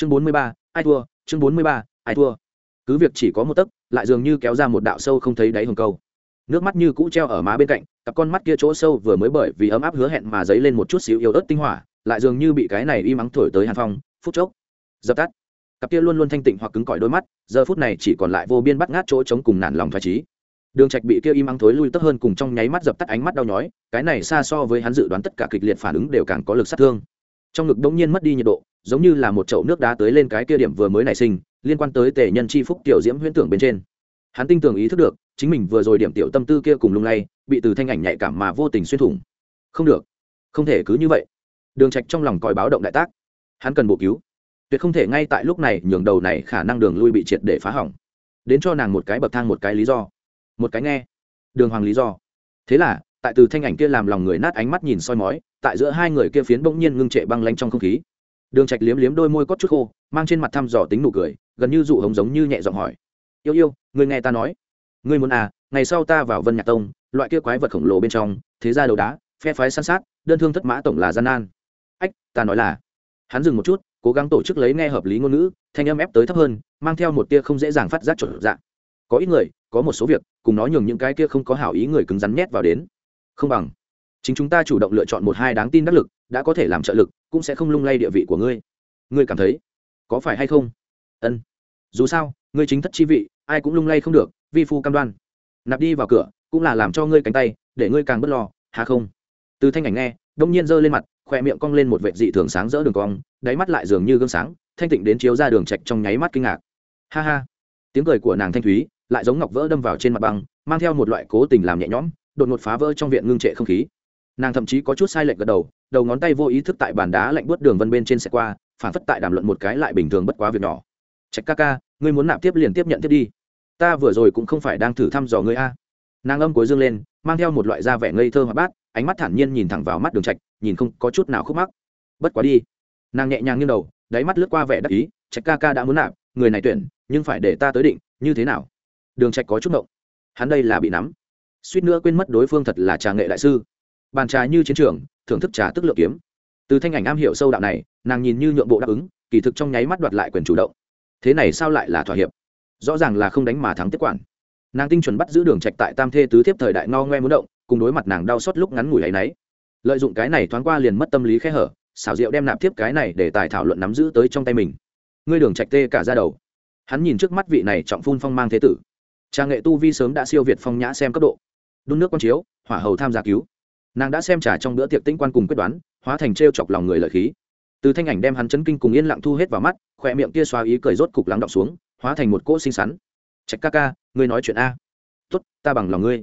chương bốn mươi ba, ai thua? Chương bốn mươi ba, ai thua? Cứ việc chỉ có một tấc, lại dường như kéo ra một đạo sâu không thấy đáy hồng câu. Nước mắt như cũ treo ở má bên cạnh, cặp con mắt kia chỗ sâu vừa mới bởi vì ấm áp hứa hẹn mà dấy lên một chút xíu yếu ớt tinh hỏa, lại dường như bị cái này y mắng thổi tới hàn phong, phút chốc. Dập tắt. Cặp kia luôn luôn thanh tịnh hoặc cứng cỏi đôi mắt, giờ phút này chỉ còn lại vô biên bắt ngát chỗ trống cùng nản lòng thoải trí. Đường trạch bị kia y mắng thối lui tấp hơn cùng trong nháy mắt dập tắt ánh mắt đau nhói, cái này xa so với hắn dự đoán tất cả kịch liệt phản ứng đều càng có lực sát thương trong ngực đống nhiên mất đi nhiệt độ, giống như là một chậu nước đá tới lên cái kia điểm vừa mới nảy sinh, liên quan tới tề nhân chi phúc tiểu diễm huyễn tưởng bên trên. Hắn tinh tường ý thức được, chính mình vừa rồi điểm tiểu tâm tư kia cùng lung lay, bị từ thanh ảnh nhạy cảm mà vô tình xuyên thủng. Không được, không thể cứ như vậy. Đường trạch trong lòng còi báo động đại tác. Hắn cần bổ cứu. Tuyệt không thể ngay tại lúc này nhường đầu này khả năng đường lui bị triệt để phá hỏng. Đến cho nàng một cái bậc thang một cái lý do. Một cái nghe. Đường hoàng lý do. Thế là tại từ thanh ảnh kia làm lòng người nát ánh mắt nhìn soi mói, tại giữa hai người kia phiến bỗng nhiên ngưng trệ băng lanh trong không khí. Đường trạch liếm liếm đôi môi cốt chút khô, mang trên mặt thăm dò tính nụ cười, gần như dụ hống giống như nhẹ giọng hỏi. Yêu yêu, người nghe ta nói. Ngươi muốn à ngày sau ta vào vân nhạc tông, loại kia quái vật khổng lồ bên trong, thế ra đầu đá, phe phái săn sát, đơn thương thất mã tổng là gian nan. Ách, ta nói là. Hắn dừng một chút, cố gắng tổ chức lấy nghe hợp lý ngôn ngữ, thanh âm ép tới thấp hơn, mang theo một tia không dễ dàng phát giác chuẩn dạng. Có ít người, có một số việc, cùng nó nhường những cái kia không có hảo ý người cứng rắn nhét vào đến không bằng. Chính chúng ta chủ động lựa chọn một hai đáng tin đắc lực, đã có thể làm trợ lực, cũng sẽ không lung lay địa vị của ngươi. Ngươi cảm thấy có phải hay không? Ân. Dù sao, ngươi chính thất chi vị, ai cũng lung lay không được, vi phu cam đoan. Nạp đi vào cửa, cũng là làm cho ngươi cánh tay, để ngươi càng bớt lo, hà không? Từ thanh ảnh nghe, đông nhiên giơ lên mặt khoe miệng cong lên một vệ dị thường sáng rỡ đường cong, đáy mắt lại dường như gương sáng, thanh tịnh đến chiếu ra đường trạch trong nháy mắt kinh ngạc. Ha ha. Tiếng cười của nàng thanh thúy, lại giống ngọc vỡ đâm vào trên mặt băng, mang theo một loại cố tình làm nhẹ nhõm đột ngột phá vỡ trong viện ngưng trệ không khí. Nàng thậm chí có chút sai lệch gật đầu đầu ngón tay vô ý thức tại bàn đá lạnh buốt đường vân bên trên xe qua phản phất tại đàm luận một cái lại bình thường bất quá việc nhỏ. Trạch ca ca ngươi muốn nạp tiếp liền tiếp nhận tiếp đi. Ta vừa rồi cũng không phải đang thử thăm dò ngươi a. Nàng âm cối dương lên mang theo một loại da vẻ ngây thơ hoạt bát ánh mắt thản nhiên nhìn thẳng vào mắt đường trạch nhìn không có chút nào khúc mắc. Bất quá đi. Nàng nhẹ nhàng nghiêng đầu đáy mắt lướt qua vẻ đắc ý trạch ca ca đã muốn nạp người này tuyển nhưng phải để ta tới định như thế nào? Đường trạch có chút động, hắn đây là bị nắm suýt nữa quên mất đối phương thật là trà nghệ đại sư. Bàn trà như chiến trường, thưởng thức trà tức lượng kiếm. Từ thanh ảnh am hiểu sâu đạo này, nàng nhìn như nhượng bộ đáp ứng, kỳ thực trong nháy mắt đoạt lại quyền chủ động. Thế này sao lại là thỏa hiệp? Rõ ràng là không đánh mà thắng tiếp quản. Nàng tinh chuẩn bắt giữ đường trạch tại tam thê tứ tiếp thời đại no ngoe muốn động, cùng đối mặt nàng đau xót lúc ngắn ngủi ấy nấy. Lợi dụng cái này thoáng qua liền mất tâm lý khẽ hở, xảo diệu đem nạp tiếp cái này để tài thảo luận nắm giữ tới trong tay mình. Ngươi đường trạch tê cả ra đầu. Hắn nhìn trước mắt vị này trọng phun phong mang thế tử. Trang nghệ tu vi sớm đã siêu việt phong nhã xem cấp độ đun nước con chiếu, hỏa hầu tham gia cứu. Nàng đã xem trả trong bữa tiệc tĩnh quan cùng quyết đoán, hóa thành t chọc lòng người lợi khí. Từ thanh ảnh đem hắn chấn kinh cùng yên lặng thu hết vào mắt, khỏe miệng kia xoa ý cười rốt cục lắng đọng xuống, hóa thành một cỗ xinh xắn. Trạch ca ca, ngươi nói chuyện a. Tốt, ta bằng lòng ngươi.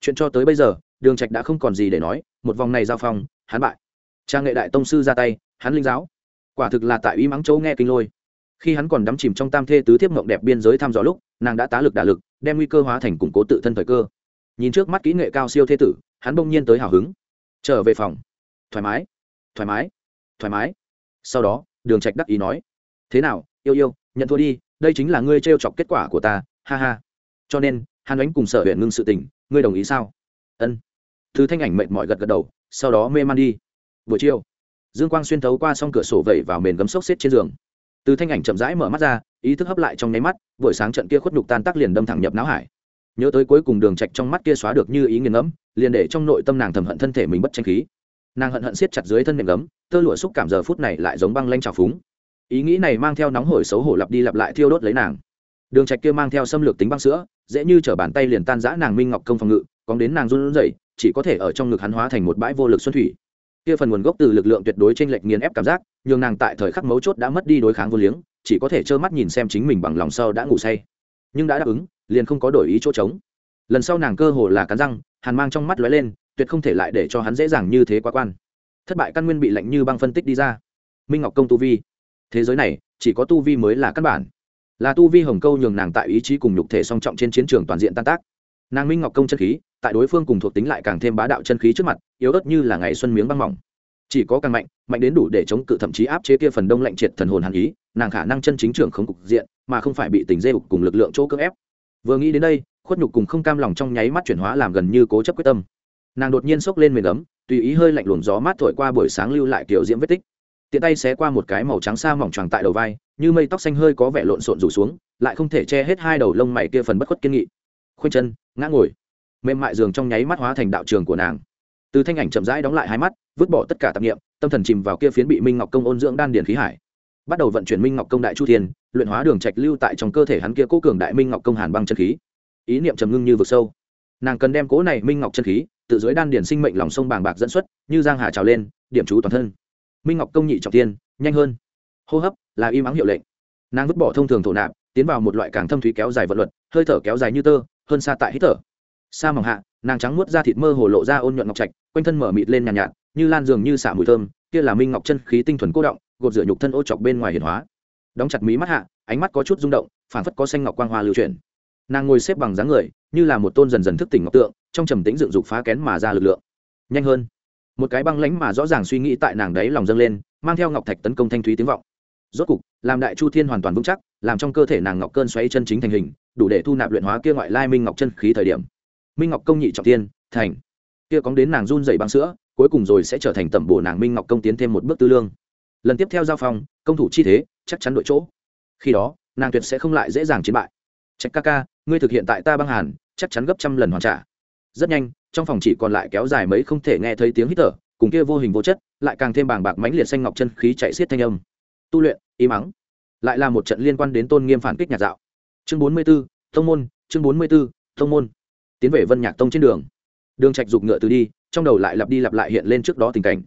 Chuyện cho tới bây giờ, đường trạch đã không còn gì để nói, một vòng này giao phong, hắn bại. Trang nghệ đại tông sư ra tay, hắn linh giáo. Quả thực là tại ý mắng châu nghe kinh lôi. Khi hắn còn đắm chìm trong tam thê tứ thiếp mộng đẹp biên giới thăm dò lúc, nàng đã tá lực đả lực, đem nguy cơ hóa thành củng cố tự thân thời cơ nhìn trước mắt kỹ nghệ cao siêu thế tử, hắn bỗng nhiên tới hào hứng. Trở về phòng. Thoải mái. Thoải mái. Thoải mái. Sau đó, đường trạch đắc ý nói. Thế nào, yêu yêu, nhận thua đi, đây chính là ngươi trêu chọc kết quả của ta, ha ha. Cho nên hàn ánh cùng sở huyện ngưng sự tình, ngươi đồng ý sao? Ân. Thứ thanh ảnh mệt mỏi gật gật đầu, sau đó mê man đi. Buổi chiều, dương quang xuyên thấu qua s cửa sổ vẩy vào mền gấm xốc xếp trên giường. Từ thanh ảnh chậm rãi mở mắt ra, ý thức hấp lại trong nháy mắt, buổi sáng trận kia khuất nhục tan tác liền đâm thẳng nhập não hải nhớ tới cuối cùng đường trạch trong mắt kia xóa được như ý nghiền ngẫm, liền để trong nội tâm nàng thầm hận thân thể mình bất tranh khí. Nàng hận hận siết chặt dưới thân nệm gấm, tơ lụa xúc cảm giờ phút này lại giống băng lanh trào phúng. Ý nghĩ này mang theo nóng hổi xấu hổ lặp đi lặp lại thiêu đốt lấy nàng. Đường trạch kia mang theo xâm lược tính băng sữa, dễ như trở bàn tay liền tan rã nàng minh ngọc công phòng ngự còn đến nàng run rẩy, chỉ có thể ở trong ngực hắn hóa thành một bãi vô lực xuân thủy. Kia phần nguồn gốc từ lực lượng tuyệt đối trên lệch nghiền ép cảm giác nhưng nàng tại thời khắc mấu chốt đã mất đi đối kháng vô liếng, chỉ có thể trơ mắt nhìn xem chính mình bằng lòng sâu đã ngủ say nhưng đã đáp ứng, liền không có đổi ý chỗ trống. Lần sau nàng cơ hồ là cắn răng, hàn mang trong mắt lóe lên, tuyệt không thể lại để cho hắn dễ dàng như thế quá quan. Thất bại căn nguyên bị lạnh như băng phân tích đi ra. Minh ngọc công tu vi. Thế giới này, chỉ có tu vi mới là căn bản. Là tu vi hồng câu nhường nàng tại ý chí cùng nhục thể song trọng trên chiến trường toàn diện tan tác. Nàng minh ngọc công chân khí, tại đối phương cùng thuộc tính lại càng thêm bá đạo chân khí trước mặt, yếu ớt như là ngày xuân miếng băng mỏng. Chỉ có càng mạnh mạnh đến đủ để chống cự thậm chí áp chế kia phần đông lạnh triệt thần hồn hàn ý nàng khả năng chân chính trưởng không cục diện, mà không phải bị tình dê cùng lực lượng chỗ cưỡng ép. Vừa nghĩ đến đây, khuất nhục cùng không cam lòng trong nháy mắt chuyển hóa làm gần như cố chấp quyết tâm. Nàng đột nhiên xốc lên mềm ấm, tùy ý hơi lạnh luồng gió mát thổi qua buổi sáng lưu lại kiểu diễm vết tích. Tiện tay xé qua một cái màu trắng xa mỏng tròn tại đầu vai, như mây tóc xanh hơi có vẻ lộn xộn rủ xuống, lại không thể che hết hai đầu lông mày kia phần bất khuất kiên nghị. Khoanh chân, ngã ngồi. Mềm mại giường trong nháy mắt hóa thành đạo trường của nàng. Từ thanh ảnh chậm rãi đóng lại hai mắt, vứt bỏ tất cả tạp nghiệm tâm thần chìm vào kia phiến bị minh ngọc công ôn dưỡng đan điền khí hải bắt đầu vận chuyển minh ngọc công đại chu thiên luyện hóa đường trạch lưu tại trong cơ thể hắn kia cố cường đại minh ngọc công hàn băng chân khí. Ý niệm trầm ngưng như vực sâu. Nàng cần đem cố này minh ngọc chân khí tự dưới đan điển sinh mệnh lòng sông bàng bạc dẫn xuất như giang hà trào lên điểm chú toàn thân. Minh ngọc công nhị trọng tiên nhanh hơn. Hô hấp là im ắng hiệu lệnh. Nàng vứt bỏ thông thường thổ nạp tiến vào một loại càng thâm thúy kéo dài vận luật hơi thở kéo dài như tơ hơn xa tại hít thở. Xa mỏng hạ nàng trắng muốt ra thịt mơ hồ lộ ra ôn nhuận ngọc trạch quanh thân mở mịt lên nhàn nhạt, nhạt như lan dường như xả mùi thơm kia là minh ngọc chân khí tinh thuần cô động gột rửa nhục thân ô chọc bên ngoài hiển hóa. Đóng chặt mí mắt hạ, ánh mắt có chút rung động phản phất có xanh ngọc quang hoa lưu chuyển. Nàng ngồi xếp bằng dáng người, như là một tôn dần dần thức tỉnh ngọc tượng, trong trầm tĩnh dựng dục phá kén mà ra lực lượng. Nhanh hơn. Một cái băng lánh mà rõ ràng suy nghĩ tại nàng đấy lòng dâng lên, mang theo ngọc thạch tấn công thanh thúy tiếng vọng. Rốt cục, làm đại chu thiên hoàn toàn vững chắc, làm trong cơ thể nàng ngọc cơn xoáy chân chính thành hình, đủ để thu nạp luyện hóa kia ngoại lai minh ngọc chân khí thời điểm. Minh ngọc công nhị trọng tiên thành. Kia cóng đến nàng run dày băng sữa, cuối cùng rồi sẽ trở thành tẩm bổ nàng minh ngọc công tiến thêm một bước tư lương lần tiếp theo giao phong, công thủ chi thế, chắc chắn đội chỗ. Khi đó, nàng tuyệt sẽ không lại dễ dàng chiến bại. Trạch ca ca, ngươi thực hiện tại ta băng hàn, chắc chắn gấp trăm lần hoàn trả. Rất nhanh, trong phòng chỉ còn lại kéo dài mấy không thể nghe thấy tiếng hít thở, cùng kia vô hình vô chất, lại càng thêm bàng bạc mãnh liệt xanh ngọc chân khí chạy xiết thanh âm. Tu luyện im mắng. Lại là một trận liên quan đến tôn nghiêm phản kích nhạc dạo. Chương bốn mươi b ố môn, chương bốn mươi b ố môn. Tiến về vân nhạc tông trên đường. Đường trạch dục ngựa từ đi, trong đầu lại lặp đi lặp lại hiện lên trước đó tình cảnh.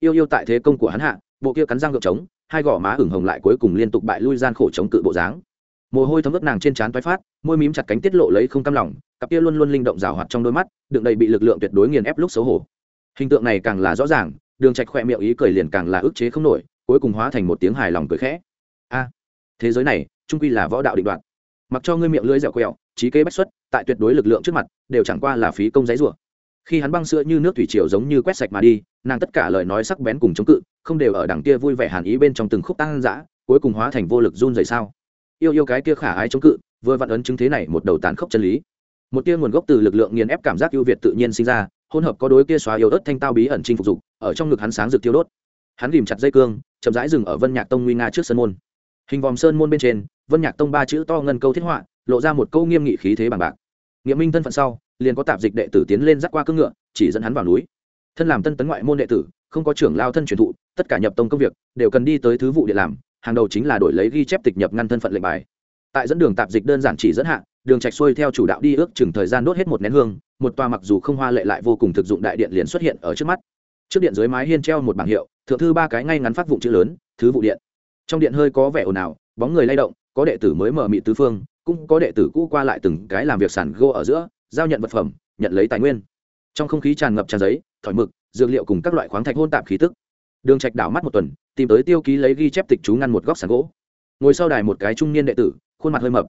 Yêu yêu tại thế công của hắn hạ bộ kia cắn răng gượng trống, hai gò má ửng hồng lại cuối cùng liên tục bại lui gian khổ chống cự bộ dáng. Mồ hôi thấm ướt nàng trên trán toái phát, môi mím chặt cánh tiết lộ lấy không cam lòng, cặp kia luôn luôn linh động rào hoạt trong đôi mắt, đựng đầy bị lực lượng tuyệt đối nghiền ép lúc xấu hổ. Hình tượng này càng là rõ ràng, đường trạch khoe miệng ý cười liền càng là ức chế không nổi, cuối cùng hóa thành một tiếng hài lòng cười khẽ. A, thế giới này, trung quy là võ đạo định đoạn mặc cho ngươi miệng lưỡi dẻo quẹo, trí kế bách xuất, tại tuyệt đối lực lượng trước mặt, đều chẳng qua là phí công giấy rủa khi hắn băng sữa như nước thủy triều giống như quét sạch mà đi, nàng tất cả lời nói sắc bén cùng chống cự, không đều ở đằng kia vui vẻ hàn ý bên trong từng khúc tăng dã, cuối cùng hóa thành vô lực run rẩy sao. Yêu yêu cái kia khả ái chống cự, vừa vặn ấn chứng thế này một đầu tán khốc chân lý. Một tia nguồn gốc từ lực lượng nghiền ép cảm giác ưu việt tự nhiên sinh ra, hỗn hợp có đối kia xóa yêu ớt thanh tao bí ẩn chinh phục dục, ở trong ngực hắn sáng rực tiêu đốt. Hắn ghìm chặt dây cương, chậm rãi dừng ở vân nhạc tông nguy nga trước sân môn. Hình vòm sơn môn bên trên, vân nhạc tông ba chữ to ngân câu thiết họa, lộ ra một câu nghiêm nghị khí thế bằng bạc nghĩa minh thân phận sau, liền có tạp dịch đệ tử tiến lên dắt qua cưỡng ngựa, chỉ dẫn hắn vào núi. Thân làm tân tấn ngoại môn đệ tử, không có trưởng lao thân truyền thụ, tất cả nhập tông công việc, đều cần đi tới thứ vụ địa làm, hàng đầu chính là đổi lấy ghi chép tịch nhập ngăn thân phận lệnh bài. Tại dẫn đường tạp dịch đơn giản chỉ dẫn hạ, đường trạch xuôi theo chủ đạo đi ước chừng thời gian đốt hết một nén hương, một tòa mặc dù không hoa lệ lại vô cùng thực dụng đại điện liền xuất hiện ở trước mắt. Trước điện dưới mái hiên treo một bảng hiệu, thượng thư ba cái ngay ngắn phát vụ chữ lớn, thứ vụ điện. Trong điện hơi có vẻ ồn ào, bóng người lay động, có đệ tử mới mở mị tứ phương cũng có đệ tử cũ qua lại từng cái làm việc sản gỗ ở giữa, giao nhận vật phẩm, nhận lấy tài nguyên. Trong không khí tràn ngập tràn giấy, thỏi mực, dược liệu cùng các loại khoáng thạch hôn tạp khí tức. Đường trạch đảo mắt một tuần, tìm tới tiêu ký lấy ghi chép tịch chú ngăn một góc sàn gỗ. Ngồi sau đài một cái trung niên đệ tử, khuôn mặt hơi mập.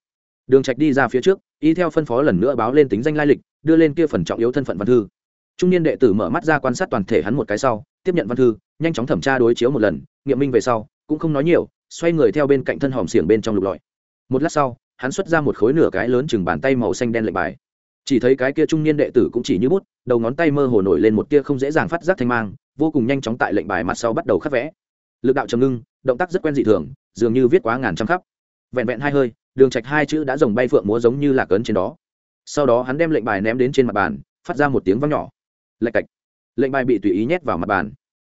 Đường trạch đi ra phía trước, y theo phân phó lần nữa báo lên tính danh lai lịch, đưa lên kia phần trọng yếu thân phận văn thư. Trung niên đệ tử mở mắt ra quan sát toàn thể hắn một cái sau, tiếp nhận văn thư, nhanh chóng thẩm tra đối chiếu một lần, nghiệm minh về sau, cũng không nói nhiều, xoay người theo bên cạnh thân hòm xiềng bên trong lục lọi. Một lát sau hắn xuất ra một khối nửa cái lớn chừng bàn tay màu xanh đen lệnh bài. Chỉ thấy cái kia trung niên đệ tử cũng chỉ như bút, đầu ngón tay mơ hồ nổi lên một tia không dễ dàng phát giác thanh mang, vô cùng nhanh chóng tại lệnh bài mặt sau bắt đầu khắc vẽ. Lực đạo trầm ngưng, động tác rất quen dị thường, dường như viết quá ngàn trăm khắp. Vẹn vẹn hai hơi, đường trạch hai chữ đã rồng bay phượng múa giống như là cấn trên đó. Sau đó hắn đem lệnh bài ném đến trên mặt bàn, phát ra một tiếng vang nhỏ. Lạch cạch. Lệnh bài bị tùy ý nhét vào mặt bàn.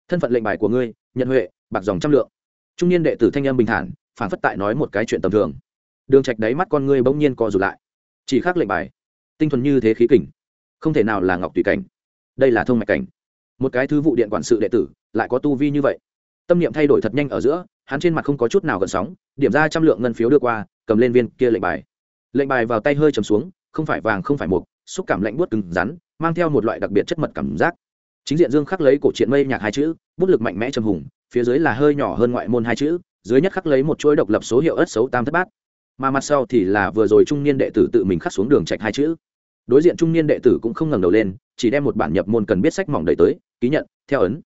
Thân phận lệnh bài của ngươi nhận huệ, bạc dòng trăm lượng. Trung niên đệ tử thanh âm bình thản phản phất tại nói một cái chuyện tầm thường đường trạch đáy mắt con ngươi bỗng nhiên co rụt lại. Chỉ khác lệnh bài. Tinh thuần như thế khí kình. Không thể nào là ngọc tùy cảnh. Đây là thông mạch cảnh. Một cái thứ vụ điện quản sự đệ tử, lại có tu vi như vậy. Tâm niệm thay đổi thật nhanh ở giữa, hắn trên mặt không có chút nào gần sóng, điểm ra trăm lượng ngân phiếu đưa qua, cầm lên viên kia lệnh bài. Lệnh bài vào tay hơi trầm xuống, không phải vàng, không phải mục, xúc cảm lạnh buốt cứng rắn, mang theo một loại đặc biệt chất mật cảm giác. Chính diện dương khắc lấy cổ truyện mây nhạc hai chữ, bút lực mạnh mẽ trầm hùng, phía dưới là hơi nhỏ hơn ngoại môn hai chữ, dưới nhất khắc lấy một chuỗi độc lập số hiệu ớt xấu tam thất bát mà mặt sau thì là vừa rồi trung niên đệ tử tự mình khắc xuống đường trạch hai chữ. Đối diện trung niên đệ tử cũng không ngẩng đầu lên, chỉ đem một bản nhập môn cần biết sách mỏng đẩy tới, ký nhận, theo ấn.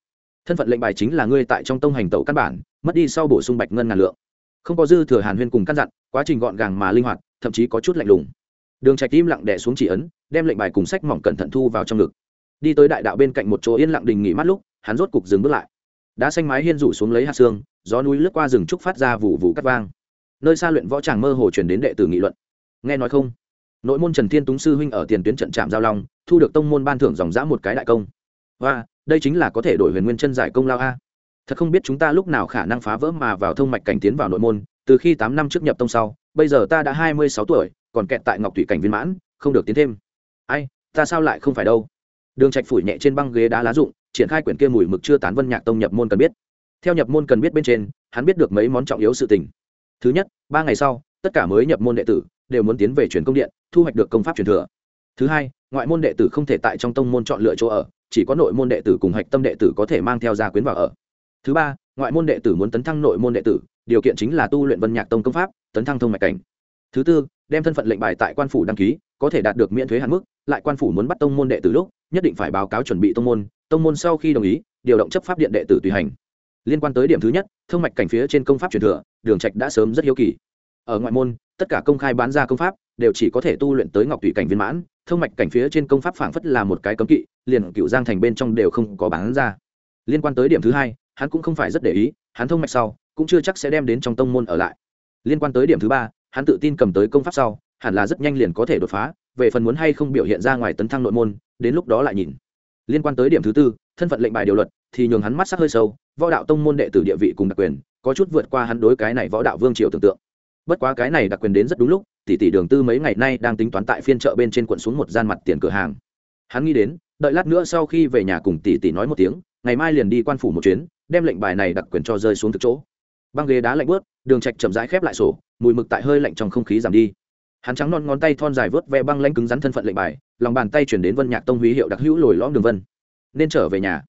Thân phận lệnh bài chính là ngươi tại trong tông hành tẩu căn bản, mất đi sau bổ sung bạch ngân ngàn lượng. Không có dư thừa hàn huyên cùng căn dặn, quá trình gọn gàng mà linh hoạt, thậm chí có chút lạnh lùng. Đường trạch im lặng đè xuống chỉ ấn, đem lệnh bài cùng sách mỏng cẩn thận thu vào trong ngực. Đi tới đại đạo bên cạnh một chỗ yên lặng đình nghỉ mát lúc, hắn rốt cục dừng bước lại. Đã xanh mái hiên rủ xuống lấy hạt xương, gió núi lướt qua rừng trúc phát ra vụ vụ cắt vang nơi xa luyện võ tràng mơ hồ truyền đến đệ tử nghị luận. Nghe nói không? Nội môn trần thiên túng sư huynh ở tiền tuyến trận trạm giao long, thu được tông môn ban thưởng dòng dã một cái đại công. Và đây chính là có thể đổi huyền nguyên chân giải công lao a. Thật không biết chúng ta lúc nào khả năng phá vỡ mà vào thông mạch cảnh tiến vào nội môn, từ khi tám năm trước nhập tông sau, bây giờ ta đã hai mươi sáu tuổi, còn kẹt tại ngọc thủy cảnh viên mãn, không được tiến thêm. Ai, ta sao lại không phải đâu? Đường trạch phủi nhẹ trên băng ghế đá lá rụng, triển khai quyển kia mùi mực chưa tán vân nhạc tông nhập môn cần biết. Theo nhập môn cần biết bên trên, hắn biết được mấy món trọng yếu sự tình thứ nhất, ba ngày sau, tất cả mới nhập môn đệ tử đều muốn tiến về truyền công điện, thu hoạch được công pháp truyền thừa. Thứ hai, ngoại môn đệ tử không thể tại trong tông môn chọn lựa chỗ ở, chỉ có nội môn đệ tử cùng hạch tâm đệ tử có thể mang theo gia quyến vào ở. Thứ ba, ngoại môn đệ tử muốn tấn thăng nội môn đệ tử, điều kiện chính là tu luyện vân nhạc tông công pháp, tấn thăng thông mạch cảnh. Thứ tư, đem thân phận lệnh bài tại quan phủ đăng ký, có thể đạt được miễn thuế hạn mức, lại quan phủ muốn bắt tông môn đệ tử lúc, nhất định phải báo cáo chuẩn bị tông môn tông môn sau khi đồng ý, điều động chấp pháp điện đệ tử tùy hành liên quan tới điểm thứ nhất, thông mạch cảnh phía trên công pháp truyền thừa, đường trạch đã sớm rất hiếu kỳ. Ở ngoại môn, tất cả công khai bán ra công pháp, đều chỉ có thể tu luyện tới ngọc thủy cảnh viên mãn, thông mạch cảnh phía trên công pháp phảng phất là một cái cấm kỵ, liền cựu giang thành bên trong đều không có bán ra. Liên quan tới điểm thứ hai, hắn cũng không phải rất để ý, hắn thông mạch sau, cũng chưa chắc sẽ đem đến trong tông môn ở lại. Liên quan tới điểm thứ ba, hắn tự tin cầm tới công pháp sau, hẳn là rất nhanh liền có thể đột phá, về phần muốn hay không biểu hiện ra ngoài tấn thăng nội môn, đến lúc đó lại nhìn. Liên quan tới điểm thứ tư, thân phận lệnh bài điều luật, thì nhường hắn mắt sắc hơi sâu võ đạo tông môn đệ tử địa vị cùng đặc quyền, có chút vượt qua hắn đối cái này võ đạo vương triều tưởng tượng. Bất quá cái này đặc quyền đến rất đúng lúc, tỷ tỷ đường tư mấy ngày nay đang tính toán tại phiên chợ bên trên quận xuống một gian mặt tiền cửa hàng. Hắn nghĩ đến, đợi lát nữa sau khi về nhà cùng tỷ tỷ nói một tiếng, ngày mai liền đi quan phủ một chuyến, đem lệnh bài này đặc quyền cho rơi xuống thực chỗ. Băng ghế đá lạnh bớt đường trạch chậm rãi khép lại sổ, mùi mực tại hơi lạnh trong không khí giảm đi. Hắn trắng non ngón tay thon dài vớt ve băng lanh cứng rắn thân phận lệnh bài, lòng bàn tay chuyển đến vân nhạc tông húy hiệu đặc hữu lồi lõm đường vân. Nên trở về nhà.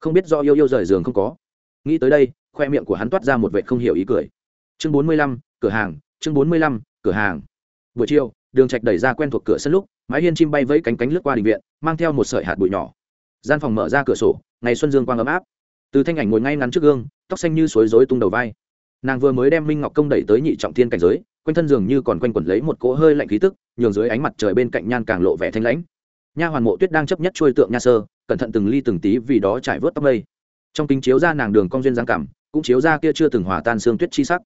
Không biết do yêu yêu rời giường không có nghĩ tới đây, khoe miệng của hắn toát ra một vệ không hiểu ý cười. Chương bốn mươi lăm, cửa hàng, chương bốn mươi lăm, cửa hàng. Buổi chiều, đường trạch đẩy ra quen thuộc cửa sân lúc, mái hiên chim bay vẫy cánh cánh lướt qua đình viện, mang theo một sợi hạt bụi nhỏ. Gian phòng mở ra cửa sổ, ngày xuân dương quang ấm áp. Từ thanh ảnh ngồi ngay ngắn trước gương, tóc xanh như suối rối tung đầu vai. Nàng vừa mới đem minh ngọc công đẩy tới nhị trọng thiên cảnh giới, quanh thân giường như còn quanh quẩn lấy một cỗ hơi lạnh khí tức, nhường dưới ánh mặt trời bên cạnh nhan càng lộ vẻ thanh lãnh. Nha hoàn mộ tuyết đang chấp nhất trôi tượng nha sơ, cẩn thận từng ly từng tí vì đó trải vớt tóc mây trong kính chiếu ra nàng đường cong duyên giang cảm, cũng chiếu ra kia chưa từng hòa tan xương tuyết chi sắc.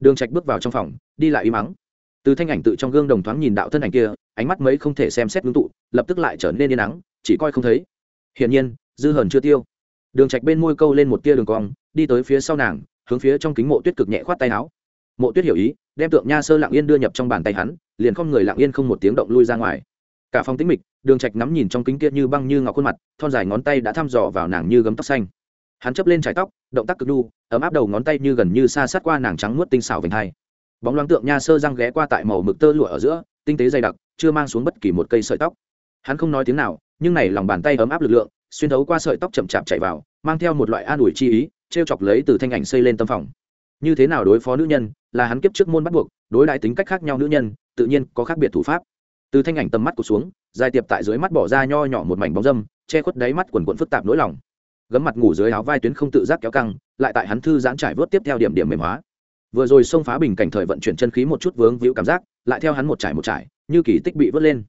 Đường trạch bước vào trong phòng, đi lại im mắng. Từ thanh ảnh tự trong gương đồng thoáng nhìn đạo thân ảnh kia, ánh mắt mấy không thể xem xét ngưng tụ, lập tức lại trở nên yên nắng, chỉ coi không thấy. Hiển nhiên, dư hờn chưa tiêu. Đường trạch bên môi câu lên một tia đường cong, đi tới phía sau nàng, hướng phía trong kính mộ tuyết cực nhẹ khoát tay áo. Mộ tuyết hiểu ý, đem tượng nha sơ lặng yên đưa nhập trong bàn tay hắn, liền không người lặng yên không một tiếng động lui ra ngoài. Cả phòng tĩnh mịch, đường trạch ngắm nhìn trong kính kia như băng như ngọc khuôn mặt, thon dài ngón tay đã thăm dò vào nàng như gấm tóc xanh hắn chấp lên trải tóc, động tác cực đu, ấm áp đầu ngón tay như gần như xa sát qua nàng trắng nuốt tinh xảo vành hai. Bóng loáng tượng nha sơ răng ghé qua tại màu mực tơ lụa ở giữa, tinh tế dày đặc, chưa mang xuống bất kỳ một cây sợi tóc. Hắn không nói tiếng nào, nhưng này lòng bàn tay ấm áp lực lượng, xuyên thấu qua sợi tóc chậm chạp chạy vào, mang theo một loại an ủi chi ý, trêu chọc lấy từ thanh ảnh xây lên tâm phòng. Như thế nào đối phó nữ nhân, là hắn kiếp trước môn bắt buộc, đối đại tính cách khác nhau nữ nhân, tự nhiên có khác biệt thủ pháp. Từ thanh ảnh tầm mắt cụt xuống dài tiệp tại dưới mắt bỏ ra nho nhỏ một mảnh bóng dâm, che khuất đáy mắt quần quận phức tạp nỗi lòng gấm mặt ngủ dưới áo vai tuyến không tự giác kéo căng, lại tại hắn thư giãn trải vớt tiếp theo điểm điểm mềm hóa. Vừa rồi xông phá bình cảnh thời vận chuyển chân khí một chút vướng víu cảm giác, lại theo hắn một trải một trải, như kỳ tích bị vớt lên.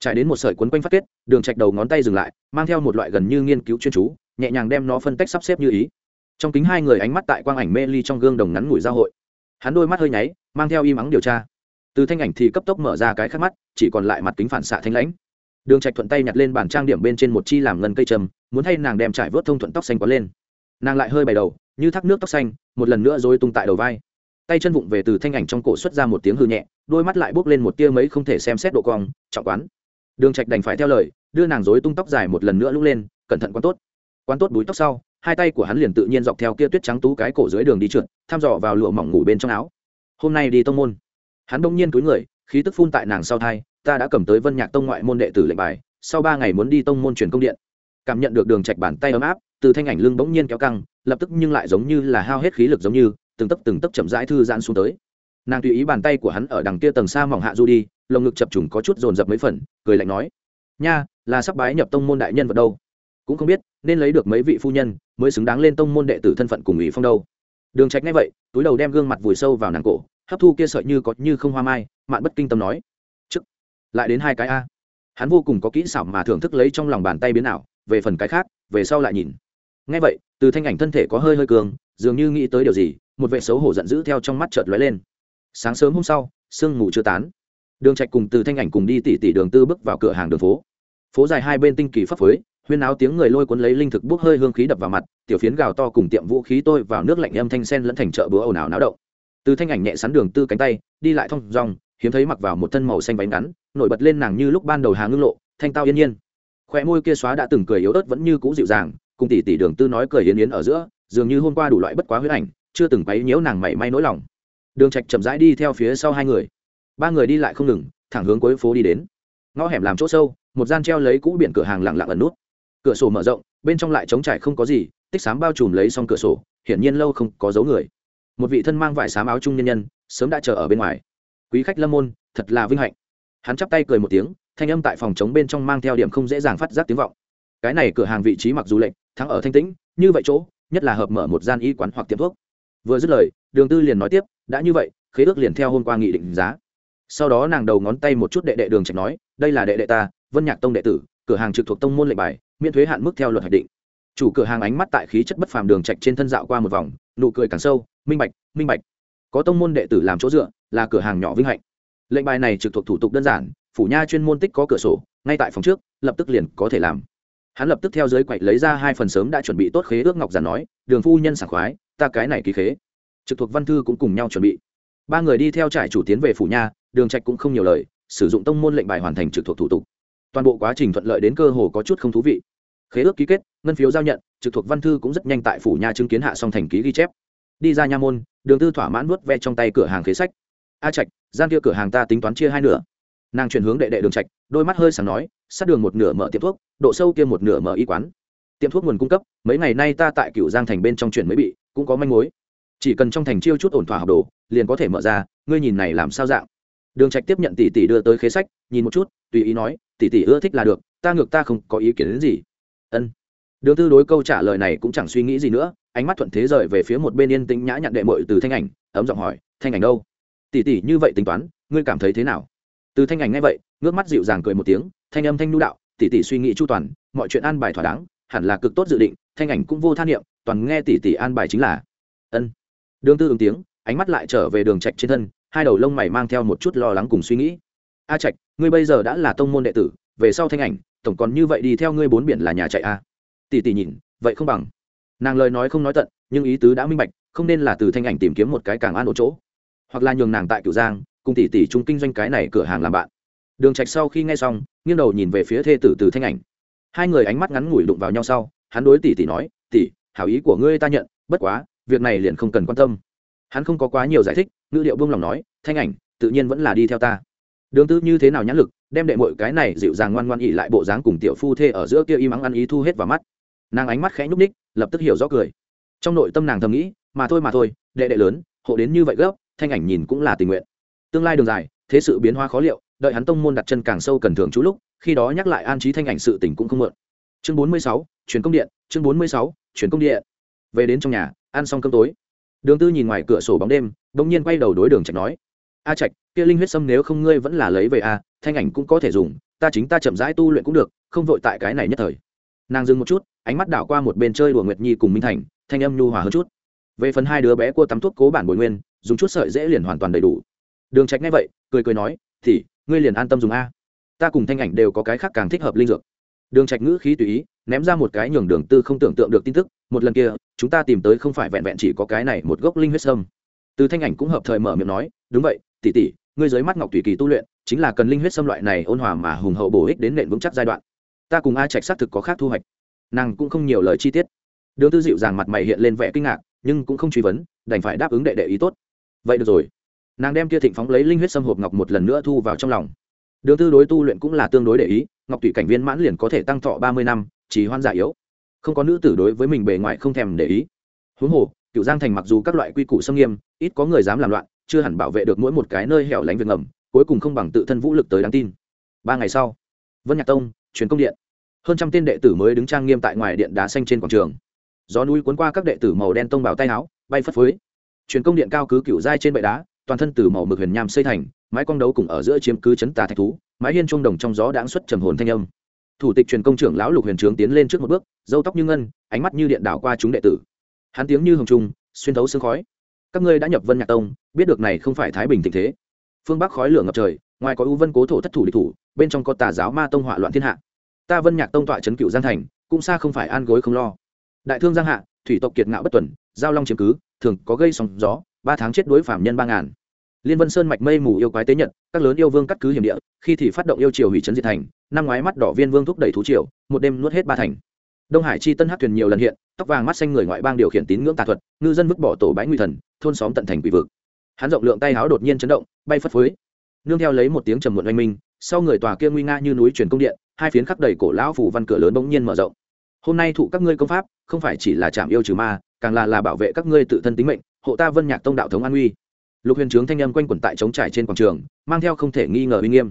Trải đến một sợi quấn quanh phát kết, đường chạch đầu ngón tay dừng lại, mang theo một loại gần như nghiên cứu chuyên chú, nhẹ nhàng đem nó phân tách sắp xếp như ý. Trong kính hai người ánh mắt tại quang ảnh mê ly trong gương đồng ngắn ngủi giao hội. Hắn đôi mắt hơi nháy, mang theo im ắng điều tra. Từ thanh ảnh thì cấp tốc mở ra cái khác mắt, chỉ còn lại mặt kính phản xạ thanh lãnh đường trạch thuận tay nhặt lên bản trang điểm bên trên một chi làm ngân cây trầm, muốn thay nàng đem trải vớt thông thuận tóc xanh quá lên. Nàng lại hơi bày đầu, như thác nước tóc xanh, một lần nữa rồi tung tại đầu vai. Tay chân vụng về từ thanh ảnh trong cổ xuất ra một tiếng hư nhẹ, đôi mắt lại bốc lên một tia mấy không thể xem xét độ cong, trọng quán. Đường trạch đành phải theo lời, đưa nàng rối tung tóc dài một lần nữa lúc lên, cẩn thận quan tốt. Quan tốt búi tóc sau, hai tay của hắn liền tự nhiên dọc theo kia tuyết trắng tú cái cổ dưới đường đi trượt, thăm dò vào lụa mỏng ngủ bên trong áo. Hôm nay đi tông môn. Hắn đông nhiên túi người, khí tức phun tại nàng sau thai ta đã cầm tới vân nhạc tông ngoại môn đệ tử lệnh bài, sau ba ngày muốn đi tông môn truyền công điện. Cảm nhận được đường trạch bàn tay ấm áp, từ thanh ảnh lưng bỗng nhiên kéo căng, lập tức nhưng lại giống như là hao hết khí lực giống như, từng tấc từng tấc chậm rãi thư giãn xuống tới. Nàng tùy ý bàn tay của hắn ở đằng kia tầng xa mỏng hạ du đi, lồng ngực chập trùng có chút dồn dập mấy phần, cười lạnh nói, nha, là sắp bái nhập tông môn đại nhân vật đâu? Cũng không biết, nên lấy được mấy vị phu nhân mới xứng đáng lên tông môn đệ tử thân phận cùng ủy phong đâu. Đường trạch ngay vậy, túi đầu đem gương mặt vùi sâu vào nàng cổ, hấp thu kia sợi như có như không hoa mai, mạn bất kinh tâm nói lại đến hai cái a. Hắn vô cùng có kỹ xảo mà thưởng thức lấy trong lòng bàn tay biến ảo, về phần cái khác, về sau lại nhìn. Ngay vậy, từ thanh ảnh thân thể có hơi hơi cường, dường như nghĩ tới điều gì, một vệ xấu hổ giận dữ theo trong mắt chợt lóe lên. Sáng sớm hôm sau, sương mù chưa tán. Đường trạch cùng từ thanh ảnh cùng đi tỉ tỉ đường tư bước vào cửa hàng đường phố. Phố dài hai bên tinh kỳ phấp phới, huyên áo tiếng người lôi cuốn lấy linh thực bốc hơi hương khí đập vào mặt, tiểu phiến gào to cùng tiệm vũ khí tôi vào nước lạnh âm thanh sen lẫn thành chợ búa ồn ào náo động. Từ thanh ảnh nhẹ sắn đường tư cánh tay, đi lại thong dong, hiếm thấy mặc vào một thân màu xanh bánh ngắn nổi bật lên nàng như lúc ban đầu hàng ngưng lộ, thanh tao yên nhiên. Khoe môi kia xóa đã từng cười yếu ớt vẫn như cũ dịu dàng, cùng tỷ tỷ đường tư nói cười yến yến ở giữa, dường như hôm qua đủ loại bất quá huyết ảnh, chưa từng quấy nhiễu nàng mảy may nỗi lòng. Đường trạch chậm rãi đi theo phía sau hai người. Ba người đi lại không ngừng, thẳng hướng cuối phố đi đến. Ngõ hẻm làm chỗ sâu, một gian treo lấy cũ biển cửa hàng lặng lặng ẩn nút. Cửa sổ mở rộng, bên trong lại trống trải không có gì, tích xám bao trùm lấy xong cửa sổ, hiển nhiên lâu không có dấu người. Một vị thân mang vải xám áo trung nhân nhân, sớm đã chờ ở bên ngoài. Quý khách lâm môn, thật là vinh hạnh hắn chắp tay cười một tiếng, thanh âm tại phòng chống bên trong mang theo điểm không dễ dàng phát giác tiếng vọng. Cái này cửa hàng vị trí mặc dù lệnh thắng ở thanh tĩnh, như vậy chỗ, nhất là hợp mở một gian y quán hoặc tiệm thuốc. Vừa dứt lời, đường tư liền nói tiếp, đã như vậy, khế ước liền theo hôm qua nghị định giá. Sau đó nàng đầu ngón tay một chút đệ đệ đường trạch nói, đây là đệ đệ ta, vân nhạc tông đệ tử, cửa hàng trực thuộc tông môn lệnh bài, miễn thuế hạn mức theo luật hoạch định. Chủ cửa hàng ánh mắt tại khí chất bất phàm đường trạch trên thân dạo qua một vòng, nụ cười càng sâu, minh bạch minh bạch, có tông môn đệ tử làm chỗ dựa, là cửa hàng nhỏ vinh hạnh lệnh bài này trực thuộc thủ tục đơn giản, phủ nha chuyên môn tích có cửa sổ, ngay tại phòng trước, lập tức liền có thể làm. Hắn lập tức theo giới quậy lấy ra hai phần sớm đã chuẩn bị tốt khế ước ngọc giản nói, đường phu nhân sảng khoái, ta cái này ký khế. Trực thuộc văn thư cũng cùng nhau chuẩn bị. Ba người đi theo trải chủ tiến về phủ nha, đường trạch cũng không nhiều lời, sử dụng tông môn lệnh bài hoàn thành trực thuộc thủ tục. Toàn bộ quá trình thuận lợi đến cơ hồ có chút không thú vị. Khế ước ký kết, ngân phiếu giao nhận, trực thuộc văn thư cũng rất nhanh tại phủ nha chứng kiến hạ xong thành ký ghi chép. Đi ra nha môn, đường tư thỏa mãn nuốt ve trong tay cửa hàng khế sách. A trạch gian kia cửa hàng ta tính toán chia hai nửa. Nàng chuyển hướng đệ đệ đường trạch, đôi mắt hơi sáng nói, sát đường một nửa mở tiệm thuốc, độ sâu kia một nửa mở y quán. Tiệm thuốc nguồn cung cấp, mấy ngày nay ta tại cửu giang thành bên trong chuyển mới bị, cũng có manh mối. Chỉ cần trong thành chiêu chút ổn thỏa học đồ, liền có thể mở ra, ngươi nhìn này làm sao dạng. Đường trạch tiếp nhận tỷ tỷ đưa tới khế sách, nhìn một chút, tùy ý nói, tỷ tỷ ưa thích là được, ta ngược ta không có ý kiến đến gì. Ân. Đường tư đối câu trả lời này cũng chẳng suy nghĩ gì nữa, ánh mắt thuận thế rời về phía một bên yên tĩnh nhã nhặn đệ mội từ thanh ảnh, ấm giọng hỏi, thanh ảnh đâu? Tỷ tỷ như vậy tính toán, ngươi cảm thấy thế nào? Từ thanh ảnh nghe vậy, ngước mắt dịu dàng cười một tiếng, thanh âm thanh nu đạo, tỷ tỷ suy nghĩ chu toàn, mọi chuyện an bài thỏa đáng, hẳn là cực tốt dự định, thanh ảnh cũng vô than niệm, toàn nghe tỷ tỷ an bài chính là. Ân. Đường tư ứng tiếng, ánh mắt lại trở về đường trạch trên thân, hai đầu lông mày mang theo một chút lo lắng cùng suy nghĩ. A trạch, ngươi bây giờ đã là tông môn đệ tử, về sau thanh ảnh, tổng còn như vậy đi theo ngươi bốn biển là nhà chạy a tỷ tỷ nhìn, vậy không bằng. Nàng lời nói không nói tận, nhưng ý tứ đã minh bạch, không nên là từ thanh ảnh tìm kiếm một cái càng an ổn chỗ hoặc là nhường nàng tại cửu giang, cùng tỷ tỷ chung kinh doanh cái này cửa hàng làm bạn. Đường trạch sau khi nghe xong, nghiêng đầu nhìn về phía thê tử từ thanh ảnh. Hai người ánh mắt ngắn ngủi đụng vào nhau sau, hắn đối tỷ tỷ nói, tỷ, hảo ý của ngươi ta nhận, bất quá, việc này liền không cần quan tâm. Hắn không có quá nhiều giải thích, ngữ điệu buông lòng nói, thanh ảnh, tự nhiên vẫn là đi theo ta. Đường tư như thế nào nhãn lực, đem đệ mọi cái này dịu dàng ngoan ngoan ỉ lại bộ dáng cùng tiểu phu thê ở giữa kia im ắng ăn ý thu hết vào mắt. Nàng ánh mắt khẽ nhúc ních lập tức hiểu rõ cười. Trong nội tâm nàng thầm nghĩ, mà thôi mà thôi, đệ đệ lớn, hộ đến như vậy gấp thanh ảnh nhìn cũng là tình nguyện. Tương lai đường dài, thế sự biến hóa khó liệu, đợi hắn tông môn đặt chân càng sâu cần thường chú lúc, khi đó nhắc lại an trí thanh ảnh sự tình cũng không mượn. Chương bốn mươi sáu, truyền công điện, chương bốn mươi sáu, truyền công điện. Về đến trong nhà, ăn xong cơm tối. Đường tư nhìn ngoài cửa sổ bóng đêm đ ỗ n g nhiên quay đầu đối đường trạch nói, a trạch, kia linh huyết sâm nếu không ngươi vẫn là lấy về a thanh ảnh cũng có thể dùng, ta chính ta chậm rãi tu luyện cũng được, không vội tại cái này nhất thời. Nàng dừng một chút, ánh mắt đảo qua một bên chơi đùa nguyệt nhi cùng minh thành, thanh âm nhu hòa hơn chút. Về phần hai đứa bé cua tắm thuốc cố bản bồi nguyên dùng chút sợi dễ liền hoàn toàn đầy đủ. Đường trạch nghe vậy, cười cười nói, thì, ngươi liền an tâm dùng a. Ta cùng thanh ảnh đều có cái khác càng thích hợp linh dược. Đường trạch ngữ khí tùy ý, ném ra một cái nhường đường tư không tưởng tượng được tin tức, một lần kia, chúng ta tìm tới không phải vẹn vẹn chỉ có cái này một gốc linh huyết sâm. Từ thanh ảnh cũng hợp thời mở miệng nói, đúng vậy, tỷ tỷ, ngươi dưới mắt ngọc thủy kỳ tu luyện, chính là cần linh huyết sâm loại này ôn hòa mà hùng hậu bổ ích đến nền vững chắc giai đoạn. Ta cùng a trạch xác thực có khác thu hoạch. Nàng cũng không nhiều lời chi tiết. Đường tư dịu dàng mặt mày hiện lên vẻ kinh ngạc, nhưng cũng không truy vấn, đành phải đáp ứng đệ đệ ý tốt vậy được rồi. Nàng đem kia thịnh phóng lấy linh huyết xâm hộp ngọc một lần nữa thu vào trong lòng. Đường tư đối tu luyện cũng là tương đối để ý, ngọc tùy cảnh viên mãn liền có thể tăng thọ ba mươi năm chỉ hoan giả yếu. Không có nữ tử đối với mình bề ngoài không thèm để ý. Huống hồ, cựu giang thành mặc dù các loại quy củ xâm nghiêm, ít có người dám làm loạn, chưa hẳn bảo vệ được mỗi một cái nơi hẻo lánh việc ngầm, cuối cùng không bằng tự thân vũ lực tới đáng tin. Ba ngày sau, vân nhạc tông, truyền công điện. Hơn trăm tên đệ tử mới đứng trang nghiêm tại ngoài điện đá xanh trên quảng trường. Gió núi cuốn qua các đệ tử màu đen tông bảo tay áo, bay phất phới truyền công điện cao cứ cựu giai trên bệ đá, toàn thân từ màu mực huyền nham xây thành, mái quang đấu cùng ở giữa chiếm cứ chấn tà thạch thú, mái hiên trung đồng trong gió đãng xuất trầm hồn thanh âm. Thủ tịch truyền công trưởng lão lục huyền trướng tiến lên trước một bước dâu tóc như ngân, ánh mắt như điện đảo qua chúng đệ tử. Hắn tiếng như hồng trung, xuyên thấu sương khói. Các ngươi đã nhập vân nhạc tông, biết được này không phải thái bình tình thế. Phương bắc khói lửa ngập trời, ngoài có ưu vân cố thổ thất thủ địch thủ, bên trong có tà giáo ma tông hỏa loạn thiên hạ. Ta vân nhạc tông tọa trấn cựu giang thành, cũng xa không phải an gối không lo. Đại thương giang hạ, thủy tộc kiệt ngạo bất tuần giao long chiếm cứ, thường có gây sóng gió, ba tháng chết đối phạm nhân ba ngàn. Liên vân sơn mạch mây mù yêu quái tế nhật, các lớn yêu vương cắt cứ hiểm địa, khi thì phát động yêu triều hủy trấn diệt thành, năm ngoái mắt đỏ viên vương thúc đẩy thú triều, một đêm nuốt hết ba thành. Đông hải chi tân hát thuyền nhiều lần hiện, tóc vàng mắt xanh người ngoại bang điều khiển tín ngưỡng tà thuật, ngư dân vứt bỏ tổ bãi nguy thần, thôn xóm tận thành quỷ vực. Hắn rộng lượng tay háo đột nhiên chấn động, bay phất phới. Nương theo lấy một tiếng trầm muộn oanh minh, sau người tòa kia nguy nga như núi truyền công điện, hai phiến khắc đầy cổ lão phủ văn cửa lớn bỗng nhiên mở rộng hôm nay thụ các ngươi công pháp, không phải chỉ là chạm yêu trừ ma, càng là là bảo vệ các ngươi tự thân tính mệnh, hộ ta vân nhạc tông đạo thống an uy. Lục huyền trướng thanh âm quanh quẩn tại trống trải trên quảng trường, mang theo không thể nghi ngờ uy nghiêm.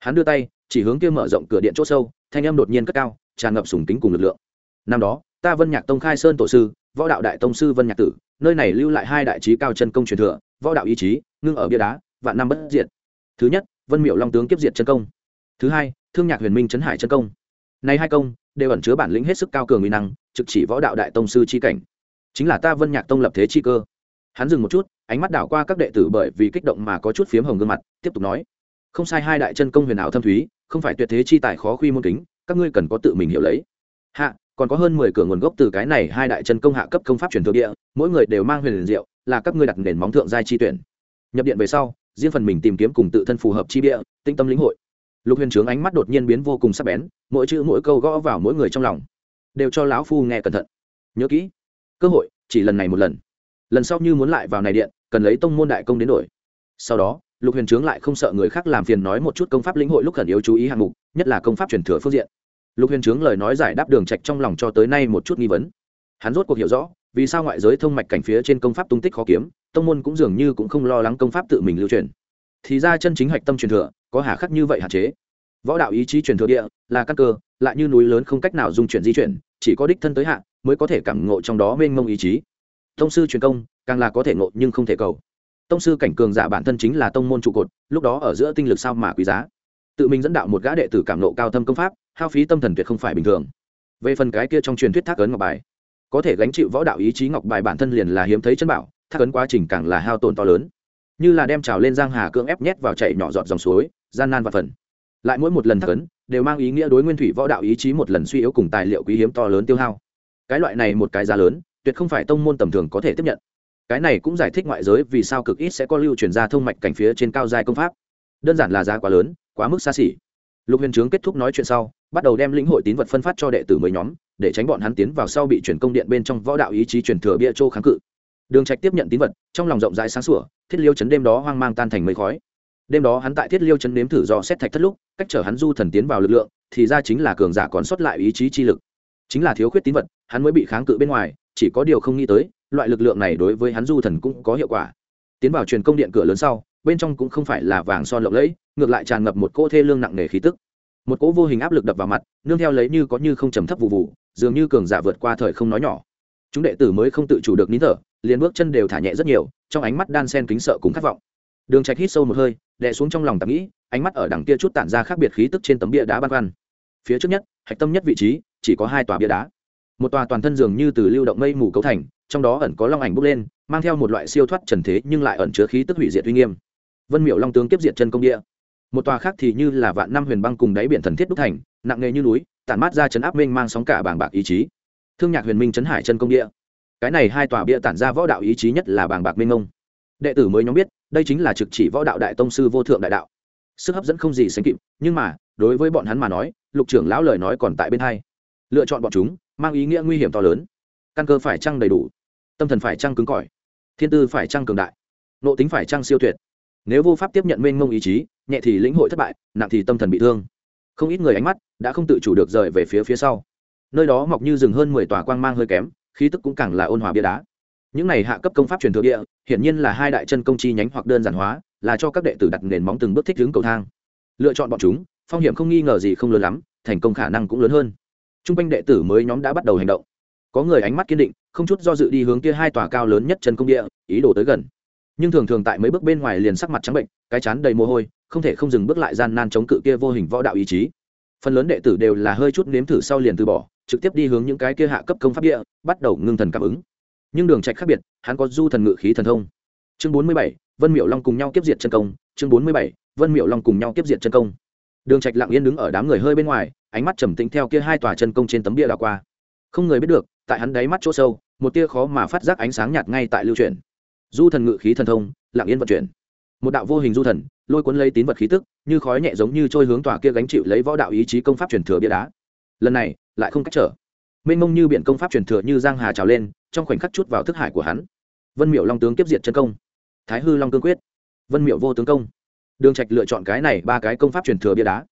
Hắn đưa tay, chỉ hướng kia mở rộng cửa điện chỗ sâu, thanh âm đột nhiên cất cao, tràn ngập sùng kính cùng lực lượng. Năm đó, ta vân nhạc tông khai sơn tổ sư, võ đạo đại tông sư vân nhạc tử, nơi này lưu lại hai đại trí cao chân công truyền thừa, võ đạo ý chí, ngưng ở bia đá, vạn năm bất diệt. Thứ nhất, vân miệu long tướng kiếp diệt chân công. Thứ hai, thương nhạc huyền minh trấn hải chân công. Này hai công đều ẩn chứa bản lĩnh hết sức cao cường uy năng, trực chỉ võ đạo đại tông sư chi cảnh. Chính là ta vân nhạc tông lập thế chi cơ. Hắn dừng một chút, ánh mắt đảo qua các đệ tử bởi vì kích động mà có chút phiếm hồng gương mặt, tiếp tục nói, không sai hai đại chân công huyền ảo thâm thúy, không phải tuyệt thế chi tài khó khuy môn kính, các ngươi cần có tự mình hiểu lấy. Hạ, còn có hơn mười cửa nguồn gốc từ cái này hai đại chân công hạ cấp công pháp truyền thừa địa, mỗi người đều mang huyền diệu, là các ngươi đặt nền móng thượng giai chi tuyển. Nhập điện về sau, riêng phần mình tìm kiếm cùng tự thân phù hợp chi địa tinh tâm lĩnh hội lục huyền trướng ánh mắt đột nhiên biến vô cùng sắc bén, mỗi chữ mỗi câu gõ vào mỗi người trong lòng, đều cho lão phu nghe cẩn thận. Nhớ kỹ, cơ hội, chỉ lần này một lần. Lần sau như muốn lại vào này điện, cần lấy tông môn đại công đến đổi. Sau đó, lục huyền trướng lại không sợ người khác làm phiền nói một chút công pháp lĩnh hội lúc khẩn yếu chú ý hạng mục, nhất là công pháp truyền thừa phương diện. Lục huyền trướng lời nói giải đáp đường trạch trong lòng cho tới nay một chút nghi vấn. Hắn rốt cuộc hiểu rõ, vì sao ngoại giới thông mạch cảnh phía trên công pháp tung tích khó kiếm, tông môn cũng dường như cũng không lo lắng công pháp tự mình lưu truyền. Thì ra chân chính hạch tâm truyền thừa có hà khắc như vậy hạn chế. Võ đạo ý chí truyền thừa địa là căn cơ, lại như núi lớn không cách nào dung chuyển di chuyển, chỉ có đích thân tới hạn mới có thể cảm ngộ trong đó mênh mông ý chí. Tông sư truyền công, càng là có thể ngộ nhưng không thể cầu. Tông sư cảnh cường giả bản thân chính là tông môn trụ cột, lúc đó ở giữa tinh lực sao mà quý giá. Tự mình dẫn đạo một gã đệ tử cảm nộ cao thâm công pháp, hao phí tâm thần tuyệt không phải bình thường. Về phần cái kia trong truyền thuyết thác ấn ngọc bài, có thể gánh chịu võ đạo ý chí ngọc bài bản thân liền là hiếm thấy chân bảo, thác ấn quá trình càng là hao tổn to lớn như là đem trào lên giang hà cưỡng ép nhét vào chạy nhỏ giọt dòng suối, gian nan và phần. Lại mỗi một lần thấn ấn, đều mang ý nghĩa đối nguyên thủy võ đạo ý chí một lần suy yếu cùng tài liệu quý hiếm to lớn tiêu hao. Cái loại này một cái giá lớn, tuyệt không phải tông môn tầm thường có thể tiếp nhận. Cái này cũng giải thích ngoại giới vì sao cực ít sẽ có lưu truyền ra thông mạch cảnh phía trên cao giai công pháp. Đơn giản là giá quá lớn, quá mức xa xỉ. Lục huyền trướng kết thúc nói chuyện sau, bắt đầu đem lĩnh hội tín vật phân phát cho đệ tử mới nhóm, để tránh bọn hắn tiến vào sau bị chuyển công điện bên trong võ đạo ý chí truyền thừa bia châu kháng cự. Đường trạch tiếp nhận tín vật, trong lòng rộng rãi sáng sủa thiết liêu chấn đêm đó hoang mang tan thành mây khói. Đêm đó hắn tại thiết liêu chấn nếm thử do xét thạch thất lúc, cách chở hắn du thần tiến vào lực lượng, thì ra chính là cường giả còn sót lại ý chí chi lực. Chính là thiếu khuyết tín vật, hắn mới bị kháng cự bên ngoài, chỉ có điều không nghĩ tới, loại lực lượng này đối với hắn du thần cũng có hiệu quả. Tiến vào truyền công điện cửa lớn sau, bên trong cũng không phải là vàng son lộng lẫy, ngược lại tràn ngập một cỗ thê lương nặng nề khí tức. Một cỗ vô hình áp lực đập vào mặt, nương theo lấy như có như không trầm thấp vụ vụ, dường như cường giả vượt qua thời không nói nhỏ. Chúng đệ tử mới không tự chủ được nín thở, liền bước chân đều thả nhẹ rất nhiều trong ánh mắt đan sen kính sợ cùng khát vọng. Đường trạch hít sâu một hơi, đè xuống trong lòng tạm nghĩ, ánh mắt ở đằng kia chút tản ra khác biệt khí tức trên tấm bia đá ban quan phía trước nhất, hạch tâm nhất vị trí, chỉ có hai tòa bia đá. Một tòa toàn thân dường như từ lưu động mây mù cấu thành, trong đó ẩn có long ảnh bốc lên, mang theo một loại siêu thoát trần thế nhưng lại ẩn chứa khí tức hủy diệt uy nghiêm. Vân miệu long tướng tiếp diệt chân công địa. Một tòa khác thì như là vạn năm huyền băng cùng đáy biển thần thiết đúc thành, nặng nghề như núi, tản mát ra chấn áp minh mang sóng cả bảng bạc ý chí. Thương nhạc huyền minh chấn hải chân công địa cái này hai tòa bia tản ra võ đạo ý chí nhất là bảng bạc minh ngông. Đệ tử mới nhóm biết, đây chính là trực chỉ võ đạo đại tông sư vô thượng đại đạo. Sức hấp dẫn không gì sánh kịp, nhưng mà, đối với bọn hắn mà nói, lục trưởng lão lời nói còn tại bên hai. Lựa chọn bọn chúng, mang ý nghĩa nguy hiểm to lớn. Căn cơ phải trăng đầy đủ? Tâm thần phải trăng cứng cỏi? Thiên tư phải trăng cường đại? Nộ tính phải trăng siêu tuyệt? Nếu vô pháp tiếp nhận mênh mông ý chí, nhẹ thì lĩnh hội thất bại, nặng thì tâm thần bị thương. Không ít người ánh mắt đã không tự chủ được rời về phía phía sau. Nơi đó mọc như rừng hơn mười tòa quang mang hơi kém khí tức cũng càng là ôn hòa bia đá. Những này hạ cấp công pháp truyền thừa địa, hiển nhiên là hai đại chân công chi nhánh hoặc đơn giản hóa, là cho các đệ tử đặt nền móng từng bước thích hướng cầu thang. Lựa chọn bọn chúng, phong hiểm không nghi ngờ gì không lớn lắm, thành công khả năng cũng lớn hơn. T r u n g quanh đệ tử mới nhóm đã bắt đầu hành động. Có người ánh mắt kiên định, không chút do dự đi hướng kia hai tòa cao lớn nhất chân công địa, ý đồ tới gần. Nhưng thường thường tại mấy bước bên ngoài liền sắc mặt trắng bệnh, cái chán đầy mồ hôi, không thể không dừng bước lại gian nan chống cự kia vô hình võ đạo ý chí. Phần lớn đệ tử đều là hơi chút nếm thử sau liền từ bỏ trực tiếp đi hướng những cái kia hạ cấp công pháp địa, bắt đầu ngưng thần cảm ứng. Nhưng đường trạch khác biệt, hắn có du thần ngự khí thần thông. Chương bốn mươi bảy, vân miệu long cùng nhau tiếp diệt chân công. Chương bốn mươi bảy, vân miệu long cùng nhau tiếp diệt chân công. Đường trạch lặng yên đứng ở đám người hơi bên ngoài, ánh mắt trầm tĩnh theo kia hai tòa chân công trên tấm bia đảo qua. Không người biết được, tại hắn đáy mắt chỗ sâu, một tia khó mà phát giác ánh sáng nhạt ngay tại lưu chuyển. Du thần ngự khí thần thông, lặng yên vận chuyển. Một đạo vô hình du thần, lôi cuốn lấy tín vật khí tức, như khói nhẹ giống như trôi hướng tòa kia gánh chịu lấy võ đạo ý chí công pháp truyền thừa bia đá lần này lại không cách trở. Mênh mông như biển công pháp truyền thừa như giang hà trào lên, trong khoảnh khắc chút vào thức hải của hắn. Vân miệu long tướng kiếp diệt chân công. Thái hư long cương quyết. Vân miệu vô tướng công. Đường trạch lựa chọn cái này ba cái công pháp truyền thừa bia đá.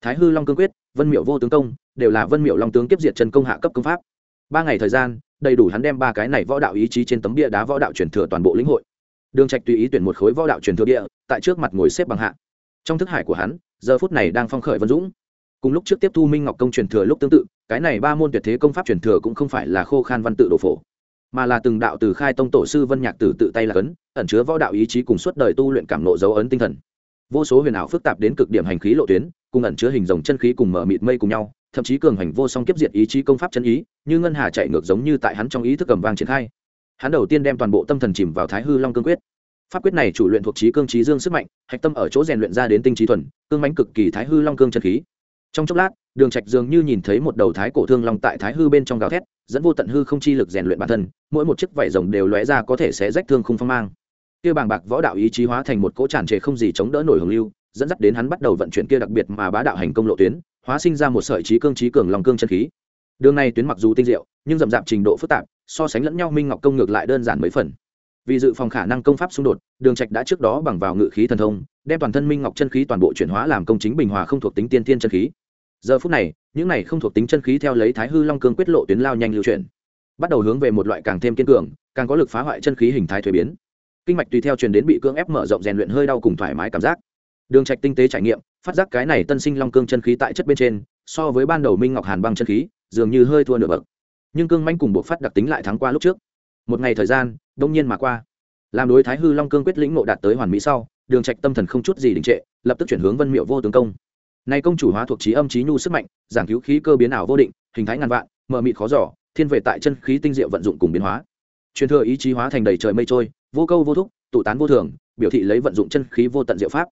Thái hư long cương quyết, vân miệu vô tướng công, đều là vân miệu long tướng kiếp diệt chân công hạ cấp công pháp. Ba ngày thời gian, đầy đủ hắn đem ba cái này võ đạo ý chí trên tấm bia đá võ đạo truyền thừa toàn bộ lĩnh hội. Đường trạch tùy ý tuyển một khối võ đạo truyền thừa địa tại trước mặt ngồi xếp bằng hạ. Trong thức hải của hắn, giờ phút này đang phong khởi vân dũng cùng lúc trước tiếp thu minh ngọc công truyền thừa lúc tương tự cái này ba môn tuyệt thế công pháp truyền thừa cũng không phải là khô khan văn tự đồ phổ mà là từng đạo từ khai tông tổ sư vân nhạc tử tự tay là cấn ẩn chứa võ đạo ý chí cùng suốt đời tu luyện cảm nộ dấu ấn tinh thần vô số huyền ảo phức tạp đến cực điểm hành khí lộ tuyến cùng ẩn chứa hình dòng chân khí cùng mở mịt mây cùng nhau thậm chí cường hành vô song kiếp diệt ý chí công pháp chân ý như ngân hà chạy ngược giống như tại hắn trong ý thức cầm vang triển khai hắn đầu tiên đem toàn bộ tâm thần chìm vào thái hư long cương quyết pháp quyết này chủ luyện thuộc trí cương trí dương sức mạnh hạch tâm ở chỗ rèn luyện ra đến tinh trí thuần cương mánh cực kỳ thái hư long cương chân khí trong chốc lát, đường trạch dường như nhìn thấy một đầu thái cổ thương long tại thái hư bên trong gào thét, dẫn vô tận hư không chi lực rèn luyện bản thân, mỗi một chiếc vảy rồng đều lóe ra có thể sẽ rách thương không phong mang. Kia bàng bạc võ đạo ý chí hóa thành một cỗ tràn trề không gì chống đỡ nổi hồng lưu, dẫn dắt đến hắn bắt đầu vận chuyển kia đặc biệt mà bá đạo hành công lộ tuyến, hóa sinh ra một sợi trí cương trí cường lòng cương chân khí. Đường này tuyến mặc dù tinh diệu, nhưng dậm dạp trình độ phức tạp, so sánh lẫn nhau minh ngọc công ngược lại đơn giản mấy phần vì dự phòng khả năng công pháp xung đột, đường trạch đã trước đó bằng vào ngự khí thần thông, đem toàn thân minh ngọc chân khí toàn bộ chuyển hóa làm công chính bình hòa không thuộc tính tiên tiên chân khí. Giờ phút này, những này không thuộc tính chân khí theo lấy thái hư long cương quyết lộ tuyến lao nhanh lưu chuyển, bắt đầu hướng về một loại càng thêm kiên cường, càng có lực phá hoại chân khí hình thái thuế biến. Kinh mạch tùy theo truyền đến bị cưỡng ép mở rộng rèn luyện hơi đau cùng thoải mái cảm giác. Đường trạch tinh tế trải nghiệm, phát giác cái này tân sinh long cương chân khí tại chất bên trên, so với ban đầu minh ngọc hàn băng chân khí, dường như hơi thua nửa bậc. Nhưng cương manh cùng buộc phát đặc tính lại thắng qua lúc trước một ngày thời gian, đông nhiên mà qua. Làm đối thái hư long cương quyết lĩnh ngộ đạt tới hoàn mỹ sau, đường trạch tâm thần không chút gì đình trệ, lập tức chuyển hướng vân miệu vô tướng công. Nay công chủ hóa thuộc trí âm trí nhu sức mạnh, giảng cứu khí cơ biến ảo vô định, hình thái ngàn vạn, mờ mịt khó giỏ thiên về tại chân khí tinh diệu vận dụng cùng biến hóa. Truyền thừa ý chí hóa thành đầy trời mây trôi, vô câu vô thúc, tụ tán vô thường, biểu thị lấy vận dụng chân khí vô tận diệu pháp.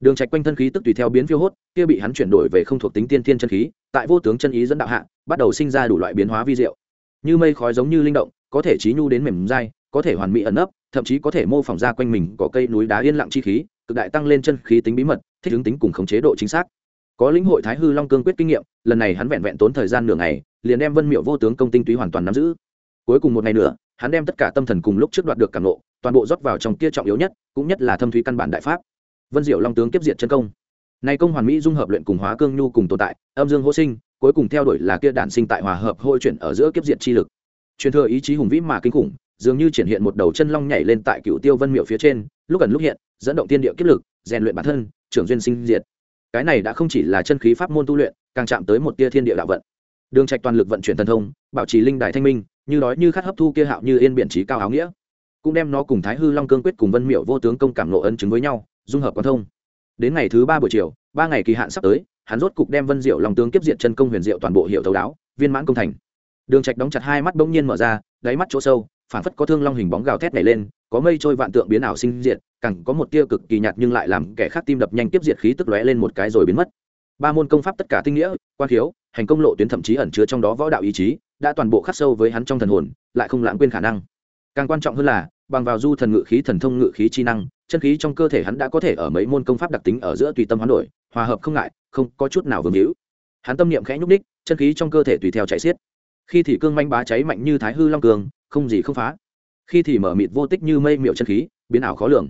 Đường trạch quanh thân khí tức tùy theo biến phiêu hốt, kia bị hắn chuyển đổi về không thuộc tính tiên thiên chân khí, tại vô tướng chân ý dẫn đạo hạ, bắt đầu sinh ra đủ loại biến hóa vi diệu. Như mây khói giống như linh động có thể trí nhu đến mềm dai, có thể hoàn mỹ ẩn nấp, thậm chí có thể mô phỏng ra quanh mình có cây núi đá yên lặng chi khí, cực đại tăng lên chân khí tính bí mật, thích ứng tính cùng khống chế độ chính xác. Có lĩnh hội thái hư long cương quyết kinh nghiệm, lần này hắn vẹn vẹn tốn thời gian nửa ngày, liền đem vân miệu vô tướng công tinh túy hoàn toàn nắm giữ. Cuối cùng một ngày nữa, hắn đem tất cả tâm thần cùng lúc trước đoạt được cảm nộ toàn bộ rót vào trong kia trọng yếu nhất, cũng nhất là thâm thúy căn bản đại pháp. Vân diệu long tướng tiếp diện chân công. Nay công hoàn mỹ dung hợp luyện cùng hóa cương nhu cùng tồn tại, âm dương hô sinh, cuối cùng theo đuổi là kia đản sinh tại hòa hợp hội chuyển ở giữa kiếp diện chi lực truyền thừa ý chí hùng vĩ mà kinh khủng, dường như triển hiện một đầu chân long nhảy lên tại cựu tiêu vân miệu phía trên, lúc gần lúc hiện, dẫn động tiên địa kiếp lực, rèn luyện bản thân, trưởng duyên sinh diệt. Cái này đã không chỉ là chân khí pháp môn tu luyện, càng chạm tới một tia thiên địa đạo vận. Đường trạch toàn lực vận chuyển thần thông, bảo trì linh đài thanh minh, như đói như khát hấp thu kia hạo như yên biển trí cao áo nghĩa. Cũng đem nó cùng thái hư long cương quyết cùng vân miệu vô tướng công cảm nộ ân chứng với nhau, dung hợp quan thông. Đến ngày thứ ba buổi chiều, ba ngày kỳ hạn sắp tới, hắn rốt cục đem vân diệu long tướng kiếp diệt chân công huyền diệu toàn bộ hiệu thấu đáo, viên mãn công thành đường trạch đóng chặt hai mắt bỗng nhiên mở ra, đáy mắt chỗ sâu phản phất có thương long hình bóng gào thét nảy lên, có mây trôi vạn tượng biến ảo sinh diệt, càng có một tia cực kỳ nhạt nhưng lại làm kẻ khác tim đập nhanh tiếp diệt khí tức lóe lên một cái rồi biến mất. Ba môn công pháp tất cả tinh nghĩa, quan thiếu hành công lộ tuyến thậm chí ẩn chứa trong đó võ đạo ý chí, đã toàn bộ khắc sâu với hắn trong thần hồn, lại không lãng quên khả năng. Càng quan trọng hơn là, bằng vào du thần ngự khí, thần thông ngự khí chi năng, chân khí trong cơ thể hắn đã có thể ở mấy môn công pháp đặc tính ở giữa tùy tâm hoán đổi, hòa hợp không ngại, không có chút nào vương hữu. Hắn tâm niệm khẽ nhúc ních chân khí trong cơ thể tùy theo chạy xiết khi thì cương manh bá cháy mạnh như thái hư long cường, không gì không phá. Khi thì mở mịt vô tích như mây miệu chân khí, biến ảo khó lường.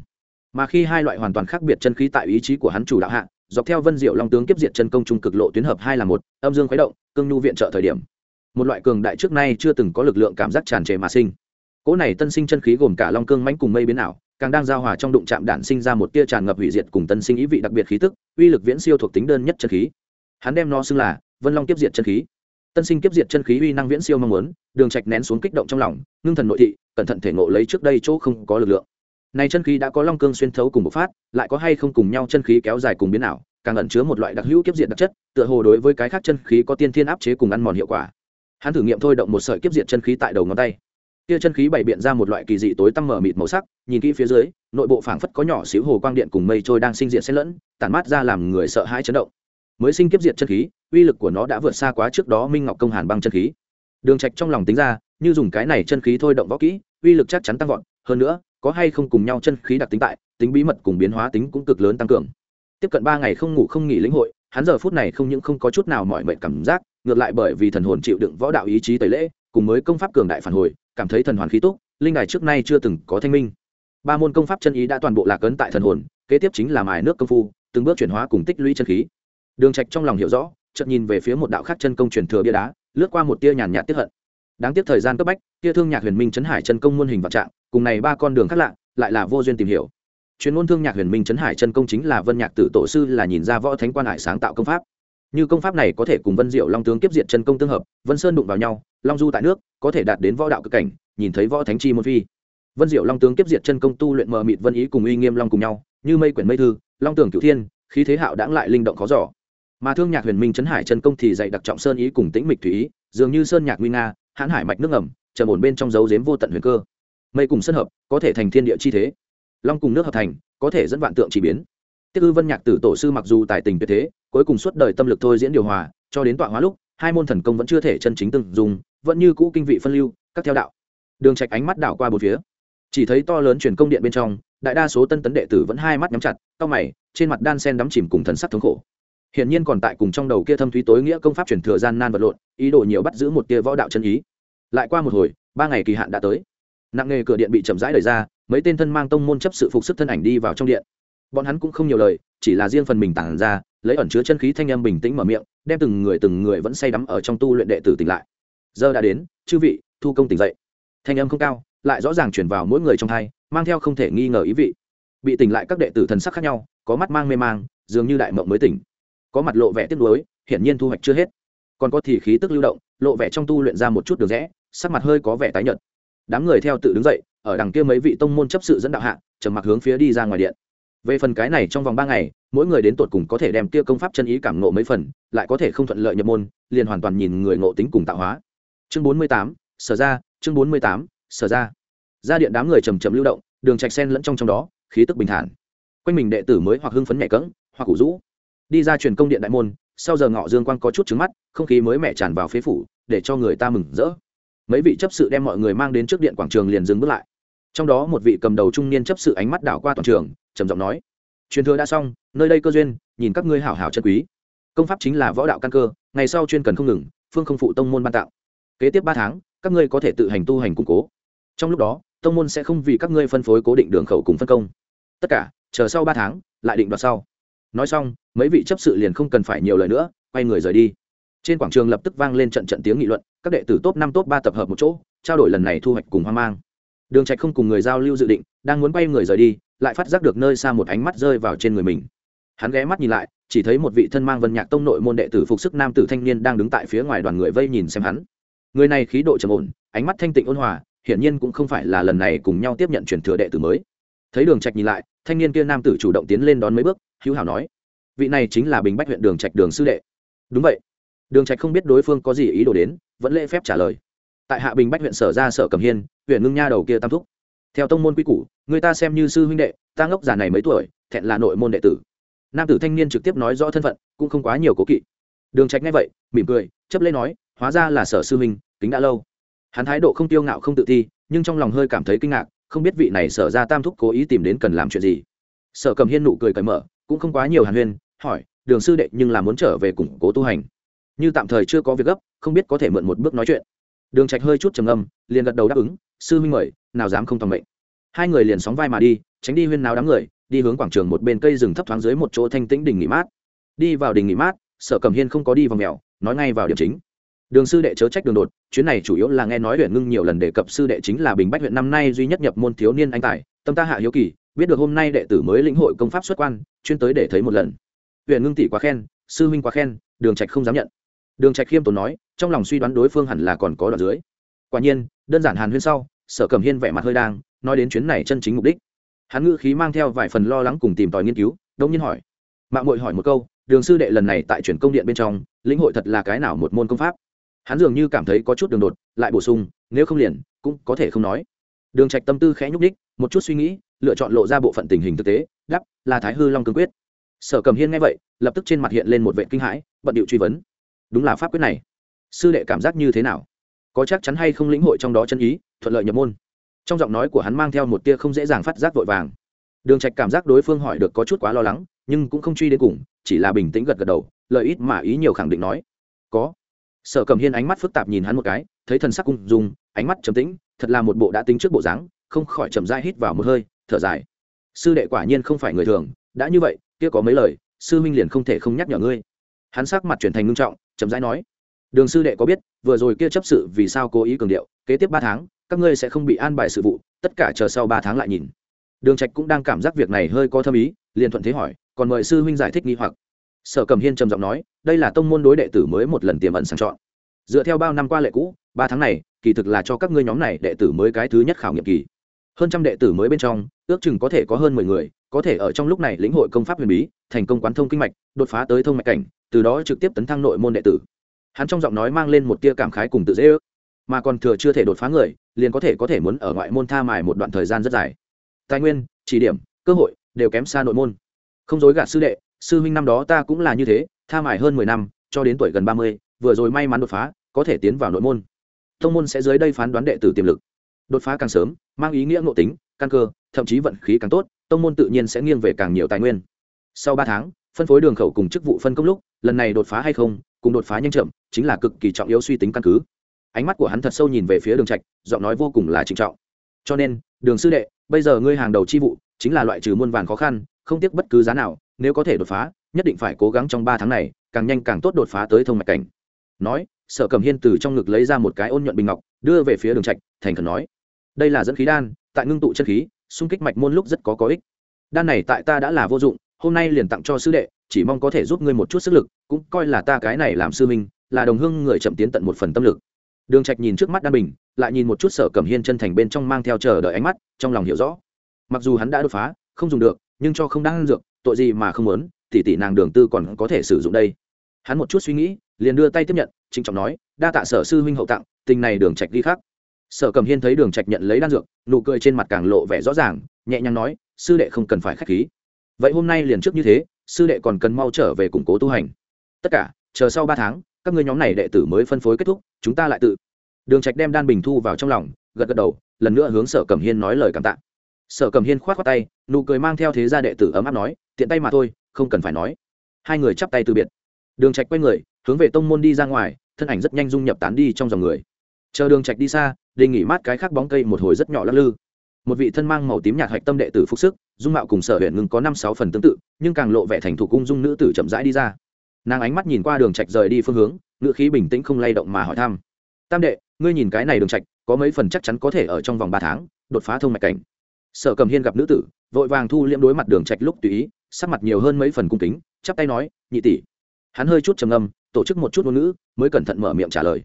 Mà khi hai loại hoàn toàn khác biệt chân khí tại ý chí của hắn chủ đạo hạ, dọc theo vân diệu long tướng kiếp diệt chân công trung cực lộ tuyến hợp hai là một, âm dương khuấy động, cương nhu viện trợ thời điểm. Một loại cường đại trước nay chưa từng có lực lượng cảm giác tràn trề mà sinh. Cỗ này tân sinh chân khí gồm cả long cương mãnh cùng mây biến ảo, càng đang giao hòa trong đụng chạm đạn sinh ra một tia tràn ngập hủy diệt cùng tân sinh ý vị đặc biệt khí tức, uy lực viễn siêu thuộc tính đơn nhất chân khí. Hắn đem nó xưng là vân long kiếp diệt chân khí tân sinh kiếp diệt chân khí uy năng viễn siêu mong muốn, đường trạch nén xuống kích động trong lòng, ngưng thần nội thị, cẩn thận thể ngộ lấy trước đây chỗ không có lực lượng. Này chân khí đã có long cương xuyên thấu cùng bộc phát, lại có hay không cùng nhau chân khí kéo dài cùng biến ảo, càng ẩn chứa một loại đặc hữu kiếp diệt đặc chất, tựa hồ đối với cái khác chân khí có tiên thiên áp chế cùng ăn mòn hiệu quả. Hắn thử nghiệm thôi động một sợi kiếp diệt chân khí tại đầu ngón tay. Kia chân khí bày biện ra một loại kỳ dị tối tăm mở mịt màu sắc, nhìn kỹ phía dưới, nội bộ phảng phất có nhỏ xíu hồ quang điện cùng mây trôi đang sinh diện xen lẫn, tản mát ra làm người sợ hãi chấn động. Mới sinh kiếp diệt chân khí uy lực của nó đã vượt xa quá trước đó minh ngọc công hàn băng chân khí. Đường trạch trong lòng tính ra, như dùng cái này chân khí thôi động võ kỹ, uy lực chắc chắn tăng vọt, hơn nữa, có hay không cùng nhau chân khí đặc tính tại, tính bí mật cùng biến hóa tính cũng cực lớn tăng cường. Tiếp cận ba ngày không ngủ không nghỉ lĩnh hội, hắn giờ phút này không những không có chút nào mỏi mệt cảm giác, ngược lại bởi vì thần hồn chịu đựng võ đạo ý chí tẩy lễ, cùng mới công pháp cường đại phản hồi, cảm thấy thần hoàn khí túc, linh đài trước nay chưa từng có thanh minh. Ba môn công pháp chân ý đã toàn bộ lạc ấn tại thần hồn, kế tiếp chính là mài nước công phu, từng bước chuyển hóa cùng tích lũy chân khí. Đường trạch trong lòng hiểu rõ chợt nhìn về phía một đạo khác chân công truyền thừa bia đá, lướt qua một tia nhàn nhạt tiếc hận. Đáng tiếc thời gian cấp bách, tia thương nhạc huyền minh chấn hải chân công muôn hình vạn trạng, cùng này ba con đường khác lạ, lại là vô duyên tìm hiểu. Chuyên môn thương nhạc huyền minh chấn hải chân công chính là vân nhạc tử tổ sư là nhìn ra võ thánh quan hải sáng tạo công pháp. Như công pháp này có thể cùng vân diệu long tướng kiếp diệt chân công tương hợp, vân sơn đụng vào nhau, long du tại nước, có thể đạt đến võ đạo cực cảnh, nhìn thấy võ thánh chi môn phi. Vân diệu long tướng kiếp diệt chân công tu luyện mờ mịt vân ý cùng uy nghiêm long cùng nhau, như mây quyển mây thư, long tưởng cửu thiên, khí thế hạo đãng lại linh động khó giỏ mà thương nhạc huyền minh chấn hải chân công thì dạy đặc trọng sơn ý cùng tĩnh mịch thủy ý, dường như sơn nhạc nguy nga, hãn hải mạch nước ngầm, trầm ổn bên trong dấu dếm vô tận huyền cơ. Mây cùng sân hợp, có thể thành thiên địa chi thế. Long cùng nước hợp thành, có thể dẫn vạn tượng chỉ biến. Tiếc ư vân nhạc tử tổ sư mặc dù tài tình tuyệt thế, cuối cùng suốt đời tâm lực thôi diễn điều hòa, cho đến tọa hóa lúc, hai môn thần công vẫn chưa thể chân chính từng dùng vẫn như cũ kinh vị phân lưu, các theo đạo. Đường trạch ánh mắt đảo qua bốn phía. Chỉ thấy to lớn truyền công điện bên trong, đại đa số tân tấn đệ tử vẫn hai mắt nhắm chặt cao mày, trên mặt đan sen đắm chìm cùng thần sắc thống khổ hiển nhiên còn tại cùng trong đầu kia thâm thúy tối nghĩa công pháp truyền thừa gian nan vật lộn, ý đồ nhiều bắt giữ một tia võ đạo chân ý. Lại qua một hồi, ba ngày kỳ hạn đã tới. Nặng nghề cửa điện bị chậm rãi đẩy ra, mấy tên thân mang tông môn chấp sự phục sức thân ảnh đi vào trong điện. Bọn hắn cũng không nhiều lời, chỉ là riêng phần mình tản ra, lấy ẩn chứa chân khí thanh âm bình tĩnh mở miệng, đem từng người từng người vẫn say đắm ở trong tu luyện đệ tử tỉnh lại. Giờ đã đến, chư vị, thu công tỉnh dậy. Thanh âm không cao, lại rõ ràng chuyển vào mỗi người trong thai mang theo không thể nghi ngờ ý vị. Bị tỉnh lại các đệ tử thần sắc khác nhau, có mắt mang mê mang, dường như đại mộng mới tỉnh có mặt lộ vẻ tiếc nuối, hiển nhiên thu hoạch chưa hết. Còn có thì khí tức lưu động, lộ vẻ trong tu luyện ra một chút đường rẽ, sắc mặt hơi có vẻ tái nhợt. Đám người theo tự đứng dậy, ở đằng kia mấy vị tông môn chấp sự dẫn đạo hạ, trầm mặc hướng phía đi ra ngoài điện. Về phần cái này trong vòng ba ngày, mỗi người đến tột cùng có thể đem kia công pháp chân ý cảm ngộ mấy phần, lại có thể không thuận lợi nhập môn, liền hoàn toàn nhìn người ngộ tính cùng tạo hóa. Chương bốn mươi tám, sở ra, chương bốn mươi tám, sở ra. Ra điện đám người trầm trầm lưu động, đường trạch sen lẫn trong trong đó, khí tức bình thản. Quanh mình đệ tử mới hoặc hưng phấn nhẹ cẫng, hoặc củ rũ đi ra truyền công điện đại môn, sau giờ ngọ dương quang có chút trứng mắt, không khí mới mẻ tràn vào phế phủ, để cho người ta mừng rỡ. Mấy vị chấp sự đem mọi người mang đến trước điện quảng trường liền dừng bước lại. Trong đó một vị cầm đầu trung niên chấp sự ánh mắt đảo qua toàn trường, trầm giọng nói, truyền thừa đã xong, nơi đây cơ duyên, nhìn các ngươi hảo hảo chân quý. Công pháp chính là võ đạo căn cơ, ngày sau chuyên cần không ngừng, phương không phụ tông môn ban tạo. Kế tiếp ba tháng, các ngươi có thể tự hành tu hành củng cố. Trong lúc đó, tông môn sẽ không vì các ngươi phân phối cố định đường khẩu cùng phân công. Tất cả, chờ sau ba tháng, lại định đoạt sau nói xong, mấy vị chấp sự liền không cần phải nhiều lời nữa, quay người rời đi. Trên quảng trường lập tức vang lên trận trận tiếng nghị luận, các đệ tử top năm, top ba tập hợp một chỗ, trao đổi lần này thu hoạch cùng hoang mang. Đường trạch không cùng người giao lưu dự định, đang muốn quay người rời đi, lại phát giác được nơi xa một ánh mắt rơi vào trên người mình. Hắn ghé mắt nhìn lại, chỉ thấy một vị thân mang vân nhạc tông nội môn đệ tử phục sức nam tử thanh niên đang đứng tại phía ngoài đoàn người vây nhìn xem hắn. Người này khí độ trầm ổn, ánh mắt thanh tịnh ôn hòa, hiển nhiên cũng không phải là lần này cùng nhau tiếp nhận truyền thừa đệ tử mới. Thấy đường trạch nhìn lại, thanh niên kia nam tử chủ động tiến lên đón mấy bước hữu hảo nói vị này chính là bình bách huyện đường trạch đường sư đệ. Đúng vậy. Đường trạch không biết đối phương có gì ý đồ đến vẫn lễ phép trả lời. Tại hạ bình bách huyện sở ra sở cầm hiên huyện ngưng nha đầu kia tam thúc. Theo tông môn quy củ người ta xem như sư huynh đệ ta ngốc già này mấy tuổi thẹn là nội môn đệ tử. Nam tử thanh niên trực tiếp nói rõ thân phận cũng không quá nhiều cố kỵ. Đường trạch nghe vậy mỉm cười chấp lễ nói hóa ra là sở sư huynh kính đã lâu. Hắn thái độ không tiêu ngạo không tự thi, nhưng trong lòng hơi cảm thấy kinh ngạc không biết vị này sở ra tam thúc cố ý tìm đến cần làm chuyện gì. Sở cầm hiên nụ cười cởi mở cũng không quá nhiều hàn huyên, hỏi, đường sư đệ, nhưng là muốn trở về củng cố tu hành. Như tạm thời chưa có việc gấp, không biết có thể mượn một bước nói chuyện. Đường trạch hơi chút trầm ngâm, liền gật đầu đáp ứng, sư huynh mời, nào dám không thong mệnh. Hai người liền sóng vai mà đi, tránh đi huyên náo đám người, đi hướng quảng trường một bên cây rừng thấp thoáng dưới một chỗ thanh tĩnh đỉnh nghỉ mát. Đi vào đỉnh nghỉ mát, sở cẩm hiên không có đi vào mèo, nói ngay vào điểm chính. Đường sư đệ chớ trách đường đột, chuyến này chủ yếu là nghe nói huyện ngưng nhiều lần đề cập sư đệ chính là bình bách huyện năm nay duy nhất nhập môn thiếu niên anh tài, tâm ta hạ hiếu kỳ biết được hôm nay đệ tử mới lĩnh hội công pháp xuất quan, chuyên tới để thấy một lần. Huyện ngưng tỷ quá khen, sư huynh quá khen, đường trạch không dám nhận. Đường trạch khiêm tốn nói, trong lòng suy đoán đối phương hẳn là còn có đoạn dưới. Quả nhiên, đơn giản hàn huyên sau, sở cẩm hiên vẻ mặt hơi đang, nói đến chuyến này chân chính mục đích. Hắn ngữ khí mang theo vài phần lo lắng cùng tìm tòi nghiên cứu, đông nhiên hỏi. Mạng muội hỏi một câu, đường sư đệ lần này tại chuyển công điện bên trong, lĩnh hội thật là cái nào một môn công pháp? Hắn dường như cảm thấy có chút đường đột, lại bổ sung, nếu không liền, cũng có thể không nói. Đường trạch tâm tư khẽ nhúc đích một chút suy nghĩ lựa chọn lộ ra bộ phận tình hình thực tế đắp là thái hư long cương quyết. Sở cầm hiên nghe vậy, lập tức trên mặt hiện lên một vệ kinh hãi, bận điệu truy vấn. Đúng là pháp quyết này. Sư đệ cảm giác như thế nào? Có chắc chắn hay không lĩnh hội trong đó chân ý, thuận lợi nhập môn? Trong giọng nói của hắn mang theo một tia không dễ dàng phát giác vội vàng. Đường trạch cảm giác đối phương hỏi được có chút quá lo lắng, nhưng cũng không truy đến cùng, chỉ là bình tĩnh gật gật đầu, lợi ít mà ý nhiều khẳng định nói. Có. Sở cầm hiên ánh mắt phức tạp nhìn hắn một cái, thấy thần sắc cung dung, ánh mắt trầm tĩnh, thật là một bộ đã tính trước bộ dáng, không khỏi chậm rãi hít vào một hơi thở dài. Sư đệ quả nhiên không phải người thường, đã như vậy, kia có mấy lời, sư minh liền không thể không nhắc nhở ngươi. Hắn sắc mặt chuyển thành ngưng trọng, chậm rãi nói, đường sư đệ có biết, vừa rồi kia chấp sự vì sao cố ý cường điệu, kế tiếp ba tháng, các ngươi sẽ không bị an bài sự vụ, tất cả chờ sau ba tháng lại nhìn. Đường trạch cũng đang cảm giác việc này hơi có thâm ý, liền thuận thế hỏi, còn mời sư huynh giải thích nghi hoặc. Sở cầm hiên trầm giọng nói, đây là tông môn đối đệ tử mới một lần tiềm ẩn sang chọn. Dựa theo bao năm qua lệ cũ, ba tháng này, kỳ thực là cho các ngươi nhóm này đệ tử mới cái thứ nhất khảo nghiệm kỳ hơn trăm đệ tử mới bên trong, ước chừng có thể có hơn mười người, có thể ở trong lúc này lĩnh hội công pháp huyền bí, thành công quán thông kinh mạch, đột phá tới thông mạch cảnh, từ đó trực tiếp tấn thăng nội môn đệ tử. Hắn trong giọng nói mang lên một tia cảm khái cùng tự dễ ước, mà còn thừa chưa thể đột phá người, liền có thể có thể muốn ở ngoại môn tha mài một đoạn thời gian rất dài. Tài nguyên, chỉ điểm, cơ hội đều kém xa nội môn. Không dối gạt sư đệ, sư huynh năm đó ta cũng là như thế, tha mài hơn mười năm, cho đến tuổi gần ba mươi, vừa rồi may mắn đột phá, có thể tiến vào nội môn. Thông môn sẽ dưới đây phán đoán đệ tử tiềm lực đột phá càng sớm, mang ý nghĩa ngộ tính, căn cơ, thậm chí vận khí càng tốt, tông môn tự nhiên sẽ nghiêng về càng nhiều tài nguyên. Sau ba tháng, phân phối đường khẩu cùng chức vụ phân công lúc, lần này đột phá hay không, cùng đột phá nhanh chậm, chính là cực kỳ trọng yếu suy tính căn cứ. Ánh mắt của hắn thật sâu nhìn về phía đường trạch, giọng nói vô cùng là trịnh trọng. Cho nên, đường sư đệ, bây giờ ngươi hàng đầu chi vụ, chính là loại trừ muôn vàn khó khăn, không tiếc bất cứ giá nào, nếu có thể đột phá, nhất định phải cố gắng trong ba tháng này, càng nhanh càng tốt đột phá tới thông mạch cảnh. Nói, sở cầm hiên từ trong ngực lấy ra một cái ôn nhuận bình ngọc, đưa về phía đường trạch, thành khẩn nói đây là dẫn khí đan, tại ngưng tụ chân khí, xung kích mạch môn lúc rất có có ích. Đan này tại ta đã là vô dụng, hôm nay liền tặng cho sư đệ, chỉ mong có thể giúp ngươi một chút sức lực, cũng coi là ta cái này làm sư minh là đồng hương người chậm tiến tận một phần tâm lực. Đường trạch nhìn trước mắt đan bình, lại nhìn một chút sở cẩm hiên chân thành bên trong mang theo chờ đợi ánh mắt, trong lòng hiểu rõ. Mặc dù hắn đã đột phá, không dùng được, nhưng cho không đang dược, tội gì mà không muốn, tỷ tỷ nàng đường tư còn có thể sử dụng đây. Hắn một chút suy nghĩ, liền đưa tay tiếp nhận, trịnh trọng nói, đa tạ sở sư huynh hậu tặng, tình này đường trạch đi khác sở cẩm hiên thấy đường trạch nhận lấy đan dược, nụ cười trên mặt càng lộ vẻ rõ ràng, nhẹ nhàng nói, sư đệ không cần phải khách khí. Vậy hôm nay liền trước như thế, sư đệ còn cần mau trở về củng cố tu hành. Tất cả, chờ sau ba tháng, các ngươi nhóm này đệ tử mới phân phối kết thúc, chúng ta lại tự. Đường trạch đem đan bình thu vào trong lòng, gật gật đầu, lần nữa hướng sở cẩm hiên nói lời cảm tạ. Sở cẩm hiên khoát khoát tay, nụ cười mang theo thế gia đệ tử ấm áp nói, tiện tay mà thôi, không cần phải nói. Hai người chắp tay từ biệt. Đường trạch quay người, hướng về tông môn đi ra ngoài, thân ảnh rất nhanh dung nhập tán đi trong dòng người. Chờ đường trạch đi xa đề nghỉ mát cái khác bóng cây một hồi rất nhỏ lắc lư. Một vị thân mang màu tím nhạt hạch tâm đệ tử phục sức, dung mạo cùng sở huyện ngừng có năm sáu phần tương tự, nhưng càng lộ vẻ thành thủ cung dung nữ tử chậm rãi đi ra. Nàng ánh mắt nhìn qua đường trạch rời đi phương hướng, ngữ khí bình tĩnh không lay động mà hỏi thăm. Tam đệ, ngươi nhìn cái này đường trạch, có mấy phần chắc chắn có thể ở trong vòng ba tháng, đột phá thông mạch cảnh. Sở cầm hiên gặp nữ tử, vội vàng thu liễm đối mặt đường trạch lúc tùy ý, sắc mặt nhiều hơn mấy phần cung kính, chắp tay nói, nhị tỷ. Hắn hơi chút trầm ngâm, tổ chức một chút ngôn ngữ, mới cẩn thận mở miệng trả lời.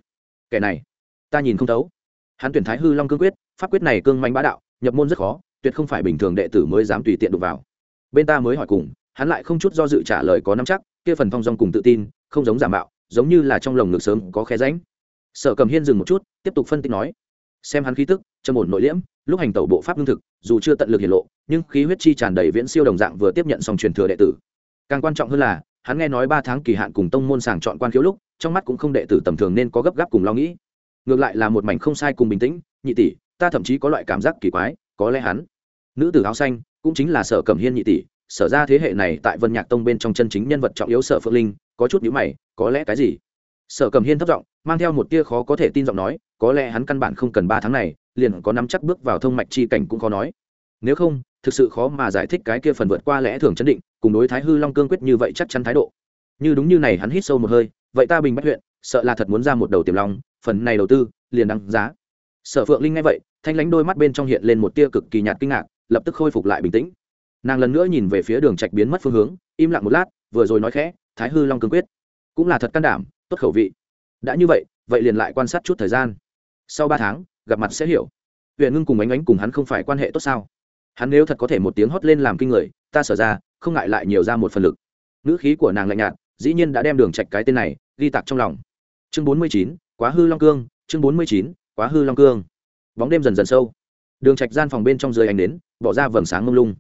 Kẻ này, ta nhìn không thấu hắn tuyển thái hư long cương quyết, pháp quyết này cương manh bá đạo, nhập môn rất khó, tuyệt không phải bình thường đệ tử mới dám tùy tiện đụng vào. Bên ta mới hỏi cùng, hắn lại không chút do dự trả lời có nắm chắc, kia phần phong dong cùng tự tin, không giống giả mạo, giống như là trong lồng ngực sớm có khe ránh sở cầm hiên dừng một chút, tiếp tục phân tích nói, xem hắn khí tức, trầm ổn nội liễm, lúc hành tẩu bộ pháp lương thực, dù chưa tận lực hiển lộ, nhưng khí huyết chi tràn đầy viễn siêu đồng dạng vừa tiếp nhận xong truyền thừa đệ tử. Càng quan trọng hơn là, hắn nghe nói ba tháng kỳ hạn cùng tông môn sàng chọn quan khiếu lúc, trong mắt cũng không đệ tử tầm thường nên có gấp gáp cùng lo nghĩ ngược lại là một mảnh không sai cùng bình tĩnh, nhị tỷ, ta thậm chí có loại cảm giác kỳ quái, có lẽ hắn, nữ tử áo xanh, cũng chính là sở cẩm hiên nhị tỷ, sở ra thế hệ này tại vân nhạc tông bên trong chân chính nhân vật trọng yếu sở phượng linh, có chút nhữ mày, có lẽ cái gì? Sở cầm hiên thấp giọng, mang theo một tia khó có thể tin giọng nói, có lẽ hắn căn bản không cần ba tháng này, liền có nắm chắc bước vào thông mạch chi cảnh cũng khó nói. Nếu không, thực sự khó mà giải thích cái kia phần vượt qua lẽ thường chấn định, cùng đối thái hư long cương quyết như vậy chắc chắn thái độ. Như đúng như này hắn hít sâu một hơi, vậy ta bình bách huyện sợ là thật muốn ra một đầu tiềm long, phần này đầu tư, liền đăng giá. Sở phượng linh nghe vậy, thanh lánh đôi mắt bên trong hiện lên một tia cực kỳ nhạt kinh ngạc, lập tức khôi phục lại bình tĩnh. Nàng lần nữa nhìn về phía đường trạch biến mất phương hướng, im lặng một lát, vừa rồi nói khẽ, thái hư long cương quyết, cũng là thật can đảm, tốt khẩu vị. Đã như vậy vậy liền lại quan sát chút thời gian. Sau ba tháng, gặp mặt sẽ hiểu. Huyện ngưng cùng ánh ánh cùng hắn không phải quan hệ tốt sao? Hắn nếu thật có thể một tiếng hót lên làm kinh người, ta sở ra, không ngại lại nhiều ra một phần lực. Ngữ khí của nàng lạnh nhạt, dĩ nhiên đã đem đường trạch cái tên này ghi tạc trong lòng chương bốn mươi chín, quá hư long cương, chương bốn mươi chín, quá hư long cương. Bóng đêm dần dần sâu. Đường trạch gian phòng bên trong dưới ánh đến bỏ ra vầng sáng mông lung.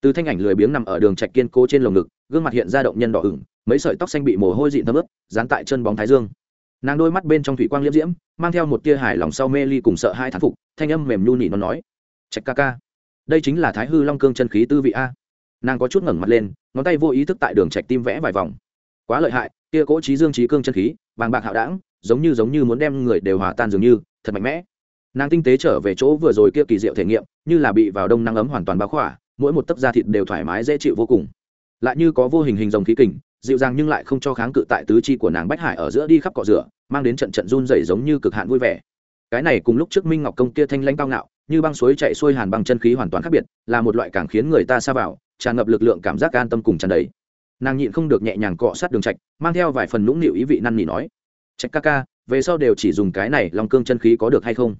Từ thanh ảnh lười biếng nằm ở đường trạch kiên cố trên lồng ngực, gương mặt hiện ra động nhân đỏ ửng, mấy sợi tóc xanh bị mồ hôi dịn thấm ướt, dán tại chân bóng thái dương. Nàng đôi mắt bên trong thủy quang liễm diễm, mang theo một tia hài lòng sau mê ly cùng sợ hai thán phục, thanh âm mềm nhu nị nó nói, trạch ca ca, đây chính là thái hư long cương chân khí tư vị a. Nàng có chút ngẩng mặt lên, ngón tay vô ý thức tại đường trạch tim vẽ vài vòng. Quá lợi hại kia cỗ trí dương trí cương chân khí vàng bạc hạo đảng, giống như giống như muốn đem người đều hòa tan dường như, thật mạnh mẽ. Nàng tinh tế trở về chỗ vừa rồi kia kỳ diệu thể nghiệm, như là bị vào đông nắng ấm hoàn toàn bao khỏa, mỗi một tấc da thịt đều thoải mái dễ chịu vô cùng. Lại như có vô hình hình dòng khí kình, dịu dàng nhưng lại không cho kháng cự tại tứ chi của nàng bách hải ở giữa đi khắp cọ rửa, mang đến trận trận run rẩy giống như cực hạn vui vẻ. Cái này cùng lúc trước minh ngọc công kia thanh lãnh cao ngạo, như băng suối chạy xuôi hàn bằng chân khí hoàn toàn khác biệt, là một loại càng khiến người ta xa vào, tràn ngập lực lượng cảm giác an tâm cùng tràn đầy nàng nhịn không được nhẹ nhàng cọ sát đường trạch, mang theo vài phần nũng nịu ý vị năn nỉ nói, trạch ca ca, về sau đều chỉ dùng cái này lòng cương chân khí có được hay không?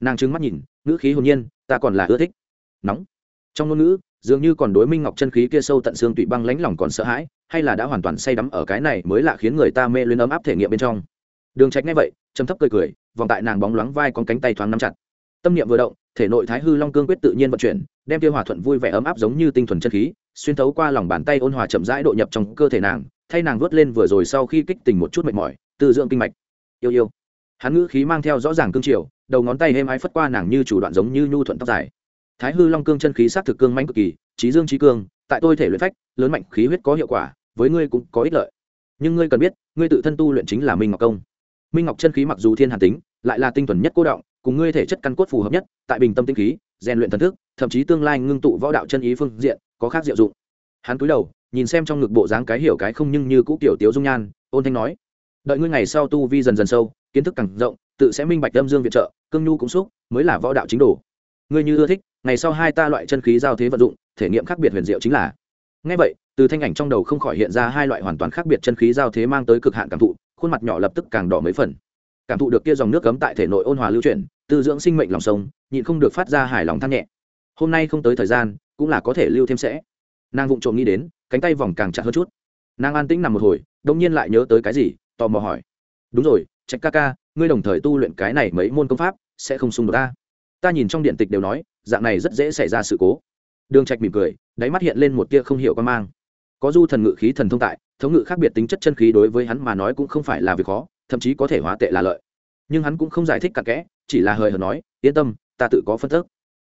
Nàng trừng mắt nhìn, ngữ khí hồn nhiên, ta còn là ưa thích. Nóng. Trong ngôn ngữ, dường như còn đối minh ngọc chân khí kia sâu tận xương tụy băng lãnh lòng còn sợ hãi, hay là đã hoàn toàn say đắm ở cái này mới lạ khiến người ta mê luyến ấm áp thể nghiệm bên trong. Đường trạch ngay vậy, trầm thấp cười cười, vòng tại nàng bóng loáng vai con cánh tay thoáng nắm chặt. Tâm niệm vừa động, thể nội thái hư long cương quyết tự nhiên vận chuyển đem tiêu hòa thuận vui vẻ ấm áp giống như tinh thuần chân khí, xuyên thấu qua lòng bàn tay ôn hòa chậm rãi độ nhập trong cơ thể nàng, thay nàng vớt lên vừa rồi sau khi kích tình một chút mệt mỏi từ dưỡng kinh mạch. Yêu yêu. Hắn ngữ khí mang theo rõ ràng cương triều, đầu ngón tay êm ái phất qua nàng như chủ đoạn giống như nhu thuận tóc dài. Thái hư long cương chân khí sát thực cương mãnh cực kỳ, trí dương trí cương, tại tôi thể luyện phách, lớn mạnh khí huyết có hiệu quả, với ngươi cũng có ích lợi. Nhưng ngươi cần biết, ngươi tự thân tu luyện chính là minh ngọc công. Minh ngọc chân khí mặc dù thiên hàn tính, lại là tinh thuần nhất cố động, cùng ngươi thể chất căn cốt phù hợp nhất, tại bình tâm tinh khí, rèn luyện thần thức thậm chí tương lai ngưng tụ võ đạo chân ý phương diện, có khác diệu dụng. Hắn cúi đầu, nhìn xem trong ngực bộ dáng cái hiểu cái không nhưng như cũ tiểu tiếu dung nhan, ôn thanh nói, đợi ngươi ngày sau tu vi dần dần sâu, kiến thức càng rộng, tự sẽ minh bạch âm dương viện trợ, cương nhu cũng xúc, mới là võ đạo chính đồ. Ngươi như ưa thích, ngày sau hai ta loại chân khí giao thế vận dụng, thể nghiệm khác biệt huyền diệu chính là. Ngay vậy, từ thanh ảnh trong đầu không khỏi hiện ra hai loại hoàn toàn khác biệt chân khí giao thế mang tới cực hạn cảm thụ, khuôn mặt nhỏ lập tức càng đỏ mấy phần. Cảm thụ được kia dòng nước cấm tại thể nội ôn hòa lưu chuyển, tư dưỡng sinh mệnh lòng sông, nhịn không được phát ra hài lòng than nhẹ hôm nay không tới thời gian, cũng là có thể lưu thêm sẽ. Nàng vụng trộm nghĩ đến, cánh tay vòng càng chặt hơn chút. Nàng an tĩnh nằm một hồi đông nhiên lại nhớ tới cái gì, tò mò hỏi. Đúng rồi, trạch ca ca, ngươi đồng thời tu luyện cái này mấy môn công pháp, sẽ không xung đột ta? Ta nhìn trong điện tịch đều nói, dạng này rất dễ xảy ra sự cố. Đường trạch mỉm cười, đáy mắt hiện lên một tia không hiểu quan mang. Có du thần ngự khí thần thông tại, thống ngự khác biệt tính chất chân khí đối với hắn mà nói cũng không phải là việc khó, thậm chí có thể hóa tệ là lợi. Nhưng hắn cũng không giải thích cặn kẽ, chỉ là hời hợt nói, yên tâm, ta tự có phân tích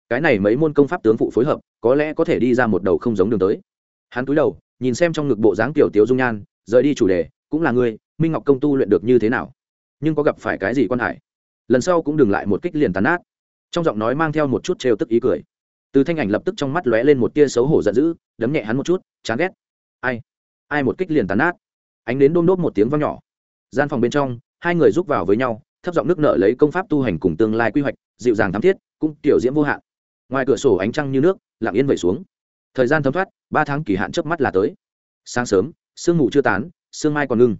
cái này mấy môn công pháp tướng phụ phối hợp, có lẽ có thể đi ra một đầu không giống đường tới. Hắn cúi đầu, nhìn xem trong ngực bộ dáng tiểu tiếu dung nhan, rời đi chủ đề, cũng là ngươi minh ngọc công tu luyện được như thế nào? Nhưng có gặp phải cái gì quan hải? Lần sau cũng đừng lại một kích liền tàn át trong giọng nói mang theo một chút trêu tức ý cười. Từ thanh ảnh lập tức trong mắt lóe lên một tia xấu hổ giận dữ, đấm nhẹ hắn một chút, chán ghét. Ai? Ai một kích liền tàn át ánh đến đôm đốt một tiếng vang nhỏ. Gian phòng bên trong, hai người rúc vào với nhau, thấp giọng nước nợ lấy công pháp tu hành cùng tương lai quy hoạch, dịu dàng thắm thiết, cũng tiểu diễm vô hạn ngoài cửa sổ ánh trăng như nước lặng yên vẩy xuống. Thời gian thấm thoát ba tháng kỳ hạn trước mắt là tới. Sáng sớm sương mù chưa tán sương mai còn ngưng.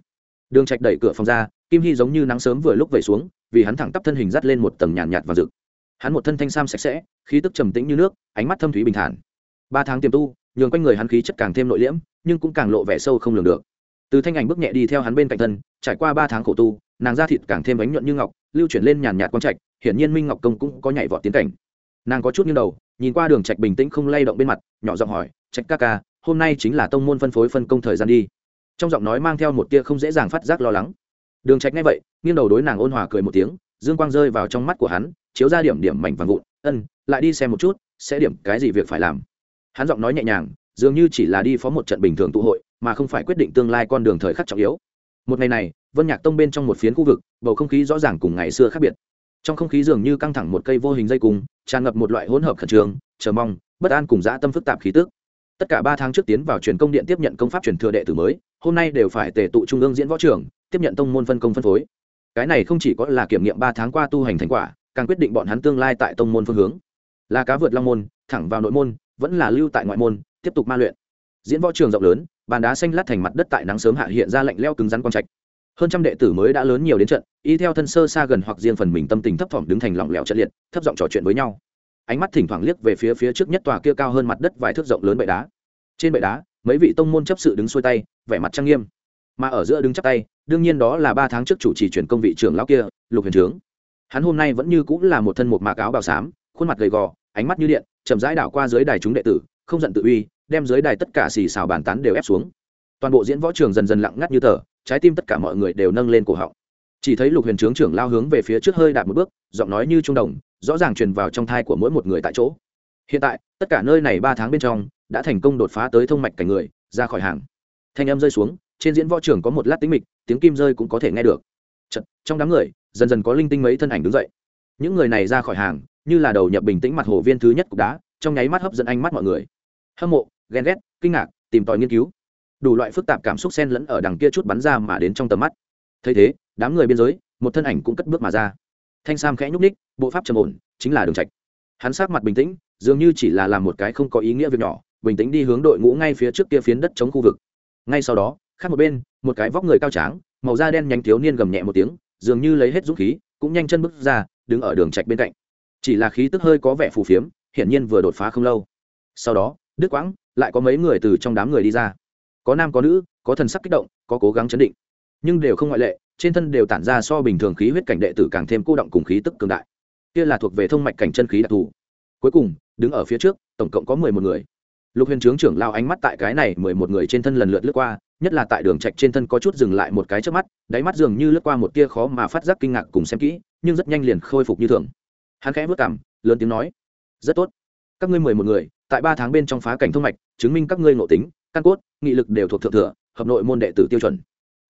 Đường trạch đẩy cửa phòng ra kim hy giống như nắng sớm vừa lúc vẩy xuống vì hắn thẳng tắp thân hình dắt lên một tầng nhàn nhạt, nhạt và rực. Hắn một thân thanh sam sạch sẽ khí tức trầm tĩnh như nước ánh mắt thâm thúy bình thản. Ba tháng tiềm tu nhường quanh người hắn khí chất càng thêm nội liễm nhưng cũng càng lộ vẻ sâu không lường được. Từ thanh ảnh bước nhẹ đi theo hắn bên cạnh thân trải qua ba tháng khổ tu nàng da thịt càng thêm bánh nhuận như ngọc lưu chuyển lên nhàn nhạt quang trạch hiển nhiên minh ngọc công cũng có nhảy vọt tiến cảnh nàng có chút nghiêng đầu, nhìn qua đường trạch bình tĩnh không lay động bên mặt, nhỏ giọng hỏi, trạch ca ca, hôm nay chính là tông môn phân phối phân công thời gian đi. Trong giọng nói mang theo một tia không dễ dàng phát giác lo lắng. Đường trạch nghe vậy, nghiêng đầu đối nàng ôn hòa cười một tiếng, dương quang rơi vào trong mắt của hắn, chiếu ra điểm điểm mảnh vàng vụn, ân, lại đi xem một chút, sẽ điểm cái gì việc phải làm. Hắn giọng nói nhẹ nhàng, dường như chỉ là đi phó một trận bình thường tụ hội, mà không phải quyết định tương lai con đường thời khắc trọng yếu. Một ngày này, vân nhạc tông bên trong một phiến khu vực, bầu không khí rõ ràng cùng ngày xưa khác biệt trong không khí dường như căng thẳng một cây vô hình dây cung, tràn ngập một loại hỗn hợp khẩn trương, chờ mong, bất an cùng dã tâm phức tạp khí tức. Tất cả ba tháng trước tiến vào truyền công điện tiếp nhận công pháp truyền thừa đệ tử mới, hôm nay đều phải tề tụ trung ương diễn võ trường, tiếp nhận tông môn phân công phân phối. Cái này không chỉ có là kiểm nghiệm ba tháng qua tu hành thành quả, càng quyết định bọn hắn tương lai tại tông môn phương hướng. Là cá vượt long môn, thẳng vào nội môn, vẫn là lưu tại ngoại môn, tiếp tục ma luyện. Diễn võ trường rộng lớn, bàn đá xanh lát thành mặt đất tại nắng sớm hạ hiện ra lạnh leo cứng rắn quang trạch hơn trăm đệ tử mới đã lớn nhiều đến trận, y theo thân sơ xa gần hoặc riêng phần mình tâm tình thấp thỏm đứng thành lỏng lẻo trận liệt, thấp giọng trò chuyện với nhau. Ánh mắt thỉnh thoảng liếc về phía phía trước nhất tòa kia cao hơn mặt đất vài thước rộng lớn bệ đá. Trên bệ đá, mấy vị tông môn chấp sự đứng xuôi tay, vẻ mặt trang nghiêm. Mà ở giữa đứng chắp tay, đương nhiên đó là ba tháng trước chủ trì chuyển công vị trưởng lão kia, lục huyền trướng. Hắn hôm nay vẫn như cũng là một thân một mạc áo bào xám, khuôn mặt gầy gò, ánh mắt như điện, chậm rãi đảo qua dưới đài chúng đệ tử, không giận tự uy, đem dưới đài tất cả xì xào bàn tán đều ép xuống. Toàn bộ diễn võ trường dần dần lặng ngắt như tờ trái tim tất cả mọi người đều nâng lên cổ họng. Chỉ thấy lục huyền trướng trưởng lao hướng về phía trước hơi đạp một bước giọng nói như trung đồng rõ ràng truyền vào trong thai của mỗi một người tại chỗ. Hiện tại tất cả nơi này ba tháng bên trong đã thành công đột phá tới thông mạch cảnh người ra khỏi hàng. Thanh âm rơi xuống trên diễn võ trường có một lát tính mịch tiếng kim rơi cũng có thể nghe được. Chật, trong đám người dần dần có linh tinh mấy thân ảnh đứng dậy. Những người này ra khỏi hàng như là đầu nhập bình tĩnh mặt hồ viên thứ nhất cục đá trong nháy mắt hấp dẫn ánh mắt mọi người. Hâm mộ ghen ghét kinh ngạc tìm tòi nghiên cứu đủ loại phức tạp cảm xúc xen lẫn ở đằng kia chút bắn ra mà đến trong tầm mắt. Thấy thế, đám người biên giới, một thân ảnh cũng cất bước mà ra. Thanh sam khẽ nhúc ních bộ pháp trầm ổn, chính là đường trạch. Hắn sát mặt bình tĩnh, dường như chỉ là làm một cái không có ý nghĩa việc nhỏ, bình tĩnh đi hướng đội ngũ ngay phía trước kia phiến đất chống khu vực. Ngay sau đó, khác một bên, một cái vóc người cao tráng, màu da đen nhanh thiếu niên gầm nhẹ một tiếng, dường như lấy hết dũng khí, cũng nhanh chân bước ra, đứng ở đường trạch bên cạnh. Chỉ là khí tức hơi có vẻ phù phiếm, hiển nhiên vừa đột phá không lâu. Sau đó, đức quãng, lại có mấy người từ trong đám người đi ra có nam có nữ, có thần sắc kích động, có cố gắng chấn định. Nhưng đều không ngoại lệ, trên thân đều tản ra so bình thường khí huyết cảnh đệ tử càng thêm cô động cùng khí tức cường đại. Kia là thuộc về thông mạch cảnh chân khí đặc thù. Cuối cùng, đứng ở phía trước, tổng cộng có mười một người. Lục huyền trướng trưởng lao ánh mắt tại cái này mười một người trên thân lần lượt lướt qua, nhất là tại đường trạch trên thân có chút dừng lại một cái trước mắt, đáy mắt dường như lướt qua một tia khó mà phát giác kinh ngạc cùng xem kỹ, nhưng rất nhanh liền khôi phục như thường. Hắn khẽ vất cảm lớn tiếng nói, rất tốt. Các ngươi mười một người, tại ba tháng bên trong phá cảnh thông mạch, chứng minh các ngươi ngộ tính căn cốt, nghị lực đều thuộc thượng thừa, hợp nội môn đệ tử tiêu chuẩn.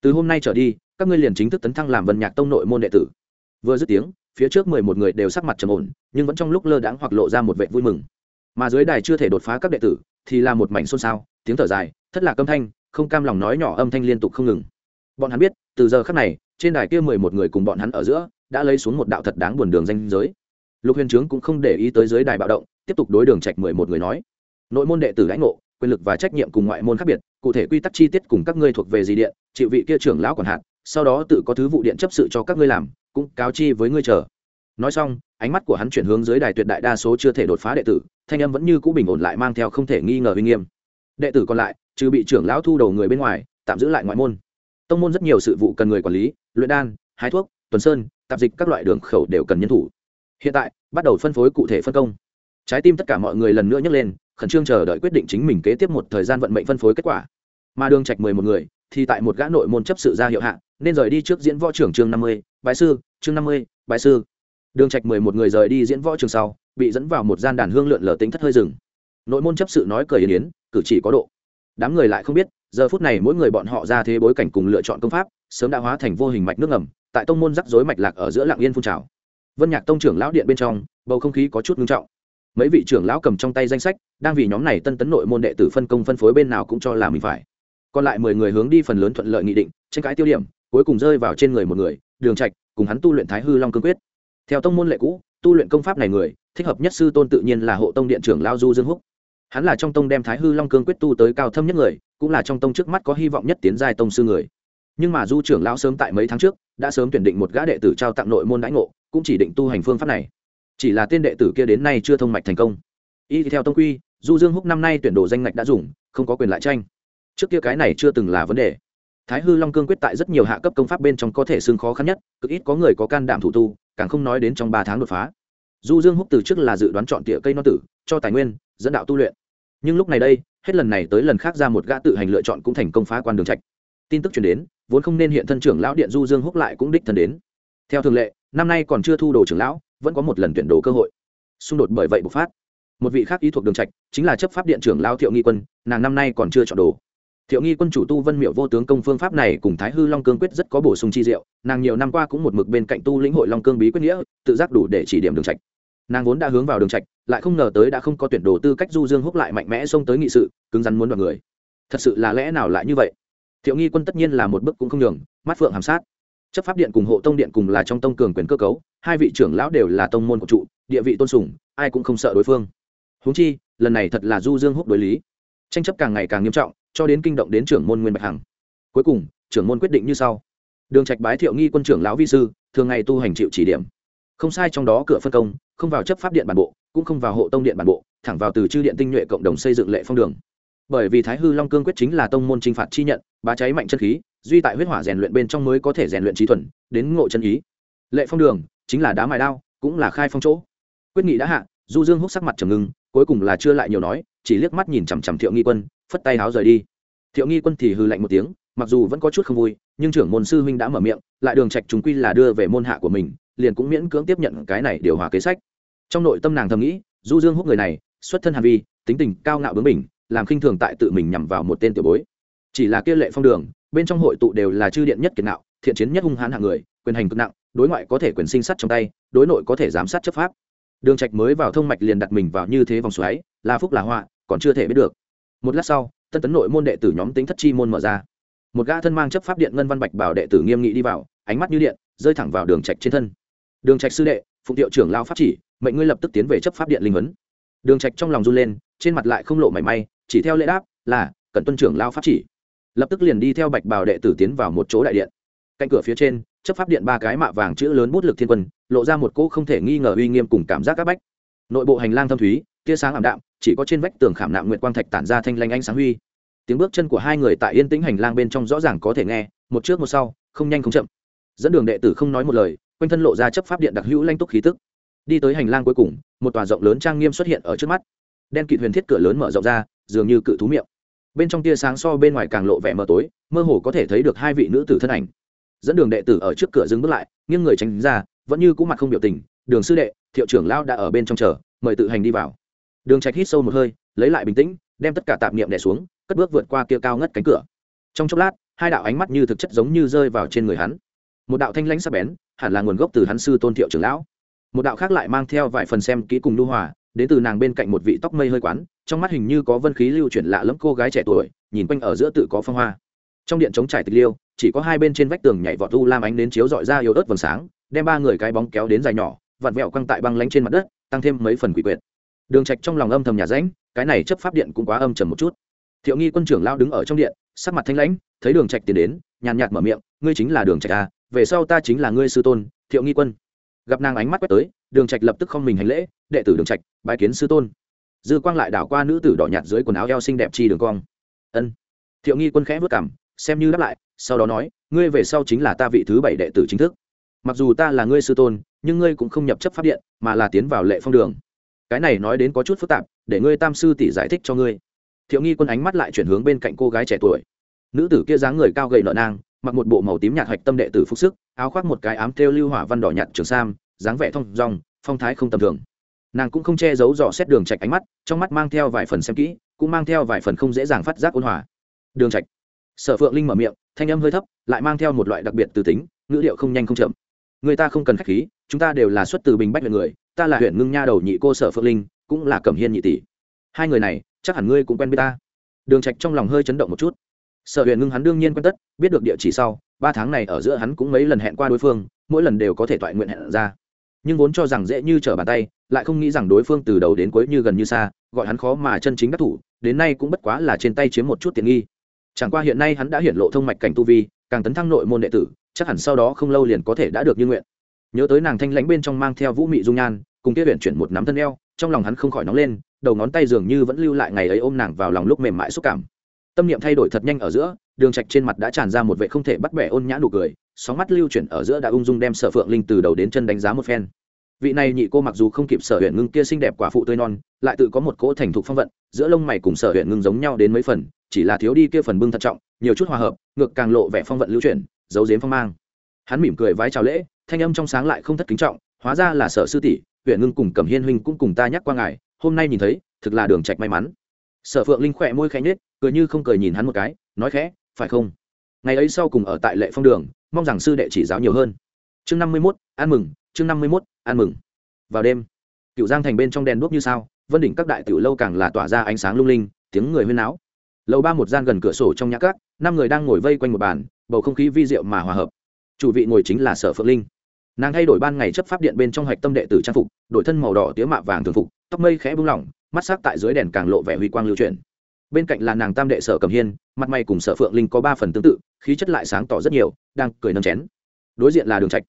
Từ hôm nay trở đi, các ngươi liền chính thức tấn thăng làm vân nhạc tông nội môn đệ tử. Vừa dứt tiếng, phía trước mười một người đều sắc mặt trầm ổn, nhưng vẫn trong lúc lơ đãng hoặc lộ ra một vệ vui mừng. Mà dưới đài chưa thể đột phá các đệ tử, thì là một mảnh xôn xao, tiếng thở dài, thất lạc âm thanh, không cam lòng nói nhỏ âm thanh liên tục không ngừng. Bọn hắn biết, từ giờ khắc này, trên đài kia mười một người cùng bọn hắn ở giữa, đã lấy xuống một đạo thật đáng buồn đường danh giới. Lục huyền trướng cũng không để ý tới dưới đài bạo động, tiếp tục đối đường trạch mười một người nói. Nội môn đệ tử lãnh ngộ quyền lực và trách nhiệm cùng ngoại môn khác biệt, cụ thể quy tắc chi tiết cùng các ngươi thuộc về gì điện, chịu vị kia trưởng lão quản hạt, sau đó tự có thứ vụ điện chấp sự cho các ngươi làm, cũng cáo chi với ngươi chờ. Nói xong, ánh mắt của hắn chuyển hướng dưới đài tuyệt đại đa số chưa thể đột phá đệ tử, thanh âm vẫn như cũ bình ổn lại mang theo không thể nghi ngờ uy nghiêm. Đệ tử còn lại, trừ bị trưởng lão thu đầu người bên ngoài, tạm giữ lại ngoại môn. Tông môn rất nhiều sự vụ cần người quản lý, luyện đan, hái thuốc, tuần sơn, tạp dịch các loại đường khẩu đều cần nhân thủ. Hiện tại, bắt đầu phân phối cụ thể phân công. Trái tim tất cả mọi người lần nữa nhấc lên khẩn trương chờ đợi quyết định chính mình kế tiếp một thời gian vận mệnh phân phối kết quả. Mà đường trạch mười một người, thì tại một gã nội môn chấp sự ra hiệu hạ, nên rời đi trước diễn võ trưởng chương năm mươi, bái sư, chương năm mươi, bái sư. Đường trạch mười một người rời đi diễn võ trường sau, bị dẫn vào một gian đàn hương lượn lờ tính thất hơi rừng. Nội môn chấp sự nói cười yến yến, cử chỉ có độ. Đám người lại không biết, giờ phút này mỗi người bọn họ ra thế bối cảnh cùng lựa chọn công pháp, sớm đã hóa thành vô hình mạch nước ngầm, tại tông môn rắc rối mạch lạc ở giữa lạng yên phun trào. Vân nhạc tông trưởng lão điện bên trong, bầu không khí có chút ngưng trọng mấy vị trưởng lão cầm trong tay danh sách, đang vì nhóm này tân tấn nội môn đệ tử phân công phân phối bên nào cũng cho là mình phải. Còn lại mười người hướng đi phần lớn thuận lợi nghị định, tranh cãi tiêu điểm, cuối cùng rơi vào trên người một người, đường trạch, cùng hắn tu luyện thái hư long cương quyết. Theo tông môn lệ cũ, tu luyện công pháp này người, thích hợp nhất sư tôn tự nhiên là hộ tông điện trưởng lao du dương húc. Hắn là trong tông đem thái hư long cương quyết tu tới cao thâm nhất người, cũng là trong tông trước mắt có hy vọng nhất tiến giai tông sư người. Nhưng mà du trưởng lão sớm tại mấy tháng trước, đã sớm tuyển định một gã đệ tử trao tặng nội môn đãi ngộ, cũng chỉ định tu hành phương pháp này chỉ là tên đệ tử kia đến nay chưa thông mạch thành công. Y theo tông quy, du dương húc năm nay tuyển đồ danh ngạch đã dùng, không có quyền lại tranh. Trước kia cái này chưa từng là vấn đề. Thái hư long cương quyết tại rất nhiều hạ cấp công pháp bên trong có thể xương khó khăn nhất, cực ít có người có can đảm thủ tu, càng không nói đến trong ba tháng đột phá. Du dương húc từ trước là dự đoán chọn tỉa cây non tử, cho tài nguyên, dẫn đạo tu luyện. Nhưng lúc này đây, hết lần này tới lần khác ra một gã tự hành lựa chọn cũng thành công phá quan đường trạch. Tin tức truyền đến, vốn không nên hiện thân trưởng lão điện du dương húc lại cũng đích thân đến. Theo thường lệ, năm nay còn chưa thu đồ trưởng lão vẫn có một lần tuyển đồ cơ hội. Xung đột bởi vậy bộc phát. Một vị khác ý thuộc đường trạch, chính là chấp pháp điện trưởng lão thiệu nghi quân, nàng năm nay còn chưa chọn đồ. Thiệu nghi quân chủ tu vân miệu vô tướng công phương pháp này cùng thái hư long cương quyết rất có bổ sung chi diệu, nàng nhiều năm qua cũng một mực bên cạnh tu lĩnh hội long cương bí quyết nghĩa, tự giác đủ để chỉ điểm đường trạch. Nàng vốn đã hướng vào đường trạch, lại không ngờ tới đã không có tuyển đồ tư cách du dương húc lại mạnh mẽ xông tới nghị sự, cứng rắn muốn vào người. Thật sự là lẽ nào lại như vậy? Thiệu nghi quân tất nhiên là một bước cũng không nhường, mắt phượng hàm sát chấp pháp điện cùng hộ tông điện cùng là trong tông cường quyền cơ cấu, hai vị trưởng lão đều là tông môn của trụ, địa vị tôn sùng, ai cũng không sợ đối phương. Huống chi, lần này thật là du dương húc đối lý. Tranh chấp càng ngày càng nghiêm trọng, cho đến kinh động đến trưởng môn nguyên bạch hằng. Cuối cùng, trưởng môn quyết định như sau. Đường trạch bái thiệu nghi quân trưởng lão vi sư, thường ngày tu hành chịu chỉ điểm. Không sai trong đó cửa phân công, không vào chấp pháp điện bản bộ, cũng không vào hộ tông điện bản bộ, thẳng vào từ chư điện tinh nhuệ cộng đồng xây dựng lệ phong đường. Bởi vì thái hư long cương quyết chính là tông môn trinh phạt chi nhận, bá cháy mạnh chân khí duy tại huyết hỏa rèn luyện bên trong mới có thể rèn luyện trí thuần, đến ngộ chân ý. Lệ phong đường, chính là đá mài đao, cũng là khai phong chỗ. Quyết nghị đã hạ, du dương húc sắc mặt trầm ngưng, cuối cùng là chưa lại nhiều nói, chỉ liếc mắt nhìn chằm chằm thiệu nghi quân, phất tay háo rời đi. Thiệu nghi quân thì hư lạnh một tiếng, mặc dù vẫn có chút không vui, nhưng trưởng môn sư huynh đã mở miệng, lại đường trạch chúng quy là đưa về môn hạ của mình, liền cũng miễn cưỡng tiếp nhận cái này điều hòa kế sách. Trong nội tâm nàng thầm nghĩ, du dương húc người này, xuất thân hà vi, tính tình cao ngạo bướng bỉnh, làm khinh thường tại tự mình nhằm vào một tên tiểu bối. Chỉ là kia lệ phong đường bên trong hội tụ đều là chư điện nhất kiệt nạo thiện chiến nhất hung hãn hạng người, quyền hành cực nặng, đối ngoại có thể quyền sinh sát trong tay, đối nội có thể giám sát chấp pháp. Đường trạch mới vào thông mạch liền đặt mình vào như thế vòng xoáy, là phúc là họa, còn chưa thể biết được. Một lát sau, tân tấn nội môn đệ tử nhóm tính thất chi môn mở ra. Một gã thân mang chấp pháp điện ngân văn bạch bảo đệ tử nghiêm nghị đi vào, ánh mắt như điện, rơi thẳng vào đường trạch trên thân. Đường trạch sư đệ, phụng tiệu trưởng lao pháp chỉ, mệnh ngươi lập tức tiến về chấp pháp điện linh huấn. Đường trạch trong lòng run lên, trên mặt lại không lộ mảy may, chỉ theo lễ đáp là cần tuân trưởng lao pháp chỉ lập tức liền đi theo bạch bảo đệ tử tiến vào một chỗ đại điện. Cạnh cửa phía trên, chấp pháp điện ba cái mạ vàng chữ lớn bút lực thiên quân, lộ ra một cỗ không thể nghi ngờ uy nghiêm cùng cảm giác áp bách. Nội bộ hành lang thâm thúy, tia sáng ảm đạm, chỉ có trên vách tường khảm nạm nguyện quang thạch tản ra thanh lanh ánh sáng huy. Tiếng bước chân của hai người tại yên tĩnh hành lang bên trong rõ ràng có thể nghe, một trước một sau, không nhanh không chậm. Dẫn đường đệ tử không nói một lời, quanh thân lộ ra chấp pháp điện đặc hữu lanh túc khí tức. Đi tới hành lang cuối cùng, một tòa rộng lớn trang nghiêm xuất hiện ở trước mắt. Đen kịt huyền thiết cửa lớn mở rộng ra, dường như cự thú miệng bên trong tia sáng so bên ngoài càng lộ vẻ mờ tối, mơ hồ có thể thấy được hai vị nữ tử thân ảnh. Dẫn đường đệ tử ở trước cửa dừng bước lại, nghiêng người tránh ra, vẫn như cũ mặt không biểu tình, đường sư đệ, thiệu trưởng lão đã ở bên trong chờ, mời tự hành đi vào. Đường trạch hít sâu một hơi, lấy lại bình tĩnh, đem tất cả tạp niệm đè xuống, cất bước vượt qua kia cao ngất cánh cửa. Trong chốc lát, hai đạo ánh mắt như thực chất giống như rơi vào trên người hắn. Một đạo thanh lãnh sắc bén, hẳn là nguồn gốc từ hắn sư tôn thiệu trưởng lão. Một đạo khác lại mang theo vài phần xem kỹ cùng lưu hòa đến từ nàng bên cạnh một vị tóc mây hơi quán, trong mắt hình như có vân khí lưu chuyển lạ lẫm cô gái trẻ tuổi, nhìn quanh ở giữa tự có phong hoa. Trong điện chống trải tịch liêu, chỉ có hai bên trên vách tường nhảy vọt u lam ánh đến chiếu dọi ra yếu ớt vầng sáng, đem ba người cái bóng kéo đến dài nhỏ, vặn vẹo căng tại băng lánh trên mặt đất, tăng thêm mấy phần quỷ quyệt. Đường trạch trong lòng âm thầm nhà rãnh cái này chấp pháp điện cũng quá âm trầm một chút. Thiệu nghi quân trưởng lao đứng ở trong điện, sắc mặt thanh lãnh, thấy đường trạch tiến đến, nhàn nhạt mở miệng, ngươi chính là đường trạch à về sau ta chính là ngươi sư tôn, thiệu nghi quân. Gặp nàng ánh mắt quét tới đường trạch lập tức không mình hành lễ, đệ tử đường trạch, bái kiến sư tôn. Dư quang lại đảo qua nữ tử đỏ nhạt dưới quần áo eo xinh đẹp chi đường cong. Ân. Thiệu nghi quân khẽ vất cảm xem như đáp lại, sau đó nói, ngươi về sau chính là ta vị thứ bảy đệ tử chính thức. Mặc dù ta là ngươi sư tôn, nhưng ngươi cũng không nhập chấp pháp điện, mà là tiến vào lệ phong đường. Cái này nói đến có chút phức tạp, để ngươi tam sư tỷ giải thích cho ngươi. Thiệu nghi quân ánh mắt lại chuyển hướng bên cạnh cô gái trẻ tuổi. Nữ tử kia dáng người cao gầy nợ nang, mặc một bộ màu tím nhạt hạch tâm đệ tử phúc sức, áo khoác một cái ám thêu lưu hỏa văn đỏ nhạt trường sam dáng vẻ thong dong, phong thái không tầm thường. Nàng cũng không che giấu dò xét đường trạch ánh mắt, trong mắt mang theo vài phần xem kỹ, cũng mang theo vài phần không dễ dàng phát giác ôn hòa. Đường trạch. Sở phượng linh mở miệng, thanh âm hơi thấp, lại mang theo một loại đặc biệt từ tính, ngữ điệu không nhanh không chậm. Người ta không cần khách khí, chúng ta đều là xuất từ bình bách huyện người, ta là huyện ngưng nha đầu nhị cô sở phượng linh, cũng là cẩm hiên nhị tỷ. Hai người này, chắc hẳn ngươi cũng quen biết ta. Đường trạch trong lòng hơi chấn động một chút. Sở huyện ngưng hắn đương nhiên quen tất, biết được địa chỉ sau, ba tháng này ở giữa hắn cũng mấy lần hẹn qua đối phương, mỗi lần đều có thể toại nguyện hẹn ra nhưng vốn cho rằng dễ như trở bàn tay, lại không nghĩ rằng đối phương từ đầu đến cuối như gần như xa, gọi hắn khó mà chân chính đắc thủ, đến nay cũng bất quá là trên tay chiếm một chút tiện nghi. Chẳng qua hiện nay hắn đã hiển lộ thông mạch cảnh tu vi, càng tấn thăng nội môn đệ tử, chắc hẳn sau đó không lâu liền có thể đã được như nguyện. Nhớ tới nàng thanh lãnh bên trong mang theo vũ mị dung nhan, cùng kia huyện chuyển một nắm thân eo, trong lòng hắn không khỏi nóng lên, đầu ngón tay dường như vẫn lưu lại ngày ấy ôm nàng vào lòng lúc mềm mại xúc cảm. Tâm niệm thay đổi thật nhanh ở giữa, đường trạch trên mặt đã tràn ra một vẻ không thể bắt bẻ ôn nhã nụ cười, sóng mắt lưu chuyển ở giữa đã ung dung đem sở phượng linh từ đầu đến chân đánh giá một phen vị này nhị cô mặc dù không kịp sở huyện ngưng kia xinh đẹp quả phụ tươi non lại tự có một cỗ thành thục phong vận giữa lông mày cùng sở huyện ngưng giống nhau đến mấy phần chỉ là thiếu đi kia phần bưng thận trọng nhiều chút hòa hợp ngược càng lộ vẻ phong vận lưu chuyển giấu giếm phong mang. Hắn mỉm cười vái chào lễ thanh âm trong sáng lại không thất kính trọng hóa ra là sở sư tỷ huyện ngưng cùng cẩm hiên huynh cũng cùng ta nhắc qua ngài hôm nay nhìn thấy thực là đường trạch may mắn. Sở phượng linh khỏe môi khẽ nhếch cười như không cười nhìn hắn một cái nói khẽ phải không? Ngày ấy sau cùng ở tại lệ phong đường mong rằng sư đệ chỉ giáo nhiều hơn. Chương năm mươi 51, ăn mừng chương năm mươi 51, ăn mừng. Vào đêm cựu giang thành bên trong đèn đuốc như sao vân đỉnh các đại tiểu lâu càng là tỏa ra ánh sáng lung linh tiếng người huyên náo. Lầu ba một gian gần cửa sổ trong nhã cát năm người đang ngồi vây quanh một bàn bầu không khí vi diệu mà hòa hợp. Chủ vị ngồi chính là sở phượng linh. Nàng thay đổi ban ngày chấp pháp điện bên trong hạch tâm đệ tử trang phục đổi thân màu đỏ tía mạ vàng thường phục tóc mây khẽ bung lỏng mắt sắc tại dưới đèn càng lộ vẻ huy quang lưu chuyển. Bên cạnh là nàng tam đệ sở cầm hiên mặt mày cùng sở phượng linh có ba phần tương tự khí chất lại sáng tỏ rất nhiều đang cười nâng chén. Đối diện là đường trạch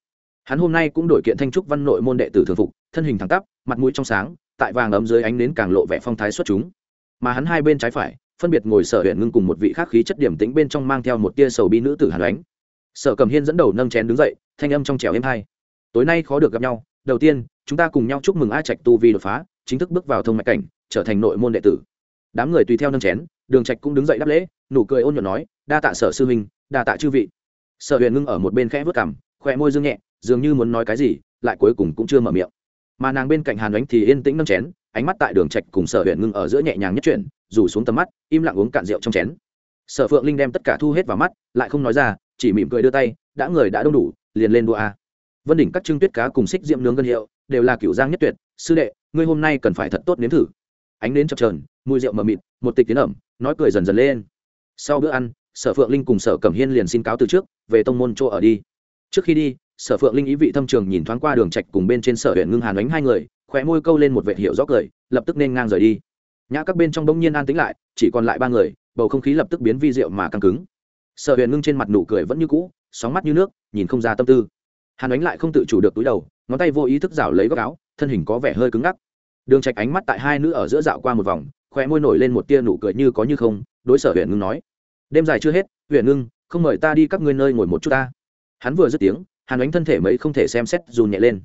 hắn hôm nay cũng đổi kiện thanh trúc văn nội môn đệ tử thường phục, thân hình thẳng tắp, mặt mũi trong sáng, tại vàng ấm dưới ánh nến càng lộ vẻ phong thái xuất chúng. Mà hắn hai bên trái phải, phân biệt ngồi sở huyện ngưng cùng một vị khác khí chất điểm tĩnh bên trong mang theo một tia sầu bi nữ tử hàn ánh. Sở cầm hiên dẫn đầu nâng chén đứng dậy, thanh âm trong trèo êm hai tối nay khó được gặp nhau, đầu tiên, chúng ta cùng nhau chúc mừng a trạch tu vi đột phá, chính thức bước vào thông mạch cảnh, trở thành nội môn đệ tử. Đám người tùy theo nâng chén, đường trạch cũng đứng dậy đáp lễ, nụ cười ôn nhuận nói, đa tạ sở sư huynh, đa tạ chư vị. Sở huyện ngưng ở một bên khẽ vớt cằm khoe môi dương nhẹ dường như muốn nói cái gì, lại cuối cùng cũng chưa mở miệng. Mà nàng bên cạnh hàn ánh thì yên tĩnh nâng chén, ánh mắt tại đường trạch cùng sở huyền ngưng ở giữa nhẹ nhàng nhất chuyển, rủ xuống tầm mắt, im lặng uống cạn rượu trong chén. Sở phượng linh đem tất cả thu hết vào mắt, lại không nói ra, chỉ mỉm cười đưa tay, đã người đã đông đủ, liền lên đua a. Vân đỉnh các trưng tuyết cá cùng xích diệm nướng gân hiệu đều là kiểu giang nhất tuyệt, sư đệ, ngươi hôm nay cần phải thật tốt nếm thử. Ánh đến chập trờn mùi rượu mờ mịt, một tịch tiến ẩm, nói cười dần dần lên. Sau bữa ăn, sở phượng linh cùng sở cẩm hiên liền xin cáo từ trước, về tông môn chỗ ở đi. Trước khi đi sở phượng linh ý vị thâm trường nhìn thoáng qua đường trạch cùng bên trên sở huyện ngưng hàn đánh hai người, khóe môi câu lên một vệ hiệu rõ cười, lập tức nên ngang rời đi. Nhã các bên trong đông nhiên an tĩnh lại, chỉ còn lại ba người, bầu không khí lập tức biến vi diệu mà căng cứng. Sở huyền ngưng trên mặt nụ cười vẫn như cũ, sóng mắt như nước, nhìn không ra tâm tư. Hàn ánh lại không tự chủ được túi đầu, ngón tay vô ý thức rảo lấy góc áo, thân hình có vẻ hơi cứng ngắc. Đường trạch ánh mắt tại hai nữ ở giữa dạo qua một vòng khoe môi nổi lên một tia nụ cười như có như không, đối sở huyền ngưng nói. Đêm dài chưa hết huyền ngưng, không mời ta đi các ngươi nơi ngồi một chút ta. Hắn vừa dứt tiếng hàn ánh thân thể mấy không thể xem xét dùn nhẹ lên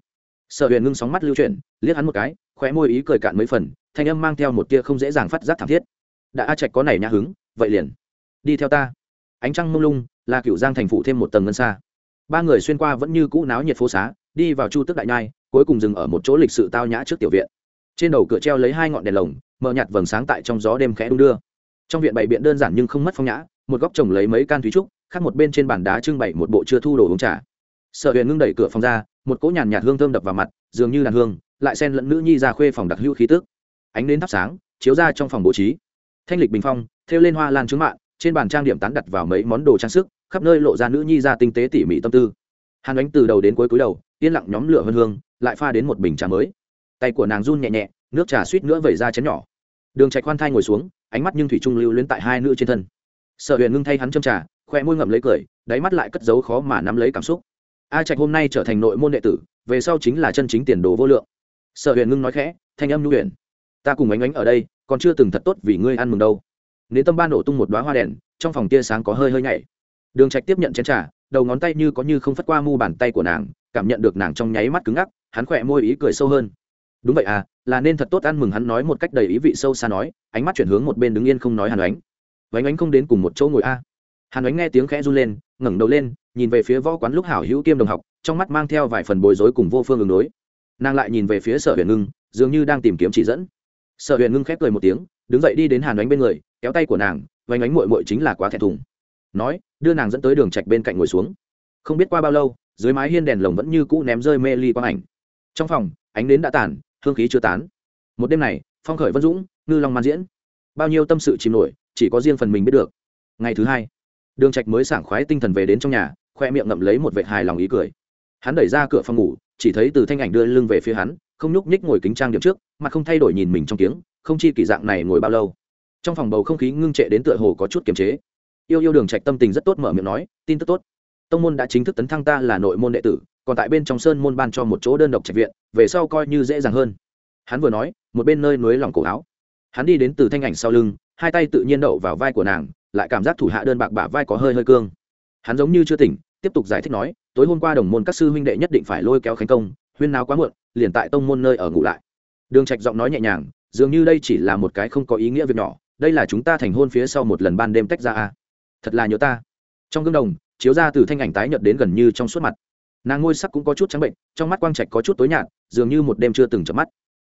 sở huyền ngưng sóng mắt lưu chuyển liếc hắn một cái khoe môi ý cười cạn mấy phần thanh âm mang theo một tia không dễ dàng phát giác thảm thiết đã a trạch có này nhã hứng vậy liền đi theo ta ánh trăng mông lung là cựu giang thành phủ thêm một tầng ngân xa ba người xuyên qua vẫn như cũ náo nhiệt phố xá đi vào chu tức đại nhai cuối cùng dừng ở một chỗ lịch sự tao nhã trước tiểu viện trên đầu cửa treo lấy hai ngọn đèn lồng mờ nhạt vầng sáng tại trong gió đêm khẽ đung đưa trong viện bày biện đơn giản nhưng không mất phong nhã một góc trồng lấy mấy can thúy trúc khác một bên trên bàn đá trưng bày một bộ chưa thu đồ uống trà sở huyền ngưng đẩy cửa phòng ra, một cỗ nhàn nhạt hương thơm đập vào mặt, dường như đàn hương, lại xen lẫn nữ nhi ra khuê phòng đặc hữu khí tức. Ánh đến thắp sáng, chiếu ra trong phòng bố trí. Thanh lịch bình phong, thêu lên hoa lan trứng mạng trên bàn trang điểm tán đặt vào mấy món đồ trang sức, khắp nơi lộ ra nữ nhi ra tinh tế tỉ mỉ tâm tư. Hàn ánh từ đầu đến cuối cúi đầu, yên lặng nhóm lửa hơn hương, lại pha đến một bình trà mới. Tay của nàng run nhẹ nhẹ, nước trà suýt nữa vẩy ra chén nhỏ. Đường trạch khoan thai ngồi xuống, ánh mắt nhưng thủy trung lưu luyến tại hai nữ trên thân. Sở huyền ngưng thay hắn châm trà, khoe môi ngậm lấy cười, đáy mắt lại cất giấu khó mà nắm lấy cảm xúc a trạch hôm nay trở thành nội môn đệ tử, về sau chính là chân chính tiền đồ vô lượng. Sở huyền ngưng nói khẽ, thanh âm nhu huyền. Ta cùng ánh ánh ở đây, còn chưa từng thật tốt vì ngươi ăn mừng đâu. Nếu tâm ba nổ tung một đoá hoa đèn, trong phòng tia sáng có hơi hơi nhảy. Đường trạch tiếp nhận chén trà, đầu ngón tay như có như không phất qua mu bàn tay của nàng, cảm nhận được nàng trong nháy mắt cứng ngắc, hắn khỏe môi ý cười sâu hơn. Đúng vậy à là nên thật tốt ăn mừng hắn nói một cách đầy ý vị sâu xa nói, ánh mắt chuyển hướng một bên đứng yên không nói hàn ánh. Vánh ánh không đến cùng một chỗ ngồi a. À. hàn ánh nghe tiếng khẽ run lên ngẩng đầu lên, nhìn về phía võ quán lúc hảo hữu kiêm đồng học, trong mắt mang theo vài phần bối rối cùng vô phương ứng đối. Nàng lại nhìn về phía sở huyền ngưng, dường như đang tìm kiếm chỉ dẫn. Sở huyền ngưng khép cười một tiếng, đứng dậy đi đến hàn ánh bên người, kéo tay của nàng vánh ánh mội mội chính là quá thẹn thùng. Nói, đưa nàng dẫn tới đường trạch bên cạnh ngồi xuống. Không biết qua bao lâu, dưới mái hiên đèn lồng vẫn như cũ ném rơi mê ly quang ảnh. Trong phòng, ánh đến đã tàn, hương khí chưa tán. Một đêm này, phong khởi vân dũng, ngư long man diễn. Bao nhiêu tâm sự chìm nổi, chỉ có riêng phần mình biết được. Ngày thứ hai đường trạch mới sảng khoái tinh thần về đến trong nhà, khoe miệng ngậm lấy một vệt hài lòng ý cười. Hắn đẩy ra cửa phòng ngủ, chỉ thấy từ thanh ảnh đưa lưng về phía hắn, không nhúc nhích ngồi kính trang điểm trước, mà không thay đổi nhìn mình trong tiếng không chi kỳ dạng này ngồi bao lâu. Trong phòng bầu không khí ngưng trệ đến tựa hồ có chút kiềm chế. Yêu yêu đường trạch tâm tình rất tốt mở miệng nói, tin tức tốt. Tông môn đã chính thức tấn thăng ta là nội môn đệ tử, còn tại bên trong sơn môn ban cho một chỗ đơn độc trạch viện, về sau coi như dễ dàng hơn. Hắn vừa nói, một bên nơi núi lòng cổ áo. Hắn đi đến từ thanh ảnh sau lưng, hai tay tự nhiên đậu vào vai của nàng lại cảm giác thủ hạ đơn bạc bả vai có hơi hơi cương. Hắn giống như chưa tỉnh, tiếp tục giải thích nói, tối hôm qua đồng môn các sư huynh đệ nhất định phải lôi kéo khánh công, huyên náo quá muộn, liền tại tông môn nơi ở ngủ lại. Đường trạch giọng nói nhẹ nhàng, dường như đây chỉ là một cái không có ý nghĩa việc nhỏ, đây là chúng ta thành hôn phía sau một lần ban đêm tách ra a. Thật là nhớ ta. Trong gương đồng, chiếu ra từ thanh ảnh tái nhợt đến gần như trong suốt mặt. Nàng ngôi sắc cũng có chút trắng bệnh, trong mắt quang trạch có chút tối nhạt, dường như một đêm chưa từng chợp mắt.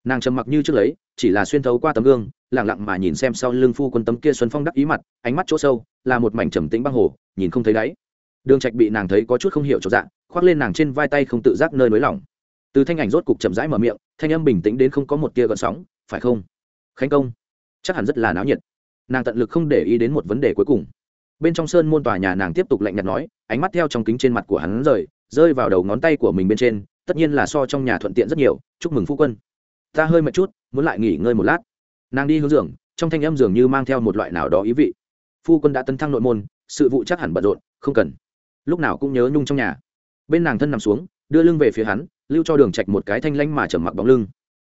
Nàng trầm mặc như trước lấy, chỉ là xuyên thấu qua tấm gương lẳng lặng mà nhìn xem sau lưng phu quân tấm kia xuân phong đắc ý mặt, ánh mắt chỗ sâu, là một mảnh trầm tĩnh băng hồ, nhìn không thấy đáy. Đường trạch bị nàng thấy có chút không hiểu chỗ dạng, khoác lên nàng trên vai tay không tự giác nơi nới lỏng. Từ thanh ảnh rốt cục chậm rãi mở miệng, thanh âm bình tĩnh đến không có một tia gợn sóng, phải không? Khánh công. Chắc hẳn rất là náo nhiệt. Nàng tận lực không để ý đến một vấn đề cuối cùng. Bên trong sơn môn tòa nhà nàng tiếp tục lạnh nhạt nói, ánh mắt theo trong kính trên mặt của hắn rời, rơi vào đầu ngón tay của mình bên trên, tất nhiên là so trong nhà thuận tiện rất nhiều, chúc mừng phu quân. Ta hơi mệt chút, muốn lại nghỉ ngơi một lát nàng đi hướng giường, trong thanh âm dường như mang theo một loại nào đó ý vị. Phu quân đã tấn thăng nội môn, sự vụ chắc hẳn bận rộn, không cần. Lúc nào cũng nhớ nhung trong nhà. Bên nàng thân nằm xuống, đưa lưng về phía hắn, lưu cho đường trạch một cái thanh lanh mà trầm mặc bóng lưng.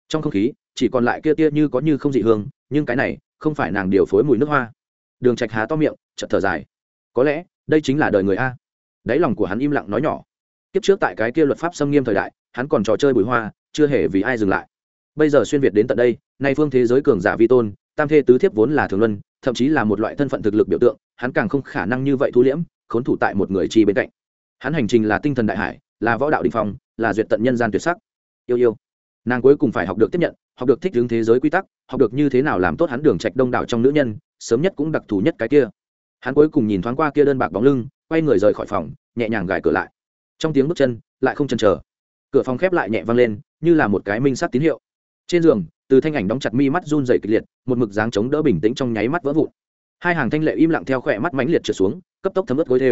Trong không khí, chỉ còn lại kia tia như có như không dị hương, nhưng cái này, không phải nàng điều phối mùi nước hoa. Đường trạch há to miệng, chợt thở dài. Có lẽ, đây chính là đời người a. Đáy lòng của hắn im lặng nói nhỏ. Tiếp trước tại cái kia luật pháp xâm nghiêm thời đại, hắn còn trò chơi bùi hoa, chưa hề vì ai dừng lại. Bây giờ xuyên việt đến tận đây nay phương thế giới cường giả vi tôn, tam thê tứ thiếp vốn là thường luân, thậm chí là một loại thân phận thực lực biểu tượng, hắn càng không khả năng như vậy thu liễm, khốn thủ tại một người chi bên cạnh. Hắn hành trình là tinh thần đại hải, là võ đạo đình phong, là duyệt tận nhân gian tuyệt sắc. Yêu yêu. Nàng cuối cùng phải học được tiếp nhận, học được thích ứng thế giới quy tắc, học được như thế nào làm tốt hắn đường trạch đông đảo trong nữ nhân, sớm nhất cũng đặc thù nhất cái kia. Hắn cuối cùng nhìn thoáng qua kia đơn bạc bóng lưng, quay người rời khỏi phòng, nhẹ nhàng gài cửa lại. Trong tiếng bước chân, lại không chần chờ. Cửa phòng khép lại nhẹ vang lên, như là một cái minh sát tín hiệu. Trên giường từ thanh ảnh đóng chặt mi mắt run dày kịch liệt, một mực dáng chống đỡ bình tĩnh trong nháy mắt vỡ vụn. Hai hàng thanh lệ im lặng theo khỏe mắt mãnh liệt trượt xuống, cấp tốc thấm ướt gối thê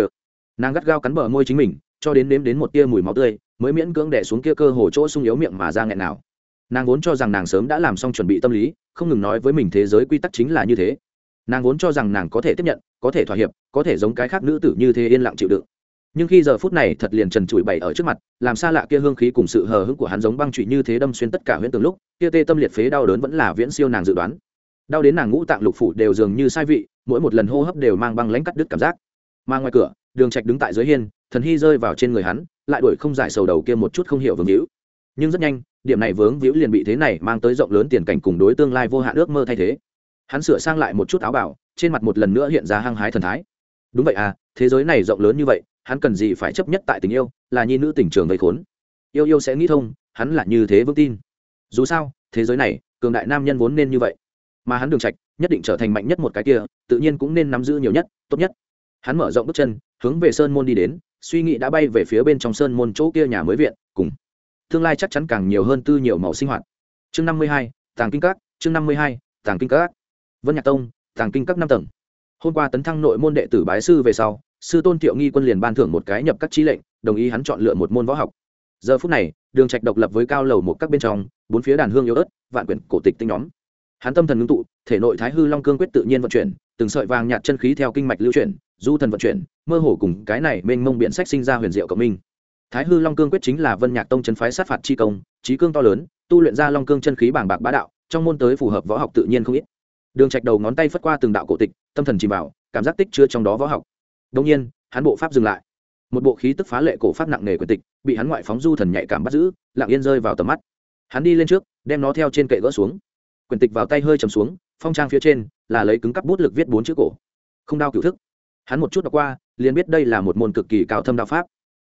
nàng gắt gao cắn bờ môi chính mình, cho đến nếm đến một tia mùi máu tươi, mới miễn cưỡng đẻ xuống kia cơ hồ chỗ sung yếu miệng mà ra nghẹn nào. Nàng vốn cho rằng nàng sớm đã làm xong chuẩn bị tâm lý, không ngừng nói với mình thế giới quy tắc chính là như thế. Nàng vốn cho rằng nàng có thể tiếp nhận, có thể thỏa hiệp, có thể giống cái khác nữ tử như thế yên lặng chịu đựng nhưng khi giờ phút này thật liền trần trụi bày ở trước mặt, làm xa lạ kia hương khí cùng sự hờ hững của hắn giống băng trụy như thế đâm xuyên tất cả huyễn tường lúc, kia tê tâm liệt phế đau đớn vẫn là viễn siêu nàng dự đoán. Đau đến nàng ngũ tạng lục phủ đều dường như sai vị, mỗi một lần hô hấp đều mang băng lãnh cắt đứt cảm giác. Mà ngoài cửa, đường trạch đứng tại dưới hiên, thần hy rơi vào trên người hắn, lại đuổi không giải sầu đầu kia một chút không hiểu vướng víu. Nhưng rất nhanh, điểm này vướng víu liền bị thế này mang tới rộng lớn tiền cảnh cùng đối tương lai vô hạn ước mơ thay thế. Hắn sửa sang lại một chút áo bảo, trên mặt một lần nữa hiện ra hăng hái thần thái. Đúng vậy à thế giới này rộng lớn như vậy hắn cần gì phải chấp nhất tại tình yêu, là nhi nữ tình trường gây khốn. Yêu yêu sẽ nghĩ thông, hắn là như thế vững tin. Dù sao, thế giới này, cường đại nam nhân vốn nên như vậy. Mà hắn đường trạch, nhất định trở thành mạnh nhất một cái kia, tự nhiên cũng nên nắm giữ nhiều nhất, tốt nhất. Hắn mở rộng bước chân, hướng về sơn môn đi đến, suy nghĩ đã bay về phía bên trong sơn môn chỗ kia nhà mới viện, cùng. Tương lai chắc chắn càng nhiều hơn tư nhiều màu sinh hoạt. Chương năm mươi hai, tàng kinh các, chương năm mươi hai, tàng kinh các. Vân nhạc tông, tàng kinh các năm tầng. Hôm qua tấn thăng nội môn đệ tử bái sư về sau sư tôn thiệu nghi quân liền ban thưởng một cái nhập các trí lệnh, đồng ý hắn chọn lựa một môn võ học. Giờ phút này, đường trạch độc lập với cao lầu một các bên trong, bốn phía đàn hương yếu ớt, vạn quyển cổ tịch tinh nhóm. Hắn tâm thần ngưng tụ, thể nội thái hư long cương quyết tự nhiên vận chuyển, từng sợi vàng nhạt chân khí theo kinh mạch lưu chuyển, du thần vận chuyển, mơ hồ cùng cái này mênh mông biện sách sinh ra huyền diệu cộng minh. Thái hư long cương quyết chính là vân nhạc tông chân phái sát phạt chi công trí cương to lớn, tu luyện ra long cương chân khí bảng bạc bá đạo, trong môn tới phù hợp võ học tự nhiên không ít. Đường trạch đầu ngón tay phất qua từng đạo cổ tịch, tâm thần chìm vào, cảm giác tích chưa trong đó võ học đông nhiên, hắn bộ pháp dừng lại. Một bộ khí tức phá lệ cổ pháp nặng nề của tịch, bị hắn ngoại phóng du thần nhạy cảm bắt giữ, lặng yên rơi vào tầm mắt. Hắn đi lên trước, đem nó theo trên kệ gỡ xuống. Quyền tịch vào tay hơi chầm xuống, phong trang phía trên là lấy cứng cắp bút lực viết bốn chữ cổ. Không đao cửu thức. Hắn một chút đọc qua, liền biết đây là một môn cực kỳ cao thâm đạo pháp.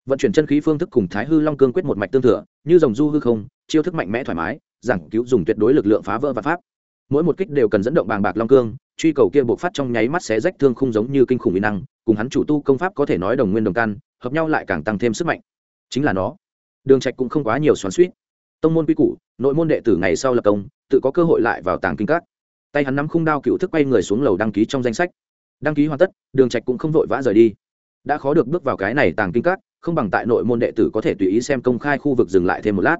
Vận chuyển chân khí phương thức cùng thái hư long cương quyết một mạch tương thừa, như dòng du hư không, chiêu thức mạnh mẽ thoải mái, giảng cứu dùng tuyệt đối lực lượng phá vỡ và pháp. Mỗi một kích đều cần dẫn động bàng bạc long cương, truy cầu kia buộc phát trong nháy mắt xé rách thương không giống như kinh khủng uy năng cùng hắn chủ tu công pháp có thể nói đồng nguyên đồng căn, hợp nhau lại càng tăng thêm sức mạnh. Chính là nó. Đường trạch cũng không quá nhiều xoắn xuýt. Tông môn quy củ, nội môn đệ tử ngày sau lập công, tự có cơ hội lại vào tàng kinh các. Tay hắn nắm khung đao cựu thức quay người xuống lầu đăng ký trong danh sách. Đăng ký hoàn tất, đường trạch cũng không vội vã rời đi. Đã khó được bước vào cái này tàng kinh các, không bằng tại nội môn đệ tử có thể tùy ý xem công khai khu vực dừng lại thêm một lát.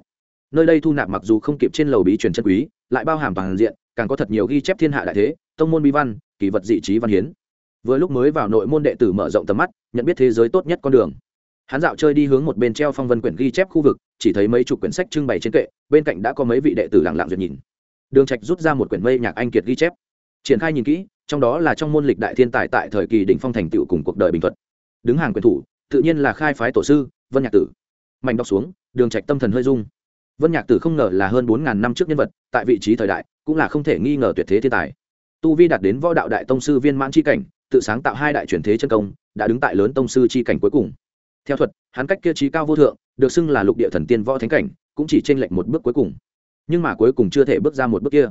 Nơi đây thu nạp mặc dù không kịp trên lầu bí truyền chân quý, lại bao hàm toàn diện, càng có thật nhiều ghi chép thiên hạ đại thế, tông môn bi văn, kỳ vật dị trí văn hiến vừa lúc mới vào nội môn đệ tử mở rộng tầm mắt, nhận biết thế giới tốt nhất con đường. Hắn dạo chơi đi hướng một bên treo phong vân quyển ghi chép khu vực, chỉ thấy mấy chục quyển sách trưng bày trên kệ, bên cạnh đã có mấy vị đệ tử lặng lặng duyệt nhìn. Đường trạch rút ra một quyển mây nhạc anh kiệt ghi chép. Triển khai nhìn kỹ, trong đó là trong môn lịch đại thiên tài tại thời kỳ đỉnh phong thành tựu cùng cuộc đời bình thuận đứng hàng quyền thủ, tự nhiên là khai phái tổ sư, vân nhạc tử. Mạnh đọc xuống, đường trạch tâm thần hơi rung. Vân nhạc tử không ngờ là hơn bốn ngàn năm trước nhân vật, tại vị trí thời đại, cũng là không thể nghi ngờ tuyệt thế thiên tài. Tu vi đạt đến võ đạo đại tông sư viên mãn chi cảnh tự sáng tạo hai đại truyền thế chân công, đã đứng tại lớn tông sư chi cảnh cuối cùng. Theo thuật, hắn cách kia trí cao vô thượng, được xưng là lục địa thần tiên võ thánh cảnh, cũng chỉ trên lệnh một bước cuối cùng. Nhưng mà cuối cùng chưa thể bước ra một bước kia.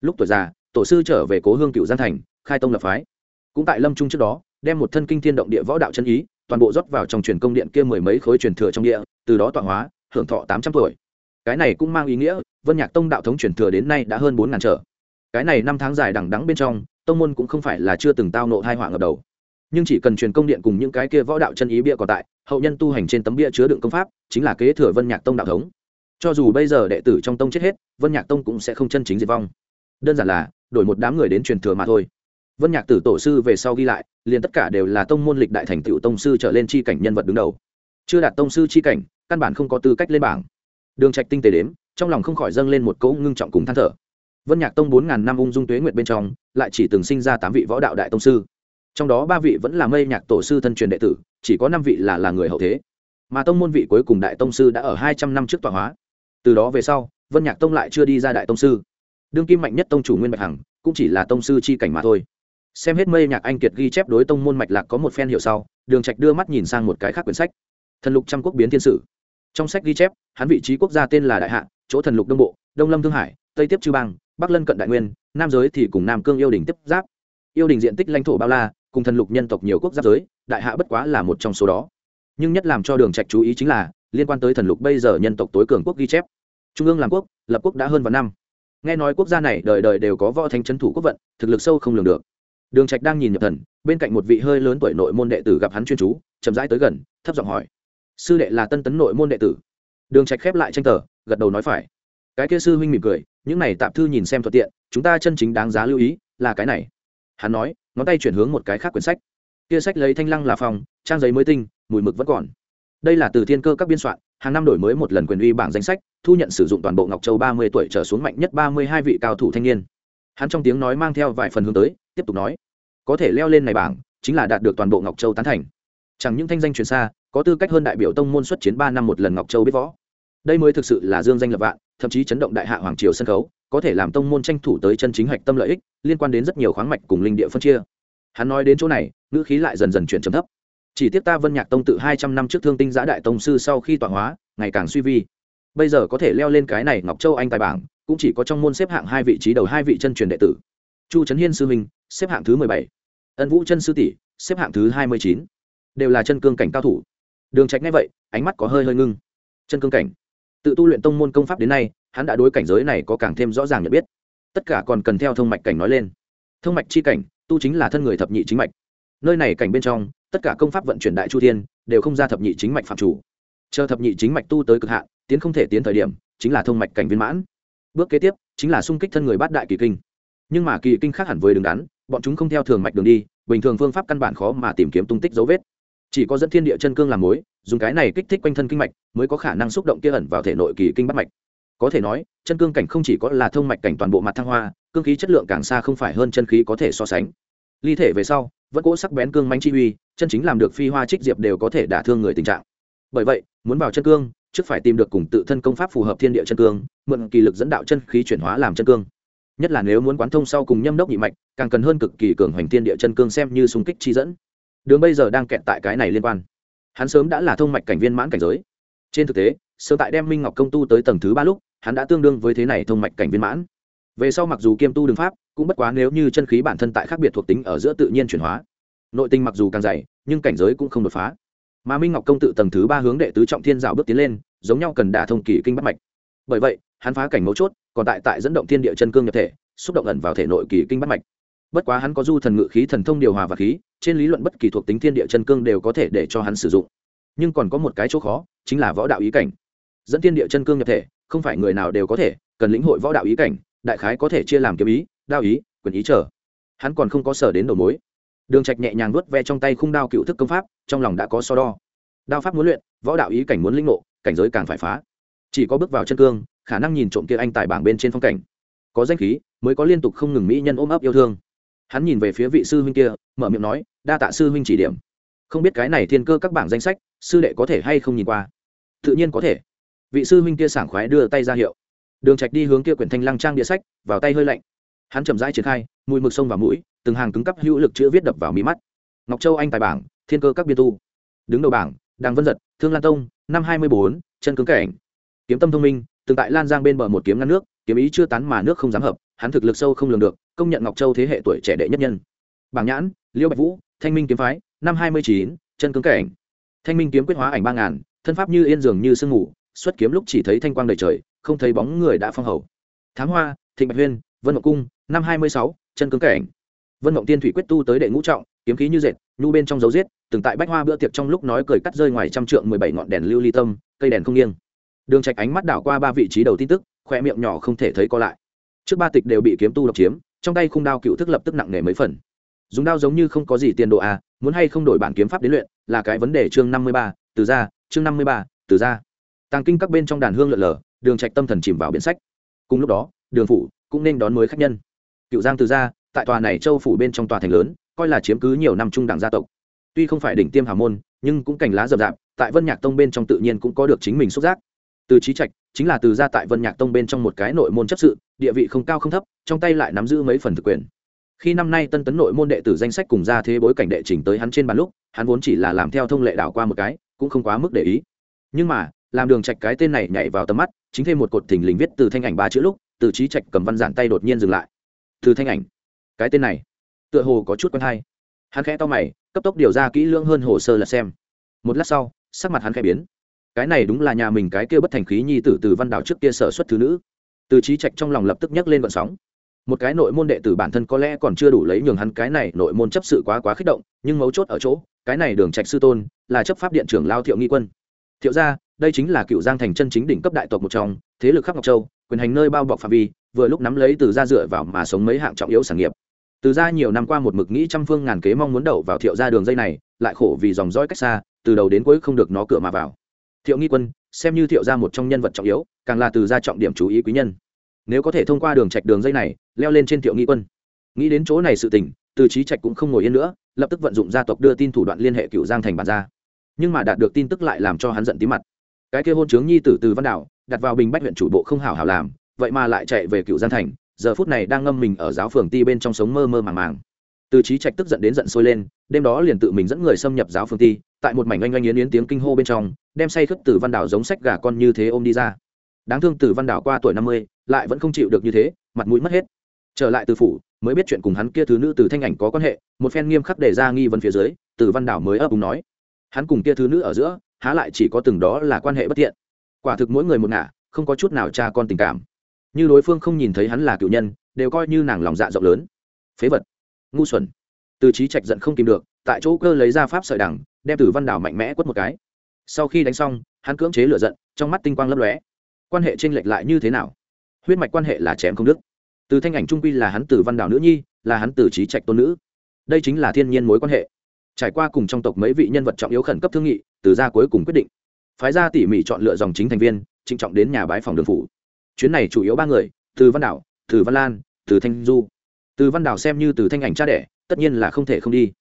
Lúc tuổi già, tổ sư trở về cố hương cựu giang thành, khai tông lập phái. Cũng tại lâm trung trước đó, đem một thân kinh thiên động địa võ đạo chân ý, toàn bộ rót vào trong truyền công điện kia mười mấy khối truyền thừa trong địa, từ đó tọa hóa, hưởng thọ tám trăm tuổi. Cái này cũng mang ý nghĩa, vân nhạc tông đạo thống truyền thừa đến nay đã hơn bốn ngàn trở cái này năm tháng dài đằng đắng bên trong, tông môn cũng không phải là chưa từng tao nộ hai họa ngập đầu. Nhưng chỉ cần truyền công điện cùng những cái kia võ đạo chân ý bia còn tại, hậu nhân tu hành trên tấm bia chứa đựng công pháp, chính là kế thừa vân nhạc tông đạo thống. Cho dù bây giờ đệ tử trong tông chết hết, vân nhạc tông cũng sẽ không chân chính diệt vong. Đơn giản là, đổi một đám người đến truyền thừa mà thôi. Vân nhạc tử tổ sư về sau ghi lại, liền tất cả đều là tông môn lịch đại thành tựu tông sư trở lên chi cảnh nhân vật đứng đầu. Chưa đạt tông sư chi cảnh, căn bản không có tư cách lên bảng. Đường trạch tinh tế đếm, trong lòng không khỏi dâng lên một cỗ ngưng trọng cùng than thở vân nhạc tông bốn ngàn năm ung dung tuế nguyệt bên trong, lại chỉ từng sinh ra tám vị võ đạo đại tông sư. Trong đó ba vị vẫn là mây nhạc tổ sư thân truyền đệ tử, chỉ có năm vị là là người hậu thế. Mà tông môn vị cuối cùng đại tông sư đã ở hai trăm năm trước tọa hóa. Từ đó về sau, vân nhạc tông lại chưa đi ra đại tông sư. Đương kim mạnh nhất tông chủ nguyên bạch hằng, cũng chỉ là tông sư c h i cảnh mà thôi. Xem hết mây nhạc anh kiệt ghi chép đối tông môn mạch lạc có một phen hiệu sau, đường trạch đưa mắt nhìn sang một cái khác quyển sách. Thần lục trăm quốc biến thiên sử. Trong sách ghi chép, hắn vị trí quốc gia tên là đại hạ, chỗ thần lục đông bộ, đông lâm thương hải, tây tiếp chư bang bắc lân cận đại nguyên nam giới thì cùng nam cương yêu đình tiếp giáp yêu đình diện tích lãnh thổ bao la cùng thần lục nhân tộc nhiều quốc giáp giới đại hạ bất quá là một trong số đó nhưng nhất làm cho đường trạch chú ý chính là liên quan tới thần lục bây giờ nhân tộc tối cường quốc ghi chép trung ương làm quốc lập quốc đã hơn vài năm nghe nói quốc gia này đời đời đều có võ thánh trấn thủ quốc vận thực lực sâu không lường được đường trạch đang nhìn nhập thần bên cạnh một vị hơi lớn tuổi nội môn đệ tử gặp hắn chuyên chú chậm rãi tới gần thấp giọng hỏi sư đệ là tân tấn nội môn đệ tử đường trạch khép lại tranh tờ gật đầu nói phải cái kia sư huynh mỉm cười những này tạm thư nhìn xem thuận tiện, chúng ta chân chính đáng giá lưu ý là cái này. Hắn nói, ngón tay chuyển hướng một cái khác quyển sách. Kia sách lấy thanh lăng là phòng, trang giấy mới tinh, mùi mực vẫn còn. Đây là từ thiên cơ các biên soạn, hàng năm đổi mới một lần quyền uy bảng danh sách, thu nhận sử dụng toàn bộ ngọc châu ba mươi tuổi trở xuống mạnh nhất ba mươi hai vị cao thủ thanh niên. Hắn trong tiếng nói mang theo vài phần hướng tới, tiếp tục nói, có thể leo lên này bảng, chính là đạt được toàn bộ ngọc châu tán thành. Chẳng những thanh danh truyền xa, có tư cách hơn đại biểu tông môn xuất chiến ba năm một lần ngọc châu biết võ. Đây mới thực sự là dương danh lập vạn thậm chí chấn động đại hạ hoàng triều sân khấu, có thể làm tông môn tranh thủ tới chân chính hạch tâm lợi ích, liên quan đến rất nhiều khoáng mạch cùng linh địa phân chia. Hắn nói đến chỗ này, ngữ khí lại dần dần chuyển trầm thấp. Chỉ tiếc ta vân nhạc tông tự hai trăm năm trước thương tinh giã đại tông sư sau khi tọa hóa, ngày càng suy vi. Bây giờ có thể leo lên cái này ngọc châu anh tài bảng, cũng chỉ có trong môn xếp hạng hai vị trí đầu, hai vị chân truyền đệ tử. Chu trấn hiên sư minh xếp hạng thứ mười bảy. Ân vũ chân sư tỷ, xếp hạng thứ hai mươi chín. Đều là chân cương cảnh cao thủ. Đường trạch ngay vậy, ánh mắt có hơi hơi ngưng. Chân cương cảnh tự tu luyện tông môn công pháp đến nay, hắn đã đối cảnh giới này có càng thêm rõ ràng nhận biết. Tất cả còn cần theo thông mạch cảnh nói lên. Thông mạch chi cảnh, tu chính là thân người thập nhị chính mạch. Nơi này cảnh bên trong, tất cả công pháp vận chuyển đại chu thiên, đều không ra thập nhị chính mạch phạm chủ. Chờ thập nhị chính mạch tu tới cực hạn, tiến không thể tiến thời điểm, chính là thông mạch cảnh viên mãn. Bước kế tiếp, chính là xung kích thân người bát đại kỳ kinh. Nhưng mà kỳ kinh khác hẳn với đứng đắn, bọn chúng không theo thường mạch đường đi, bình thường phương pháp căn bản khó mà tìm kiếm tung tích dấu vết chỉ có dẫn thiên địa chân cương làm mối, dùng cái này kích thích quanh thân kinh mạch, mới có khả năng xúc động kia ẩn vào thể nội kỳ kinh bắt mạch. Có thể nói, chân cương cảnh không chỉ có là thông mạch cảnh toàn bộ mặt thăng hoa, cương khí chất lượng càng xa không phải hơn chân khí có thể so sánh. Ly thể về sau, vẫn cỗ sắc bén cương mánh chi uy, chân chính làm được phi hoa trích diệp đều có thể đả thương người tình trạng. Bởi vậy, muốn vào chân cương, trước phải tìm được cùng tự thân công pháp phù hợp thiên địa chân cương, mượn kỳ lực dẫn đạo chân khí chuyển hóa làm chân cương. Nhất là nếu muốn quán thông sau cùng nhâm đốc nhị mạch, càng cần hơn cực kỳ cường hoành thiên địa chân cương xem như xung kích chi dẫn đường bây giờ đang kẹt tại cái này liên quan. Hắn sớm đã là thông mạch cảnh viên mãn cảnh giới. Trên thực tế sơ tại đem minh ngọc công tu tới tầng thứ ba lúc, hắn đã tương đương với thế này thông mạch cảnh viên mãn. Về sau mặc dù kiêm tu đường pháp, cũng bất quá nếu như chân khí bản thân tại khác biệt thuộc tính ở giữa tự nhiên chuyển hóa. Nội tinh mặc dù càng dày, nhưng cảnh giới cũng không đột phá. Mà minh ngọc công tự tầng thứ ba hướng đệ tứ trọng thiên rào bước tiến lên, giống nhau cần đả thông kỳ kinh bắt mạch. Bởi vậy, hắn phá cảnh mấu chốt, còn tại tại dẫn động thiên địa chân cương nhập thể, xúc động ẩn vào thể nội kỳ kinh bắt mạch bất quá hắn có du thần ngự khí, thần thông điều hòa và khí, trên lý luận bất kỳ thuộc tính thiên địa chân cương đều có thể để cho hắn sử dụng. Nhưng còn có một cái chỗ khó, chính là võ đạo ý cảnh. Dẫn thiên địa chân cương nhập thể, không phải người nào đều có thể, cần lĩnh hội võ đạo ý cảnh, đại khái có thể chia làm kiếm ý, đao ý, quyền ý trở. Hắn còn không có sở đến đầu mối. Đường trạch nhẹ nhàng nuốt ve trong tay khung đao cựu thức công pháp, trong lòng đã có so đo. Đao pháp muốn luyện, võ đạo ý cảnh muốn linh ngộ, cảnh giới càng phải phá. Chỉ có bước vào chân cương, khả năng nhìn trộm kia anh tài bảng bên trên phong cảnh. Có danh khí, mới có liên tục không ngừng mỹ nhân ôm ấp yêu thương hắn nhìn về phía vị sư huynh kia, mở miệng nói, đa tạ sư huynh chỉ điểm. Không biết cái này thiên cơ các bảng danh sách, sư đệ có thể hay không nhìn qua? Tự nhiên có thể. Vị sư huynh kia sảng khoái đưa tay ra hiệu. Đường trạch đi hướng kia quyển thanh lăng trang địa sách, vào tay hơi lạnh. Hắn chậm rãi triển khai, mùi mực sông vào mũi, từng hàng cứng cắp hữu lực chữ viết đập vào mí mắt. Ngọc châu anh tài bảng, thiên cơ các biên tu. Đứng đầu bảng, đàng vân giật, thương lan tông, năm hai mươi bốn, chân cứng cảnh. Kiếm tâm thông minh, từng tại lan giang bên bờ một kiếm ngăn nước, kiếm ý chưa tán mà nước không dám hợp, hắn thực lực sâu không lường được công nhận ngọc châu thế hệ tuổi trẻ đệ nhất nhân. Bảng nhãn, liêu bạch vũ, thanh minh kiếm phái, năm hai mươi chín, chân cứng cảnh. Thanh minh kiếm quyết hóa ảnh ba ngàn, thân pháp như yên dường như sương ngủ xuất kiếm lúc chỉ thấy thanh quang đầy trời, không thấy bóng người đã phong hầu. Thám hoa, thịnh bạch huyên, vân ngọc cung, năm hai mươi sáu, chân cứng cảnh. Vân ngọc tiên thủy quyết tu tới đệ ngũ trọng, kiếm khí như dệt, nhu bên trong dấu giết, từng tại bách hoa bữa tiệc trong lúc nói cười cắt rơi ngoài trăm trượng mười bảy ngọn đèn lưu ly tâm, cây đèn không nghiêng. Đường trạch ánh mắt đảo qua ba vị trí đầu tin tức, khoe miệng nhỏ không thể thấy co lại. Trước ba tịch đều bị kiếm tu độc chiếm trong tay khung đao cựu thức lập tức nặng nề mấy phần. Dùng đao giống như không có gì tiền độ à muốn hay không đổi bản kiếm pháp đến luyện, là cái vấn đề chương năm mươi ba, từ ra, chương năm mươi ba, từ ra. Tàng kinh các bên trong đàn hương lượn lờ, đường trạch tâm thần chìm vào biển sách. Cùng lúc đó, đường phủ cũng nên đón mới khách nhân. Cựu giang từ ra, tại tòa này châu phủ bên trong tòa thành lớn, coi là chiếm cứ nhiều năm trung đẳng gia tộc. Tuy không phải đỉnh tiêm hào môn, nhưng cũng cành lá rậm rạp, tại vân nhạc tông bên trong tự nhiên cũng có được chính mình xúc giác. Từ trí trạch, chính là từ gia tại vân nhạc tông bên trong một cái nội môn chấp sự địa vị không cao không thấp, trong tay lại nắm giữ mấy phần thực quyền. Khi năm nay tân tấn nội môn đệ tử danh sách cùng ra thế bối cảnh đệ trình tới hắn trên bàn lúc, hắn vốn chỉ là làm theo thông lệ đảo qua một cái, cũng không quá mức để ý. Nhưng mà, làm đường trạch cái tên này nhảy vào tầm mắt, chính thêm một cột thình lình viết từ thanh ảnh ba chữ lúc, từ trí trạch cầm văn giản tay đột nhiên dừng lại. Từ thanh ảnh. Cái tên này, tựa hồ có chút quen hay. Hắn khẽ to mày, cấp tốc điều ra kỹ lưỡng hơn hồ sơ là xem. Một lát sau, sắc mặt hắn khẽ biến. Cái này đúng là nhà mình cái kia bất thành khí nhi tử từ văn đảo trước kia sở xuất thứ nữ từ trí trạch trong lòng lập tức nhấc lên vận sóng. Một cái nội môn đệ tử bản thân có lẽ còn chưa đủ lấy nhường hắn cái này nội môn chấp sự quá quá kích động, nhưng mấu chốt ở chỗ, cái này đường trạch sư tôn là chấp pháp điện trưởng lao thiệu nghi quân. Thiệu gia, đây chính là cựu giang thành chân chính đỉnh cấp đại tộc một trong, thế lực khắp ngọc châu, quyền hành nơi bao bọc phạm vi, vừa lúc nắm lấy từ gia dựa vào mà sống mấy hạng trọng yếu sản nghiệp. Từ gia nhiều năm qua một mực nghĩ trăm phương ngàn kế mong muốn đậu vào thiệu gia đường dây này, lại khổ vì dòng dõi cách xa, từ đầu đến cuối không được nó cửa mà vào. Thiệu nghi quân xem như thiệu gia một trong nhân vật trọng yếu, càng là từ gia trọng điểm chú ý quý nhân. Nếu có thể thông qua đường trạch đường dây này, leo lên trên thiệu nghị quân. Nghĩ đến chỗ này sự tình, từ trí trạch cũng không ngồi yên nữa, lập tức vận dụng gia tộc đưa tin thủ đoạn liên hệ cựu giang thành bản gia. Nhưng mà đạt được tin tức lại làm cho hắn giận tí mặt. Cái kia hôn trướng nhi tử từ văn đảo, đặt vào bình bách huyện chủ bộ không hảo hảo làm, vậy mà lại chạy về cựu giang thành, giờ phút này đang ngâm mình ở giáo phường ti bên trong sống mơ mơ màng màng. Từ trí trạch tức giận đến giận sôi lên, đêm đó liền tự mình dẫn người xâm nhập giáo phường ti tại một mảnh oanh oanh yến yến tiếng kinh hô bên trong, đem say khất Tử văn đảo giống sách gà con như thế ôm đi ra. Đáng thương Tử văn đảo qua tuổi năm mươi, lại vẫn không chịu được như thế, mặt mũi mất hết. Trở lại từ phủ, mới biết chuyện cùng hắn kia thứ nữ từ thanh ảnh có quan hệ, một phen nghiêm khắc để ra nghi vấn phía dưới từ văn đảo mới ấp úng nói. Hắn cùng kia thứ nữ ở giữa, há lại chỉ có từng đó là quan hệ bất thiện. Quả thực mỗi người một ngả, không có chút nào cha con tình cảm. Như đối phương không nhìn thấy hắn là cựu nhân, đều coi như nàng lòng dạ rộng lớn. Phế vật. Ngu xuẩn. Từ trí trạch giận không kìm được, tại chỗ cơ lấy ra pháp sợi đằng đem tử văn đảo mạnh mẽ quất một cái. Sau khi đánh xong, hắn cưỡng chế lửa giận, trong mắt tinh quang lấp lóe. Quan hệ trên lệch lại như thế nào? Huyết mạch quan hệ là chém không đức từ thanh ảnh trung quy là hắn tử văn đảo nữ nhi, là hắn tử trí trạch tôn nữ. Đây chính là thiên nhiên mối quan hệ. Trải qua cùng trong tộc mấy vị nhân vật trọng yếu khẩn cấp thương nghị, từ ra cuối cùng quyết định. Phái ra tỉ mỉ chọn lựa dòng chính thành viên, trịnh trọng đến nhà bái phòng đường phủ. Chuyến này chủ yếu ba người, từ văn đảo, từ văn lan, từ thanh du. Từ văn đảo xem như từ thanh ảnh cha đẻ, tất nhiên là không thể không đi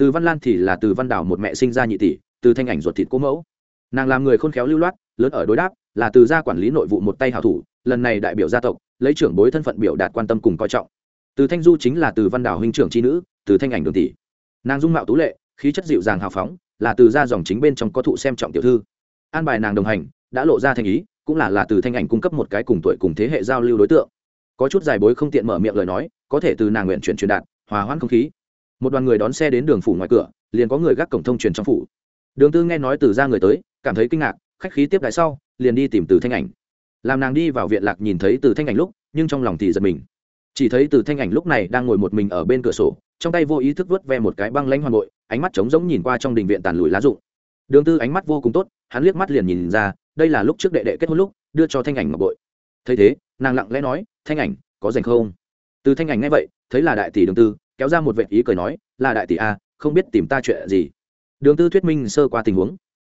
từ văn lan thì là từ văn đảo một mẹ sinh ra nhị tỷ, từ thanh ảnh ruột thịt cố mẫu. Nàng làm người khôn khéo lưu loát, lớn ở đối đáp, là từ gia quản lý nội vụ một tay hảo thủ, lần này đại biểu gia tộc, lấy trưởng bối thân phận biểu đạt quan tâm cùng coi trọng. Từ thanh du chính là từ văn đảo huynh trưởng tri nữ, từ thanh ảnh đường tỷ. Nàng dung mạo tú lệ, khí chất dịu dàng hào phóng, là từ gia dòng chính bên trong có thụ xem trọng tiểu thư. An bài nàng đồng hành, đã lộ ra thành ý, cũng là là từ thanh ảnh cung cấp một cái cùng tuổi cùng thế hệ giao lưu đối tượng. Có chút dài bối không tiện mở miệng lời nói, có thể từ nàng nguyện chuyển truyền đạt, hòa hoãn không khí một đoàn người đón xe đến đường phủ ngoài cửa, liền có người gác cổng thông truyền trong phủ. Đường tư nghe nói từ ra người tới, cảm thấy kinh ngạc, khách khí tiếp đại sau, liền đi tìm từ thanh ảnh. Làm nàng đi vào viện lạc nhìn thấy từ thanh ảnh lúc, nhưng trong lòng thì giật mình. Chỉ thấy từ thanh ảnh lúc này đang ngồi một mình ở bên cửa sổ, trong tay vô ý thức vớt ve một cái băng lanh hoàn bội, ánh mắt trống rỗng nhìn qua trong đình viện tàn lùi lá rụng. Đường tư ánh mắt vô cùng tốt, hắn liếc mắt liền nhìn ra, đây là lúc trước đệ đệ kết hôn lúc, đưa cho thanh ảnh ngọc bội. Thấy thế, nàng lặng lẽ nói, thanh ảnh, có dành không? Từ thanh ảnh nghe vậy, thấy là đại tỷ đường tư kéo ra một vệ ý cười nói, là đại tỷ a, không biết tìm ta chuyện gì. Đường tư thuyết minh sơ qua tình huống.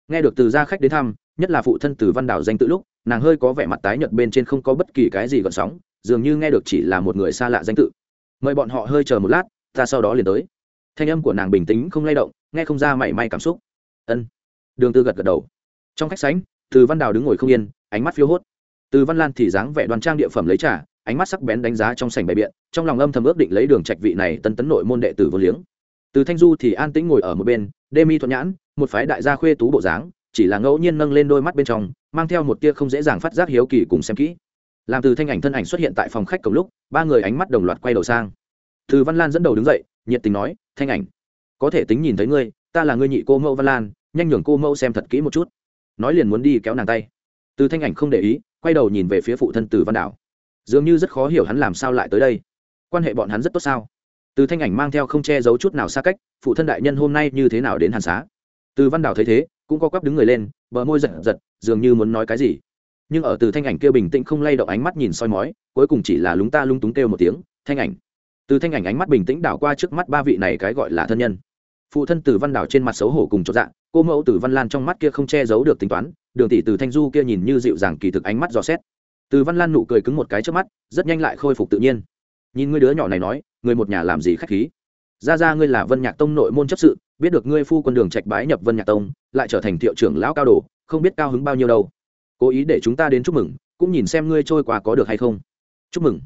Nghe được từ gia khách đến thăm, nhất là phụ thân từ văn đảo danh tự lúc, nàng hơi có vẻ mặt tái nhợt bên trên không có bất kỳ cái gì gợn sóng, dường như nghe được chỉ là một người xa lạ danh tự. Mời bọn họ hơi chờ một lát, ta sau đó liền tới. Thanh âm của nàng bình tĩnh không lay động, nghe không ra mảy may cảm xúc. Ân. Đường tư gật gật đầu. Trong khách sánh từ văn đào đứng ngồi không yên, ánh mắt phiêu hốt. Từ văn lan thì dáng vẻ đoan trang địa phẩm lấy trà ánh mắt sắc bén đánh giá trong sảnh bày biện, trong lòng âm thầm ước định lấy đường trạch vị này tân tấn nội môn đệ tử vô liếng. Từ thanh du thì an tĩnh ngồi ở một bên, đê mi thuận nhãn, một phái đại gia khuê tú bộ dáng, chỉ là ngẫu nhiên nâng lên đôi mắt bên trong, mang theo một tia không dễ dàng phát giác hiếu kỳ cùng xem kỹ. Làm từ thanh ảnh thân ảnh xuất hiện tại phòng khách cùng lúc, ba người ánh mắt đồng loạt quay đầu sang. Từ văn lan dẫn đầu đứng dậy, nhiệt tình nói, thanh ảnh, có thể tính nhìn thấy ngươi, ta là ngươi nhị cô mẫu văn lan, nhanh nhường cô mẫu xem thật kỹ một chút. Nói liền muốn đi kéo nàng tay. Từ thanh ảnh không để ý, quay đầu nhìn về phía phụ thân từ văn đảo dường như rất khó hiểu hắn làm sao lại tới đây. Quan hệ bọn hắn rất tốt sao? Từ thanh ảnh mang theo không che giấu chút nào xa cách, phụ thân đại nhân hôm nay như thế nào đến hàn xá? Từ văn Đào thấy thế, cũng có quắp đứng người lên, bờ môi giật giật, dường như muốn nói cái gì. Nhưng ở từ thanh ảnh kêu bình tĩnh không lay động ánh mắt nhìn soi mói, cuối cùng chỉ là lúng ta lung túng kêu một tiếng, thanh ảnh. Từ thanh ảnh ánh mắt bình tĩnh đảo qua trước mắt ba vị này cái gọi là thân nhân. Phụ thân từ văn đảo trên mặt xấu hổ cùng cho dạ cô mẫu từ văn lan trong mắt kia không che giấu được tính toán, đường tỷ từ thanh du kia nhìn như dịu dàng kỳ thực ánh mắt dò xét từ văn lan nụ cười cứng một cái trước mắt, rất nhanh lại khôi phục tự nhiên. Nhìn ngươi đứa nhỏ này nói, người một nhà làm gì khách khí? Ra ra ngươi là vân nhạc tông nội môn chấp sự, biết được ngươi phu quân đường trạch bái nhập vân nhạc tông, lại trở thành thiệu trưởng lão cao đồ, không biết cao hứng bao nhiêu đâu. Cố ý để chúng ta đến chúc mừng, cũng nhìn xem ngươi trôi qua có được hay không. Chúc mừng.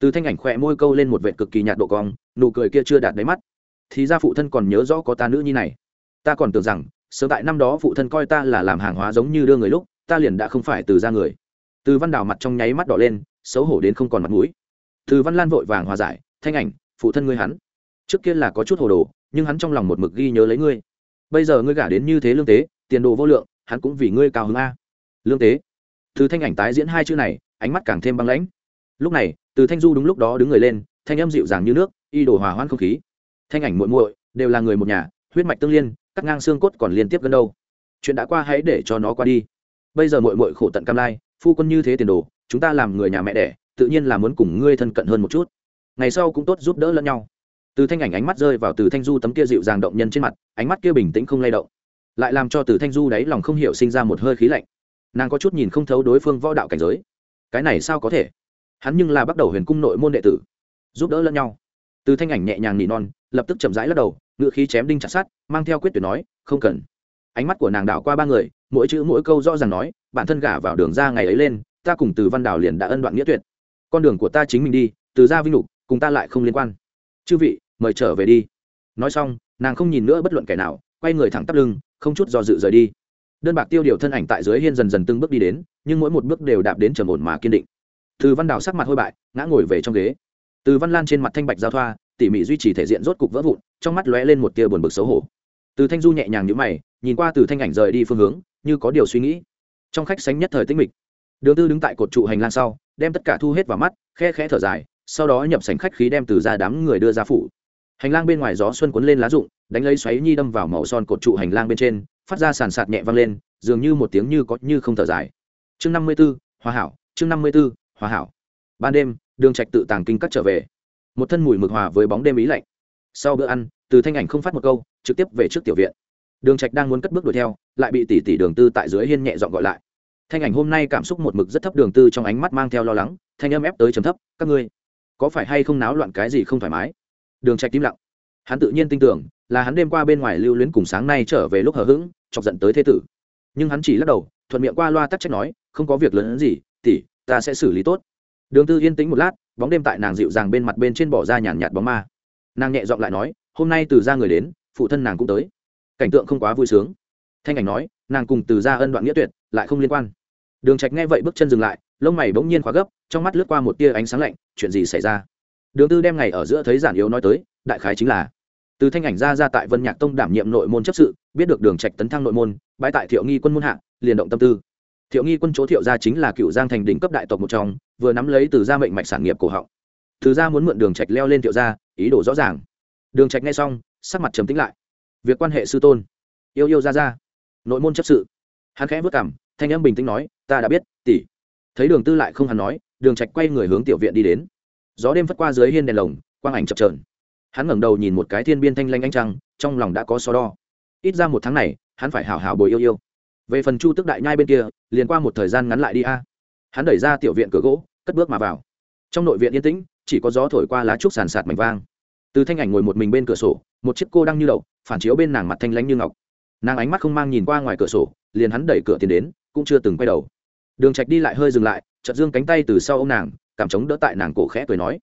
Từ thanh ảnh khỏe môi câu lên một vệ cực kỳ nhạt độ cong, nụ cười kia chưa đạt đáy mắt. Thì ra phụ thân còn nhớ rõ có ta nữ nhi này. Ta còn tưởng rằng, sớm tại năm đó phụ thân coi ta là làm hàng hóa giống như đưa người lúc, ta liền đã không phải từ ra người từ văn đào mặt trong nháy mắt đỏ lên, xấu hổ đến không còn mặt mũi. Từ văn lan vội vàng hòa giải, thanh ảnh, phụ thân ngươi hắn. Trước kia là có chút hồ đồ, nhưng hắn trong lòng một mực ghi nhớ lấy ngươi. Bây giờ ngươi gả đến như thế lương tế, tiền đồ vô lượng, hắn cũng vì ngươi cao hứng a. Lương tế? Từ thanh ảnh tái diễn hai chữ này, ánh mắt càng thêm băng lãnh. Lúc này, từ thanh du đúng lúc đó đứng người lên, thanh âm dịu dàng như nước, y đồ hòa hoãn không khí. Thanh ảnh muội muội, đều là người một nhà, huyết mạch tương liên, cắt ngang xương cốt còn liên tiếp gần đâu. Chuyện đã qua hãy để cho nó qua đi. Bây giờ muội muội khổ tận cam lai phu quân như thế tiền đồ, chúng ta làm người nhà mẹ đẻ, tự nhiên là muốn cùng ngươi thân cận hơn một chút. Ngày sau cũng tốt giúp đỡ lẫn nhau. Từ thanh ảnh ánh mắt rơi vào từ thanh du tấm kia dịu dàng động nhân trên mặt, ánh mắt kia bình tĩnh không lay động. Lại làm cho từ thanh du đáy lòng không hiểu sinh ra một hơi khí lạnh. Nàng có chút nhìn không thấu đối phương võ đạo cảnh giới. Cái này sao có thể? Hắn nhưng là bắt đầu huyền cung nội môn đệ tử. Giúp đỡ lẫn nhau. Từ thanh ảnh nhẹ nhàng nỉ non, lập tức chậm rãi lắc đầu ngự khí chém đinh chặt sát mang theo quyết tuyệt nói, không cần. Ánh mắt của nàng đảo qua ba người, mỗi chữ mỗi câu rõ ràng nói bản thân gả vào đường ra ngày ấy lên, ta cùng từ văn Đào liền đã ân đoạn nghĩa tuyệt. Con đường của ta chính mình đi, từ ra vinh lục, cùng ta lại không liên quan. Chư vị, mời trở về đi. Nói xong, nàng không nhìn nữa bất luận kẻ nào, quay người thẳng tắp lưng, không chút do dự rời đi. Đơn bạc tiêu điều thân ảnh tại dưới hiên dần dần từng bước đi đến, nhưng mỗi một bước đều đạp đến trầm ổn mà kiên định. Từ văn đào sắc mặt hôi bại, ngã ngồi về trong ghế. Từ văn lan trên mặt thanh bạch giao thoa, tỉ mỉ duy trì thể diện rốt cục vỡ vụn, trong mắt lóe lên một tia buồn bực xấu hổ. Từ thanh du nhẹ nhàng nhữ mày, nhìn qua từ thanh ảnh rời đi phương hướng, như có điều suy nghĩ trong khách sánh nhất thời tĩnh mịch. Đường tư đứng tại cột trụ hành lang sau, đem tất cả thu hết vào mắt, khe khẽ thở dài, sau đó nhập sảnh khách khí đem từ ra đám người đưa ra phủ. Hành lang bên ngoài gió xuân cuốn lên lá rụng, đánh lấy xoáy nhi đâm vào màu son cột trụ hành lang bên trên, phát ra sàn sạt nhẹ vang lên, dường như một tiếng như có như không thở dài. Chương năm mươi b ố hòa hảo, chương năm mươi b ố hòa hảo. Ban đêm, đường trạch tự tàng kinh cắt trở về. Một thân mùi mực hòa với bóng đêm ý lạnh. Sau bữa ăn, từ thanh ảnh không phát một câu, trực tiếp về trước tiểu viện đường trạch đang muốn cất bước đuổi theo, lại bị tỷ tỷ đường tư tại dưới hiên nhẹ dọn gọi lại. Thanh ảnh hôm nay cảm xúc một mực rất thấp, đường tư trong ánh mắt mang theo lo lắng, thanh âm ép tới trầm thấp, các ngươi, có phải hay không náo loạn cái gì không thoải mái? Đường trạch im lặng. Hắn tự nhiên tin tưởng là hắn đêm qua bên ngoài lưu luyến cùng sáng nay trở về lúc hờ hững, chọc giận tới thế tử. Nhưng hắn chỉ lắc đầu, thuận miệng qua loa tắc trách nói, không có việc lớn gì, tỷ, ta sẽ xử lý tốt. Đường tư yên tĩnh một lát, bóng đêm tại nàng dịu dàng bên mặt bên trên bỏ ra nhàn nhạt bóng ma. Nàng nhẹ giọng lại nói, hôm nay từ ra người đến, phụ thân nàng cũng tới cảnh tượng không quá vui sướng. Thanh ảnh nói, nàng cùng từ ra ân đoạn nghĩa tuyệt, lại không liên quan. Đường trạch nghe vậy bước chân dừng lại, lông mày bỗng nhiên khóa gấp, trong mắt lướt qua một tia ánh sáng lạnh, chuyện gì xảy ra? Đường tư đem ngày ở giữa thấy giản yếu nói tới, đại khái chính là, từ thanh ảnh ra ra tại vân nhạc tông đảm nhiệm nội môn chấp sự, biết được đường trạch tấn thăng nội môn, bãi tại thiệu nghi quân môn hạ, liền động tâm tư. Thiệu nghi quân chỗ thiệu gia chính là cựu giang thành đỉnh cấp đại tộc một trong, vừa nắm lấy từ gia mệnh mạch sản nghiệp cổ họng. Từ gia muốn mượn đường trạch leo lên thiệu gia, ý đồ rõ ràng. Đường trạch nghe xong, sắc mặt trầm tĩnh lại việc quan hệ sư tôn. Yêu yêu ra ra. Nội môn chấp sự. Hắn khẽ vất cảm, thanh em bình tĩnh nói, ta đã biết, tỷ. Thấy đường tư lại không hắn nói, đường trạch quay người hướng tiểu viện đi đến. Gió đêm phất qua dưới hiên đèn lồng, quang ảnh chập chờn. Hắn ngẩng đầu nhìn một cái thiên biên thanh lanh ánh trăng, trong lòng đã có so đo. Ít ra một tháng này, hắn phải hảo hảo bồi yêu yêu. Về phần chu tức đại nhai bên kia, liền qua một thời gian ngắn lại đi a. Hắn đẩy ra tiểu viện cửa gỗ, cất bước mà vào. Trong nội viện yên tĩnh, chỉ có gió thổi qua lá trúc sàn sạt mảnh vang. Từ thanh ảnh ngồi một mình bên cửa sổ, một chiếc cô đang như đậu phản chiếu bên nàng mặt thanh lãnh như ngọc. Nàng ánh mắt không mang nhìn qua ngoài cửa sổ, liền hắn đẩy cửa tiến đến, cũng chưa từng quay đầu. Đường trạch đi lại hơi dừng lại, chợt dương cánh tay từ sau ông nàng, cảm chống đỡ tại nàng cổ khẽ cười nói,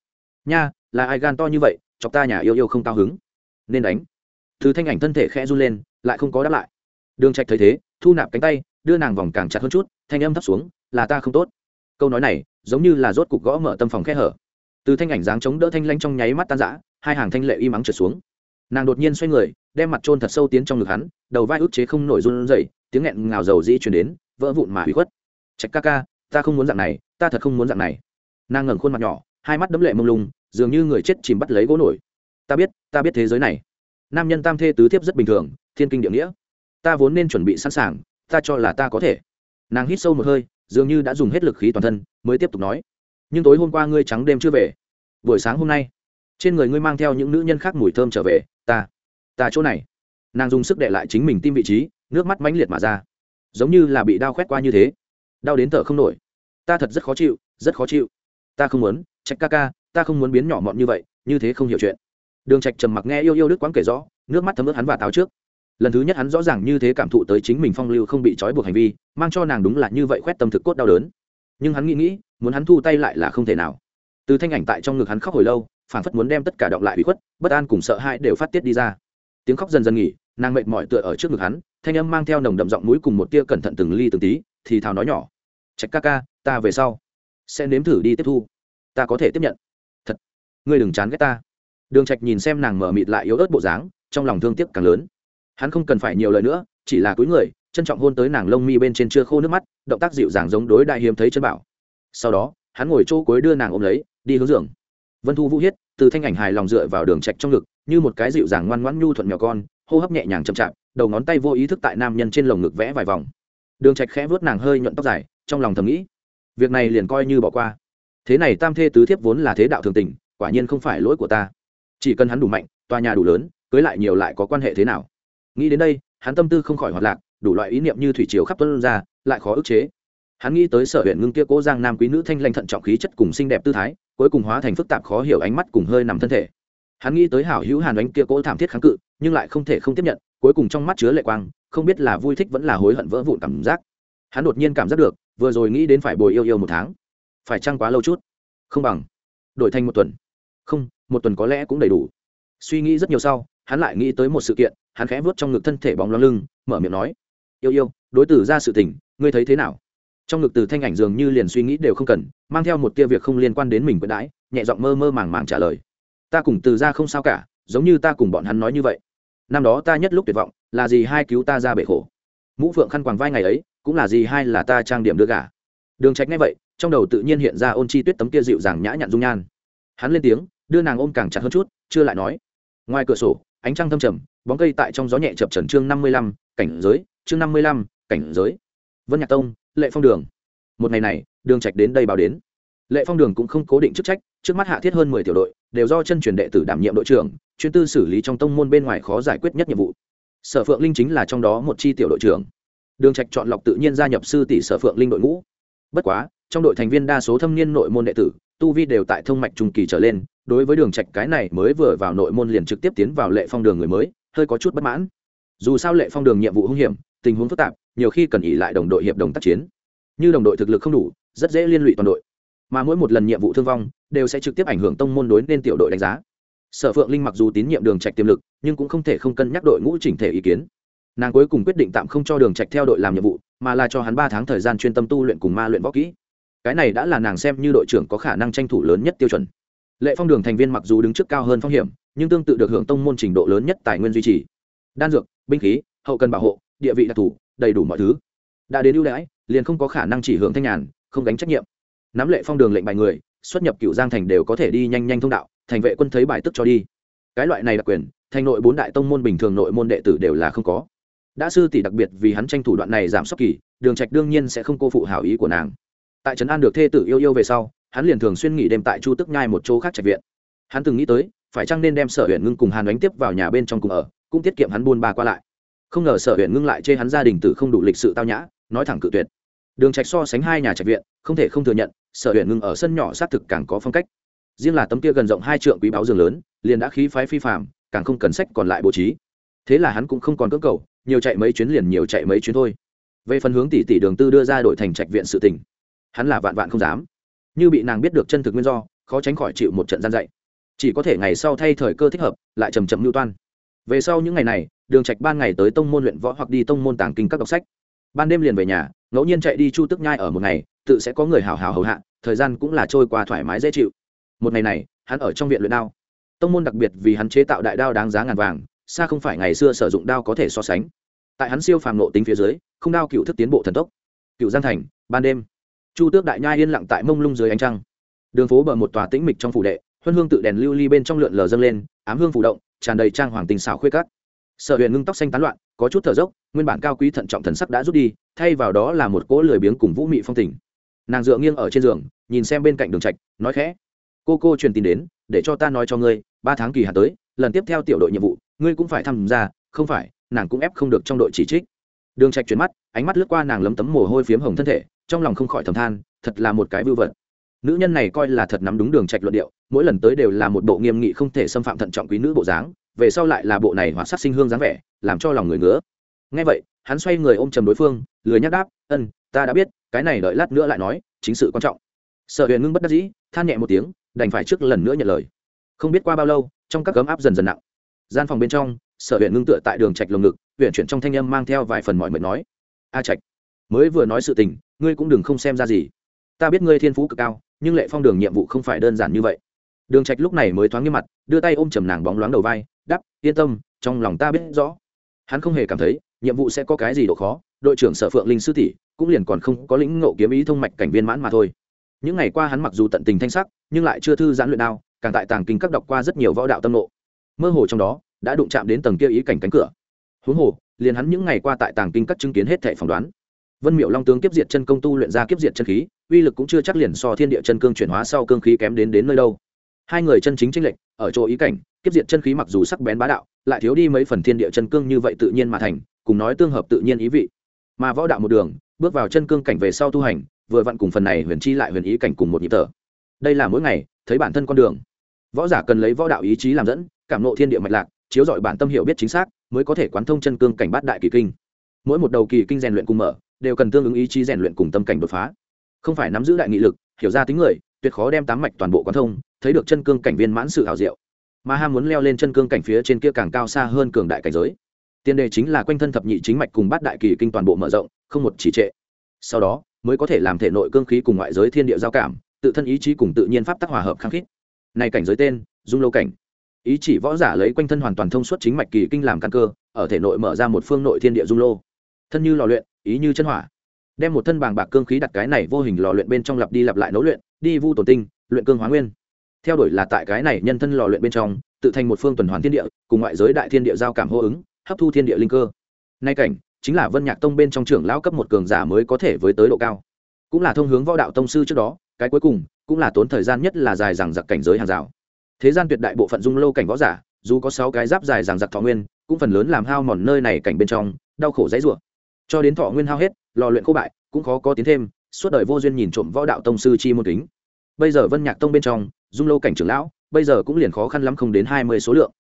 nha, là ai gan to như vậy, chọc ta nhà yêu yêu không cao hứng. Nên đánh. Từ thanh ảnh thân thể khẽ run lên, lại không có đáp lại. Đường trạch thấy thế, thu nạp cánh tay, đưa nàng vòng càng chặt hơn chút, thanh âm thấp xuống, là ta không tốt. Câu nói này, giống như là rốt cục gõ mở tâm phòng khe hở. Từ thanh ảnh dáng chống đỡ thanh lanh trong nháy mắt tan rã, hai hàng thanh lệ y mắng trượt xuống. Nàng đột nhiên xoay người đem mặt trôn thật sâu tiến trong ngực hắn, đầu vai ức chế không nổi run rẩy, tiếng nghẹn ngào dầu dĩ truyền đến, vỡ vụn mà hủy khuất. Trạch ca ca, ta không muốn dạng này, ta thật không muốn dạng này. Nàng ngẩng khuôn mặt nhỏ, hai mắt đấm lệ mông lung, dường như người chết chìm bắt lấy gỗ nổi. Ta biết ta biết thế giới này. Nam nhân tam thê tứ thiếp rất bình thường, thiên kinh địa nghĩa. Ta vốn nên chuẩn bị sẵn sàng, ta cho là ta có thể. Nàng hít sâu một hơi, dường như đã dùng hết lực khí toàn thân, mới tiếp tục nói. Nhưng tối hôm qua ngươi trắng đêm chưa về. Buổi sáng hôm nay, trên người ngươi mang theo những nữ nhân khác mùi thơm trở về, ta ta chỗ này. Nàng dùng sức đệ lại chính mình tim vị trí, nước mắt mãnh liệt mà ra. Giống như là bị đau khoét qua như thế. Đau đến thở không nổi. Ta thật rất khó chịu, rất khó chịu. Ta không muốn trách ca ca, ta không muốn biến nhỏ mọn như vậy, như thế không hiểu chuyện. Đường trạch trầm mặc nghe yêu yêu đức quán kể rõ, nước mắt thấm ướt hắn và táo trước. Lần thứ nhất hắn rõ ràng như thế cảm thụ tới chính mình phong lưu không bị trói buộc hành vi, mang cho nàng đúng là như vậy khoét tâm thực cốt đau đớn. Nhưng hắn nghĩ nghĩ, muốn hắn thu tay lại là không thể nào. Từ thanh ảnh tại trong ngực hắn khóc hồi lâu phản phất muốn đem tất cả động lại bị khuất, bất an cùng sợ hãi đều phát tiết đi ra tiếng khóc dần dần nghỉ, nàng mệt mỏi tựa ở trước ngực hắn, thanh âm mang theo nồng đậm giọng mũi cùng một tia cẩn thận từng ly từng tí, thì thào nói nhỏ. Trạch ca ca, ta về sau sẽ nếm thử đi tiếp thu. Ta có thể tiếp nhận. Thật, ngươi đừng chán ghét ta. Đường trạch nhìn xem nàng mở mịt lại yếu ớt bộ dáng, trong lòng thương tiếc càng lớn. Hắn không cần phải nhiều lời nữa, chỉ là cúi người, trân trọng hôn tới nàng lông mi bên trên chưa khô nước mắt, động tác dịu dàng giống đối đại hiếm thấy chân bảo. Sau đó, hắn ngồi chỗ cuối đưa nàng ôm lấy, đi hướng giường vân thu vũ hiết, từ thanh ảnh hài lòng dựa vào đường trạch trong ngực, như một cái dịu dàng ngoan ngoãn nhu thuận nhỏ con, hô hấp nhẹ nhàng chậm chạp, đầu ngón tay vô ý thức tại nam nhân trên lồng ngực vẽ vài vòng. Đường trạch khẽ vuốt nàng hơi nhuận tóc dài, trong lòng thầm nghĩ, việc này liền coi như bỏ qua. Thế này tam thê tứ thiếp vốn là thế đạo thường tình, quả nhiên không phải lỗi của ta. Chỉ cần hắn đủ mạnh, tòa nhà đủ lớn, cưới lại nhiều lại có quan hệ thế nào? Nghĩ đến đây, hắn tâm tư không khỏi hoạt lạc, đủ loại ý niệm như thủy chiều khắp tuân ra, lại khó ức chế. Hắn nghĩ tới sở huyện ngưng kia cố giang nam quý nữ thanh lanh thận trọng khí chất cùng xinh đẹp tư thái cuối cùng hóa thành phức tạp khó hiểu ánh mắt cùng hơi nằm thân thể. Hắn nghĩ tới hảo hữu hàn ánh kia cỗ thảm thiết kháng cự, nhưng lại không thể không tiếp nhận, cuối cùng trong mắt chứa lệ quang, không biết là vui thích vẫn là hối hận vỡ vụn cảm giác. Hắn đột nhiên cảm giác được, vừa rồi nghĩ đến phải bồi yêu yêu một tháng. Phải chăng quá lâu chút? Không bằng. Đổi thành một tuần. Không, một tuần có lẽ cũng đầy đủ. Suy nghĩ rất nhiều sau, hắn lại nghĩ tới một sự kiện, hắn khẽ vớt trong ngực thân thể bóng lo lưng, mở miệng nói, yêu yêu, đối tử ra sự tình, ngươi thấy thế nào? Trong ngực từ thanh ảnh dường như liền suy nghĩ đều không cần, mang theo một tia việc không liên quan đến mình vẫn đãi, nhẹ giọng mơ mơ màng màng trả lời. Ta cùng từ ra không sao cả, giống như ta cùng bọn hắn nói như vậy. Năm đó ta nhất lúc tuyệt vọng, là gì hai cứu ta ra bể khổ. Mũ phượng khăn quàng vai ngày ấy, cũng là gì hai là ta trang điểm đưa gà đường trạch ngay vậy, trong đầu tự nhiên hiện ra ôn chi tuyết tấm kia dịu dàng nhã nhặn dung nhan. Hắn lên tiếng, đưa nàng ôm càng chặt hơn chút, chưa lại nói. Ngoài cửa sổ, ánh trăng thâm trầm, bóng cây tại trong gió nhẹ chập trần chương năm mươi lăm, cảnh giới, chương năm mươi lăm, cảnh giới vân nhạc tông, lệ phong đường. Một ngày này, đường trạch đến đây báo đến. Lệ phong đường cũng không cố định chức trách, trước mắt hạ thiết hơn mười tiểu đội, đều do chân truyền đệ tử đảm nhiệm đội trưởng, chuyên tư xử lý trong tông môn bên ngoài khó giải quyết nhất nhiệm vụ. Sở phượng linh chính là trong đó một chi tiểu đội trưởng. Đường trạch chọn lọc tự nhiên gia nhập sư tỷ sở phượng linh đội ngũ. Bất quá, trong đội thành viên đa số thâm niên nội môn đệ tử, tu vi đều tại thông mạch trung kỳ trở lên, đối với đường trạch cái này mới vừa vào nội môn liền trực tiếp tiến vào lệ phong đường người mới, hơi có chút bất mãn. Dù sao lệ phong đường nhiệm vụ hung hiểm, tình huống phức tạp nhiều khi cần ỉ lại đồng đội hiệp đồng tác chiến. Như đồng đội thực lực không đủ, rất dễ liên lụy toàn đội. Mà mỗi một lần nhiệm vụ thương vong, đều sẽ trực tiếp ảnh hưởng tông môn đối nên tiểu đội đánh giá. Sở phượng linh mặc dù tín nhiệm đường trạch tiềm lực, nhưng cũng không thể không cân nhắc đội ngũ chỉnh thể ý kiến. Nàng cuối cùng quyết định tạm không cho đường trạch theo đội làm nhiệm vụ, mà là cho hắn ba tháng thời gian chuyên tâm tu luyện cùng ma luyện võ kỹ. Cái này đã là nàng xem như đội trưởng có khả năng tranh thủ lớn nhất tiêu chuẩn. Lệ phong đường thành viên mặc dù đứng trước cao hơn phong hiểm, nhưng tương tự được hưởng tông môn trình độ lớn nhất tài nguyên duy trì. Đan dược, binh khí, hậu cần bảo hộ địa vị đặc thù, đầy đủ mọi thứ. Đã đến ưu đãi, liền không có khả năng chỉ hưởng thanh nhàn, không gánh trách nhiệm. Nắm lệ phong đường lệnh bài người, xuất nhập cựu giang thành đều có thể đi nhanh nhanh thông đạo, thành vệ quân thấy bài tức cho đi. Cái loại này đặc quyền, thành nội bốn đại tông môn bình thường nội môn đệ tử đều là không có. Đã sư tỷ đặc biệt vì hắn tranh thủ đoạn này giảm sốc kỳ, đường trạch đương nhiên sẽ không cô phụ hảo ý của nàng. Tại trấn an được thê tử yêu yêu về sau, hắn liền thường xuyên nghỉ đêm tại chu tức nhai một chỗ khác trạch viện. Hắn từng nghĩ tới, phải chăng nên đem sở huyện ngưng cùng hàn đánh tiếp vào nhà bên trong cùng ở, cũng tiết kiệm hắn buôn ba qua lại không ngờ sở huyện ngưng lại chê hắn gia đình tử không đủ lịch sự tao nhã, nói thẳng cự tuyệt. Đường trạch so sánh hai nhà trạch viện, không thể không thừa nhận, sở huyện ngưng ở sân nhỏ xác thực càng có phong cách. Riêng là tấm kia gần rộng hai trượng quý báo giường lớn, liền đã khí phái phi phàm, càng không cần sách còn lại bố trí. Thế là hắn cũng không còn cưỡng cầu, nhiều chạy mấy chuyến liền nhiều chạy mấy chuyến thôi. Về phần hướng tỷ tỷ đường tư đưa ra đội thành trạch viện sự tình, hắn là vạn vạn không dám. Như bị nàng biết được chân thực nguyên do, khó tránh khỏi chịu một trận gian dạy. Chỉ có thể ngày sau thay thời cơ thích hợp, lại chầm chậm mưu toan về sau những ngày này, đường trạch ban ngày tới tông môn luyện võ hoặc đi tông môn tàng kinh các đọc sách. Ban đêm liền về nhà, ngẫu nhiên chạy đi chu tức nhai ở một ngày, tự sẽ có người hào hào hầu hạ, thời gian cũng là trôi qua thoải mái dễ chịu. Một ngày này, hắn ở trong viện luyện đao. Tông môn đặc biệt vì hắn chế tạo đại đao đáng giá ngàn vàng, xa không phải ngày xưa sử dụng đao có thể so sánh. Tại hắn siêu phàm nộ tính phía dưới, không đao cựu thức tiến bộ thần tốc. Cựu giang thành, ban đêm, chu tước đại nhai yên lặng tại mông lung dưới ánh trăng. Đường phố bờ một tòa tĩnh mịch trong phủ đệ, huân hương tự đèn lưu ly bên trong lượn lờ dâng lên, ám hương phủ động tràn đầy trang hoàng tình xảo khuyết cắt sở huyền ngưng tóc xanh tán loạn, có chút thở dốc, nguyên bản cao quý thận trọng thần sắc đã rút đi, thay vào đó là một cỗ lười biếng cùng vũ mị phong tình. Nàng dựa nghiêng ở trên giường, nhìn xem bên cạnh đường trạch, nói khẽ, cô cô truyền tin đến, để cho ta nói cho ngươi, ba tháng kỳ hạn tới, lần tiếp theo tiểu đội nhiệm vụ, ngươi cũng phải tham gia, không phải, nàng cũng ép không được trong đội chỉ trích. Đường trạch chuyển mắt, ánh mắt lướt qua nàng lấm tấm mồ hôi phiếm hồng thân thể, trong lòng không khỏi thầm than, thật là một cái vưu vật nữ nhân này coi là thật nắm đúng đường trạch luận điệu, mỗi lần tới đều là một bộ nghiêm nghị không thể xâm phạm thận trọng quý nữ bộ dáng, về sau lại là bộ này hoặc sắc sinh hương dáng vẻ, làm cho lòng người ngứa. Nghe vậy, hắn xoay người ôm trầm đối phương, lười nhắc đáp, ân, ta đã biết, cái này đợi lát nữa lại nói, chính sự quan trọng. Sở huyền ngưng bất đắc dĩ, than nhẹ một tiếng, đành phải trước lần nữa nhận lời. Không biết qua bao lâu, trong các cấm áp dần dần nặng. Gian phòng bên trong, sở huyện ngưng tựa tại đường trạch lồng ngực huyện chuyển trong thanh âm mang theo vài phần mọi mệt nói, a trạch, mới vừa nói sự tình, ngươi cũng đừng không xem ra gì. Ta biết ngươi thiên phú cực cao nhưng lệ phong đường nhiệm vụ không phải đơn giản như vậy. Đường trạch lúc này mới thoáng nghiêm mặt, đưa tay ôm trầm nàng bóng loáng đầu vai đắp yên tâm, trong lòng ta biết rõ. Hắn không hề cảm thấy, nhiệm vụ sẽ có cái gì độ khó, đội trưởng sở phượng linh sư tỷ cũng liền còn không có lĩnh ngộ kiếm ý thông mạch cảnh viên mãn mà thôi. Những ngày qua hắn mặc dù tận tình thanh sắc, nhưng lại chưa thư giãn luyện đao, càng tại tàng kinh các đọc qua rất nhiều võ đạo tâm nộ. Mơ hồ trong đó, đã đụng chạm đến tầng kia ý cảnh cánh cửa. Huống hồ, liền hắn những ngày qua tại tàng kinh các chứng kiến hết thảy phỏng đoán vân miệu long tướng kiếp diệt chân công tu luyện ra kiếp diệt chân khí, uy lực cũng chưa chắc liền so thiên địa chân cương chuyển hóa sau cương khí kém đến đến nơi đâu. Hai người chân chính tranh lệch, ở chỗ ý cảnh, kiếp diệt chân khí mặc dù sắc bén bá đạo, lại thiếu đi mấy phần thiên địa chân cương như vậy tự nhiên mà thành, cùng nói tương hợp tự nhiên ý vị. Mà võ đạo một đường, bước vào chân cương cảnh về sau tu hành, vừa vặn cùng phần này huyền chi lại huyền ý cảnh cùng một nhịp thở. Đây là mỗi ngày, thấy bản thân con đường. Võ giả cần lấy võ đạo ý chí làm dẫn, cảm nộ thiên địa mạch lạc, chiếu dọi bản tâm hiểu biết chính xác, mới có thể quán thông chân cương cảnh bát đại kỳ kinh. Mỗi một đầu kỳ kinh rèn luyện cùng mở đều cần tương ứng ý chí rèn luyện cùng tâm cảnh đột phá. Không phải nắm giữ đại nghị lực, hiểu ra tính người, tuyệt khó đem tám mạch toàn bộ quán thông, thấy được chân cương cảnh viên mãn sự hảo diệu. Mà ham muốn leo lên chân cương cảnh phía trên kia càng cao xa hơn cường đại cảnh giới. Tiền đề chính là quanh thân thập nhị chính mạch cùng bát đại kỳ kinh toàn bộ mở rộng, không một chỉ trệ. Sau đó, mới có thể làm thể nội cương khí cùng ngoại giới thiên địa giao cảm, tự thân ý chí cùng tự nhiên pháp tắc hòa hợp khăng khít. Này cảnh giới tên, dung lâu cảnh. Ý chỉ võ giả lấy quanh thân hoàn toàn thông suốt chính mạch kỳ kinh làm căn cơ, ở thể nội mở ra một phương nội thiên địa dung lô. Thân như lò luyện ý như chân hỏa. Đem một thân bàng bạc cương khí đặt cái này vô hình lò luyện bên trong lặp đi lặp lại nấu luyện, đi vu tổn tinh, luyện cương hóa nguyên. Theo đuổi là tại cái này nhân thân lò luyện bên trong, tự thành một phương tuần hoàn thiên địa, cùng ngoại giới đại thiên địa giao cảm hô ứng, hấp thu thiên địa linh cơ. Nay cảnh, chính là vân nhạc tông bên trong trưởng lão cấp một cường giả mới có thể với tới độ cao. Cũng là thông hướng võ đạo tông sư trước đó, cái cuối cùng, cũng là tốn thời gian nhất là dài rằng giặc cảnh giới hàng rào. Thế gian tuyệt đại bộ phận dung lâu cảnh võ giả, dù có sáu cái giáp dài rằng giặc thọ nguyên, cũng phần lớn làm hao mòn nơi này cảnh bên trong, đau khổ dãy ruộng cho đến thọ nguyên hao hết, lò luyện khô bại, cũng khó có tiến thêm, suốt đời vô duyên nhìn trộm võ đạo tông sư chi môn kính. Bây giờ vân nhạc tông bên trong, dung lâu cảnh trưởng lão, bây giờ cũng liền khó khăn lắm không đến hai mươi số lượng.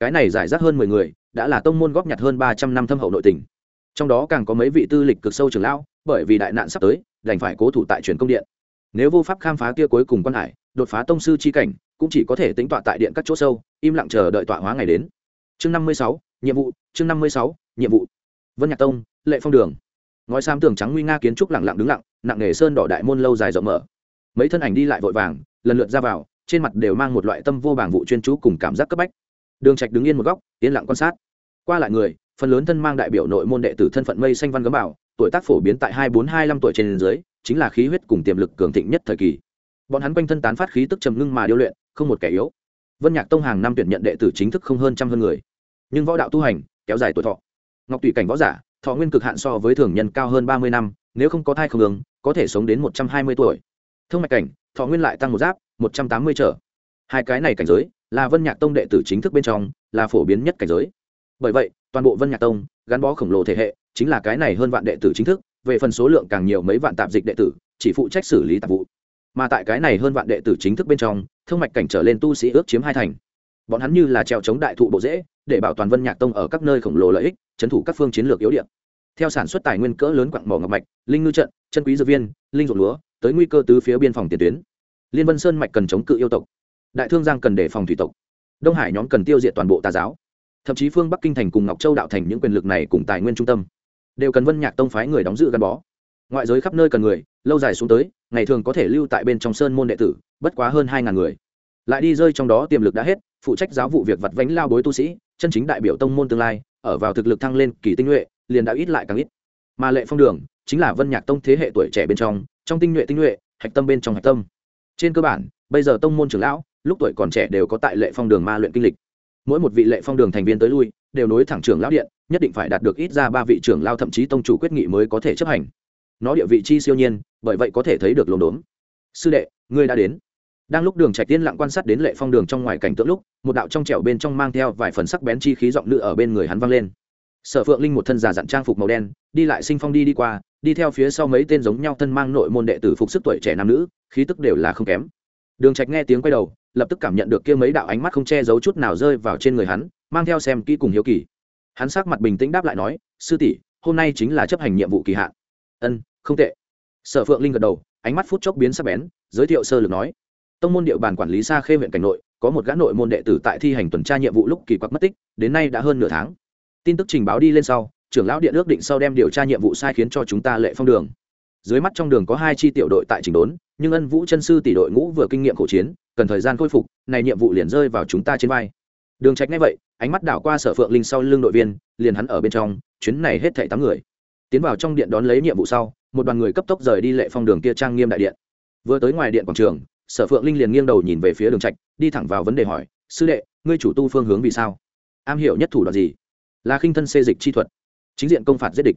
Cái này giải rác hơn mười người, đã là tông môn góp nhặt hơn ba trăm năm thâm hậu nội tình. Trong đó càng có mấy vị tư lịch cực sâu trưởng lão, bởi vì đại nạn sắp tới, đành phải cố thủ tại truyền công điện. Nếu vô pháp khám phá kia cuối cùng quan hải, đột phá tông sư chi cảnh, cũng chỉ có thể tính tọa tại điện các chỗ sâu, im lặng chờ đợi tọa hóa ngày đến. Chương năm mươi sáu, nhiệm vụ, chương năm mươi sáu, nhiệm vụ vân nhạc tông, lệ phong đường. Ngói sam tường trắng nguy nga kiến trúc lặng lặng đứng lặng, nặng nghề sơn đỏ đại môn lâu dài rộng mở. Mấy thân ảnh đi lại vội vàng, lần lượt ra vào, trên mặt đều mang một loại tâm vô bảng vụ chuyên chú cùng cảm giác cấp bách. Đường trạch đứng yên một góc, yên lặng quan sát. Qua lại người, phần lớn thân mang đại biểu nội môn đệ tử thân phận mây xanh văn gấm bảo, tuổi tác phổ biến tại hai bốn, hai năm tuổi trên dưới, chính là khí huyết cùng tiềm lực cường thịnh nhất thời kỳ. Bọn hắn quanh thân tán phát khí tức trầm ngưng mà điêu luyện, không một kẻ yếu. Vân nhạc tông hàng năm tuyển nhận đệ tử chính thức không hơn trăm hơn người. Nhưng võ đạo tu hành, kéo dài tuổi thọ ngọc tùy cảnh võ giả, thọ nguyên cực hạn so với thường nhân cao hơn ba mươi năm, nếu không có thai không ứng có thể sống đến một trăm hai mươi tuổi. Thông mạch cảnh, thọ nguyên lại tăng một giáp, một trăm tám mươi trở. Hai cái này cảnh giới, là vân nhạc tông đệ tử chính thức bên trong, là phổ biến nhất cảnh giới. Bởi vậy, toàn bộ vân nhạc tông, gắn bó khổng lồ thể hệ, chính là cái này hơn vạn đệ tử chính thức, về phần số lượng càng nhiều mấy vạn tạp dịch đệ tử, chỉ phụ trách xử lý tạp vụ. Mà tại cái này hơn vạn đệ tử chính thức bên trong thương mạch cảnh trở lên tu sĩ ước chiếm hai thành. Bọn hắn như là treo chống đại thụ bộ dễ để bảo toàn vân nhạc tông ở các nơi khổng lồ lợi ích trấn thủ các phương chiến lược yếu điện theo sản xuất tài nguyên cỡ lớn quặng mỏ ngọc mạch, linh ngư trận, chân quý dược viên, linh ruộng lúa, tới nguy cơ từ phía biên phòng tiền tuyến. Liên vân sơn mạch cần chống cự yêu tộc. Đại thương giang cần đề phòng thủy tộc. Đông hải nhóm cần tiêu diệt toàn bộ tà giáo. Thậm chí phương bắc kinh thành cùng ngọc châu đạo thành những quyền lực này cùng tài nguyên trung tâm, đều cần vân nhạc tông phái người đóng giữ gắn bó. Ngoại giới khắp nơi cần người, lâu dài xuống tới, ngày thường có thể lưu tại bên trong sơn môn đệ tử, bất quá hơn hai ngàn người. Lại đi rơi trong đó tiềm lực đã hết, phụ trách giáo vụ việc vặt vánh lao bối tu sĩ chân chính đại biểu tông môn tương lai, ở vào thực lực thăng lên kỳ tinh nhuệ, liền đã ít lại càng ít. Mà lệ phong đường, chính là vân nhạc tông thế hệ tuổi trẻ bên trong trong tinh nhuệ tinh nhuệ, hạch tâm bên trong hạch tâm. Trên cơ bản, bây giờ tông môn trưởng lão, lúc tuổi còn trẻ đều có tại lệ phong đường ma luyện kinh lịch. Mỗi một vị lệ phong đường thành viên tới lui, đều nối thẳng trưởng lão điện, nhất định phải đạt được ít ra ba vị trưởng lao thậm chí tông chủ quyết nghị mới có thể chấp hành. Nó địa vị chi siêu nhiên, bởi vậy có thể thấy được lồn đốn. Sư đệ, ngươi đã đến đang lúc đường trạch tiên lặng quan sát đến lệ phong đường trong ngoài cảnh tượng lúc, một đạo trong trẻo bên trong mang theo vài phần sắc bén chi khí giọng nữ ở bên người hắn vang lên. Sở phượng linh một thân già dặn trang phục màu đen, đi lại sinh phong đi đi qua, đi theo phía sau mấy tên giống nhau thân mang nội môn đệ tử phục sức tuổi trẻ nam nữ, khí tức đều là không kém. Đường trạch nghe tiếng quay đầu, lập tức cảm nhận được kia mấy đạo ánh mắt không che giấu chút nào rơi vào trên người hắn, mang theo xem kỹ cùng hiếu kỳ. Hắn sắc mặt bình tĩnh đáp lại nói, sư tỷ, hôm nay chính là chấp hành nhiệm vụ kỳ hạn. Ân, không tệ. Sở phượng linh gật đầu, ánh mắt phút chốc biến sắc bén, giới thiệu sơ lược nói tông môn địa bàn quản lý xa khê huyện cảnh nội, có một gã nội môn đệ tử tại thi hành tuần tra nhiệm vụ lúc kỳ quặc mất tích, đến nay đã hơn nửa tháng. Tin tức trình báo đi lên sau, trưởng lão điện ước định sau đem điều tra nhiệm vụ sai khiến cho chúng ta lệ phong đường. Dưới mắt trong đường có hai chi tiểu đội tại trình đốn, nhưng ân vũ chân sư tỷ đội ngũ vừa kinh nghiệm khổ chiến, cần thời gian khôi phục, này nhiệm vụ liền rơi vào chúng ta trên vai. Đường trạch ngay vậy, ánh mắt đảo qua sở phượng linh sau lưng đội viên, liền hắn ở bên trong, chuyến này hết thảy tám người. Tiến vào trong điện đón lấy nhiệm vụ sau, một đoàn người cấp tốc rời đi lệ phong đường kia trang nghiêm đại điện. Vừa tới ngoài điện quảng trường sở phượng linh liền nghiêng đầu nhìn về phía đường trạch, đi thẳng vào vấn đề hỏi, sư đệ, ngươi chủ tu phương hướng vì sao? Am hiểu nhất thủ đoạn gì? Là khinh thân xê dịch chi thuật, chính diện công phạt giết địch,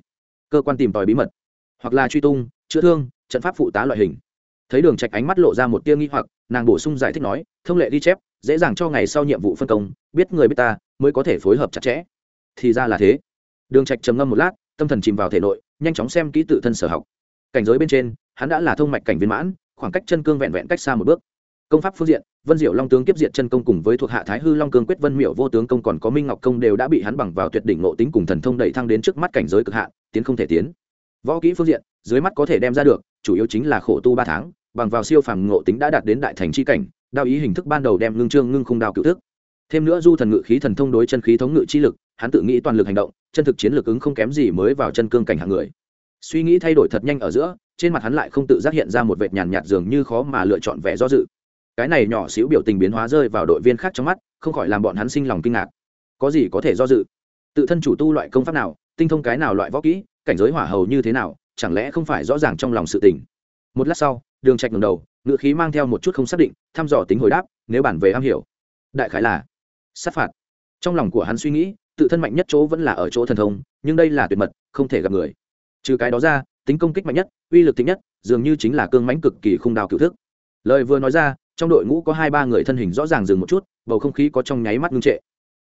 cơ quan tìm tòi bí mật, hoặc là truy tung, chữa thương, trận pháp phụ tá loại hình. Thấy đường trạch ánh mắt lộ ra một tia nghi hoặc, nàng bổ sung giải thích nói, thông lệ ghi chép, dễ dàng cho ngày sau nhiệm vụ phân công, biết người biết ta, mới có thể phối hợp chặt chẽ. Thì ra là thế. Đường trạch trầm ngâm một lát, tâm thần chìm vào thể nội, nhanh chóng xem kỹ tự thân sở học. Cảnh giới bên trên, hắn đã là thông mạch cảnh viên mãn khoảng cách chân cương vẹn vẹn cách xa một bước. Công pháp phương diện, vân diệu long tướng kiếp diệt chân công cùng với thuộc hạ thái hư long cương quyết vân miệu vô tướng công còn có minh ngọc công đều đã bị hắn bằng vào tuyệt đỉnh ngộ tính cùng thần thông đẩy thăng đến trước mắt cảnh giới cực hạn, tiến không thể tiến. Võ kỹ phương diện, dưới mắt có thể đem ra được, chủ yếu chính là khổ tu ba tháng, bằng vào siêu phàm ngộ tính đã đạt đến đại thành chi cảnh, đao ý hình thức ban đầu đem ngưng trương ngưng khung đao cựu thức. Thêm nữa du thần ngự khí thần thông đối chân khí thống ngự chi lực, hắn tự nghĩ toàn lực hành động, chân thực chiến lực ứng không kém gì mới vào chân cương cảnh hạng người. Suy nghĩ thay đổi thật nhanh ở giữa trên mặt hắn lại không tự giác hiện ra một vệt nhàn nhạt dường như khó mà lựa chọn vẻ do dự. Cái này nhỏ xíu biểu tình biến hóa rơi vào đội viên khác trong mắt, không khỏi làm bọn hắn sinh lòng kinh ngạc. Có gì có thể do dự? Tự thân chủ tu loại công pháp nào, tinh thông cái nào loại võ kỹ, cảnh giới hỏa hầu như thế nào, chẳng lẽ không phải rõ ràng trong lòng sự tình? Một lát sau, đường trạch ngẩng đầu ngựa khí mang theo một chút không xác định, thăm dò tính hồi đáp, nếu bản về am hiểu. Đại khái là, sát phạt. Trong lòng của hắn suy nghĩ, tự thân mạnh nhất chỗ vẫn là ở chỗ thần thông, nhưng đây là tuyệt mật, không thể gặp người. Trừ cái đó ra tính công kích mạnh nhất, uy lực thích nhất, dường như chính là cương mãnh cực kỳ khung đào cựu thức. Lời vừa nói ra, trong đội ngũ có hai ba người thân hình rõ ràng dừng một chút, bầu không khí có trong nháy mắt ngưng trệ.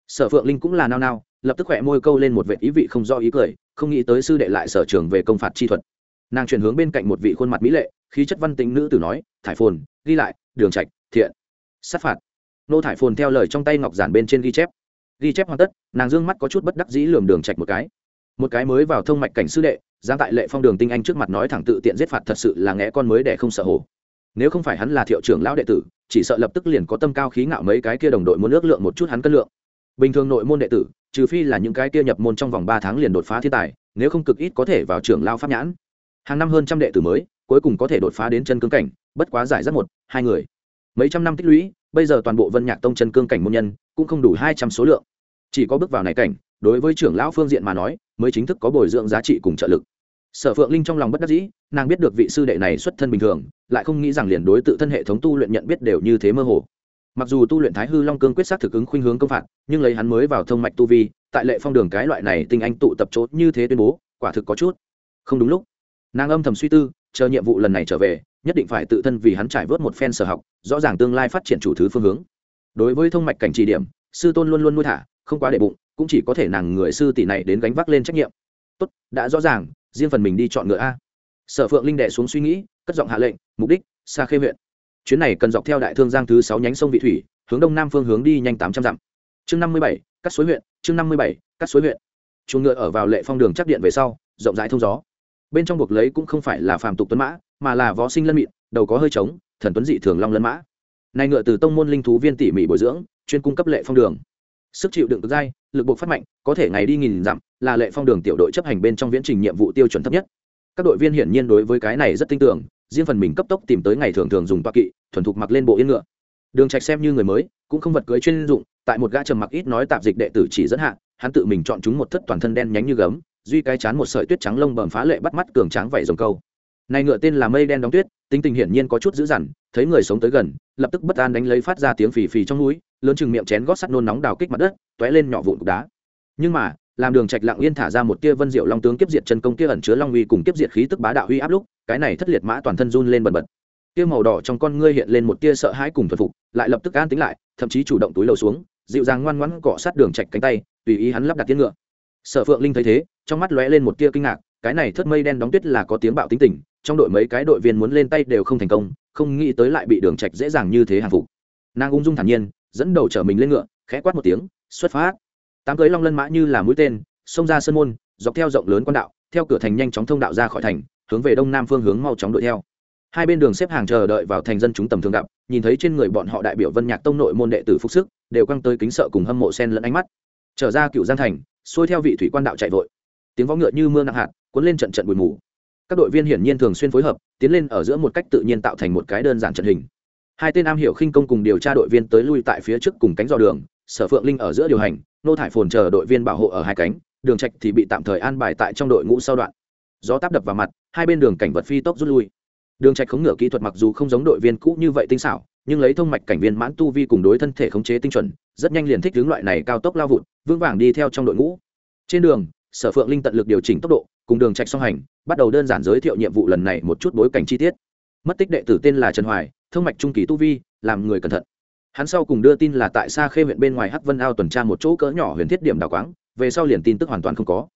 Sở phượng linh cũng là nao nao, lập tức khỏe môi câu lên một vệ ý vị không do ý cười, không nghĩ tới sư đệ lại sở trường về công phạt chi thuật. Nàng chuyển hướng bên cạnh một vị khuôn mặt mỹ lệ, khí chất văn tính nữ tử nói, thải phồn, ghi lại, đường trạch, thiện. Sát phạt. Nô thải phồn theo lời trong tay ngọc giản bên trên ghi chép. Ghi chép hoàn tất, nàng dương mắt có chút bất đắc dĩ lườm đường trạch một cái một cái mới vào thông mạch cảnh sư đệ giang tại lệ phong đường tinh anh trước mặt nói thẳng tự tiện giết phạt thật sự là nghe con mới để không sợ hổ. Nếu không phải hắn là thiệu trưởng lão đệ tử, chỉ sợ lập tức liền có tâm cao khí ngạo mấy cái kia đồng đội muốn ước lượng một chút hắn cân lượng. Bình thường nội môn đệ tử, trừ phi là những cái kia nhập môn trong vòng ba tháng liền đột phá thiên tài, nếu không cực ít có thể vào trưởng lao pháp nhãn. Hàng năm hơn trăm đệ tử mới, cuối cùng có thể đột phá đến chân cương cảnh, bất quá giải rất một, hai người. Mấy trăm năm tích lũy, bây giờ toàn bộ vân nhạc tông chân cương cảnh môn nhân, cũng không đủ hai trăm số lượng. Chỉ có bước vào này cảnh, đối với trưởng lão phương diện mà nói mới chính thức có bồi dưỡng giá trị cùng trợ lực. Sở phượng linh trong lòng bất đắc dĩ, nàng biết được vị sư đệ này xuất thân bình thường, lại không nghĩ rằng liền đối tự thân hệ thống tu luyện nhận biết đều như thế mơ hồ. Mặc dù tu luyện thái hư long cương quyết xác thực ứng khuynh hướng công phạt, nhưng lấy hắn mới vào thông mạch tu vi, tại lệ phong đường cái loại này tinh anh tụ tập chốt như thế tuyên bố, quả thực có chút không đúng lúc. Nàng âm thầm suy tư, chờ nhiệm vụ lần này trở về, nhất định phải tự thân vì hắn trải vớt một phen sở học, rõ ràng tương lai phát triển chủ thứ phương hướng. Đối với thông mạch cảnh chỉ điểm, sư tôn luôn luôn nuôi thả không quá để bụng, cũng chỉ có thể nàng người sư tỷ này đến gánh vác lên trách nhiệm. Tốt, đã rõ ràng, riêng phần mình đi chọn ngựa a. Sở phượng linh đệ xuống suy nghĩ, cất giọng hạ lệnh, mục đích xa khê huyện. Chuyến này cần dọc theo đại thương giang thứ sáu nhánh sông vị thủy, hướng đông nam phương hướng đi nhanh tám trăm dặm. Chương năm mươi bảy cắt suối huyện, chương năm mươi bảy cắt suối huyện. Chuồng ngựa ở vào lệ phong đường chắc điện về sau, rộng rãi thông gió. Bên trong buộc lấy cũng không phải là phàm tục tuấn mã, mà là võ sinh lân mịn, đầu có hơi trống, thần tuấn dị thường long lân mã. Này ngựa từ tông môn linh thú viên tỉ mỉ bồi dưỡng, chuyên cung cấp lệ phong đường sức chịu đựng cực dai, lực buộc phát mạnh, có thể ngày đi nghìn dặm, là lệ phong đường tiểu đội chấp hành bên trong viễn trình nhiệm vụ tiêu chuẩn thấp nhất. Các đội viên hiển nhiên đối với cái này rất tin tưởng, riêng phần mình cấp tốc tìm tới ngày thường thường dùng toa kỵ, thuần thục mặc lên bộ yên ngựa. Đường trạch xem như người mới, cũng không vật cưới chuyên dụng, tại một gã trầm mặc ít nói tạp dịch đệ tử chỉ dẫn hạ, hắn tự mình chọn chúng một thất toàn thân đen nhánh như gấm, duy cái chán một sợi tuyết trắng lông bầm phá lệ bắt mắt cường tráng vảy rồng câu này ngựa tên là mây đen đóng tuyết, tính tình hiển nhiên có chút dữ dằn, thấy người sống tới gần, lập tức bất an đánh lấy phát ra tiếng phì phì trong núi, lớn chừng miệng chén gót sắt nôn nóng đào kích mặt đất, tóe lên nhỏ vụn cục đá. Nhưng mà, làm đường trạch lặng yên thả ra một tia vân diệu long tướng kiếp diệt chân công kia ẩn chứa long uy cùng kiếp diệt khí tức bá đạo uy áp lúc, cái này thất liệt mã toàn thân run lên bần bật. Tia màu đỏ trong con ngươi hiện lên một tia sợ hãi cùng thuần phục, lại lập tức an tính lại, thậm chí chủ động túi lầu xuống, dịu dàng ngoan ngoãn cọ sát đường trạch cánh tay, tùy ý hắn lắp đặt tiên ngựa. Sở phượng linh thấy thế, trong mắt lóe lên một tia kinh ngạc cái này thất mây đen đóng tuyết là có tiếng bạo tính tình, trong đội mấy cái đội viên muốn lên tay đều không thành công, không nghĩ tới lại bị đường trạch dễ dàng như thế hàng phục. Nàng ung dung thản nhiên, dẫn đầu chở mình lên ngựa, khẽ quát một tiếng, xuất phát. Tám cưới long lân mã như là mũi tên, xông ra sân môn, dọc theo rộng lớn quan đạo, theo cửa thành nhanh chóng thông đạo ra khỏi thành, hướng về đông nam phương hướng mau chóng đuổi theo. Hai bên đường xếp hàng chờ đợi vào thành dân chúng tầm thường gặp, nhìn thấy trên người bọn họ đại biểu vân nhạc tông nội môn đệ tử phúc sức, đều căng tới kính sợ cùng hâm mộ sen lẫn ánh mắt. Trở ra cựu giang thành, xuôi theo vị thủy quan đạo chạy vội. Tiếng võ ngựa như mưa nặng hạt cuốn lên trận trận bụi mù. Các đội viên hiển nhiên thường xuyên phối hợp, tiến lên ở giữa một cách tự nhiên tạo thành một cái đơn giản trận hình. Hai tên am hiểu khinh công cùng điều tra đội viên tới lui tại phía trước cùng cánh dò đường, sở phượng linh ở giữa điều hành, nô thải phồn chờ đội viên bảo hộ ở hai cánh, đường trạch thì bị tạm thời an bài tại trong đội ngũ sau đoạn. Gió táp đập vào mặt, hai bên đường cảnh vật phi tốc rút lui. Đường trạch khống ngựa kỹ thuật mặc dù không giống đội viên cũ như vậy tinh xảo, nhưng lấy thông mạch cảnh viên mãn tu vi cùng đối thân thể khống chế tinh chuẩn, rất nhanh liền thích hướng loại này cao tốc lao vụt, vững vàng đi theo trong đội ngũ. Trên đường sở phượng linh tận lực điều chỉnh tốc độ, cùng đường trạch song hành, bắt đầu đơn giản giới thiệu nhiệm vụ lần này một chút bối cảnh chi tiết. Mất tích đệ tử tên là trần hoài, thông mạch trung kỳ tu vi, làm người cẩn thận. Hắn sau cùng đưa tin là tại xa khê huyện bên ngoài hắc vân ao tuần tra một chỗ cỡ nhỏ huyền thiết điểm đào quáng, về sau liền tin tức hoàn toàn không có.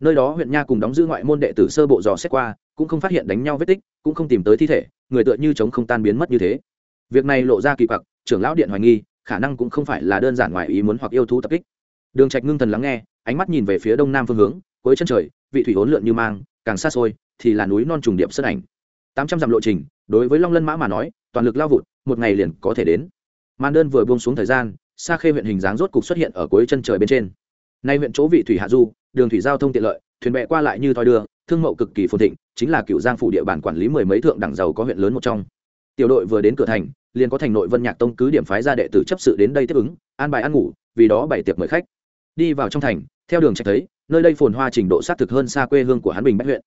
Nơi đó huyện nha cùng đóng giữ ngoại môn đệ tử sơ bộ dò xét qua, cũng không phát hiện đánh nhau vết tích, cũng không tìm tới thi thể, người tựa như chống không tan biến mất như thế. Việc này lộ ra kỳ quặc, trưởng lão điện hoài nghi, khả năng cũng không phải là đơn giản ngoài ý muốn hoặc yêu thú tập kích. Đường trạch ngưng thần lắng nghe ánh mắt nhìn về phía đông nam phương hướng, cuối chân trời, vị thủy hỗn lượn như mang, càng xa xôi thì là núi non trùng điệp sân ảnh. Tám trăm dặm lộ trình, đối với long lân mã mà nói, toàn lực lao vụt, một ngày liền có thể đến. Màn đơn vừa buông xuống thời gian xa khê huyện hình dáng rốt cục xuất hiện ở cuối chân trời bên trên. Nay huyện chỗ vị thủy hạ du, đường thủy giao thông tiện lợi, thuyền bè qua lại như thoi đưa, thương mậu cực kỳ phồn thịnh, chính là cựu giang phủ địa bàn quản lý mười mấy thượng đẳng giàu có huyện lớn một trong. Tiểu đội vừa đến cửa thành, liền có thành nội vân nhạc tông cứ điểm phái ra đệ tử chấp sự đến đây tiếp ứng, an bài ăn ngủ, vì đó bày tiệc mời khách. Đi vào trong thành theo đường trạch thấy, nơi đây phồn hoa trình độ sát thực hơn xa quê hương của hắn bình bách huyện.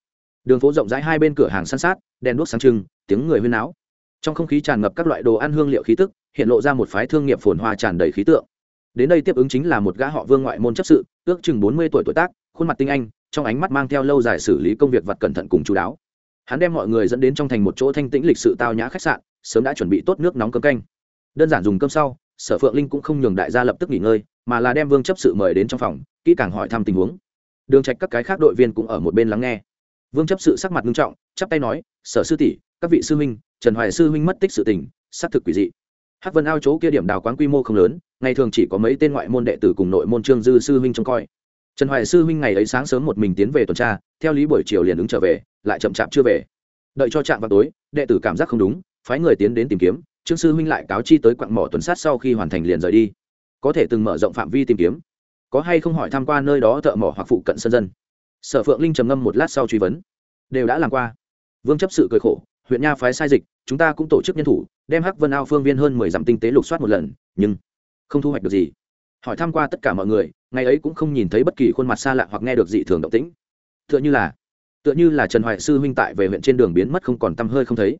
Đường phố rộng rãi hai bên cửa hàng san sát, đèn đuốc sáng trưng, tiếng người huyên náo. Trong không khí tràn ngập các loại đồ ăn hương liệu khí tức, hiện lộ ra một phái thương nghiệp phồn hoa tràn đầy khí tượng. Đến đây tiếp ứng chính là một gã họ vương ngoại môn chấp sự, ước chừng bốn mươi tuổi tuổi tác, khuôn mặt tinh anh, trong ánh mắt mang theo lâu dài xử lý công việc vật cẩn thận cùng chú đáo. Hắn đem mọi người dẫn đến trong thành một chỗ thanh tĩnh lịch sự tao nhã khách sạn, sớm đã chuẩn bị tốt nước nóng cơm canh. Đơn giản dùng cơm sau, sở phượng linh cũng không nhường đại gia lập tức nghỉ ngơi, mà là đem vương chấp sự mời đến trong phòng kỹ càng hỏi thăm tình huống. Đường trạch các cái khác đội viên cũng ở một bên lắng nghe. Vương chấp sự sắc mặt nghiêm trọng, chắp tay nói, sở sư tỷ, các vị sư huynh, trần hoài sư huynh mất tích sự tình, xác thực quỷ dị. Hắc vân ao chỗ kia điểm đào quán quy mô không lớn, ngày thường chỉ có mấy tên ngoại môn đệ tử cùng nội môn trương dư sư huynh trông coi. Trần hoài sư huynh ngày ấy sáng sớm một mình tiến về tuần tra, theo lý buổi chiều liền ứng trở về, lại chậm chạp chưa về. Đợi cho trạm vào tối, đệ tử cảm giác không đúng, phái người tiến đến tìm kiếm, trương sư huynh lại cáo chi tới quặng mỏ tuần sát sau khi hoàn thành liền rời đi. Có thể từng mở rộng phạm vi tìm kiếm có hay không hỏi tham quan nơi đó thợ mỏ hoặc phụ cận sân dân. Sở phượng linh trầm ngâm một lát sau truy vấn. Đều đã làm qua. Vương chấp sự cười khổ, huyện nha phái sai dịch, chúng ta cũng tổ chức nhân thủ, đem hắc vân ao phương viên hơn mười dặm tinh tế lục soát một lần, nhưng không thu hoạch được gì. Hỏi tham q u a tất cả mọi người, ngày ấy cũng không nhìn thấy bất kỳ khuôn mặt xa lạ hoặc nghe được dị thường động tĩnh. Tựa như là, tựa như là trần hoài sư huynh tại về huyện trên đường biến mất không còn t hơi không thấy.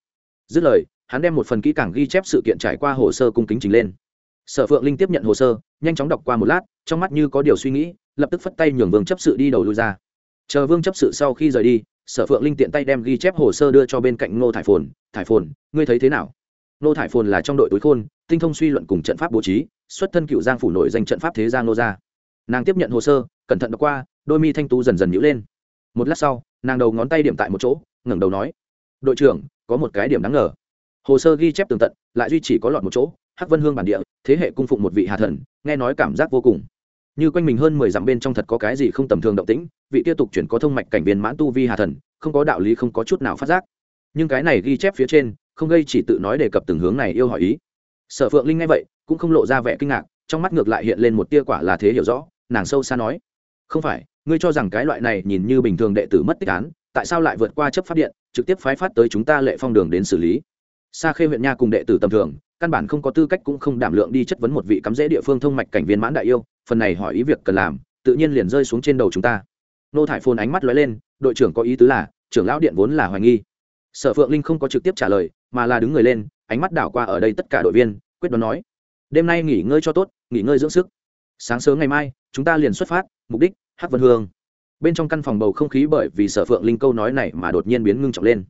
Dứt lời, hắn đem một phần kỹ càng ghi chép sự kiện trải qua hồ sơ cung kính trình lên sở phượng linh tiếp nhận hồ sơ, nhanh chóng đọc qua một lát, trong mắt như có điều suy nghĩ, lập tức phất tay nhường vương chấp sự đi đầu lui ra. Chờ vương chấp sự sau khi rời đi, sở phượng linh tiện tay đem ghi chép hồ sơ đưa cho bên cạnh ngô thải phồn thải phồn, ngươi thấy thế nào? Ngô thải phồn là trong đội túi khôn, tinh thông suy luận cùng trận pháp bố trí, xuất thân cựu giang phủ nổi danh trận pháp thế giang nô gia. Nàng tiếp nhận hồ sơ, cẩn thận đọc qua, đôi mi thanh tú dần dần nhữ lên. Một lát sau, nàng đầu ngón tay điểm tại một chỗ, ngẩng đầu nói, đội trưởng, có một cái điểm đáng ngờ. Hồ sơ ghi chép tường tận, lại duy chỉ có lọt một chỗ hắc vân hương bản địa, thế hệ cung phụng một vị hà thần, nghe nói cảm giác vô cùng. Như quanh mình hơn mười dặm bên trong thật có cái gì không tầm thường động tĩnh, vị tiếp tục chuyển có thông mạch cảnh viên mãn tu vi hà thần, không có đạo lý không có chút nào phát giác. Nhưng cái này ghi chép phía trên, không gây chỉ tự nói đề cập từng hướng này yêu hỏi ý. Sở phượng linh nghe vậy, cũng không lộ ra vẻ kinh ngạc, trong mắt ngược lại hiện lên một tia quả là thế hiểu rõ, nàng sâu xa nói, không phải, ngươi cho rằng cái loại này nhìn như bình thường đệ tử mất tích án, tại sao lại vượt qua chấp pháp điện, trực tiếp phái phát tới chúng ta lệ phong đường đến xử lý? Xa khê huyện nha cùng đệ tử tầm thường, căn bản không có tư cách cũng không đảm lượng đi chất vấn một vị cắm rễ địa phương thông mạch cảnh viên mãn đại yêu, phần này hỏi ý việc cần làm, tự nhiên liền rơi xuống trên đầu chúng ta. Nô thải phồn ánh mắt lóe lên, đội trưởng có ý tứ là, trưởng lão điện vốn là hoài nghi. Sở phượng linh không có trực tiếp trả lời, mà là đứng người lên, ánh mắt đảo qua ở đây tất cả đội viên, quyết đoán nói, đêm nay nghỉ ngơi cho tốt, nghỉ ngơi dưỡng sức. Sáng sớm ngày mai, chúng ta liền xuất phát, mục đích, hắc vân hương. Bên trong căn phòng bầu không khí bởi vì sở phượng linh câu nói này mà đột nhiên biến ngưng trọng lên.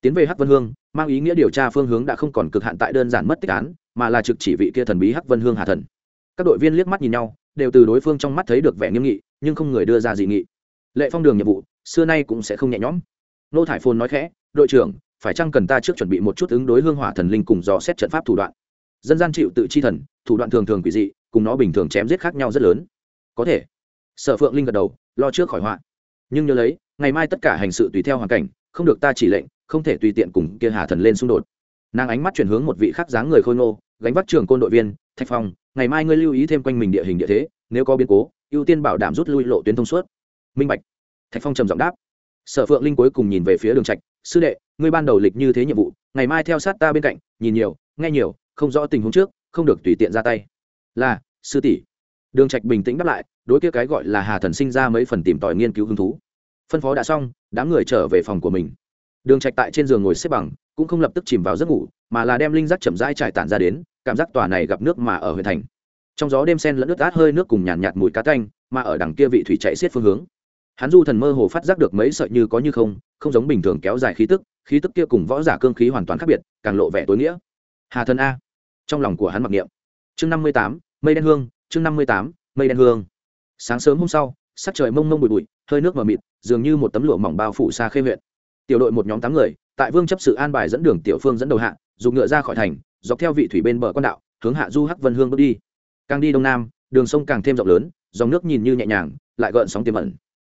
Tiến về hắc vân hương mang ý nghĩa điều tra phương hướng đã không còn cực hạn tại đơn giản mất tích án, mà là trực chỉ vị kia thần bí hắc vân hương hà thần. Các đội viên liếc mắt nhìn nhau, đều từ đối phương trong mắt thấy được vẻ nghiêm nghị, nhưng không người đưa ra dị nghị. Lệ phong đường nhiệm vụ, xưa nay cũng sẽ không nhẹ nhõm. Nô thải phồn nói khẽ, đội trưởng, phải chăng cần ta trước chuẩn bị một chút ứng đối hương hỏa thần linh cùng dò xét trận pháp thủ đoạn? Dân gian chịu tự chi thần, thủ đoạn thường thường quỷ dị, cùng nó bình thường chém giết khác nhau rất lớn. Có thể. Sở phượng linh gật đầu, lo trước khỏi họa. Nhưng nhớ lấy, ngày mai tất cả hành sự tùy theo hoàn cảnh, không được ta chỉ lệnh không thể tùy tiện cùng kia hà thần lên xung đột. Nàng ánh mắt chuyển hướng một vị khác dáng người khôi ngô, gánh vác trường côn đội viên, thạch phong, ngày mai ngươi lưu ý thêm quanh mình địa hình địa thế, nếu có biến cố, ưu tiên bảo đảm rút lui lộ tuyến thông suốt. Minh bạch. Thạch phong trầm giọng đáp. Sở phượng linh cuối cùng nhìn về phía đường trạch, sư đệ, ngươi ban đầu lịch như thế nhiệm vụ, ngày mai theo sát ta bên cạnh, nhìn nhiều, nghe nhiều, không rõ tình huống trước, không được tùy tiện ra tay. Là, sư tỷ. Đường trạch bình tĩnh đáp lại, đối kia cái gọi là hà thần sinh ra mấy phần tìm tòi nghiên cứu hứng thú. Phân phó đã xong, đám người trở về phòng của mình đường trạch tại trên giường ngồi xếp bằng cũng không lập tức chìm vào giấc ngủ mà là đem linh giác chậm rãi trải tản ra đến cảm giác tòa này gặp nước mà ở huyện thành. Trong gió đêm sen lẫn nước át hơi nước cùng nhàn nhạt, nhạt mùi cá canh mà ở đằng kia vị thủy chạy xiết phương hướng. Hắn du thần mơ hồ phát giác được mấy sợi như có như không không giống bình thường kéo dài khí tức khí tức kia cùng võ giả cương khí hoàn toàn khác biệt càng lộ vẻ tối nghĩa. Hà thần a. Trong lòng của hắn mặc niệm. Chương năm mươi tám mây đen hương chương năm mươi tám mây đen hương. Sáng sớm hôm sau sắc trời mông mông bụi bụi hơi nước mờ mịt dường như một tấm lụa mỏng bao phủ xa khê huyện tiểu đội một nhóm tám người, tại vương chấp sự an bài dẫn đường tiểu phương dẫn đầu hạ dùng ngựa ra khỏi thành, dọc theo vị thủy bên bờ con đạo, hướng hạ du hắc vân hương bước đi. Càng đi đông nam, đường sông càng thêm rộng lớn, dòng nước nhìn như nhẹ nhàng, lại gợn sóng tiềm ẩn.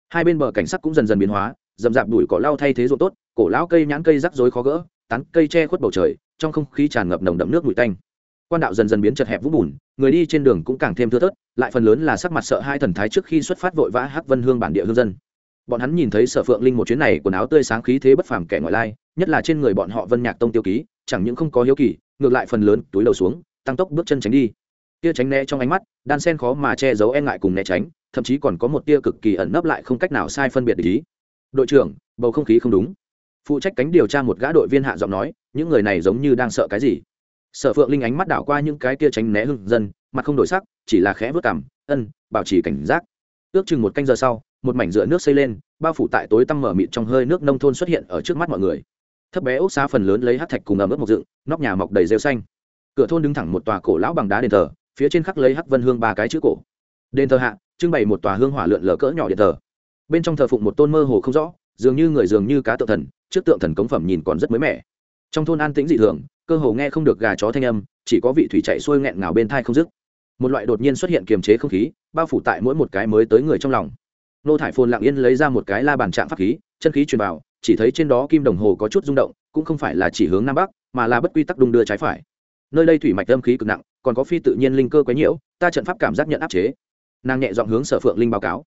Hai bên bờ cảnh sắc cũng dần dần biến hóa dầm dạp đùi cỏ lau thay thế ruộng tốt, cổ lão cây nhãn cây rắc rối khó gỡ, tán cây che khuất bầu trời, trong không khí tràn ngập nồng đậm nước bụi tanh. Quan đạo dần dần biến chật hẹp vũng bùn, người đi trên đường cũng càng thêm thưa thớt, lại phần lớn là sắc mặt sợ hai thần thái trước khi xuất phát vội vã hắc vân hương bản địa hương dân bọn hắn nhìn thấy sở phượng linh một chuyến này quần áo tươi sáng khí thế bất phàm kẻ ngoại lai, nhất là trên người bọn họ vân nhạc tông tiêu ký, chẳng những không có hiếu kỳ, ngược lại phần lớn túi đầu xuống, tăng tốc bước chân tránh đi. Tia tránh né trong ánh mắt, đan sen khó mà che giấu e ngại cùng né tránh, thậm chí còn có một tia cực kỳ ẩn nấp lại không cách nào sai phân biệt ý. Đội trưởng, bầu không khí không đúng. Phụ trách cánh điều tra một gã đội viên hạ giọng nói, những người này giống như đang sợ cái gì? Sở phượng linh ánh mắt đảo qua những cái tia tránh né hưng dân, mặt không đổi sắc, chỉ là khẽ vớt cảm ân, bảo trì cảnh giác. Ước chừng một canh giờ sau một mảnh rửa nước xây lên, bao phủ tại tối tăm mở mịt trong hơi nước nông thôn xuất hiện ở trước mắt mọi người. Thấp bé ốc xá phần lớn lấy hát thạch cùng ẩm ướt mộc dựng, nóc nhà mọc đầy rêu xanh. Cửa thôn đứng thẳng một tòa cổ lão bằng đá đền thờ, phía trên khắc lấy hắc vân hương ba cái chữ cổ. Đền thờ hạ, trưng bày một tòa hương hỏa lượn lờ cỡ nhỏ điện thờ. Bên trong thờ phụng một tôn mơ hồ không rõ, dường như người dường như cá tượng thần, trước tượng thần cống phẩm nhìn còn rất mới mẻ. Trong thôn an tĩnh dị thường, cơ hồ nghe không được gà chó thanh âm, chỉ có vị thủy chạy xuôi nghẹn ngào bên thai không dứt. Một loại đột nhiên xuất hiện kiềm chế không khí, bao phủ tại mỗi một cái mới tới người trong lòng nô thải phồn lặng yên lấy ra một cái la bàn trạng pháp khí, chân khí truyền vào, chỉ thấy trên đó kim đồng hồ có chút rung động, cũng không phải là chỉ hướng nam bắc, mà là bất quy tắc đung đưa trái phải. Nơi đây thủy mạch âm khí cực nặng, còn có phi tự nhiên linh cơ quấy nhiễu, ta trận pháp cảm giác nhận áp chế. Nàng nhẹ dọn hướng sở phượng linh báo cáo.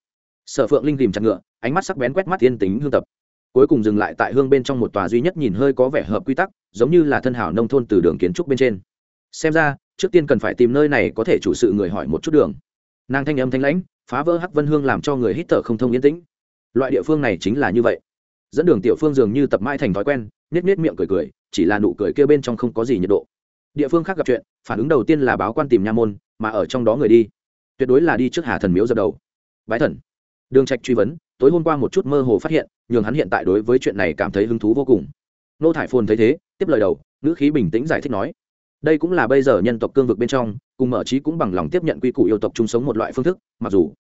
Sở phượng linh tìm chặt ngựa, ánh mắt sắc bén quét mắt thiên tính hương tập. Cuối cùng dừng lại tại hương bên trong một tòa duy nhất nhìn hơi có vẻ hợp quy tắc, giống như là thân hảo nông thôn từ đường kiến trúc bên trên. Xem ra, trước tiên cần phải tìm nơi này có thể chủ sự người hỏi một chút đường. Nàng thanh âm thanh lãnh phá vỡ hắc vân hương làm cho người hít thở không thông yên tĩnh. Loại địa phương này chính là như vậy. Dẫn đường tiểu phương dường như tập mãi thành thói quen nhét nhét miệng cười cười, chỉ là nụ cười kia bên trong không có gì nhiệt độ. Địa phương khác gặp chuyện, phản ứng đầu tiên là báo quan tìm nha môn, mà ở trong đó người đi. Tuyệt đối là đi trước hà thần miếu dập đầu. Bái thần. Đường trạch truy vấn, tối hôm qua một chút mơ hồ phát hiện, nhường hắn hiện tại đối với chuyện này cảm thấy hứng thú vô cùng. Nô thải phồn thấy thế, tiếp lời đầu, ngữ khí bình tĩnh giải thích nói, đây cũng là bây giờ nhân tộc cương vực bên trong cùng mở trí cũng bằng lòng tiếp nhận quy củ yêu tộc chung sống một loại phương thức, mặc dù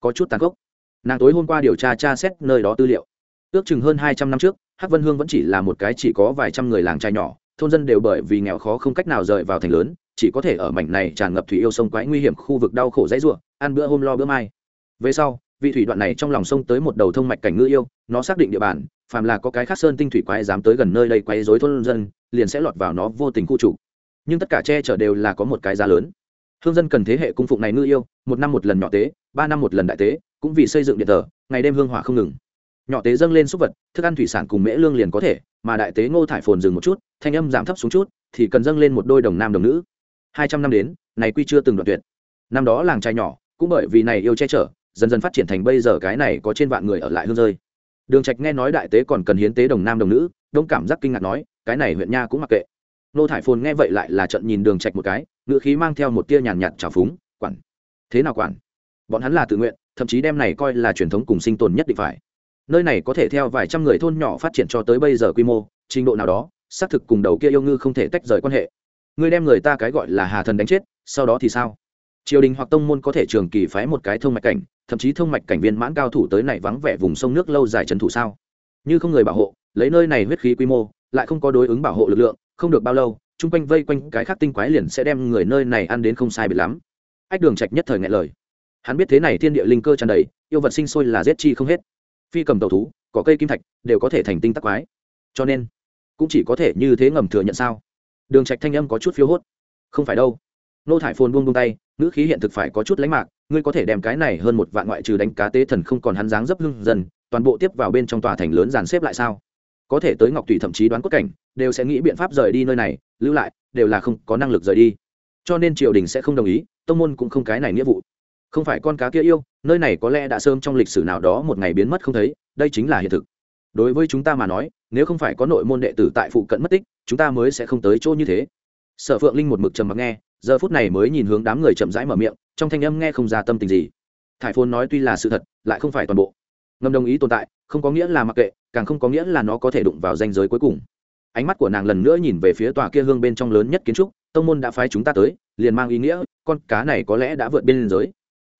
có chút tàn khốc. Nàng tối hôm qua điều tra tra xét nơi đó tư liệu. Ước chừng hơn hai trăm năm trước, hắc vân hương vẫn chỉ là một cái chỉ có vài trăm người làng trai nhỏ, thôn dân đều bởi vì nghèo khó không cách nào rời vào thành lớn, chỉ có thể ở mảnh này tràn ngập thủy yêu sông quái nguy hiểm khu vực đau khổ dãy ruộng ăn bữa hôm lo bữa mai. Về sau, vị thủy đoạn này trong lòng sông tới một đầu thông mạch cảnh ngư yêu, nó xác định địa bàn, phàm là có cái khác sơn tinh thủy quái dám tới gần nơi đây quấy rối thôn dân, liền sẽ lọt vào nó vô tình khu chủ nhưng tất cả che chở đều là có một cái giá lớn hương dân cần thế hệ cung phụng này ngư yêu, một năm một lần nhỏ tế, ba năm một lần đại tế, cũng vì xây dựng điện thờ, ngày đêm hương hỏa không ngừng. Nhỏ tế dâng lên súc vật, thức ăn thủy sản cùng mễ lương liền có thể, mà đại tế ngô thải phồn dừng một chút, thanh âm giảm thấp xuống chút, thì cần dâng lên một đôi đồng nam đồng nữ. Hai trăm năm đến, này quy chưa từng đoạn tuyệt. Năm đó làng trai nhỏ, cũng bởi vì này yêu che chở, dần dần phát triển thành bây giờ cái này có trên vạn người ở lại hương rơi. Đường trạch nghe nói đại tế còn cần hiến tế đồng nam đồng nữ, đông cảm giác kinh ngạc nói, cái này huyện nha cũng mặc kệ. Nô thải phồn nghe vậy lại là trận nhìn đường trạch một cái ngựa khí mang theo một tia nhàn nhạt trào phúng, quản, thế nào quản? Bọn hắn là tự nguyện, thậm chí đem này coi là truyền thống cùng sinh tồn nhất định phải. Nơi này có thể theo vài trăm người thôn nhỏ phát triển cho tới bây giờ quy mô, trình độ nào đó, xác thực cùng đầu kia yêu ngư không thể tách rời quan hệ. Ngươi đem người ta cái gọi là hà thần đánh chết, sau đó thì sao? Triều đình hoặc tông môn có thể trường kỳ phái một cái thông mạch cảnh, thậm chí thông mạch cảnh viên mãn cao thủ tới này vắng vẻ vùng sông nước lâu dài trấn thủ sao? Như không người bảo hộ, lấy nơi này huyết khí quy mô, lại không có đối ứng bảo hộ lực lượng, không được bao lâu chung quanh vây quanh cái khác tinh quái liền sẽ đem người nơi này ăn đến không sai biệt lắm. Ách đường trạch nhất thời ngại lời. Hắn biết thế này thiên địa linh cơ tràn đầy, yêu vật sinh sôi là giết chi không hết. Phi cầm tàu thú có cây kim thạch đều có thể thành tinh tắc quái. Cho nên, cũng chỉ có thể như thế ngầm thừa nhận sao? Đường trạch thanh âm có chút phiêu hốt. Không phải đâu. Nô thải phồn buông buông tay, ngữ khí hiện thực phải có chút lãnh mạc, ngươi có thể đem cái này hơn một vạn ngoại trừ đánh cá tế thần không còn hắn dáng dấp hưng dần, toàn bộ tiếp vào bên trong tòa thành lớn dàn xếp lại sao? Có thể tới ngọc tùy thậm chí đoán cốt cảnh, đều sẽ nghĩ biện pháp rời đi nơi này lưu lại, đều là không có năng lực rời đi. Cho nên triều đình sẽ không đồng ý, tông môn cũng không cái này nghĩa vụ. Không phải con cá kia yêu, nơi này có lẽ đã sớm trong lịch sử nào đó một ngày biến mất không thấy, đây chính là hiện thực. Đối với chúng ta mà nói, nếu không phải có nội môn đệ tử tại phụ cận mất tích, chúng ta mới sẽ không tới chỗ như thế. Sở phượng linh một mực trầm mặc nghe, giờ phút này mới nhìn hướng đám người chậm rãi mở miệng, trong thanh âm nghe không ra tâm tình gì. Thải phôn nói tuy là sự thật, lại không phải toàn bộ. Ngầm đồng ý tồn tại, không có nghĩa là mặc kệ, càng không có nghĩa là nó có thể đụng vào danh giới cuối cùng ánh mắt của nàng lần nữa nhìn về phía tòa kia hương bên trong lớn nhất kiến trúc, tông môn đã phái chúng ta tới, liền mang ý nghĩa, con cá này có lẽ đã vượt biên giới.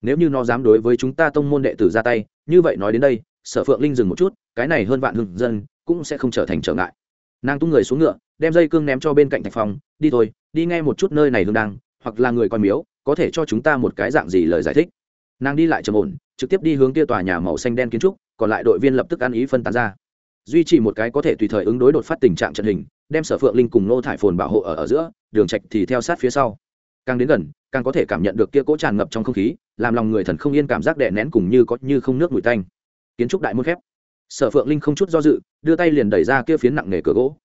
Nếu như nó dám đối với chúng ta tông môn đệ tử ra tay, như vậy nói đến đây, sở phượng linh dừng một chút, cái này hơn vạn hương dân cũng sẽ không trở thành trở ngại. Nàng tung người xuống ngựa, đem dây cương ném cho bên cạnh thạch phòng, đi thôi, đi nghe một chút nơi này hương đang, hoặc là người con miếu, có thể cho chúng ta một cái dạng gì lời giải thích. Nàng đi lại trầm ổn, trực tiếp đi hướng kia tòa nhà màu xanh đen kiến trúc, còn lại đội viên lập tức ăn ý phân tán ra duy trì một cái có thể tùy thời ứng đối đột phát tình trạng trận hình, đem sở phượng linh cùng nô thải phồn bảo hộ ở ở giữa, đường trạch thì theo sát phía sau. Càng đến gần, càng có thể cảm nhận được kia cỗ tràn ngập trong không khí, làm lòng người thần không yên cảm giác đè nén cùng như có như không nước mùi tanh. Kiến trúc đại môn khép. Sở phượng linh không chút do dự, đưa tay liền đẩy ra kia phiến nặng nề cửa gỗ.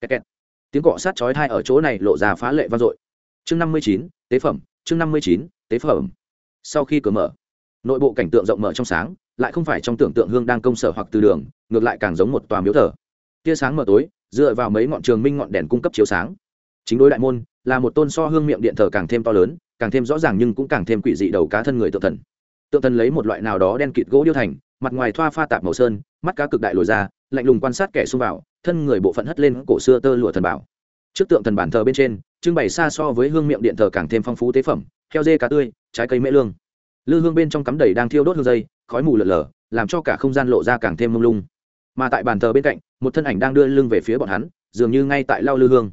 Kẹt kẹt. tiếng cọ sát chói tai ở chỗ này lộ ra phá lệ vang dội. Chương năm mươi chín, tế phẩm, chương năm mươi chín, tế phẩm. Sau khi cửa mở, nội bộ cảnh tượng rộng mở trong sáng, lại không phải trong tưởng tượng hương đang công sở hoặc từ đường ngược lại càng giống một tòa miếu thờ. Tia sáng mở tối, dựa vào mấy ngọn trường minh ngọn đèn cung cấp chiếu sáng. Chính đối đại môn, là một tôn so hương miệng điện thờ càng thêm to lớn, càng thêm rõ ràng nhưng cũng càng thêm quỷ dị đầu cá thân người tượng thần. Tượng thần lấy một loại nào đó đen kịt gỗ điêu thành, mặt ngoài thoa pha tạp màu sơn, mắt cá cực đại lồi ra, lạnh lùng quan sát kẻ xung vào, thân người bộ phận hất lên cổ xưa tơ lụa thần bảo. Trước tượng thần bản thờ bên trên, trưng bày xa so với hương miệng điện thờ càng thêm phong phú tế phẩm, heo dê cá tươi, trái cây mễ lương. Lư hương bên trong cắm đầy đang thiêu đốt hương dây, khói mù lợn lờ làm cho cả không gian lộ ra càng thêm mông lung mà tại bàn thờ bên cạnh, một thân ảnh đang đưa lưng về phía bọn hắn, dường như ngay tại lao lư hương.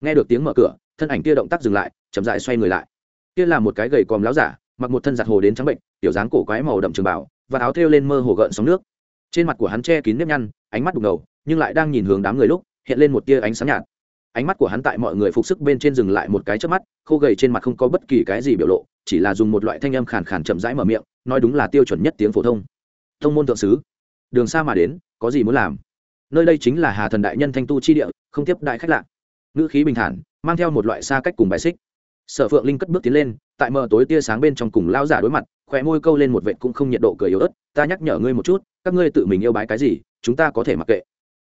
Nghe được tiếng mở cửa, thân ảnh kia động tác dừng lại, chậm dại xoay người lại. Kia là một cái gầy còm láo giả, mặc một thân giặt hồ đến trắng bệnh, tiểu dáng cổ quái màu đậm trường bảo và áo thêu lên mơ hồ gợn sóng nước. Trên mặt của hắn che kín nếp nhăn, ánh mắt đục ngầu, nhưng lại đang nhìn hướng đám người lúc, hiện lên một tia ánh sáng nhạt. Ánh mắt của hắn tại mọi người phục sức bên trên dừng lại một cái trước mắt, khô gầy trên mặt không có bất kỳ cái gì biểu lộ, chỉ là dùng một loại thanh âm khàn khàn chậm rãi mở miệng, nói đúng là tiêu chuẩn nhất tiếng phổ thông. Thông môn thượng sứ đường xa mà đến, có gì muốn làm? Nơi đây chính là hà thần đại nhân thanh tu chi địa, không tiếp đại khách lạ. Ngữ khí bình thản, mang theo một loại xa cách cùng bài xích. Sở phượng linh cất bước tiến lên, tại mờ tối tia sáng bên trong cùng lao giả đối mặt khỏe môi câu lên một vệt cũng không nhiệt độ cười yếu ớt, ta nhắc nhở ngươi một chút, các ngươi tự mình yêu bái cái gì, chúng ta có thể mặc kệ.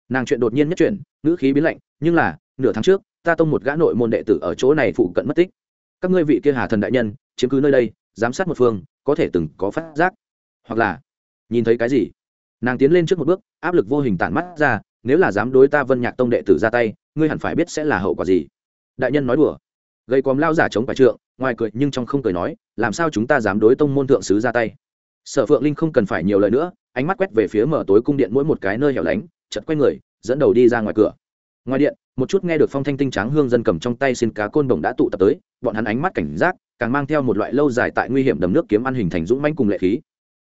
Nàng chuyện đột nhiên nhất chuyện ngữ khí biến lạnh, nhưng là, nửa tháng trước, ta tông một gã nội môn đệ tử ở chỗ này phụ cận mất tích. Các ngươi vị kia hà thần đại nhân, chiếm cứ nơi đây, giám sát một phương, có thể từng có phát giác. Hoặc là, nhìn thấy cái gì? Nàng tiến lên trước một bước, áp lực vô hình tản mắt ra, nếu là dám đối ta vân nhạc tông đệ tử ra tay, ngươi hẳn phải biết sẽ là hậu quả gì. Đại nhân nói đùa. Gây quòm lao giả chống phải trượng, ngoài cười nhưng trong không cười nói, làm sao chúng ta dám đối tông môn thượng sứ ra tay? Sở phượng linh không cần phải nhiều lời nữa, ánh mắt quét về phía mở tối cung điện mỗi một cái nơi hẻo lánh chật quay người, dẫn đầu đi ra ngoài cửa. Ngoài điện, một chút nghe được phong thanh tinh trắng hương dân cầm trong tay xin cá côn đồng đã tụ tập tới, bọn hắn ánh mắt cảnh giác, càng mang theo một loại lâu dài tại nguy hiểm đầm nước kiếm ăn hình thành dũng manh cùng lệ khí.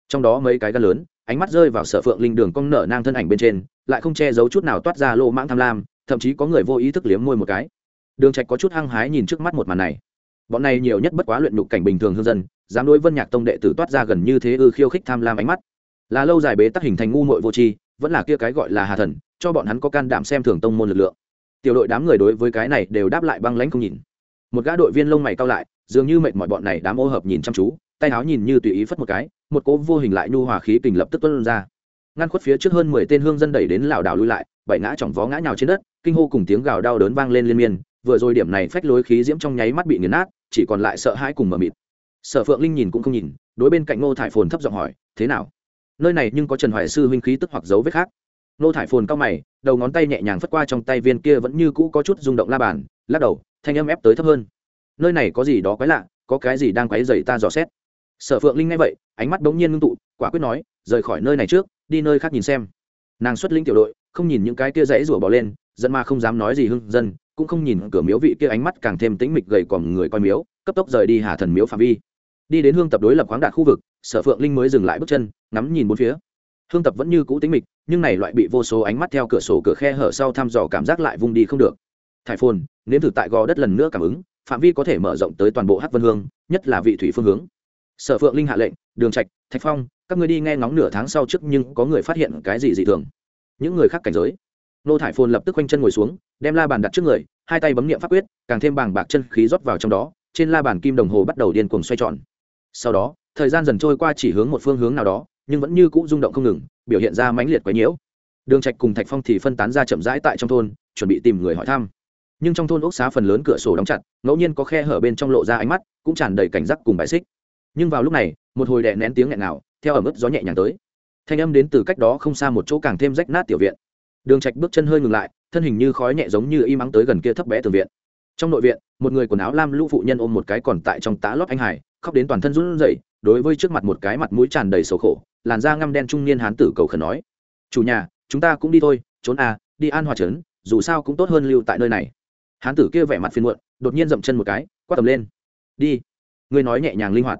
Trong đó mấy cái gan lớn ánh mắt rơi vào sở phượng linh đường cong nở nang thân ảnh bên trên, lại không che giấu chút nào toát ra lô mãng tham lam, thậm chí có người vô ý thức liếm môi một cái. Đường trạch có chút hăng hái nhìn trước mắt một màn này. Bọn này nhiều nhất bất quá luyện nhục cảnh bình thường hương dân, dám đối vân nhạc tông đệ tử toát ra gần như thế ư khiêu khích tham lam ánh mắt. Là lâu dài bế tắc hình thành ngu muội vô tri, vẫn là kia cái gọi là hà thần, cho bọn hắn có can đảm xem thường tông môn lực lượng. Tiểu đội đám người đối với cái này đều đáp lại băng lãnh không nhìn. Một gã đội viên lông mày cao lại, dường như mệt mỏi bọn này đám ô hợp nhìn chăm chú tay áo nhìn như tùy ý phất một cái, một cỗ vô hình lại nhu hòa khí kình lập tức tuân ra. Ngăn khuất phía trước hơn mười tên hương dân đẩy đến lảo đảo lui lại, bảy ngã chỏng vó ngã nhào trên đất, kinh hô cùng tiếng gào đau đớn vang lên liên miên, vừa rồi điểm này phách lối khí diễm trong nháy mắt bị nghiền nát, chỉ còn lại sợ hãi cùng mờ mịt. Sở phượng linh nhìn cũng không nhìn, đối bên cạnh ngô thải phồn thấp giọng hỏi, thế nào? Nơi này nhưng có trần hoài sư huynh khí tức hoặc dấu vết khác? Ngô thải phồn cao mày, đầu ngón tay nhẹ nhàng phất qua trong tay viên kia vẫn như cũ có chút rung động la bàn, lắc đầu, thanh âm ép tới thấp hơn. Nơi này có gì đó quái lạ, có cái gì đang quấy dày ta dò xét? Sở phượng linh nghe vậy, ánh mắt bỗng nhiên ngưng tụ, quả quyết nói, rời khỏi nơi này trước, đi nơi khác nhìn xem. Nàng xuất linh tiểu đội, không nhìn những cái kia dãy rủa bỏ lên dân ma không dám nói gì hưng dân, cũng không nhìn cửa miếu vị kia ánh mắt càng thêm tĩnh mịch gầy còm người coi miếu, cấp tốc rời đi hà thần miếu phạm vi. Đi đến hương tập đối lập khoáng đạt khu vực, sở phượng linh mới dừng lại bước chân, ngắm nhìn bốn phía. Hương tập vẫn như cũ tĩnh mịch, nhưng này loại bị vô số ánh mắt theo cửa sổ cửa khe hở sau thăm dò cảm giác lại vung đi không được. Thải phồn, nếm thử tại gò đất lần nữa cảm ứng, phạm vi có thể mở rộng tới toàn bộ hắc vân hương, nhất là vị thủy phương hướng sở phượng linh hạ lệnh, đường trạch, thạch phong, các ngươi đi nghe ngóng nửa tháng sau trước nhưng có người phát hiện cái gì dị thường? Những người khác cảnh giới. Nô thải phồn lập tức quanh chân ngồi xuống, đem la bàn đặt trước người, hai tay bấm niệm pháp quyết, càng thêm bàng bạc chân khí rót vào trong đó, trên la bàn kim đồng hồ bắt đầu điên cuồng xoay tròn. Sau đó, thời gian dần trôi qua chỉ hướng một phương hướng nào đó, nhưng vẫn như cũ rung động không ngừng, biểu hiện ra mãnh liệt quấy nhiễu. Đường trạch cùng thạch phong thì phân tán ra chậm rãi tại trong thôn, chuẩn bị tìm người hỏi thăm. Nhưng trong thôn ốc xá phần lớn cửa sổ đóng chặt, ngẫu nhiên có khe hở bên trong lộ ra ánh mắt, cũng tràn đầy cảnh giác cùng bài xích nhưng vào lúc này, một hồi đè nén tiếng nghẹn nào theo ở mức gió nhẹ nhàng tới. Thanh âm đến từ cách đó không xa một chỗ càng thêm rách nát tiểu viện. Đường trạch bước chân hơi ngừng lại, thân hình như khói nhẹ giống như im ắng tới gần kia thấp bé tường viện. Trong nội viện, một người quần áo lam lũ phụ nhân ôm một cái còn tại trong tá lót anh hải, khóc đến toàn thân run rẩy, đối với trước mặt một cái mặt mũi tràn đầy sầu khổ, làn da ngăm đen trung niên hán tử cầu khẩn nói, chủ nhà, chúng ta cũng đi thôi, trốn à đi an hòa trấn, dù sao cũng tốt hơn lưu tại nơi này. Hán tử kia vẻ mặt phiền muộn, đột nhiên dậm chân một cái, quát tầm lên, đi. Ngươi nói nhẹ nhàng linh hoạt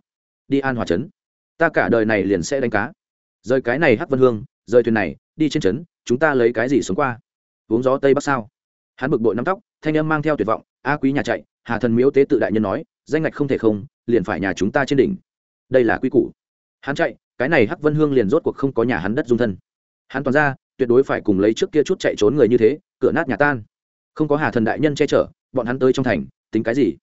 đi an hòa trấn. Ta cả đời này liền sẽ đánh cá. Rời cái này hắc vân hương, rời thuyền này, đi trên trấn, chúng ta lấy cái gì xuống qua? Uống gió tây bắc sao? Hắn bực bội nắm tóc, thanh âm mang theo tuyệt vọng, a quý nhà chạy, hà thần miếu tế tự đại nhân nói, danh ngạch không thể không, liền phải nhà chúng ta trên đỉnh. Đây là quy củ. Hắn chạy, cái này hắc vân hương liền rốt cuộc không có nhà hắn đất dung thân. Hắn toàn ra, tuyệt đối phải cùng lấy trước kia chút chạy trốn người như thế, cửa nát nhà tan. Không có hà thần đại nhân che chở, bọn hắn tới trong thành, tính cái gì?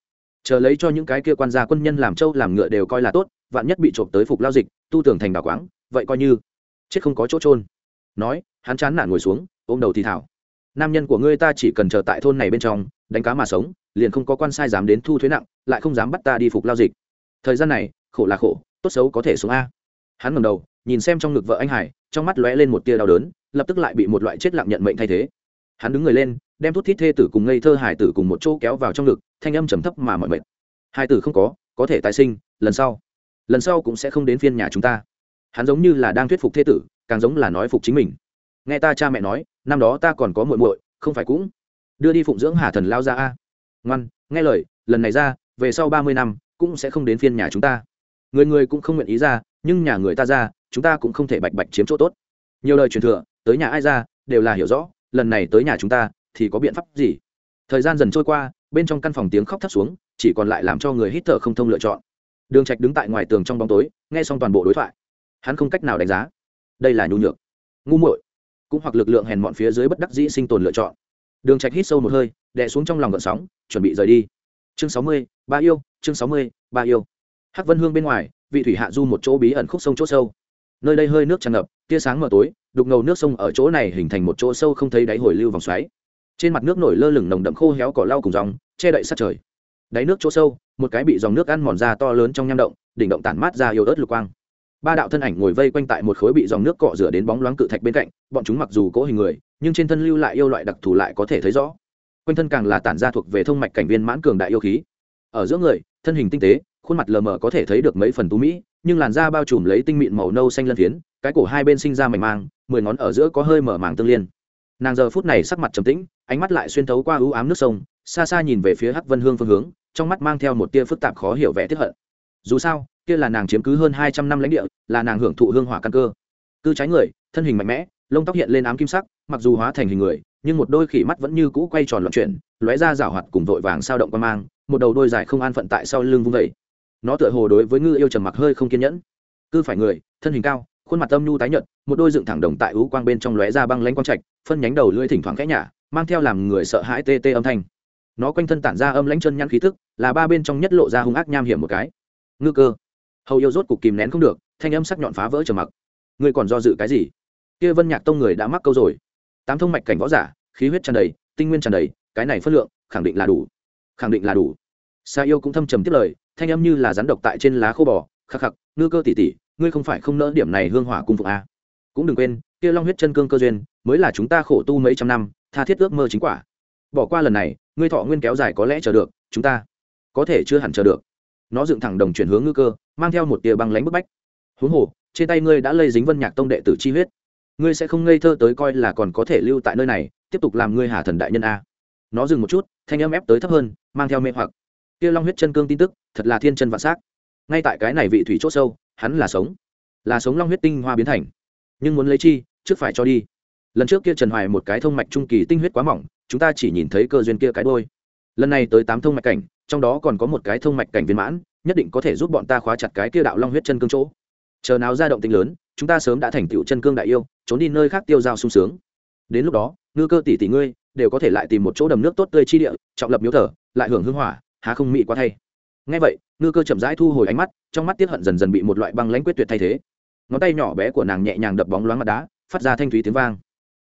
Chờ lấy cho những cái kia quan gia quân nhân làm trâu làm ngựa đều coi là tốt vạn nhất bị trộm tới phục lao dịch, tu tưởng thành đảo quáng, vậy coi như. Chết không có chỗ trôn nói, hắn chán nản ngồi xuống, ôm đầu thì thảo. Nam nhân của ngươi ta chỉ cần chờ tại thôn này bên trong, đánh cá mà sống, liền không có quan sai dám đến thu thuế nặng, lại không dám bắt ta đi phục lao dịch. Thời gian này, khổ là khổ, tốt xấu có thể xuống a. Hắn ngầm đầu, nhìn xem trong ngực vợ anh hải, trong mắt lóe lên một tia đau đớn, lập tức lại bị một loại chết lặng nhận mệnh thay thế. Hắn đứng người lên, đem thuốc thít thê tử cùng ngây thơ hải tử cùng một chỗ kéo vào trong ngực, thanh âm trầm thấp mà mọi mệt. Hai tử không có có thể tái sinh, lần sau lần sau cũng sẽ không đến phiên nhà chúng ta. Hắn giống như là đang thuyết phục thế tử, càng giống là nói phục chính mình. Nghe ta cha mẹ nói, năm đó ta còn có muội muội, không phải cũng? Đưa đi phụng dưỡng hà thần lao ra a. Ngoan, nghe lời, lần này ra, về sau ba mươi năm, cũng sẽ không đến phiên nhà chúng ta. Người người cũng không nguyện ý ra, nhưng nhà người ta ra, chúng ta cũng không thể bạch bạch chiếm chỗ tốt. Nhiều lời truyền thừa, tới nhà ai ra, đều là hiểu rõ, lần này tới nhà chúng ta, thì có biện pháp gì? Thời gian dần trôi qua, bên trong căn phòng tiếng khóc thấp xuống, chỉ còn lại làm cho người hít thở không thông lựa chọn đường trạch đứng tại ngoài tường trong bóng tối nghe xong toàn bộ đối thoại. Hắn không cách nào đánh giá. Đây là nhu nhược ngu muội cũng hoặc lực lượng hèn mọn phía dưới bất đắc dĩ sinh tồn lựa chọn. Đường trạch hít sâu một hơi đè xuống trong lòng gợn sóng chuẩn bị rời đi. Chương sáu mươi, ba yêu chương sáu mươi, ba yêu. Hắc vân hương bên ngoài vị thủy hạ du một chỗ bí ẩn khúc sông chỗ sâu. Nơi đây hơi nước tràn ngập tia sáng mờ tối đục ngầu nước sông ở chỗ này hình thành một chỗ sâu không thấy đáy hồi lưu vòng xoáy. Trên mặt nước nổi lơ lửng nồng đậm khô héo cỏ lau cùng dòng che đậy sát trời đáy nước chỗ sâu, một cái bị dòng nước ăn mòn ra to lớn trong nham động, đỉnh động tản mát ra yếu ớt lục quang. Ba đạo thân ảnh ngồi vây quanh tại một khối bị dòng nước cọ rửa đến bóng loáng cự thạch bên cạnh, bọn chúng mặc dù cố hình người, nhưng trên thân lưu lại yêu loại đặc thù lại có thể thấy rõ. Quanh thân càng là tản ra thuộc về thông mạch cảnh viên mãn cường đại yêu khí. Ở giữa người, thân hình tinh tế, khuôn mặt lờ mờ có thể thấy được mấy phần tú mỹ, nhưng làn da bao trùm lấy tinh mịn màu nâu xanh lân phiến, cái cổ hai bên sinh ra mảnh mang, mười ngón ở giữa có hơi mở màng tương liên. Nàng giờ phút này sắc mặt trầm tĩnh, ánh mắt lại xuyên thấu qua ưu ám nước sông xa xa nhìn về phía hắc vân hương phương hướng, trong mắt mang theo một tia phức tạp khó hiểu vẻ tiếp hận. Dù sao, kia là nàng chiếm cứ hơn hai trăm năm lãnh địa, là nàng hưởng thụ hương hỏa căn cơ. Cư trái người, thân hình mạnh mẽ, lông tóc hiện lên ám kim sắc, mặc dù hóa thành hình người, nhưng một đôi khỉ mắt vẫn như cũ quay tròn loạn chuyển, lóe ra rảo hoạt cùng vội vàng sao động qua mang, một đầu đôi dài không an phận tại sau lưng vung vẩy nó tựa hồ đối với ngư yêu trầm mặc hơi không kiên nhẫn. Cư phải người, thân hình cao, khuôn mặt âm nhu tái nhợt, một đôi dựng thẳng đồng tại ú quang bên trong lóe ra băng lãnh quang trạch, phân nhánh đầu lưỡi thỉnh thoảng khẽ nhả, mang theo làm người sợ hãi tê tê âm thanh nó quanh thân tản ra âm lãnh chân nhăn khí tức, là ba bên trong nhất lộ ra hung ác nham hiểm một cái. Ngư cơ. Hầu yêu rốt cục kìm nén không được, thanh âm sắc nhọn phá vỡ trầm mặc. Ngươi còn do dự cái gì? Kia vân nhạc tông người đã mắc câu rồi. Tám thông mạch cảnh võ giả, khí huyết tràn đầy, tinh nguyên tràn đầy, cái này phất lượng, khẳng định là đủ. Khẳng định là đủ. Sa yêu cũng thâm trầm tiếp lời, thanh âm như là rắn độc tại trên lá khô bò, khắc khắc, ngư cơ tỉ tỉ ngươi không phải không nỡ điểm này hương hỏa cung phục a? Cũng đừng quên, kia long huyết chân cương cơ duyên, mới là chúng ta khổ tu mấy trăm năm, tha thiết ước mơ chính quả. Bỏ qua lần này ngươi thọ nguyên kéo dài có lẽ chờ được, chúng ta có thể chưa hẳn chờ được. Nó dựng thẳng đồng chuyển hướng ngư cơ, mang theo một tia băng lánh bức bách. Huống hồ, trên tay ngươi đã lây dính vân nhạc tông đệ tử chi huyết. Ngươi sẽ không ngây thơ tới coi là còn có thể lưu tại nơi này, tiếp tục làm ngươi hà thần đại nhân a. Nó dừng một chút, thanh âm ép tới thấp hơn, mang theo mê hoặc. Kia long huyết chân cương tin tức, thật là thiên chân vạn s ngay tại cái này vị thủy c h ỗ sâu, hắn là sống. Là sống long huyết tinh hoa biến thành. Nhưng muốn lấy chi, trước phải cho đi. Lần trước kia trần hoài một cái thông mạch trung kỳ tinh huyết quá mỏng chúng ta chỉ nhìn thấy cơ duyên kia cái đôi. Lần này tới tám thông mạch cảnh, trong đó còn có một cái thông mạch cảnh viên mãn, nhất định có thể giúp bọn ta khóa chặt cái kia đạo long huyết chân cương chỗ. Chờ nào ra động tinh lớn, chúng ta sớm đã thành tựu chân cương đại yêu, trốn đi nơi khác tiêu dao sung sướng. Đến lúc đó, ngư cơ tỷ tỷ ngươi đều có thể lại tìm một chỗ đầm nước tốt tươi chi địa, trọng lập miếu thờ, lại hưởng hưng hỏa, há không mị quá thay. Ngay vậy, ngư cơ chậm rãi thu hồi ánh mắt, trong mắt tiếp hận dần dần bị một loại băng lãnh quyết tuyệt thay thế. Ngón tay nhỏ bé của nàng nhẹ nhàng đập bóng loáng mặt đá, phát ra thanh thúy tiếng vang.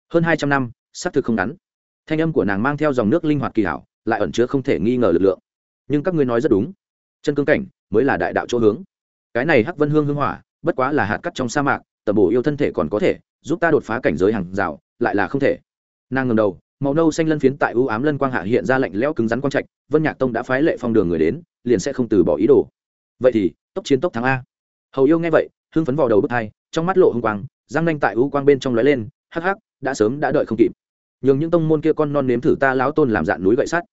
Hơn hai trăm năm, xác thực không ngắn thanh âm của nàng mang theo dòng nước linh hoạt kỳ hảo, lại ẩn chứa không thể nghi ngờ lực lượng. Nhưng các ngươi nói rất đúng. Chân cương cảnh mới là đại đạo chỗ hướng. Cái này hắc vân hương hương hỏa, bất quá là hạt cắt trong sa mạc, tầm bổ yêu thân thể còn có thể giúp ta đột phá cảnh giới hàng rào, lại là không thể. Nàng ngầm đầu, màu nâu xanh lân phiến tại ưu ám lân quang hạ hiện ra lạnh lẽo cứng rắn quang trạch, vân nhạc tông đã phái lệ phong đường người đến, liền sẽ không từ bỏ ý đồ. Vậy thì, tốc chiến tốc thắng a. Hầu yêu nghe vậy, hưng phấn vào đầu bước hai trong mắt lộ hưng quang, giang nanh tại ưu quang bên trong lóe lên, hắc hắc, đã sớm đã đợi không kịp nhường những tông môn kia con non nếm thử ta lão tôn làm dạn núi gậy sắt.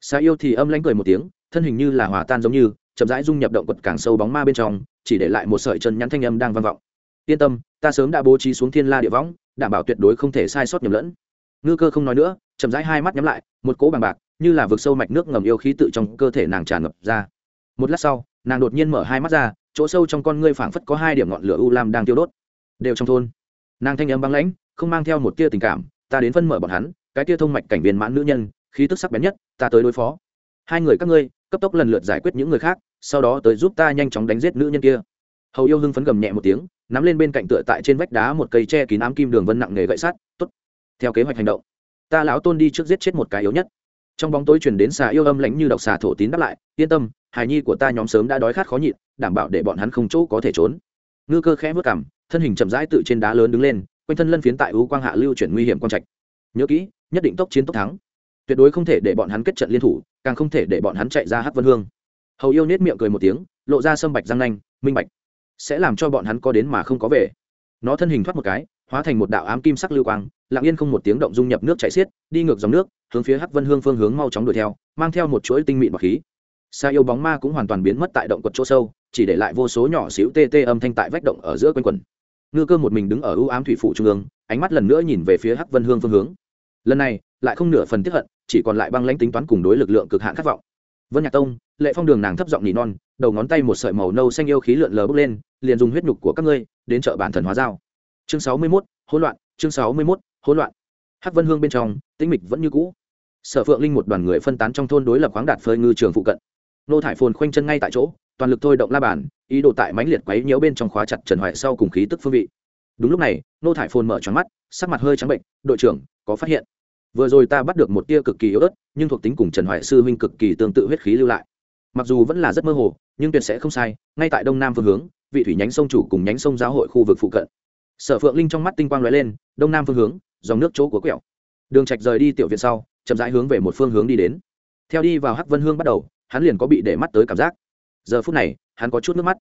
Xa yêu thì âm lãnh cười một tiếng, thân hình như là hòa tan giống như, chậm rãi dung nhập động quật càng sâu bóng ma bên trong, chỉ để lại một sợi chân nhắn thanh âm đang vang vọng. Yên tâm, ta sớm đã bố trí xuống thiên la địa võng, đảm bảo tuyệt đối không thể sai sót nhầm lẫn. Ngư cơ không nói nữa, chậm rãi hai mắt nhắm lại, một cỗ bằng bạc, như là vực sâu mạch nước ngầm yêu khí tự trong cơ thể nàng tràn ngập ra. Một lát sau, nàng đột nhiên mở hai mắt ra, chỗ sâu trong con ngươi phảng phất có hai điểm ngọn lửa u lam đang tiêu đốt. Đều trong thôn. Nàng thanh âm băng lãnh, không mang theo một tia tình cảm ta đến phân mở bọn hắn, cái kia thông mạch cảnh viên mãn nữ nhân, khí tức sắc bén nhất, ta tới đối phó. Hai người các ngươi, cấp tốc lần lượt giải quyết những người khác, sau đó tới giúp ta nhanh chóng đánh giết nữ nhân kia. Hầu yêu hưng phấn gầm nhẹ một tiếng, nắm lên bên cạnh tựa tại trên vách đá một cây tre kín ám kim đường vân nặng nghề gậy sắt t ố t theo kế hoạch hành động, ta lão tôn đi trước giết chết một cái yếu nhất. Trong bóng tối chuyển đến xà yêu âm lãnh như độc xà thổ tín đáp lại, yên tâm, hài nhi của ta nhóm sớm đã đói khát khó nhịn, đảm bảo để bọn hắn không chỗ có thể trốn. Ngư cơ khẽ vớt cảm thân hình chậm rãi tự trên đá lớn đứng lên quanh thân lân phiến tại U quang hạ lưu chuyển nguy hiểm quang trạch. Nhớ kỹ, nhất định tốc chiến tốc thắng. Tuyệt đối không thể để bọn hắn kết trận liên thủ, càng không thể để bọn hắn chạy ra hát vân hương. Hầu yêu nết miệng cười một tiếng, lộ ra sâm bạch răng nanh, minh bạch. Sẽ làm cho bọn hắn có đến mà không có về. Nó thân hình thoát một cái, hóa thành một đạo ám kim sắc lưu quang, lặng yên không một tiếng động dung nhập nước chảy xiết, đi ngược dòng nước, hướng phía hắc vân hương phương hướng mau chóng đuổi theo, mang theo một chuỗi tinh mịn bọc khí. Xa yêu bóng ma cũng hoàn toàn biến mất tại động quật chỗ sâu, chỉ để lại vô số nhỏ xíu tê tê âm thanh tại vách động ở giữa quanh quần ngư cơ một mình đứng ở ưu ám thủy phủ trung ương ánh mắt lần nữa nhìn về phía hắc vân hương phương hướng. Lần này lại không nửa phần tiếp hận chỉ còn lại băng lãnh tính toán cùng đối lực lượng cực hạn khát vọng. Vân nhạc tông lệ phong đường nàng thấp giọng nỉ non đầu ngón tay một sợi màu nâu xanh yêu khí lượn lờ bốc lên liền dùng huyết nhục của các ngươi đến chợ bản thần hóa giao. Chương sáu mươi 61, hỗn loạn chương sáu mươi 61, hỗn loạn. Hắc vân hương bên trong tĩnh mịch vẫn như cũ. Sở phượng linh một đoàn người phân tán trong thôn đối lập khoáng đạt phơi ngư trường phụ cận. Nô thải phồn khoanh chân ngay tại chỗ toàn lực thôi động la bàn, ý đồ tại mãnh liệt quấy nhiễu bên trong khóa chặt trần hoại sau cùng khí tức phương vị. Đúng lúc này, nô thải phồn mở tròn mắt, sắc mặt hơi trắng bệnh, đội trưởng, có phát hiện. Vừa rồi ta bắt được một tia cực kỳ yếu ớt, nhưng thuộc tính cùng trần hoại sư huynh cực kỳ tương tự huyết khí lưu lại. Mặc dù vẫn là rất mơ hồ, nhưng tuyệt sẽ không sai, ngay tại đông nam phương hướng, vị thủy nhánh sông chủ cùng nhánh sông giáo hội khu vực phụ cận. Sở phượng linh trong mắt tinh quang lóe lên, đông nam phương hướng, dòng nước chỗ của quẹo. Đường trạch rời đi tiểu viện sau, chậm rãi hướng về một phương hướng đi đến. Theo đi vào hắc vân hương bắt đầu, hắn liền có bị để mắt tới cảm giác giờ phút này, hắn có chút nước mắt.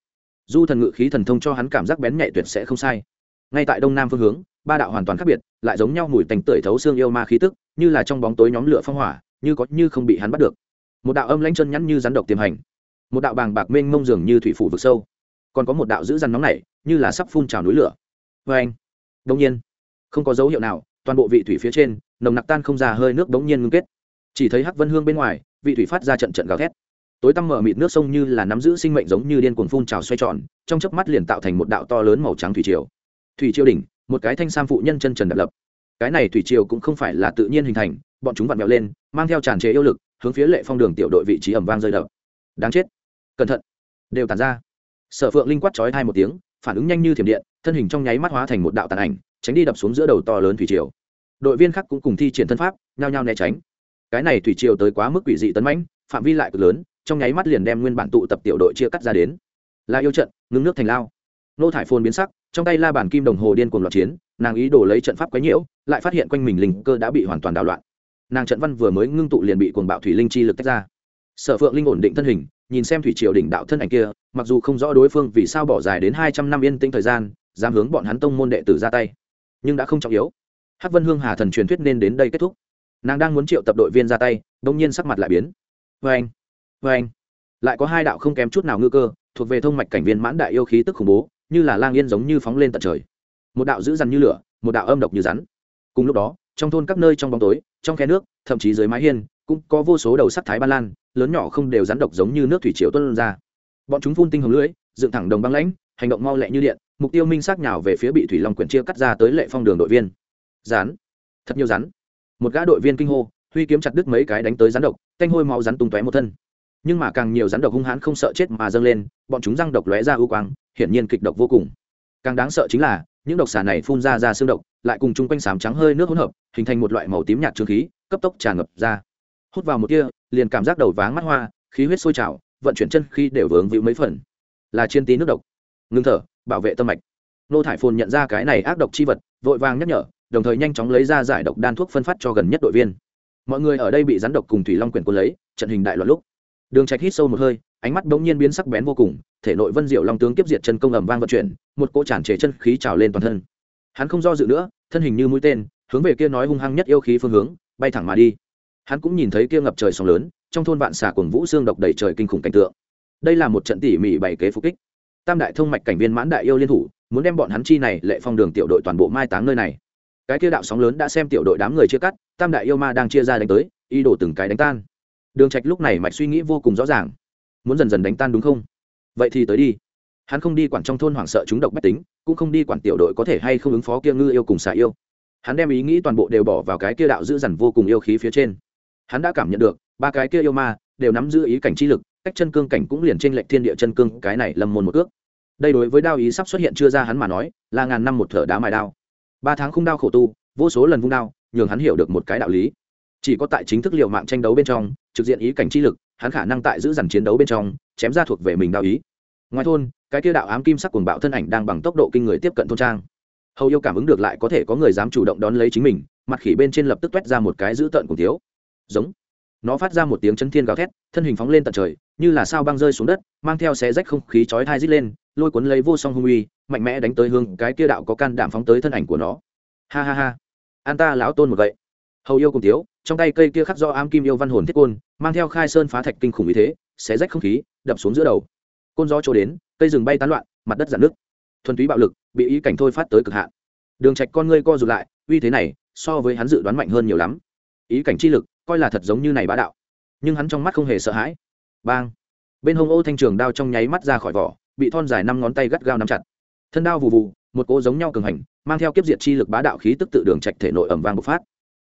Du thần ngự khí thần thông cho hắn cảm giác bén nhạy tuyệt sẽ không sai. Ngay tại đông nam phương hướng, ba đạo hoàn toàn khác biệt, lại giống nhau mùi tành tưởi thấu xương yêu ma khí tức, như là trong bóng tối nhóm lửa phong hỏa, như có như không bị hắn bắt được. Một đạo âm lãnh chân nhắn như rắn độc tiềm hành. Một đạo bàng bạc mênh mông dường như thủy phủ vực sâu. Còn có một đạo giữ rắn nóng nảy, như là sắp phun trào núi lửa. Vê anh đông nhiên, không có dấu hiệu nào, toàn bộ vị thủy phía trên, nồng nặc tan không ra, hơi nước đống nhiên ngưng kết. Chỉ thấy hắc vân hương bên ngoài, vị thủy phát ra trận trận gào thét tối tăm mở mịt nước sông như là nắm giữ sinh mệnh giống như điên cuồng phun trào xoay tròn, trong chớp mắt liền tạo thành một đạo to lớn màu trắng thủy triều. Thủy triều đỉnh, một cái thanh sam phụ nhân chân trần đập lập. Cái này thủy triều cũng không phải là tự nhiên hình thành, bọn chúng vặn vẹo lên, mang theo tràn trề yêu lực, hướng phía lệ phong đường tiểu đội vị trí ẩm vang rơi đập. Đáng chết. Cẩn thận. Đều tàn ra. Sở phượng linh quát chói hai một tiếng, phản ứng nhanh như thiểm điện, thân hình trong nháy mắt hóa thành một đạo tàn ảnh, tránh đi đập xuống giữa đầu to lớn thủy triều. Đội viên khác cũng cùng thi triển thân pháp, nhao nhao né tránh. Cái này thủy triều tới quá mức quỷ dị tấn mãnh, phạm vi lại cực lớn trong nháy mắt liền đem nguyên bản tụ tập tiểu đội chia cắt ra đến. Là yêu trận, ngưng nước thành lao. Nô thải phồn biến sắc, trong tay la bàn kim đồng hồ điên cuồng loạt chiến, nàng ý đồ lấy trận pháp quấy nhiễu, lại phát hiện quanh mình linh cơ đã bị hoàn toàn đảo loạn. Nàng trận văn vừa mới ngưng tụ liền bị cuồng bạo thủy linh chi lực tách ra. Sở phượng linh ổn định thân hình, nhìn xem thủy triều đỉnh đạo thân ảnh kia, mặc dù không rõ đối phương vì sao bỏ dài đến hai trăm năm yên tĩnh thời gian, dám hướng bọn hắn tông môn đệ tử ra tay, nhưng đã không trọng yếu. Hắc vân hương hà thần truyền thuyết nên đến đây kết thúc. Nàng đang muốn triệu tập đội viên ra tay đông nhiên sắc mặt lại biến. Vê anh vê anh, lại có hai đạo không kém chút nào ngư cơ, thuộc về thông mạch cảnh viên mãn đại yêu khí tức khủng bố, như là lang yên giống như phóng lên tận trời. Một đạo giữ dằn như lửa, một đạo âm độc như rắn. Cùng lúc đó, trong thôn các nơi trong bóng tối, trong khe nước, thậm chí dưới mái hiên, cũng có vô số đầu sắc thái ba lan, lớn nhỏ không đều rắn độc giống như nước thủy triều tuân ra. Bọn chúng phun tinh hồng lưỡi, dựng thẳng đồng băng lãnh, hành động mau lẹ như điện, mục tiêu minh xác nhào về phía bị thủy long quyển chia cắt ra tới lệ phong đường đội viên. Rắn, thật nhiều rắn. Một gã đội viên kinh hô, huy kiếm chặt đứt mấy cái đánh tới rắn độc, canh hôi máu rắn tung tóe một thân nhưng mà càng nhiều rắn độc hung hãn không sợ chết mà dâng lên, bọn chúng răng độc lóe ra ưu quang, hiển nhiên kịch độc vô cùng. Càng đáng sợ chính là, những độc xà này phun ra ra xương độc, lại cùng chung quanh sám trắng hơi nước hỗn hợp, hình thành một loại màu tím nhạt trương khí, cấp tốc tràn ngập ra. Hút vào một tia, liền cảm giác đầu váng mắt hoa, khí huyết sôi trào, vận chuyển chân khi đều vướng víu mấy phần. Là chiên tí nước độc. Ngưng thở, bảo vệ tâm mạch. Nô thải phồn nhận ra cái này ác độc chi vật, vội vàng nhắc nhở, đồng thời nhanh chóng lấy ra giải độc đan thuốc phân phát cho gần nhất đội viên. Mọi người ở đây bị rắn độc cùng thủy long quyển quân lấy, trận hình đại loạn lúc đường trạch hít sâu một hơi, ánh mắt bỗng nhiên biến sắc bén vô cùng, thể nội vân diệu long tướng kiếp diệt chân công ầm vang vận chuyển, một cỗ tràn trề chân khí trào lên toàn thân. Hắn không do dự nữa, thân hình như mũi tên, hướng về kia nói hung hăng nhất yêu khí phương hướng, bay thẳng mà đi. Hắn cũng nhìn thấy kia ngập trời sóng lớn, trong thôn vạn xà cuồng vũ xương độc đầy trời kinh khủng cảnh tượng. Đây là một trận tỉ mỉ bảy kế phục kích. Tam đại thông mạch cảnh viên mãn đại yêu liên thủ, muốn đem bọn hắn chi này lệ phong đường tiểu đội toàn bộ mai táng nơi này. Cái kia đạo sóng lớn đã xem tiểu đội đám người chia cắt, tam đại yêu ma đang chia ra đánh tới, ý đồ từng cái đánh tan đường trạch lúc này mạch suy nghĩ vô cùng rõ ràng. Muốn dần dần đánh tan đúng không? Vậy thì tới đi. Hắn không đi quản trong thôn hoảng sợ chúng độc bách tính, cũng không đi quản tiểu đội có thể hay không ứng phó kia ngư yêu cùng xà yêu. Hắn đem ý nghĩ toàn bộ đều bỏ vào cái kia đạo giữ dằn vô cùng yêu khí phía trên. Hắn đã cảm nhận được, ba cái kia yêu ma đều nắm giữ ý cảnh chi lực, cách chân cương cảnh cũng liền trên lệnh thiên địa chân cương, cái này lâm môn một ước. Đây đối với đao ý sắp xuất hiện chưa ra hắn mà nói, là ngàn năm một thở đá mài đao. Ba tháng không đao khổ tu, vô số lần vung đao, nhường hắn hiểu được một cái đạo lý chỉ có tại chính thức liệu mạng tranh đấu bên trong, trực diện ý cảnh chi lực, hắn khả năng tại giữ dằn chiến đấu bên trong, chém ra thuộc về mình đạo ý. Ngoài thôn, cái kia đạo ám kim sắc cuồng bạo thân ảnh đang bằng tốc độ kinh người tiếp cận thôn trang. Hầu yêu cảm ứng được lại có thể có người dám chủ động đón lấy chính mình, mặt khỉ bên trên lập tức t ra một cái dữ tợn cùng thiếu. Giống. Nó phát ra một tiếng chân thiên gào thét, thân hình phóng lên tận trời, như là sao băng rơi xuống đất, mang theo xé rách không khí chói thai rít lên, lôi cuốn lấy vô song hung uy, mạnh mẽ đánh tới hương cái kia đạo có can đảm phóng tới thân ảnh của nó. Ha ha ha. An ta lão tôn một vậy. Hầu yêu cùng thiếu trong tay cây kia khắc do ám kim yêu văn hồn thiết côn, mang theo khai sơn phá thạch kinh khủng ý thế, xé rách không khí, đập xuống giữa đầu. Côn gió trôi đến, cây rừng bay tán loạn, mặt đất giãn nước thuần túy bạo lực, bị ý cảnh thôi phát tới cực hạn. Đường trạch con ngươi co rụt lại, uy thế này, so với hắn dự đoán mạnh hơn nhiều lắm. Ý cảnh chi lực, coi là thật giống như này bá đạo. Nhưng hắn trong mắt không hề sợ hãi. Bang! Bên hông ô thanh trường đao trong nháy mắt ra khỏi vỏ, bị thon dài năm ngón tay gắt gao nắm chặt. Thân đao vù vù, một cỗ giống nhau cường hành, mang theo kiếp diệt chi lực bá đạo khí tức tự đường trạch thể nội ẩm vang bộc phát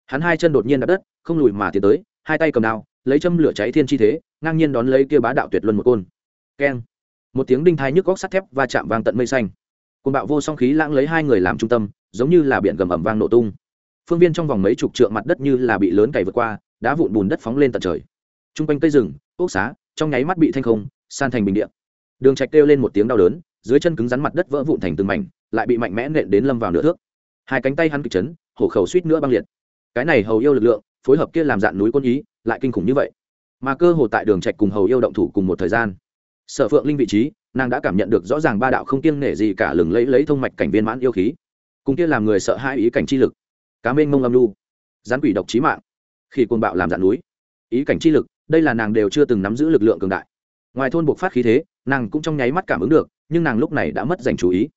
hắn hai chân đột nhiên đập đất, không lùi mà tiến tới, hai tay cầm đao, lấy châm lửa cháy thiên chi thế, ngang nhiên đón lấy kia bá đạo tuyệt luân một côn. Keng. Một tiếng đinh thai nhức góc sắt thép va chạm vang tận mây xanh. Côn bạo vô song khí lãng lấy hai người làm trung tâm, giống như là biển gầm ẩm vang nổ tung. Phương viên trong vòng mấy chục trượng mặt đất như là bị lớn cày vượt qua, đá vụn bùn đất phóng lên tận trời. T r u n g quanh cây rừng, ốc xá, trong nháy mắt bị thanh không, san thành bình điện đường trạch kêu lên một tiếng đau đớn, dưới chân cứng rắn mặt đất vỡ vụn thành từng mảnh, lại bị mạnh mẽ nện đến lâm vào nửa thước. Hai cánh tay hắn kịch chấn, hổ khẩu suýt nữa băng liệt cái này hầu yêu lực lượng, phối hợp kia làm dạn núi quân ý, lại kinh khủng như vậy. Mà cơ hồ tại đường trạch cùng hầu yêu động thủ cùng một thời gian. Sở phượng linh vị trí, nàng đã cảm nhận được rõ ràng ba đạo không kiêng nể gì cả lừng lấy lấy thông mạch cảnh viên mãn yêu khí. Cùng kia làm người sợ hai ý cảnh chi lực. Cá mênh mông âm lu gián quỷ độc chí mạng. Khi côn bạo làm dạn núi. Ý cảnh chi lực, đây là nàng đều chưa từng nắm giữ lực lượng cường đại. Ngoài thôn buộc phát khí thế, nàng cũng trong nháy mắt cảm ứng được, nhưng nàng lúc này đã mất dành chú ý.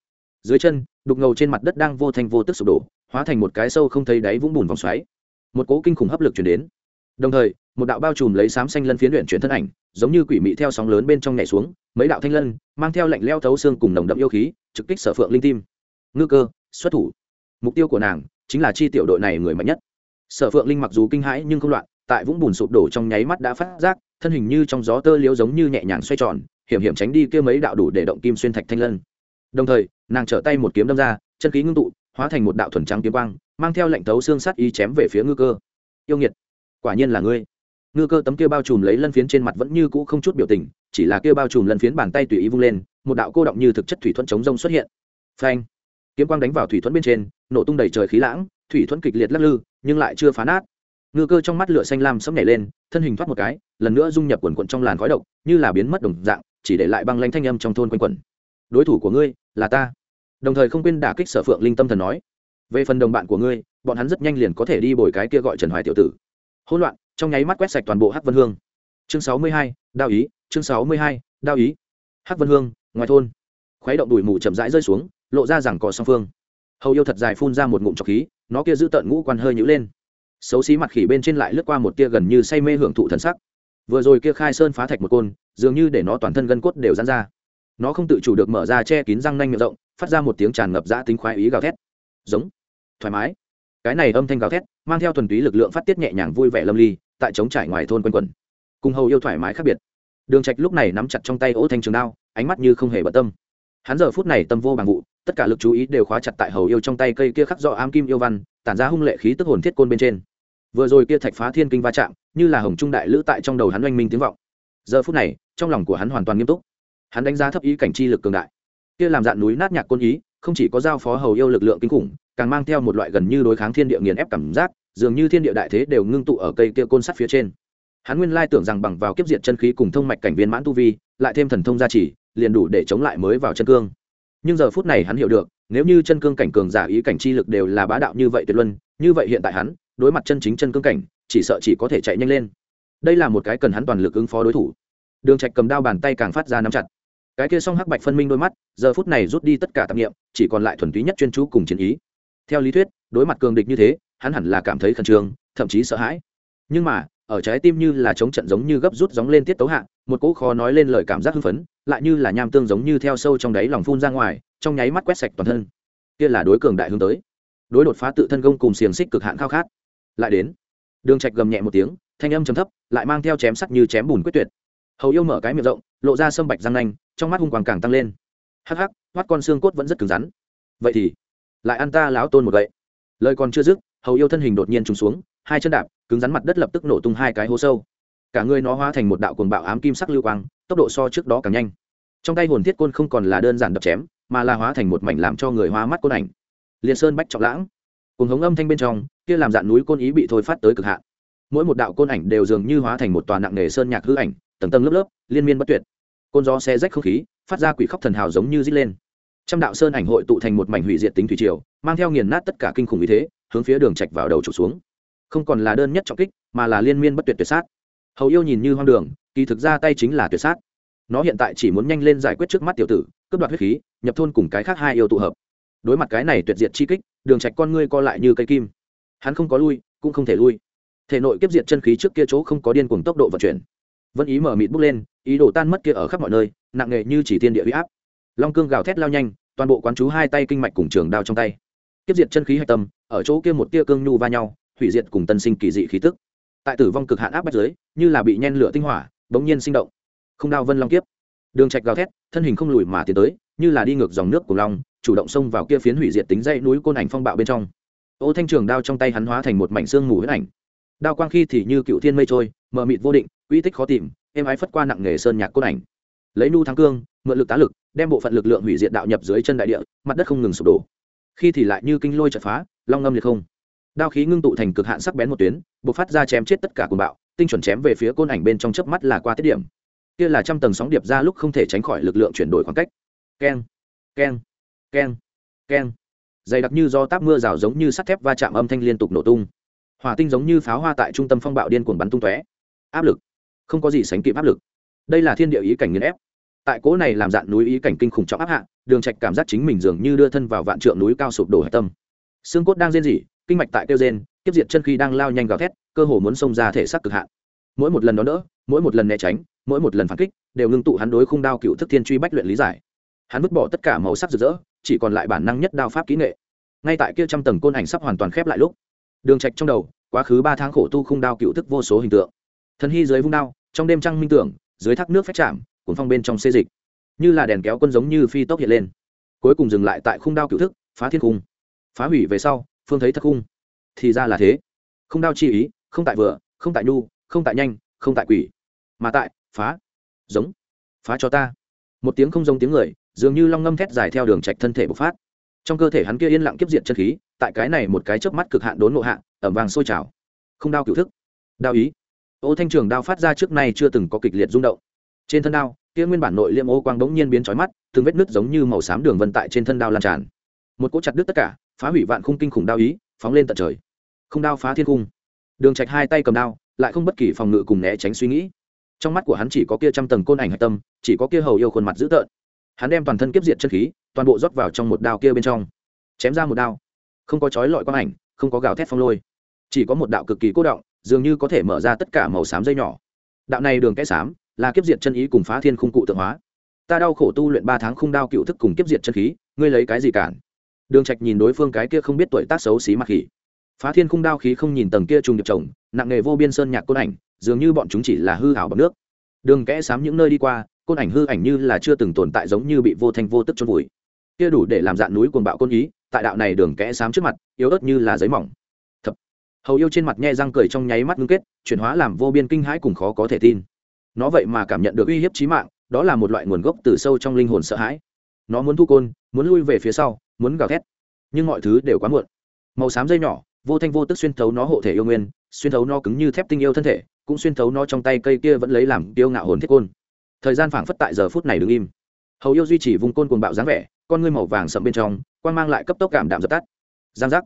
Dưới chân, đục ngầu trên mặt đất đang vô thanh vô tức sụp đổ hóa thành một cái sâu không thấy đáy vũng bùn vòng xoáy. Một cố kinh khủng hấp lực chuyển đến. Đồng thời, một đạo bao trùm lấy xám xanh lân phiến luyện chuyển thân ảnh, giống như quỷ mị theo sóng lớn bên trong nhảy xuống, mấy đạo thanh lân mang theo lệnh leo thấu xương cùng nồng đậm yêu khí, trực kích sở phượng linh tim. Ngư cơ, xuất thủ. Mục tiêu của nàng chính là chi tiểu đội này người mạnh nhất. Sở phượng linh mặc dù kinh hãi nhưng không loạn, tại vũng bùn sụp đổ trong nháy mắt đã phát giác, thân hình như trong gió tơ liếu giống như nhẹ nhàng xoay tròn, hiểm hiểm tránh đi kia mấy đạo đủ để động kim xuyên thạch thanh lân. Đồng thời, nàng trở tay một kiếm đâm ra, chân khí ngưng tụ hóa thành một đạo thuần trắng kiếm quang, mang theo lệnh tấu xương sắt y chém về phía ngư cơ. Yêu nghiệt, quả nhiên là ngươi. Ngư cơ tấm kia bao trùm lấy lân phiến trên mặt vẫn như cũ không chút biểu tình, chỉ là kia bao trùm lân phiến bàn tay tùy ý vung lên, một đạo cô động như thực chất thủy thuẫn chống rông xuất hiện. Phanh! Kiếm quang đánh vào thủy thuẫn bên trên, nổ tung đầy trời khí lãng, thủy thuẫn kịch liệt lắc lư, nhưng lại chưa phá nát. Ngư cơ trong mắt lửa xanh lam sẫm nhảy lên, thân hình thoát một cái, lần nữa dung nhập quần quần trong làn khói độc, như là biến mất đồng dạng, chỉ để lại băng lanh thanh âm trong thôn quanh quẩn. Đối thủ của ngươi là ta đồng thời không quên đả kích sở phượng linh tâm thần nói, về phần đồng bạn của ngươi, bọn hắn rất nhanh liền có thể đi bồi cái kia gọi trần hoài tiểu tử. Hỗn loạn, trong nháy mắt quét sạch toàn bộ hắc vân hương. Chương sáu mươi hai, đao ý, chương sáu mươi hai, đao ý. Hắc vân hương, ngoài thôn. Khuấy động đùi mù chậm rãi rơi xuống, lộ ra rằng cò song phương. Hầu yêu thật dài phun ra một ngụm trọc khí, nó kia giữ tận ngũ quan hơi nhữ lên. Xấu xí mặt khỉ bên trên lại lướt qua một tia gần như say mê hưởng thụ thần sắc. Vừa rồi kia khai sơn phá thạch một côn, dường như để nó toàn thân gân cốt đều dán ra. Nó không tự chủ được mở ra che kín răng nanh miệng rộng phát ra một tiếng tràn ngập dã tính khoái ý gào thét. Giống. Thoải mái. Cái này âm thanh gào thét, mang theo thuần túy lực lượng phát tiết nhẹ nhàng vui vẻ lâm ly, tại trống trải ngoài thôn quanh quần. Cùng hầu yêu thoải mái khác biệt. Đường trạch lúc này nắm chặt trong tay ô thanh trường đao, ánh mắt như không hề bận tâm. Hắn giờ phút này tâm vô bằng vụ, tất cả lực chú ý đều khóa chặt tại hầu yêu trong tay cây kia khắc rõ ám kim yêu văn, tản ra hung lệ khí tức hồn thiết côn bên trên. Vừa rồi kia thạch phá thiên kinh va chạm, như là hồng trung đại lữ tại trong đầu hắn oanh minh tiếng vọng. Giờ phút này, trong lòng của hắn hoàn toàn nghiêm túc. Hắn đánh giá thấp ý cảnh chi lực cường đại kia làm dạn núi nát nhạc côn ý, không chỉ có giao phó hầu yêu lực lượng kinh khủng, càng mang theo một loại gần như đối kháng thiên địa nghiền ép cảm giác, dường như thiên địa đại thế đều ngưng tụ ở cây kia côn sắt phía trên. Hắn nguyên lai tưởng rằng bằng vào kiếp diệt chân khí cùng thông mạch cảnh viên mãn tu vi, lại thêm thần thông gia trì, liền đủ để chống lại mới vào chân cương. Nhưng giờ phút này hắn hiểu được, nếu như chân cương cảnh cường giả ý cảnh chi lực đều là bá đạo như vậy tuyệt luân, như vậy hiện tại hắn, đối mặt chân chính chân cương cảnh, chỉ sợ chỉ có thể chạy nhanh lên. Đây là một cái cần hắn toàn lực ứng phó đối thủ. Đường trạch cầm đao bàn tay càng phát ra nắm chặt cái kia song hắc bạch phân minh đôi mắt, giờ phút này rút đi tất cả tạp nghiệm chỉ còn lại thuần túy nhất chuyên chú cùng chiến ý. Theo lý thuyết, đối mặt cường địch như thế, hắn hẳn là cảm thấy khẩn trương, thậm chí sợ hãi. Nhưng mà, ở trái tim như là chống trận giống như gấp rút gióng lên tiết tấu hạ, một cỗ khó nói lên lời cảm giác hưng phấn, lại như là nham tương giống như theo sâu trong đáy lòng phun ra ngoài, trong nháy mắt quét sạch toàn thân. Kia là đối cường đại hướng tới. Đối đột phá tự thân công cùng xiềng xích cực hạn khao khát. Lại đến. Đường trạch gầm nhẹ một tiếng, thanh âm trầm thấp, lại mang theo chém sắt như chém bùn quyết tuyệt. Hầu yêu mở cái miệng rộng, lộ ra sâm bạch răng nanh trong mắt hung quang càng tăng lên. Hắc hắc hoắt con xương cốt vẫn rất cứng rắn. Vậy thì, lại ăn ta láo tôn một gậy. Lời còn chưa dứt, hầu yêu thân hình đột nhiên trùng xuống, hai chân đạp, cứng rắn mặt đất lập tức nổ tung hai cái hố sâu. Cả người nó hóa thành một đạo cuồng bạo ám kim sắc lưu quang, tốc độ so trước đó càng nhanh. Trong tay hồn thiết côn không còn là đơn giản đập chém, mà là hóa thành một mảnh làm cho người hóa mắt côn ảnh. Liền sơn bách trọng lãng. Cùng hống âm thanh bên trong, kia làm dạn núi côn ý bị thôi phát tới cực hạn. Mỗi một đạo côn ảnh đều dường như hóa thành một tòa nặng nề sơn nhạc hư ảnh, tầng tầng lớp lớp, liên miên bất tuyệt côn gió xe rách không khí, phát ra quỷ khóc thần hào giống như rít lên. Trăm đạo sơn ảnh hội tụ thành một mảnh hủy diệt tính thủy triều, mang theo nghiền nát tất cả kinh khủng ý thế, hướng phía đường trạch vào đầu trục xuống. Không còn là đơn nhất trọng kích, mà là liên miên bất tuyệt tuyệt sát. Hầu yêu nhìn như hoang đường, kỳ thực ra tay chính là tuyệt sát. Nó hiện tại chỉ muốn nhanh lên giải quyết trước mắt tiểu tử, cướp đoạt huyết khí, nhập thôn cùng cái khác hai yêu tụ hợp. Đối mặt cái này tuyệt diệt chi kích, đường trạch con ngươi co lại như cây kim. Hắn không có lui, cũng không thể lui. Thể nội kiếp diệt chân khí trước kia chỗ không có điên cuồng tốc độ vận chuyển. Vân ý mở mịt bút lên ý đồ tan mất kia ở khắp mọi nơi nặng nề như chỉ thiên địa huy áp. Long cương gào thét lao nhanh toàn bộ quán chú hai tay kinh mạch cùng trường đao trong tay. Tiếp diệt chân khí hạch tâm ở chỗ kia một tia cương nhu va nhau hủy diệt cùng tân sinh kỳ dị khí tức. Tại tử vong cực hạn áp bách giới, như là bị nhen lửa tinh hỏa bỗng nhiên sinh động. Không đao vân long kiếp. Đường trạch gào thét thân hình không lùi mà tiến tới như là đi ngược dòng nước của long chủ động xông vào kia phiến hủy diệt tính dãy núi côn ảnh phong bạo bên trong. Ô thanh trường đao trong tay hắn hóa thành một mảnh xương mù huyết ảnh. Đao quang khi thì như cựu thiên mây trôi mờ mịt vô định uy tích khó tìm êm ái phất qua nặng nghề sơn nhạc côn ảnh. Lấy nu thắng cương, mượn lực tá lực, đem bộ phận lực lượng hủy diệt đạo nhập dưới chân đại địa, mặt đất không ngừng sụp đổ. Khi thì lại như kinh lôi chật phá, long ngâm liệt không. Đao khí ngưng tụ thành cực hạn sắc bén một tuyến buộc phát ra chém chết tất cả cuồng bạo, tinh chuẩn chém về phía côn ảnh bên trong chớp mắt là qua tiết điểm. Kia là trăm tầng sóng điệp ra lúc không thể tránh khỏi lực lượng chuyển đổi khoảng cách. Keng keng keng keng. Dày đặc như do táp mưa rào giống như sắt thép va chạm âm thanh liên tục nổ tung. Hỏa tinh giống như pháo hoa tại trung tâm phong bạo điên cuồng bắn tung tóe. Áp lực không có gì sánh kịp áp lực. Đây là thiên địa ý cảnh nghiền ép. Tại cỗ này làm dạn núi ý cảnh kinh khủng trọng áp hạ, đường trạch cảm giác chính mình dường như đưa thân vào vạn trượng núi cao sụp đổ hải tâm. Xương cốt đang rên rỉ, kinh mạch tại tiêu rên tiếp diệt chân khí đang lao nhanh gào thét, cơ hồ muốn xông ra thể xác cực hạn. Mỗi một lần đó đỡ, mỗi một lần né tránh, mỗi một lần phản kích, đều ngưng tụ hắn đối khung đao cựu thức thiên truy bách luyện lý giải. Hắn vứt bỏ tất cả màu sắc rực rỡ, chỉ còn lại bản năng nhất đao pháp kỹ nghệ. Ngay tại kia trăm tầng côn ảnh sắp hoàn toàn khép lại lúc, đường trạch trong đầu, quá khứ ba tháng khổ tu khung đao cựu thức vô số hình tượng. Thần hy dưới vung đao trong đêm trăng minh tưởng, dưới thác nước phách chạm, cuốn phong bên trong xê dịch. Như là đèn kéo quân giống như phi tốc hiện lên. Cuối cùng dừng lại tại khung đao cựu thức, phá thiên khung. Phá hủy về sau, phương thấy thất khung. Thì ra là thế. Không đao chi ý, không tại vừa, không tại nhu, không tại nhanh, không tại quỷ. Mà tại, phá. Giống. Phá cho ta. Một tiếng không giống tiếng người, dường như long ngâm thét dài theo đường trạch thân thể bộc phát. Trong cơ thể hắn kia yên lặng kiếp diện chân khí, tại cái này một cái chớp mắt cực hạn đốn ngộ hạ ẩm vàng sôi trào. Không đao cựu thức. Đao ý ô thanh trường đao phát ra trước nay chưa từng có kịch liệt rung động. Trên thân đao, kia nguyên bản nội liêm ô quang bỗng nhiên biến chói mắt, từng vết nứt giống như màu xám đường vân tại trên thân đao lan tràn. Một cỗ chặt đứt tất cả, phá hủy vạn khung kinh khủng đao ý, phóng lên tận trời. Không đao phá thiên cung đường trạch hai tay cầm đao, lại không bất kỳ phòng ngự cùng né tránh suy nghĩ. Trong mắt của hắn chỉ có kia trăm tầng côn ảnh hạch tâm, chỉ có kia hầu yêu khuôn mặt dữ tợn. Hắn đem toàn thân kiếp diệt chân khí, toàn bộ rót vào trong một đao kia bên trong. Chém ra một đao. Không có chói lọi quang ảnh, không có gào thét phong lôi. Chỉ có một đạo cực kỳ cố động dường như có thể mở ra tất cả màu xám dây nhỏ. Đạo này đường kẽ xám là kiếp diệt chân ý cùng phá thiên khung cụ tượng hóa. Ta đau khổ tu luyện ba tháng khung đao cựu thức cùng kiếp diệt chân khí, ngươi lấy cái gì cản? Đường trạch nhìn đối phương cái kia không biết tuổi tác xấu xí mặc khỉ. Phá thiên khung đao khí không nhìn tầng kia trùng điệp chồng, nặng nghề vô biên sơn nhạc côn ảnh, dường như bọn chúng chỉ là hư ảo bằng nước. Đường kẽ xám những nơi đi qua, côn ảnh hư ảnh như là chưa từng tồn tại giống như bị vô thanh vô tức chôn vùi. Kia đủ để làm dạn núi cuồng bạo côn ý, tại đạo này đường kẽ xám trước mặt, yếu ớt như là giấy mỏng hầu yêu trên mặt nhe răng cười trong nháy mắt ngưng kết, chuyển hóa làm vô biên kinh hãi cùng khó có thể tin. Nó vậy mà cảm nhận được uy hiếp chí mạng, đó là một loại nguồn gốc từ sâu trong linh hồn sợ hãi. Nó muốn thu côn, muốn lui về phía sau, muốn gào thét. Nhưng mọi thứ đều quá muộn. Màu xám dây nhỏ, vô thanh vô tức xuyên thấu nó hộ thể yêu nguyên, xuyên thấu nó cứng như thép tinh yêu thân thể, cũng xuyên thấu nó trong tay cây kia vẫn lấy làm tiêu ngạo hồn thiết côn. Thời gian phảng phất tại giờ phút này đứng im. Hầu yêu duy trì vùng côn cuồng bạo dáng vẻ, con ngươi màu vàng sậm bên trong quan mang lại cấp tốc cảm đạm dập tắt. Giang giác.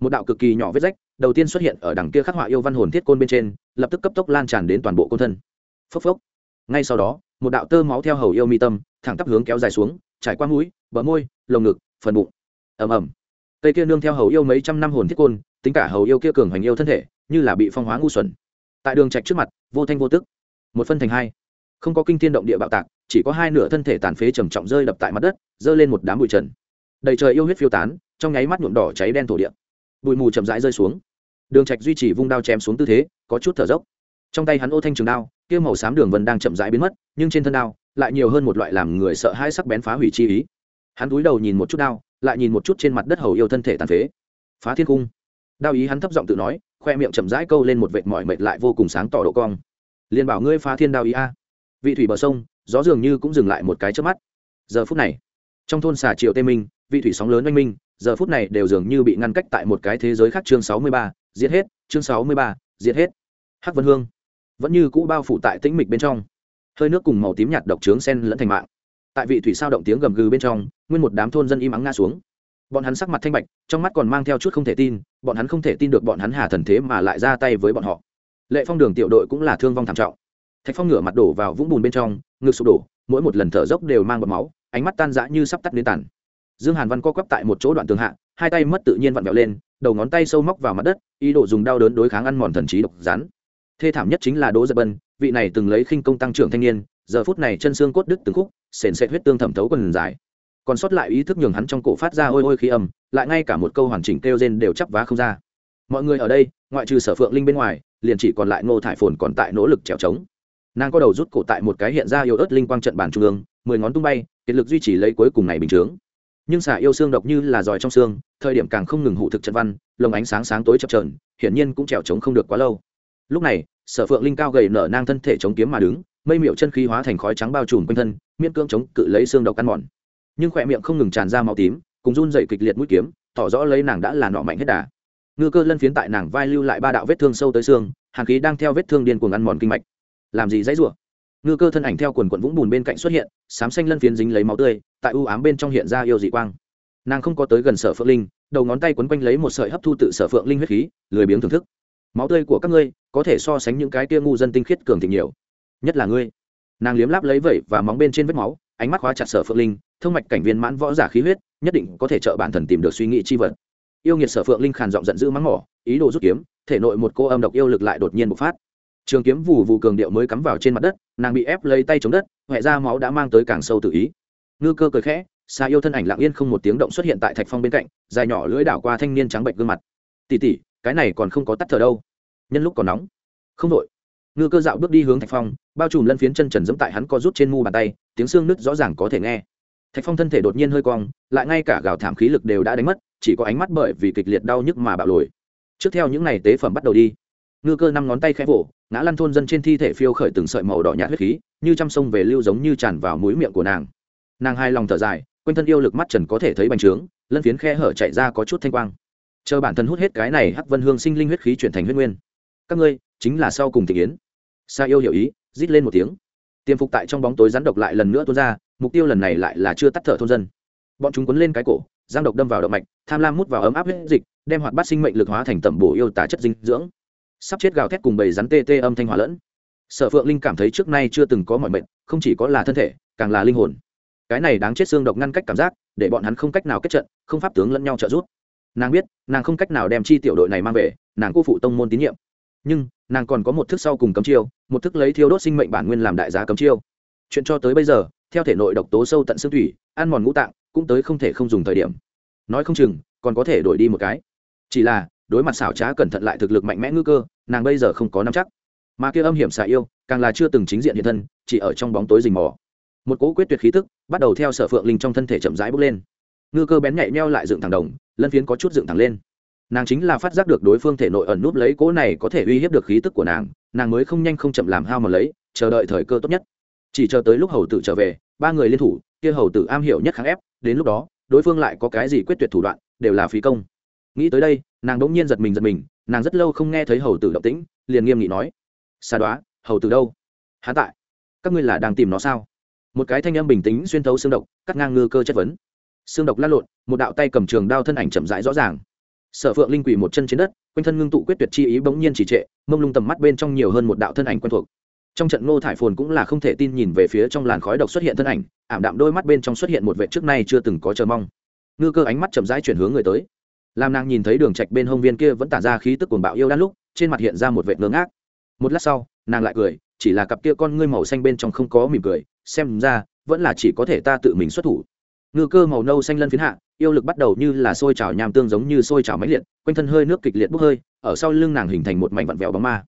Một đạo cực kỳ nhỏ vết rách đầu tiên xuất hiện ở đằng kia khắc họa yêu văn hồn thiết côn bên trên, lập tức cấp tốc lan tràn đến toàn bộ côn thân. Phốc phốc. Ngay sau đó, một đạo tơ máu theo hầu yêu mi tâm, thẳng tắp hướng kéo dài xuống, trải qua mũi, bờ môi, lồng ngực, phần bụng. Ầm ầm. Cây kia nương theo hầu yêu mấy trăm năm hồn thiết côn, tính cả hầu yêu kia cường hoành yêu thân thể, như là bị phong hóa ngu xuẩn. Tại đường trạch trước mặt, vô thanh vô tức. Một phân thành hai. Không có kinh thiên động địa bạo tạc, chỉ có hai nửa thân thể tàn phế trầm trọng rơi đập tại mặt đất rơi lên một đám bụi trần. Đầy trời yêu huyết phiêu tán, trong nháy mắt nhuộm đỏ cháy đen thổ địa. Bụi mù chậm rãi rơi xuống đường trạch duy trì vung đao chém xuống tư thế, có chút thở dốc. Trong tay hắn ô thanh trường đao, kia màu xám đường vân đang chậm rãi biến mất, nhưng trên thân đao lại nhiều hơn một loại làm người sợ hãi sắc bén phá hủy chi ý. Hắn cúi đầu nhìn một chút đao, lại nhìn một chút trên mặt đất hầu yêu thân thể tàn phế. Phá thiên cung. Đao ý hắn thấp giọng tự nói, khoe miệng chậm rãi câu lên một vệt mỏi mệt lại vô cùng sáng tỏ độ cong. Liền bảo ngươi phá thiên đao ý a. Vị thủy bờ sông, gió dường như cũng dừng lại một cái trước mắt. Giờ phút này, trong thôn xà triệu tây minh, vị thủy sóng lớn oanh minh, giờ phút này đều dường như bị ngăn cách tại một cái thế giới khác chương sáu mươi ba giết hết, chương sáu mươi ba giết hết. Hắc vân hương. Vẫn như cũ bao phủ tại tĩnh mịch bên trong. Hơi nước cùng màu tím nhạt độc trướng sen lẫn thành mạng. Tại vị thủy sao động tiếng gầm gừ bên trong, nguyên một đám thôn dân im ắng ngã xuống. Bọn hắn sắc mặt thanh bạch, trong mắt còn mang theo chút không thể tin, bọn hắn không thể tin được bọn hắn hà thần thế mà lại ra tay với bọn họ. Lệ phong đường tiểu đội cũng là thương vong thảm trọng. Thạch phong ngửa mặt đổ vào vũng bùn bên trong, ngực sụp đổ, mỗi một lần thở dốc đều mang bọt máu, ánh mắt tan rã như sắp tắt đến tàn. Dương hàn văn co quắp tại một chỗ đoạn tường hạ, hai tay mất tự nhiên vặn vẹo lên đầu ngón tay sâu móc vào mặt đất, ý đồ dùng đau đớn đối kháng ăn mòn thần trí độc rắn thê thảm nhất chính là đỗ giật bân, vị này từng lấy khinh công tăng trưởng thanh niên, giờ phút này chân xương cốt đứt từng khúc, sền sệt huyết tương thẩm thấu quần dài. Còn sót lại ý thức nhường hắn trong cổ phát ra ôi ôi khí âm, lại ngay cả một câu hoàn chỉnh kêu rên đều chắp vá không ra. Mọi người ở đây, ngoại trừ sở phượng linh bên ngoài, liền chỉ còn lại ngô thải phồn còn tại nỗ lực trèo trống. Nàng có đầu rút cổ tại một cái hiện ra yếu ớt linh quang trận bàn trung ương, mười ngón tung bay, kiệt lực duy trì lấy cuối cùng này bình chướng nhưng xả yêu xương độc như là giỏi trong xương, thời điểm càng không ngừng hụ thực trận văn, lồng ánh sáng sáng tối chập trờn hiển nhiên cũng trèo trống không được quá lâu. Lúc này, sở phượng linh cao gầy nở nang thân thể chống kiếm mà đứng, mây miệu chân khí hóa thành khói trắng bao trùm quanh thân, miễn cưỡng chống cự lấy xương độc căn mòn. Nhưng khỏe miệng không ngừng tràn ra máu tím, cùng run dậy kịch liệt mũi kiếm, tỏ rõ lấy nàng đã là nọ mạnh hết đà. Ngư cơ lân phiến tại nàng vai lưu lại ba đạo vết thương sâu tới xương, hàn khí đang theo vết thương điên cuồng ăn mòn kinh mạch. Làm gì dãy rủa? Ngư cơ thân ảnh theo quần quận vũng bùn bên cạnh xuất hiện, sám xanh lân phiến dính lấy máu tươi, tại u ám bên trong hiện ra yêu dị quang. Nàng không có tới gần sở phượng linh, đầu ngón tay quấn quanh lấy một sợi hấp thu tự sở phượng linh huyết khí, lười biếng thưởng thức. Máu tươi của các ngươi có thể so sánh những cái tia ngu dân tinh khiết cường thịnh nhiều. Nhất là ngươi. Nàng liếm láp lấy vẩy và móng bên trên vết máu, ánh mắt khóa chặt sở phượng linh, thông mạch cảnh viên mãn võ giả khí huyết, nhất định có thể trợ bản thần tìm được suy nghĩ chi vật. Yêu nghiệt sở phượng linh khàn giọng giận dữ mắng mỏ, ý đồ rút kiếm, thể nội một cô âm độc yêu lực lại đột nhiên bộc phát trường kiếm vù vù cường điệu mới cắm vào trên mặt đất, nàng bị ép lấy tay chống đất huệ ra máu đã mang tới càng sâu tự ý. Ngư cơ cười khẽ, xa yêu thân ảnh lặng yên không một tiếng động xuất hiện tại thạch phong bên cạnh, dài nhỏ lưỡi đảo qua thanh niên trắng bệnh gương mặt. Tỉ tỉ cái này còn không có tắt thở đâu. Nhân lúc còn nóng. Không đội. Ngư cơ dạo bước đi hướng thạch phong, bao trùm lân phiến chân trần dẫm tại hắn co rút trên mu bàn tay, tiếng xương nứt rõ ràng có thể nghe. Thạch phong thân thể đột nhiên hơi cong, lại ngay cả gào thảm khí lực đều đã đánh mất, chỉ có ánh mắt bởi vì kịch liệt đau nhức mà bạo lồi. Trước theo những ngày tế phẩm bắt đầu đi ngư cơ năm ngón tay khẽ vỗ, ngã lăn thôn dân trên thi thể phiêu khởi từng sợi màu đỏ nhạt huyết khí, như trăm sông về lưu giống như tràn vào mũi miệng của nàng. Nàng hai lòng thở dài, quanh thân yêu lực mắt trần có thể thấy bành trướng, lân phiến khe hở chạy ra có chút thanh quang. Chờ bản thân hút hết cái này hắc vân hương sinh linh huyết khí chuyển thành huyết nguyên. Các ngươi, chính là sau cùng thị kiến sa yêu hiểu ý, rít lên một tiếng. Tiềm phục tại trong bóng tối rắn độc lại lần nữa tuôn ra, mục tiêu lần này lại là chưa tắt thở thôn dân. Bọn chúng quấn lên cái cổ giang độc đâm vào động mạch, tham lam mút vào ấm áp huyết dịch, đem hoạt bát sinh mệnh lực hóa thành tẩm bổ yêu tá chất dinh dưỡng sắp chết gào thét cùng bầy rắn tê tê âm thanh hòa lẫn. Sở phượng linh cảm thấy trước nay chưa từng có mọi mệnh, không chỉ có là thân thể, càng là linh hồn. Cái này đáng chết xương độc ngăn cách cảm giác, để bọn hắn không cách nào kết trận, không pháp tướng lẫn nhau trợ giúp. Nàng biết, nàng không cách nào đem chi tiểu đội này mang về, nàng cô phụ tông môn tín nhiệm. Nhưng, nàng còn có một thức sau cùng cấm chiêu, một thức lấy thiêu đốt sinh mệnh bản nguyên làm đại giá cấm chiêu. Chuyện cho tới bây giờ, theo thể nội độc tố sâu tận xương thủy, ăn mòn ngũ tạng, cũng tới không thể không dùng thời điểm. Nói không chừng, còn có thể đổi đi một cái. Chỉ là đối mặt xảo trá cẩn thận lại thực lực mạnh mẽ ngư cơ, nàng bây giờ không có nắm chắc. Mà kia âm hiểm xả yêu, càng là chưa từng chính diện hiện thân, chỉ ở trong bóng tối rình mò. Một cỗ quyết tuyệt khí tức bắt đầu theo sở phượng linh trong thân thể chậm rãi bốc lên. Ngư cơ bén nhạy meo lại dựng thẳng đồng, lân phiến có chút dựng thẳng lên. Nàng chính là phát giác được đối phương thể nội ẩn núp lấy cỗ này có thể uy hiếp được khí tức của nàng nàng mới không nhanh không chậm làm hao mà lấy, chờ đợi thời cơ tốt nhất. Chỉ chờ tới lúc hầu tử trở về, ba người liên thủ, kia hầu tử am hiểu nhất kháng ép, đến lúc đó, đối phương lại có cái gì quyết tuyệt thủ đoạn, đều là phí công nghĩ tới đây, nàng đ ỗ n g nhiên giật mình giật mình, nàng rất lâu không nghe thấy hầu tử động tĩnh, liền nghiêm nghị nói xa đoá, hầu tử đâu? Hán tại. Các ngươi là đang tìm nó sao? Một cái thanh âm bình tĩnh xuyên thấu xương độc, cắt ngang ngư cơ chất vấn. Xương độc lăn lộn, một đạo tay cầm trường đao thân ảnh chậm rãi rõ ràng. Sở phượng linh quỳ một chân trên đất, quanh thân ngưng tụ quyết tuyệt chi ý bỗng nhiên chỉ trệ, mông lung tầm mắt bên trong nhiều hơn một đạo thân ảnh quen thuộc. Trong trận ngô thải phồn cũng là không thể tin nhìn về phía trong làn khói độc xuất hiện thân ảnh, ảm đạm đôi mắt bên trong xuất hiện một vệ trước nay chưa từng có chờ mong. Ngư cơ ánh mắt chậm rãi chuyển hướng người tới làm nàng nhìn thấy đường trạch bên hông viên kia vẫn tản ra khí tức cuồng bạo yêu đan lúc, trên mặt hiện ra một vệt ngớ ngác. Một lát sau, nàng lại cười, chỉ là cặp kia con ngươi màu xanh bên trong không có mỉm cười, xem ra, vẫn là chỉ có thể ta tự mình xuất thủ. Ngư cơ màu nâu xanh lân phiến hạ, yêu lực bắt đầu như là sôi trào nham tương giống như sôi trào máy liệt, quanh thân hơi nước kịch liệt bốc hơi, ở sau lưng nàng hình thành một mảnh vặn vẹo bóng ma.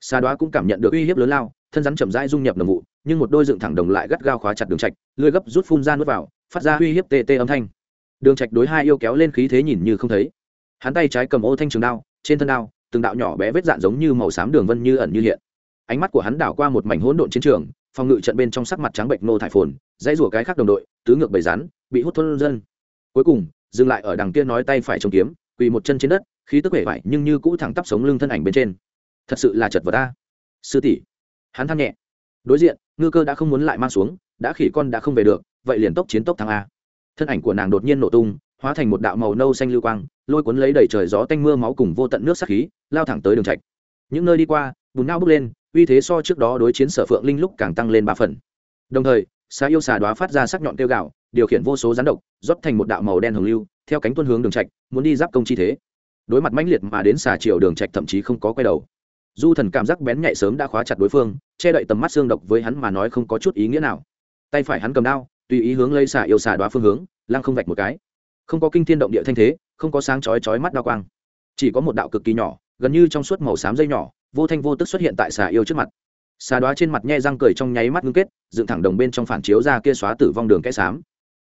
Xa đoá cũng cảm nhận được uy hiếp lớn lao, thân rắn chậm rãi dung nhập nồng vụ, nhưng một đôi dựng thẳng đồng lại gắt gao khóa chặt đường trạch, lưỡi gấp rút phun ra nuốt vào, phát ra uy hiếp tê tê âm thanh đường trạch đối hai yêu kéo lên khí thế nhìn như không thấy. Hắn tay trái cầm ô thanh trường đao, trên thân đao, từng đạo nhỏ bé vết dạn giống như màu xám đường vân như ẩn như hiện. Ánh mắt của hắn đảo qua một mảnh hỗn độn chiến trường, phòng ngự trận bên trong sắc mặt trắng bệnh nô thải phồn, dãy rủa cái khác đồng đội, tứ ngược bầy rắn, bị hút thôn dân. Cuối cùng, dừng lại ở đằng kia nói tay phải trông kiếm, quỳ một chân trên đất, khí tức vẻ vải nhưng như cũ thẳng tắp sống lưng thân ảnh bên trên. Thật sự là chật vật ta. Sư tỷ. Hắn than nhẹ. Đối diện, ngư cơ đã không muốn lại mang xuống, đã khỉ con đã không về được, vậy liền tốc chiến tốc thắng a thân ảnh của nàng đột nhiên nổ tung, hóa thành một đạo màu nâu xanh lưu quang, lôi cuốn lấy đầy trời gió tanh mưa máu cùng vô tận nước sắc khí, lao thẳng tới đường trạch. Những nơi đi qua, bùn nao bước lên, uy thế so trước đó đối chiến sở phượng linh lúc càng tăng lên ba phần. Đồng thời xà yêu xà đoá phát ra sắc nhọn tiêu gạo điều khiển vô số rắn độc, rót thành một đạo màu đen hồng lưu, theo cánh tuân hướng đường trạch, muốn đi giáp công chi thế. Đối mặt mãnh liệt mà đến xà chiều đường trạch thậm chí không có quay đầu. Du thần cảm giác bén nhạy sớm đã khóa chặt đối phương, che đậy tầm mắt xương độc với hắn mà nói không có chút ý nghĩa nào. Tay phải hắn cầm đao tùy ý hướng lấy xả yêu xả đoá phương hướng, lăng không vạch một cái. Không có kinh thiên động địa thanh thế, không có sáng chói chói mắt đao quang. Chỉ có một đạo cực kỳ nhỏ, gần như trong suốt màu xám dây nhỏ, vô thanh vô tức xuất hiện tại xà yêu trước mặt. Xà đoá trên mặt nhe răng cười trong nháy mắt ngưng kết, dựng thẳng đồng bên trong phản chiếu ra kia xóa tử vong đường kẽ xám.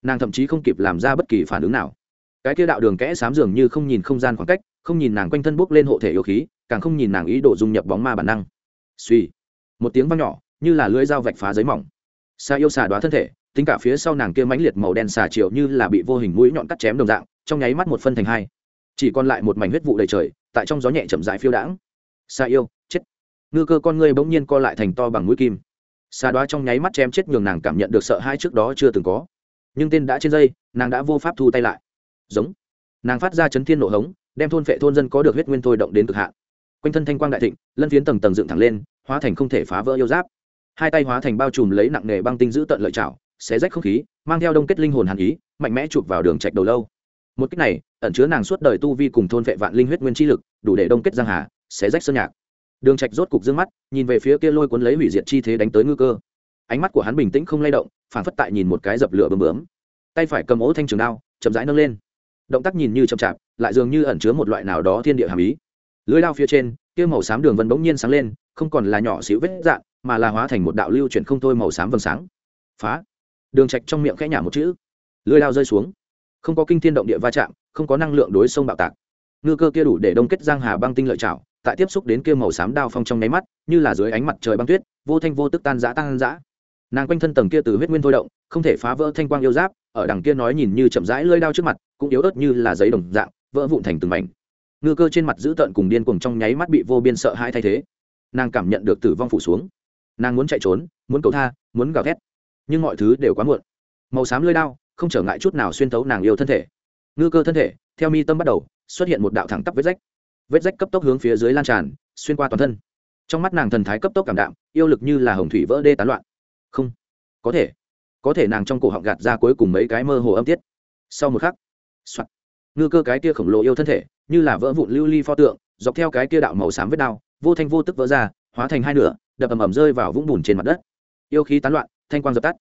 Nàng thậm chí không kịp làm ra bất kỳ phản ứng nào. Cái kia đạo đường kẽ xám dường như không nhìn không gian khoảng cách, không nhìn nàng quanh thân bốc lên hộ thể yêu khí, càng không nhìn nàng ý đồ dung nhập bóng ma bản năng. Suy một tiếng vang nhỏ, như là lưỡi dao vạch phá giấy mỏng. Xà yêu xà đoá thân thể tính cả phía sau nàng kia mãnh liệt màu đen xà chiều như là bị vô hình mũi nhọn cắt chém đồng dạng, trong nháy mắt một phân thành hai. Chỉ còn lại một mảnh huyết vụ đầy trời, tại trong gió nhẹ chậm rãi phiêu đãng. Xà yêu, chết. Ngư cơ con ngươi bỗng nhiên co lại thành to bằng mũi kim. Xà đoá trong nháy mắt chém chết nhường nàng cảm nhận được sợ hai trước đó chưa từng có. Nhưng tên đã trên dây, nàng đã vô pháp thu tay lại. Giống. Nàng phát ra chấn thiên nộ hống, đem thôn phệ thôn dân có được huyết nguyên thôi động đến cực hạn. Quanh thân thanh quang đại thịnh, lân phiến tầng tầng dựng thẳng lên, hóa thành không thể phá vỡ yêu giáp. Hai tay hóa thành bao trùm lấy nặng nề băng tinh giữ tận lợi chảo xé rách không khí, mang theo đông kết linh hồn hàn ý, mạnh mẽ chụp vào đường trạch đầu lâu. Một cách này, ẩn chứa nàng suốt đời tu vi cùng thôn vệ vạn linh huyết nguyên chi lực, đủ để đông kết giang hà, xé rách sơn nhạc. Đường trạch rốt cục dương mắt, nhìn về phía kia lôi cuốn lấy hủy diệt chi thế đánh tới ngư cơ. Ánh mắt của hắn bình tĩnh không lay động phản phất tại nhìn một cái dập lửa bướm bướm. Tay phải cầm ố thanh trường đao, chậm rãi nâng lên. Động tác nhìn như chậm chạp, lại dường như ẩn chứa một loại nào đó thiên địa hàm ý. Lưới lao phía trên, kia màu xám đường vân bỗng nhiên sáng lên, không còn là nhỏ xíu vết dạn mà là hóa thành một đạo lưu chuyển không thôi màu xám vầng sáng. Phá! Đường trạch trong miệng khẽ nhả một chữ. Lưỡi lao rơi xuống. Không có kinh thiên động địa va chạm, không có năng lượng đối sông bạo tạc. Ngư cơ kia đủ để đông kết giang hà băng tinh lợi chảo tại tiếp xúc đến kia màu xám đao phong trong nháy mắt, như là dưới ánh mặt trời băng tuyết, vô thanh vô tức tan rã tan rã. Nàng quanh thân tầng kia từ huyết nguyên thôi động, không thể phá vỡ thanh quang yêu giáp, ở đằng kia nói nhìn như chậm rãi lơi đao trước mặt, cũng yếu ớt như là giấy đồng dạng, vỡ vụn thành từng mảnh. Ngư cơ trên mặt giữ tợn cùng điên cùng trong nháy mắt bị vô biên sợ hãi thay thế. Nàng cảm nhận được tử vong phủ xuống. Nàng muốn chạy trốn, muốn cầu tha, muốn gào thét nhưng mọi thứ đều quá muộn. Màu xám lơi đao, không trở ngại chút nào xuyên thấu nàng yêu thân thể. Ngư cơ thân thể, theo mi tâm bắt đầu, xuất hiện một đạo thẳng tắp vết rách. Vết rách cấp tốc hướng phía dưới lan tràn, xuyên qua toàn thân. Trong mắt nàng thần thái cấp tốc cảm đạm, yêu lực như là hồng thủy vỡ đê tán loạn. Không, có thể. Có thể nàng trong cổ họng gạt ra cuối cùng mấy cái mơ hồ âm tiết. Sau một khắc, soạt. Ngư cơ cái kia khổng lồ yêu thân thể, như là vỡ vụn lưu ly pho tượng, dọc theo cái kia đạo màu xám vết đao, vô thanh vô tức vỡ ra, hóa thành hai nửa, đập ầm ầm rơi vào vũng bùn trên mặt đất. Yêu khí tán loạn thanh quang dập tắt.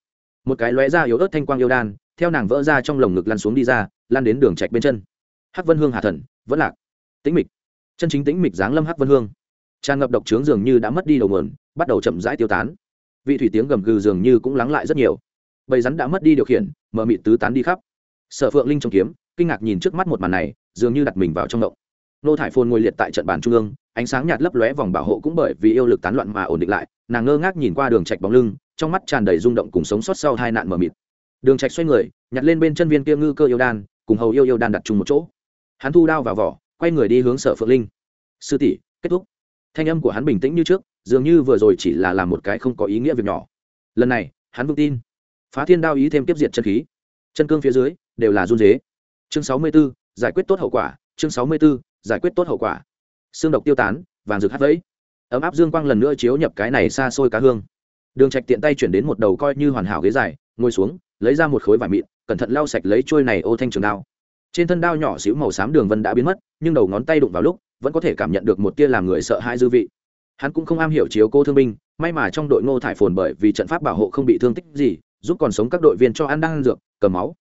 Một cái lóe ra yếu ớt thanh quang yêu đan, theo nàng vỡ ra trong lồng ngực lăn xuống đi ra lan đến đường trạch bên chân. Hắc vân hương hà thần, vẫn lạc. Tĩnh mịch. Chân chính tĩnh mịch dáng lâm hắc vân hương. Tràn ngập độc trướng dường như đã mất đi đầu mườn bắt đầu chậm rãi tiêu tán. Vị thủy tiếng gầm gừ dường như cũng lắng lại rất nhiều. Bầy rắn đã mất đi điều khiển, mở mịt tứ tán đi khắp. Sở phượng linh trong kiếm, kinh ngạc nhìn trước mắt một màn này, dường như đặt mình vào trong động nô thải phồn ngồi liệt tại trận bàn trung ương ánh sáng nhạt lấp lóe vòng bảo hộ cũng bởi vì yêu lực tán loạn mà ổn định lại nàng ngơ ngác nhìn qua đường trạch bóng lưng trong mắt tràn đầy rung động cùng sống sót sau hai nạn mờ mịt. Đường trạch xoay người nhặt lên bên chân viên kia ngư cơ yêu đan cùng hầu yêu yêu đan đặt chung một chỗ. Hắn thu đao vào vỏ quay người đi hướng sở phượng linh. Sư tỷ kết thúc. Thanh âm của hắn bình tĩnh như trước dường như vừa rồi chỉ là làm một cái không có ý nghĩa việc nhỏ. Lần này hắn vững tin. Phá thiên đao ý thêm tiếp diệt chân khí. Chân cương phía dưới đều là run dế chương sáu mươi 64, giải quyết tốt hậu quả. Chương sáu mươi 64, giải quyết tốt hậu quả. Xương độc tiêu tán, vàng rực hắt vẫy. Ấm áp dương quang lần nữa chiếu nhập cái này xa xôi cá hương. Đường trạch tiện tay chuyển đến một đầu coi như hoàn hảo ghế dài, ngồi xuống, lấy ra một khối vải mịn, cẩn thận lau sạch lấy trôi này ô thanh trường đao. Trên thân đao nhỏ xíu màu xám đường vân đã biến mất, nhưng đầu ngón tay đụng vào lúc, vẫn có thể cảm nhận được một tia làm người sợ hãi dư vị. Hắn cũng không am hiểu chiếu cô thương binh, may mà trong đội ngô thải phồn bởi vì trận pháp bảo hộ không bị thương tích gì, giúp còn sống các đội viên cho ăn đang ăn dược, cầm máu.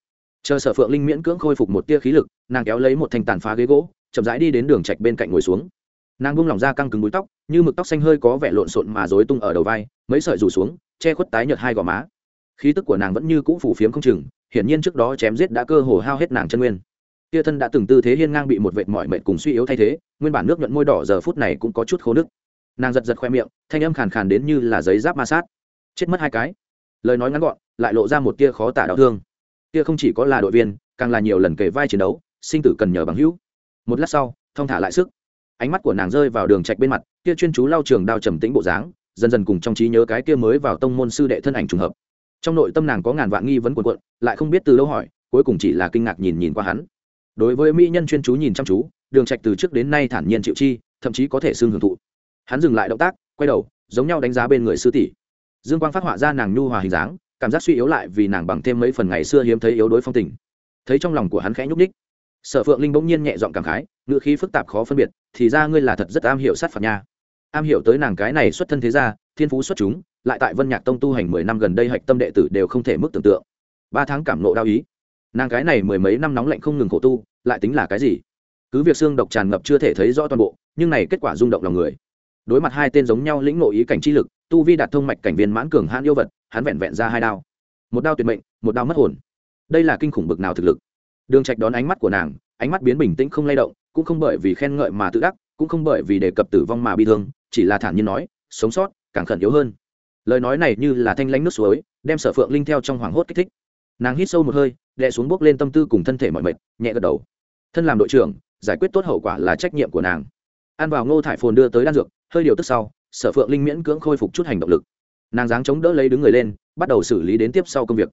Chờ sở phượng linh miễn cưỡng khôi phục một tia khí lực, nàng kéo lấy một thanh tàn phá ghế gỗ chậm rãi đi đến đường trạch bên cạnh ngồi xuống. Nàng buông lỏng ra căng cứng búi tóc, như mực tóc xanh hơi có vẻ lộn xộn mà rối tung ở đầu vai, mấy sợi rủ xuống, che khuất tái nhợt hai gò má. Khí tức của nàng vẫn như cũ phủ phiếm không chừng, hiển nhiên trước đó chém giết đã cơ hồ hao hết nàng chân nguyên. Tia thân đã từng tư thế hiên ngang bị một vệt mỏi mệt cùng suy yếu thay thế, nguyên bản nước nhuận môi đỏ giờ phút này cũng có chút khô nước nàng giật giật khoe miệng, thanh âm khàn khàn đến như là giấy giáp ma sát. Chết mất hai cái. Lời nói ngắn gọn, lại lộ ra một tia khó tả đau thương. Tia không chỉ có là đội viên, càng là nhiều lần kề vai chiến đấu, sinh tử cần nhờ bằng hữu một lát sau, thong thả lại sức. Ánh mắt của nàng rơi vào đường trạch bên mặt, kia chuyên chú lau trường đao trầm tĩnh bộ dáng, dần dần cùng trong trí nhớ cái kia mới vào tông môn sư đệ thân ảnh trùng hợp. Trong nội tâm nàng có ngàn vạn nghi vấn cuộn cuộn, lại không biết từ lâu hỏi, cuối cùng chỉ là kinh ngạc nhìn nhìn qua hắn. Đối với mỹ nhân chuyên chú nhìn chăm chú, đường trạch từ trước đến nay thản nhiên chịu chi, thậm chí có thể xương hưởng thụ. Hắn dừng lại động tác, quay đầu, giống nhau đánh giá bên người sư tỷ. Dương quang phát họa ra nàng nhu hòa hình dáng, cảm giác suy yếu lại vì nàng bằng thêm mấy phần ngày xưa hiếm thấy yếu đối phong tình. Thấy trong lòng của hắn khẽ nhúc nhích sở phượng linh bỗng nhiên nhẹ giọng cảm khái, ngữ khí phức tạp khó phân biệt, thì ra ngươi là thật rất am hiểu sát phạt nha. Am hiểu tới nàng cái này xuất thân thế gia, thiên phú xuất chúng, lại tại vân nhạc tông tu hành mười năm gần đây hạch tâm đệ tử đều không thể mức tưởng tượng. Ba tháng cảm nộ đau ý. Nàng cái này mười mấy năm nóng lạnh không ngừng khổ tu, lại tính là cái gì? Cứ việc xương độc tràn ngập chưa thể thấy rõ toàn bộ, nhưng này kết quả rung động lòng người. Đối mặt hai tên giống nhau lĩnh ngộ ý cảnh chi lực, tu vi đạt thông mạch cảnh viên mãn cường hãn yêu vật, hắn vẹn vẹn ra hai đao. Một đao tuyệt mệnh, một đao mất hồn. Đây là kinh khủng bực nào thực lực? Đường trạch đón ánh mắt của nàng, ánh mắt biến bình tĩnh không lay động, cũng không bởi vì khen ngợi mà tự đắc, cũng không bởi vì đề cập tử vong mà bi thương, chỉ là thản nhiên nói, sống sót, càng khẩn yếu hơn. Lời nói này như là thanh lãnh nước suối, đem sở phượng linh theo trong hoàng hốt kích thích. Nàng hít sâu một hơi, đè xuống bước lên tâm tư cùng thân thể mọi mệt, nhẹ gật đầu. Thân làm đội trưởng, giải quyết tốt hậu quả là trách nhiệm của nàng. Ăn vào ngô thải phồn đưa tới đan dược, hơi điều tức sau, sở phượng linh miễn cưỡng khôi phục chút hành động lực. Nàng dáng chống đỡ lấy đứng người lên, bắt đầu xử lý đến tiếp sau công việc.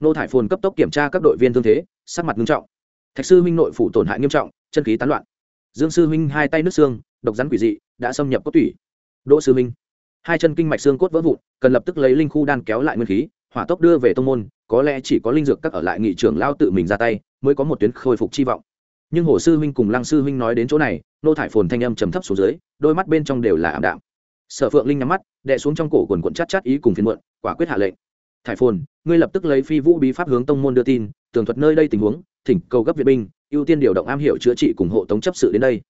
Nô thải phồn cấp tốc kiểm tra các đội viên thương thế, sắc mặt nghiêm trọng. Thạch sư huynh nội phủ tổn hại nghiêm trọng, chân khí tán loạn. Dương sư huynh hai tay nước xương, độc rắn quỷ dị, đã xâm nhập cốt tủy. Đỗ sư huynh, hai chân kinh mạch xương cốt vỡ vụn, cần lập tức lấy linh khu đan kéo lại nguyên khí, hỏa tốc đưa về tông môn, có lẽ chỉ có linh dược các ở lại nghị trưởng lao tự mình ra tay, mới có một tuyến khôi phục chi vọng. Nhưng hồ sư huynh cùng lăng sư huynh nói đến chỗ này, nô thải phồn thanh âm trầm thấp xuống dưới, đôi mắt bên trong đều là ảm đạm. Sở phượng linh nhắm mắt, đè xuống trong cổ quần quận chát chát ý cùng phiền muộn, quả quyết hạ lệnh. Thải phồn ngươi lập tức lấy phi vũ bí pháp hướng tông môn đưa tin, tường thuật nơi đây tình huống, thỉnh cầu gấp viện binh, ưu tiên điều động am hiểu chữa trị cùng hộ tống chấp sự đến đây.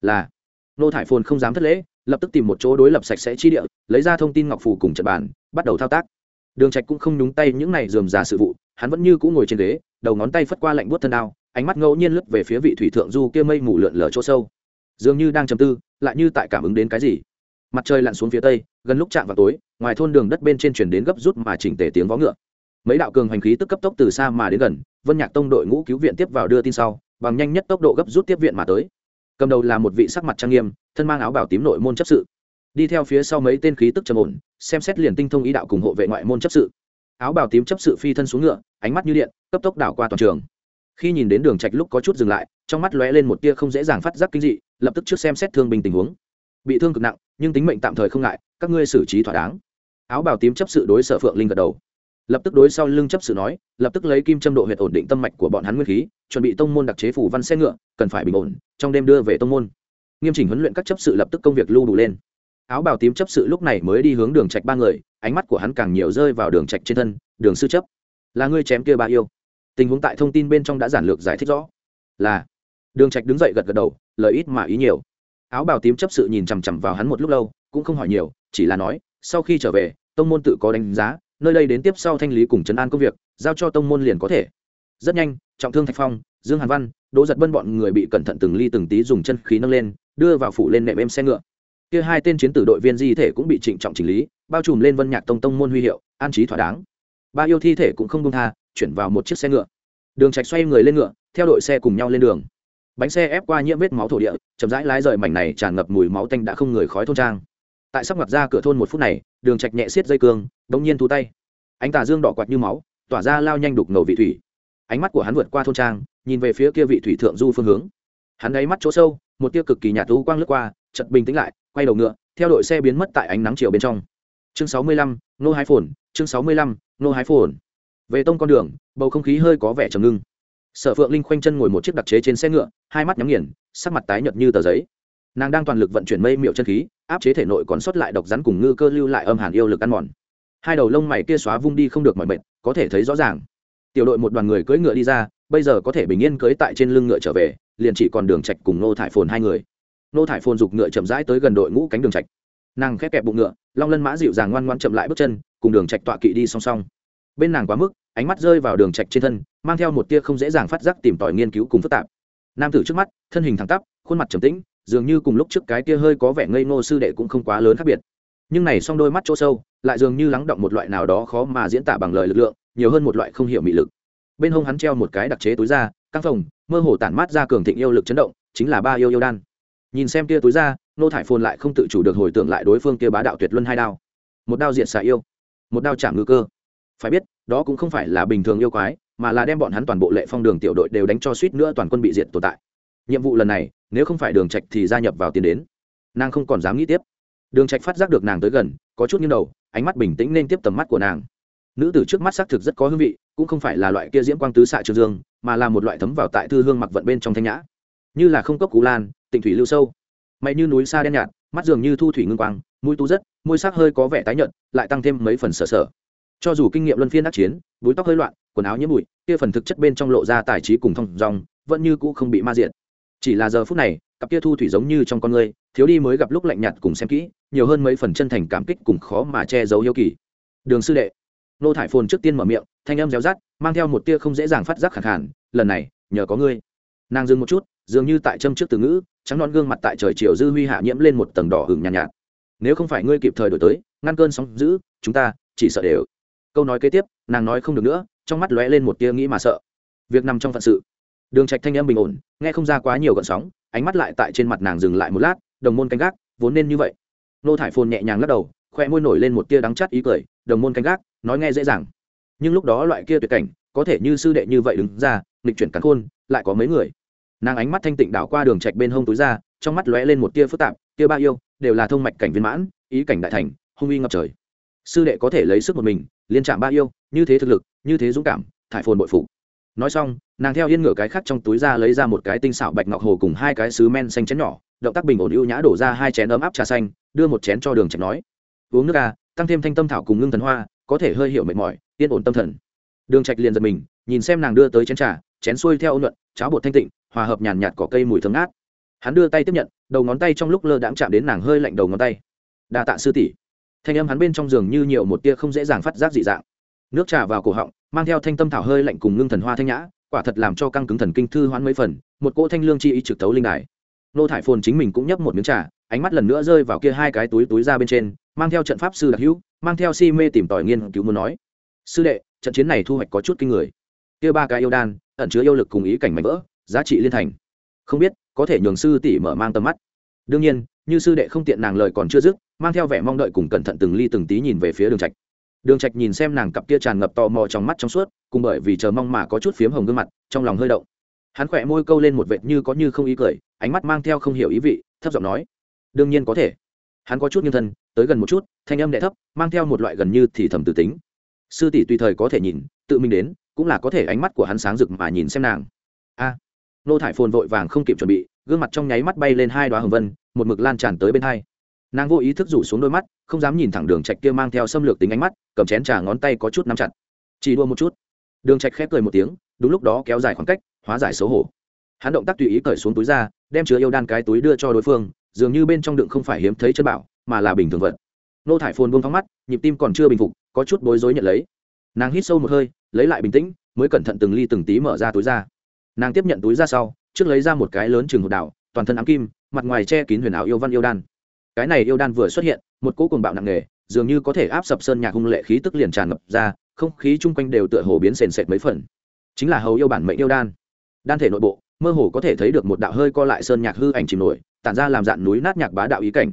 Là. Nô thải phồn không dám thất lễ, lập tức tìm một chỗ đối lập sạch sẽ chi địa, lấy ra thông tin ngọc phù cùng trận bàn, bắt đầu thao tác. Đường trạch cũng không nhúng tay những này dườm già sự vụ, hắn vẫn như cũ ngồi trên ghế, đầu ngón tay phất qua lạnh buốt thân đao, ánh mắt ngẫu nhiên lướt về phía vị thủy thượng du kia mây mù lượn lờ chỗ sâu. Dường như đang trầm tư, lại như tại cảm ứng đến cái gì. Mặt trời lặn xuống phía tây, gần lúc chạm vào tối, ngoài thôn đường đất bên trên chuyển đến gấp rút mà chỉnh tề tiếng vó ngựa mấy đạo cường hành khí tức cấp tốc từ xa mà đến gần, vân nhạc tông đội ngũ cứu viện tiếp vào đưa tin sau, bằng nhanh nhất tốc độ gấp rút tiếp viện mà tới. Cầm đầu là một vị sắc mặt trang nghiêm, thân mang áo bảo tím nội môn chấp sự. Đi theo phía sau mấy tên khí tức trầm ổn, xem xét liền tinh thông ý đạo cùng hộ vệ ngoại môn chấp sự. Áo bào tím chấp sự phi thân xuống ngựa, ánh mắt như điện, cấp tốc đảo qua toàn trường. Khi nhìn đến đường trạch lúc có chút dừng lại, trong mắt lóe lên một tia không dễ dàng phát giác kinh dị, lập tức trước xem xét thương bình tình huống. Bị thương cực nặng, nhưng tính mệnh tạm thời không ngại, các ngươi xử trí thỏa đáng. Áo bào tím chấp sự đối sở phượng linh gật đầu lập tức đối sau lưng chấp sự nói, lập tức lấy kim châm độ huyệt ổn định tâm mạch của bọn hắn nguyên khí, chuẩn bị tông môn đặc chế phủ văn xe ngựa, cần phải bình ổn, trong đêm đưa về tông môn. Nghiêm chỉnh huấn luyện các chấp sự lập tức công việc lưu đủ lên. Áo bào tím chấp sự lúc này mới đi hướng đường trạch ba người, ánh mắt của hắn càng nhiều rơi vào đường trạch trên thân, đường sư chấp, là ngươi chém kia ba yêu. Tình huống tại thông tin bên trong đã giản lược giải thích rõ. Là. Đường trạch đứng dậy gật gật đầu, lời ít mà ý nhiều. Áo bào tím chấp sự nhìn chằm chằm vào hắn một lúc lâu, cũng không hỏi nhiều, chỉ là nói, sau khi trở về, tông môn tự có đánh giá nơi đây đến tiếp sau thanh lý cùng chấn an công việc, giao cho tông môn liền có thể. Rất nhanh, trọng thương thạch phong, dương hàn văn, đỗ giật bân bọn người bị cẩn thận từng ly từng tí dùng chân khí nâng lên, đưa vào phủ lên nệm êm xe ngựa. Kia hai tên chiến tử đội viên di thể cũng bị trịnh trọng chỉnh lý, bao trùm lên vân nhạc tông tông môn huy hiệu, an trí thỏa đáng. Ba yêu thi thể cũng không công tha, chuyển vào một chiếc xe ngựa. Đường trạch xoay người lên ngựa, theo đội xe cùng nhau lên đường. Bánh xe ép qua nhiễm vết máu thổ địa, chậm rãi lái rời mảnh này tràn ngập mùi máu tanh đã không người khói thôn trang. Tại sắp ngập ra cửa thôn một phút này đường trạch nhẹ xiết dây cương đống nhiên thu tay. Ánh tà dương đỏ quạt như máu, tỏa ra lao nhanh đục ngầu vị thủy. Ánh mắt của hắn vượt qua thôn trang, nhìn về phía kia vị thủy thượng du phương hướng. Hắn đáy mắt chỗ sâu, một tia cực kỳ nhạt u quang lướt qua, chợt bình tĩnh lại, quay đầu ngựa, theo đội xe biến mất tại ánh nắng chiều bên trong. Chương sáu mươi lăm, nô hái phồn, chương sáu mươi lăm, nô hái phồn. Về tông con đường, bầu không khí hơi có vẻ trầm ngưng. Sở phượng linh khoanh chân ngồi một chiếc đặc chế trên xe ngựa, hai mắt nhắm nghiền, sắc mặt tái nhợt như tờ giấy nàng đang toàn lực vận chuyển mây miệu chân khí, áp chế thể nội còn sót lại độc rắn cùng ngư cơ lưu lại âm hàn yêu lực ăn mòn. Hai đầu lông mày kia xóa vung đi không được mọi mệt, có thể thấy rõ ràng. Tiểu đội một đoàn người cưỡi ngựa đi ra, bây giờ có thể bình yên cưỡi tại trên lưng ngựa trở về, liền chỉ còn đường trạch cùng nô thải phồn hai người. Nô thải phồn giục ngựa chậm rãi tới gần đội ngũ cánh đường trạch. Nàng khép kẹp bụng ngựa, long lân mã dịu dàng ngoan ngoan chậm lại bước chân, cùng đường trạch tọa kỵ đi song song. Bên nàng quá mức, ánh mắt rơi vào đường trạch trên thân, mang theo một tia không dễ dàng phát giác tìm tòi nghiên cứu cùng phức tạp. Nam tử trước mắt, thân hình thẳng tắp, khuôn mặt trầm tĩnh dường như cùng lúc trước cái kia hơi có vẻ ngây ngô sư đệ cũng không quá lớn khác biệt. Nhưng này song đôi mắt chỗ sâu, lại dường như lắng động một loại nào đó khó mà diễn tả bằng lời lực lượng, nhiều hơn một loại không hiểu mị lực. Bên hông hắn treo một cái đặc chế túi da, căng phồng, mơ hồ tản mát ra cường thịnh yêu lực chấn động, chính là ba yêu yêu đan. Nhìn xem kia túi da nô thải phồn lại không tự chủ được hồi tưởng lại đối phương kia bá đạo tuyệt luân hai đao. Một đao diện xạ yêu, một đao chạm ngư cơ. Phải biết, đó cũng không phải là bình thường yêu quái, mà là đem bọn hắn toàn bộ lệ phong đường tiểu đội đều đánh cho suýt nữa toàn quân bị diệt tồn tại. Nhiệm vụ lần này nếu không phải đường trạch thì gia nhập vào tiền đến. Nàng không còn dám nghĩ tiếp. Đường trạch phát giác được nàng tới gần, có chút nghiêng đầu, ánh mắt bình tĩnh nên tiếp tầm mắt của nàng. Nữ tử trước mắt xác thực rất có hương vị, cũng không phải là loại kia diễm quang tứ xạ trường dương, mà là một loại thấm vào tại thư hương mặc vận bên trong thanh nhã. Như là không cốc cú lan, tịnh thủy lưu sâu. Mày như núi xa đen nhạt, mắt dường như thu thủy ngưng quang, mũi tú rất, môi sắc hơi có vẻ tái nhợt, lại tăng thêm mấy phần sở sở cho dù kinh nghiệm luân phiên đắc chiến, búi tóc hơi loạn, quần áo nhiễm bụi, kia phần thực chất bên trong lộ ra tài trí cùng thông dòng, vẫn như cũ không bị ma diện chỉ là giờ phút này cặp kia thu thủy giống như trong con người thiếu đi mới gặp lúc lạnh nhạt cùng xem kỹ nhiều hơn mấy phần chân thành cảm kích cùng khó mà che giấu yêu kỳ. Đường sư đệ nô thải phồn trước tiên mở miệng thanh âm réo rát mang theo một tia không dễ dàng phát giác khẳng hẳn lần này nhờ có ngươi. Nàng dừng một chút dường như tại châm trước từ ngữ trắng non gương mặt tại trời chiều dư huy hạ nhiễm lên một tầng đỏ hừng nhàn nhạt, nhạt. Nếu không phải ngươi kịp thời đổi tới ngăn cơn sóng giữ chúng ta chỉ sợ đều. Câu nói kế tiếp nàng nói không được nữa trong mắt lóe lên một tia nghĩ mà sợ. Việc nằm trong phận sự đường trạch thanh âm bình ổn, nghe không ra quá nhiều gợn sóng, ánh mắt lại tại trên mặt nàng dừng lại một lát, đồng môn canh gác, vốn nên như vậy. Nô thải phồn nhẹ nhàng lắc đầu khoe môi nổi lên một tia đắng chát ý cười, đồng môn canh gác, nói nghe dễ dàng. Nhưng lúc đó loại kia tuyệt cảnh, có thể như sư đệ như vậy đứng ra, nghịch chuyển cắn khôn, lại có mấy người. Nàng ánh mắt thanh tịnh đảo qua đường trạch bên hông túi ra, trong mắt lóe lên một tia phức tạp tia ba yêu, đều là thông mạch cảnh viên mãn, ý cảnh đại thành, hung uy ngập trời. Sư đệ có thể lấy sức một mình, liên chạm ba yêu, như thế thực lực, như thế dũng cảm, thải phồn bội phụ nói xong nàng theo yên ngựa cái khác trong túi ra lấy ra một cái tinh xảo bạch ngọc hồ cùng hai cái sứ men xanh chén nhỏ động tác bình ổn ưu nhã đổ ra hai chén ấm áp trà xanh đưa một chén cho đường trạch nói. Uống nước à, tăng thêm thanh tâm thảo cùng ngưng thần hoa có thể hơi hiểu mệt mỏi yên ổn tâm thần. Đường trạch liền giật mình nhìn xem nàng đưa tới chén trà chén xuôi theo ôn nhuận cháo bột thanh tịnh hòa hợp nhàn nhạt cỏ cây mùi thơm ngát. Hắn đưa tay tiếp nhận đầu ngón tay trong lúc lơ đãng chạm đến nàng hơi lạnh đầu ngón tay. Đa tạ sư tỷ. Thanh âm hắn bên trong giường như nhiều một tia không dễ dàng phát giác dị dạng. Nước trà vào cổ họng mang theo thanh tâm thảo hơi lạnh cùng ngưng thần hoa thanh nhã, quả thật làm cho căng cứng thần kinh thư hoãn mấy phần, một cỗ thanh lương chi ý trực tấu linh đài. Nô thải phồn chính mình cũng nhấp một miếng trà, ánh mắt lần nữa rơi vào kia hai cái túi túi ra bên trên, mang theo trận pháp sư đặc hữu, mang theo si mê tìm tòi nghiên cứu muốn nói. Sư đệ, trận chiến này thu hoạch có chút kinh người. Kia ba cái yêu đan, ẩn chứa yêu lực cùng ý cảnh mạnh vỡ, giá trị liên thành. Không biết, có thể nhường sư tỷ mở mang tầm mắt. Đương nhiên, như sư đệ không tiện nàng lời còn chưa dứt, mang theo vẻ mong đợi cùng cẩn thận từng ly từng tí nhìn về phía đường trạch đường trạch nhìn xem nàng cặp kia tràn ngập tò mò trong mắt trong suốt, cùng bởi vì chờ mong mà có chút phiếm hồng gương mặt, trong lòng hơi động. Hắn khỏe môi câu lên một vệt như có như không ý cười, ánh mắt mang theo không hiểu ý vị, thấp giọng nói, đương nhiên có thể. Hắn có chút nghiêng thân, tới gần một chút, thanh âm đệ thấp, mang theo một loại gần như thì thầm từ tính. Sư tỷ tùy thời có thể nhìn, tự mình đến, cũng là có thể ánh mắt của hắn sáng rực mà nhìn xem nàng. A. Nô thải phồn vội vàng không kịp chuẩn bị, gương mặt trong nháy mắt bay lên hai đoá hồng vân, một mực lan tràn tới bên hai nàng vô ý thức rủ xuống đôi mắt, không dám nhìn thẳng đường trạch kia mang theo xâm lược tính ánh mắt, cầm chén trà ngón tay có chút nắm chặt. Chỉ đua một chút. Đường trạch khép cười một tiếng, đúng lúc đó kéo dài khoảng cách, hóa giải xấu hổ. Hắn động tác tùy ý cởi xuống túi ra, đem chứa yêu đan cái túi đưa cho đối phương, dường như bên trong đựng không phải hiếm thấy chân bảo, mà là bình thường vật. Nô thải phồn buông thoáng mắt, nhịp tim còn chưa bình phục, có chút bối rối nhận lấy. Nàng hít sâu một hơi, lấy lại bình tĩnh, mới cẩn thận từng ly từng tí mở ra túi ra. Nàng tiếp nhận túi ra sau, trước lấy ra một cái lớn chừng hột đảo, toàn thân ám kim, mặt ngoài che kín huyền ảo yêu văn yêu đan cái này yêu đan vừa xuất hiện, một cỗ cùng bạo nặng nề, dường như có thể áp sập sơn nhạc hung lệ khí tức liền tràn ngập ra, không khí chung quanh đều tựa hồ biến sền sệt mấy phần. Chính là hầu yêu bản mệnh yêu đan. Đan thể nội bộ, mơ hồ có thể thấy được một đạo hơi co lại sơn nhạc hư ảnh chìm nổi, tản ra làm dạn núi nát nhạc bá đạo ý cảnh.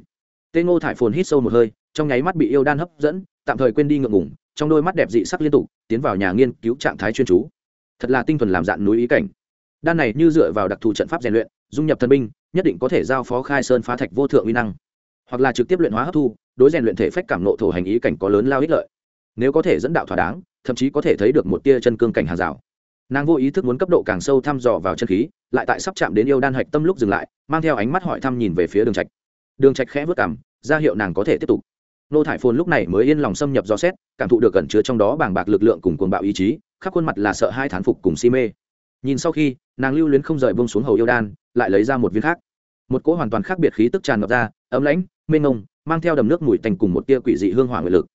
Tê ngô thải phồn hít sâu một hơi, trong nháy mắt bị yêu đan hấp dẫn, tạm thời quên đi ngượng ngủng trong đôi mắt đẹp dị sắc liên tục, tiến vào nhà nghiên cứu trạng thái chuyên chú. Thật là tinh thuần làm dạn núi ý cảnh. Đan này như dựa vào đặc thù trận pháp rèn luyện, dung nhập thần binh, nhất định có thể giao phó khai sơn phá thạch vô thượng uy năng hoặc là trực tiếp luyện hóa hấp thu, đối rèn luyện thể phách cảm nộ thổ hành ý cảnh có lớn lao ích lợi. Nếu có thể dẫn đạo thỏa đáng, thậm chí có thể thấy được một tia chân cương cảnh hàng rào. Nàng vô ý thức muốn cấp độ càng sâu thăm dò vào chân khí, lại tại sắp chạm đến yêu đan hạch tâm lúc dừng lại, mang theo ánh mắt hỏi thăm nhìn về phía đường trạch. Đường trạch khẽ vớt cảm, ra hiệu nàng có thể tiếp tục. Nô thải phồn lúc này mới yên lòng xâm nhập do xét, cảm thụ được cẩn chứa trong đó bàng bạc lực lượng cùng cuồng bạo ý chí, khắp khuôn mặt là sợ hai thán phục cùng si mê. Nhìn sau khi, nàng lưu luyến không rời bông xuống hầu yêu đan, lại lấy ra một viên khác. Một cỗ hoàn toàn khác biệt khí tức tràn ngập ra, ấm lãnh mênh ngông mang theo đầm nước mùi tành cùng một tia quỷ dị hương hỏa nguyện lực.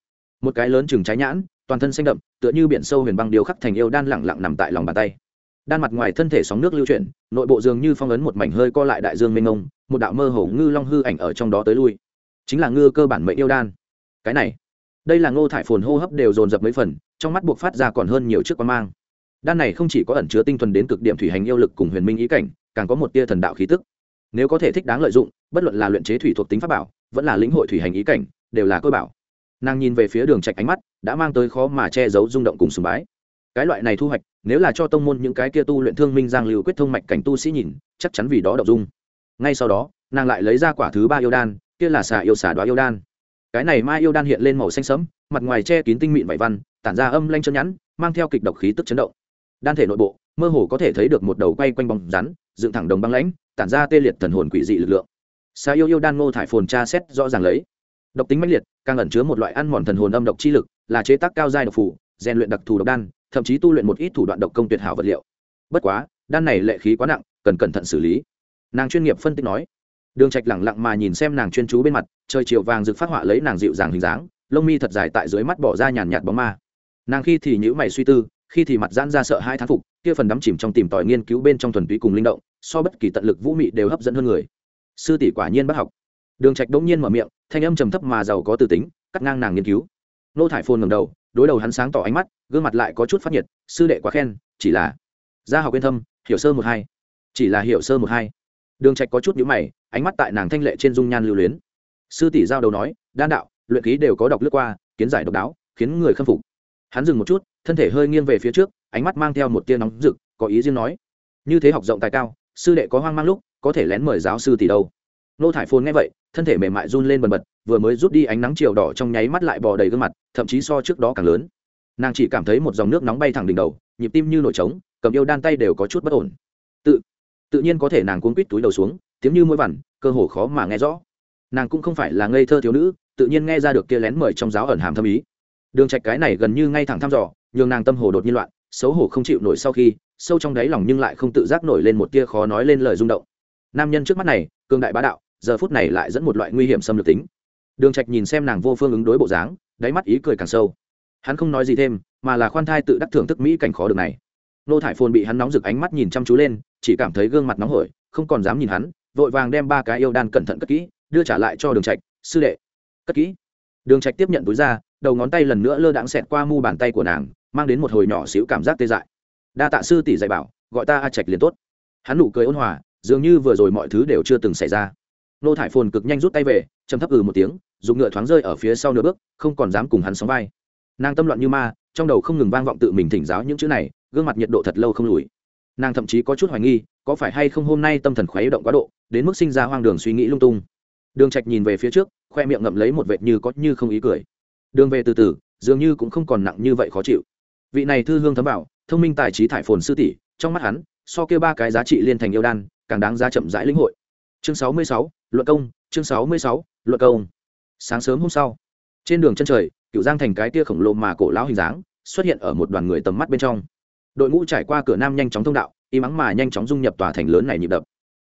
Một cái lớn chừng trái nhãn, toàn thân xanh đậm, tựa như biển sâu huyền băng điêu khắc thành yêu đan lẳng lặng nằm tại lòng bàn tay. Đan mặt ngoài thân thể sóng nước lưu chuyển, nội bộ dường như phong ấn một mảnh hơi co lại đại dương mênh ngông một đạo mơ hồ ngư long hư ảnh ở trong đó tới lui. Chính là ngư cơ bản mệnh yêu đan. Cái này, đây là ngô thải phồn hô hấp đều dồn dập mấy phần, trong mắt buộc phát ra còn hơn nhiều chiếc quan mang. Đan này không chỉ có ẩn chứa tinh thuần đến cực điểm thủy hành yêu lực cùng huyền minh ý cảnh, càng có một tia thần đạo khí tức. Nếu có thể thích đáng lợi dụng, bất luận là luyện chế thủy thuộc tính pháp bảo vẫn là lĩnh hội thủy hành ý cảnh, đều là cơ bảo. Nàng nhìn về phía đường trạch ánh mắt, đã mang tới khó mà che giấu rung động cùng sùng bái. Cái loại này thu hoạch, nếu là cho tông môn những cái kia tu luyện thương minh giang lưu quyết thông mạch cảnh tu sĩ nhìn, chắc chắn vì đó động dung. Ngay sau đó, nàng lại lấy ra quả thứ ba yêu đan, kia là xà yêu xà đoá yêu đan. Cái này mai yêu đan hiện lên màu xanh sẫm, mặt ngoài che kín tinh mịn vảy văn, tản ra âm lanh chân nhẵn, mang theo kịch độc khí tức chấn động. Đan thể nội bộ, mơ hồ có thể thấy được một đầu quay quanh bóng rắn, dựng thẳng đồng băng lãnh, tản ra tê liệt thần hồn quỷ dị lực lượng xà yêu yêu đan ngô thải phồn tra xét rõ ràng lấy. Độc tính mãnh liệt, càng ẩn chứa một loại ăn mòn thần hồn âm độc chi lực, là chế tác cao giai độc phủ, rèn luyện đặc thù độc đan, thậm chí tu luyện một ít thủ đoạn độc công tuyệt hảo vật liệu. Bất quá, đan này lệ khí quá nặng, cần cẩn thận xử lý. Nàng chuyên nghiệp phân tích nói. Đường trạch lẳng lặng mà nhìn xem nàng chuyên chú bên mặt, trời chiều vàng rực phát họa lấy nàng dịu dàng hình dáng, lông mi thật dài tại dưới mắt bỏ ra nhàn nhạt bóng ma. Nàng khi thì nhíu mày suy tư, khi thì mặt giãn ra sợ hai thán phục, kia phần đắm chìm trong tìm tòi nghiên cứu bên trong thuần túy cùng linh động, so bất kỳ tận lực vũ mị đều hấp dẫn hơn người sư tỷ quả nhiên bất học. Đường trạch đống nhiên mở miệng, thanh âm trầm thấp mà giàu có từ tính, cắt ngang nàng nghiên cứu. Nô thải phồn ngẩng đầu, đối đầu hắn sáng tỏ ánh mắt, gương mặt lại có chút phát nhiệt, sư đệ quá khen, chỉ là gia học yên thâm, hiểu sơ một hai. Chỉ là hiểu sơ một hai. Đường trạch có chút nhíu mày, ánh mắt tại nàng thanh lệ trên dung nhan lưu luyến. Sư tỷ giao đầu nói, đan đạo, luyện khí đều có đọc lướt qua, kiến giải độc đáo, khiến người khâm phục. Hắn dừng một chút, thân thể hơi nghiêng về phía trước, ánh mắt mang theo một tia nóng rực, có ý riêng nói, như thế học rộng tài cao, sư đệ có hoang mang lúc có thể lén mời giáo sư tỷ đâu. Nô thải phồn nghe vậy, thân thể mềm mại run lên bần bật, vừa mới rút đi ánh nắng chiều đỏ trong nháy mắt lại bò đầy gương mặt, thậm chí so trước đó càng lớn. Nàng chỉ cảm thấy một dòng nước nóng bay thẳng đỉnh đầu, nhịp tim như nổi trống, cầm yêu đan tay đều có chút bất ổn. Tự tự nhiên có thể nàng cuốn quít túi đầu xuống, tiếng như mũi vằn, cơ hồ khó mà nghe rõ. Nàng cũng không phải là ngây thơ thiếu nữ, tự nhiên nghe ra được kia lén mời trong giáo ẩn hàm thâm ý. Đường trạch cái này gần như ngay thẳng thăm dò, nhường nàng tâm hồ đột nhiên loạn, xấu hổ không chịu nổi sau khi, sâu trong đáy lòng nhưng lại không tự giác nổi lên một tia khó nói lên lời rung động nam nhân trước mắt này cương đại bá đạo, giờ phút này lại dẫn một loại nguy hiểm xâm lược tính. Đường trạch nhìn xem nàng vô phương ứng đối bộ dáng, đáy mắt ý cười càng sâu. Hắn không nói gì thêm, mà là khoan thai tự đắc thưởng thức mỹ cảnh khó được này. Nô thải phồn bị hắn nóng rực ánh mắt nhìn chăm chú lên, chỉ cảm thấy gương mặt nóng hổi, không còn dám nhìn hắn, vội vàng đem ba cái yêu đan cẩn thận cất kỹ, đưa trả lại cho đường trạch, sư đệ, cất kỹ. Đường trạch tiếp nhận túi ra, đầu ngón tay lần nữa lơ đãng xẹt qua mu bàn tay của nàng, mang đến một hồi nhỏ xíu cảm giác tê dại. Đa tạ sư tỷ dạy bảo, gọi ta a trạch liền tốt. Hắn nụ cười ôn hòa dường như vừa rồi mọi thứ đều chưa từng xảy ra. Nô thải phồn cực nhanh rút tay về chầm thấp ừ một tiếng dùng ngựa thoáng rơi ở phía sau nửa bước không còn dám cùng hắn sóng vai. Nàng tâm loạn như ma trong đầu không ngừng vang vọng tự mình thỉnh giáo những chữ này gương mặt nhiệt độ thật lâu không lùi. Nàng thậm chí có chút hoài nghi có phải hay không hôm nay tâm thần khoái động quá độ đến mức sinh ra hoang đường suy nghĩ lung tung. Đường trạch nhìn về phía trước khoe miệng ngậm lấy một vệt như có như không ý cười. Đường về từ từ dường như cũng không còn nặng như vậy khó chịu. Vị này thư hương thấm bảo, thông minh tài trí thải phồn sư tỷ trong mắt hắn so kia ba cái giá trị liên thành yêu đan càng đáng giá chậm rãi lĩnh hội. Chương sáu mươi sáu, luận công chương sáu mươi sáu, luận công. Sáng sớm hôm sau trên đường chân trời cựu giang thành cái tia khổng lồ mà cổ lão hình dáng xuất hiện ở một đoàn người tầm mắt bên trong. Đội ngũ trải qua cửa nam nhanh chóng thông đạo y mắng mà nhanh chóng dung nhập tòa thành lớn này nhịp đập.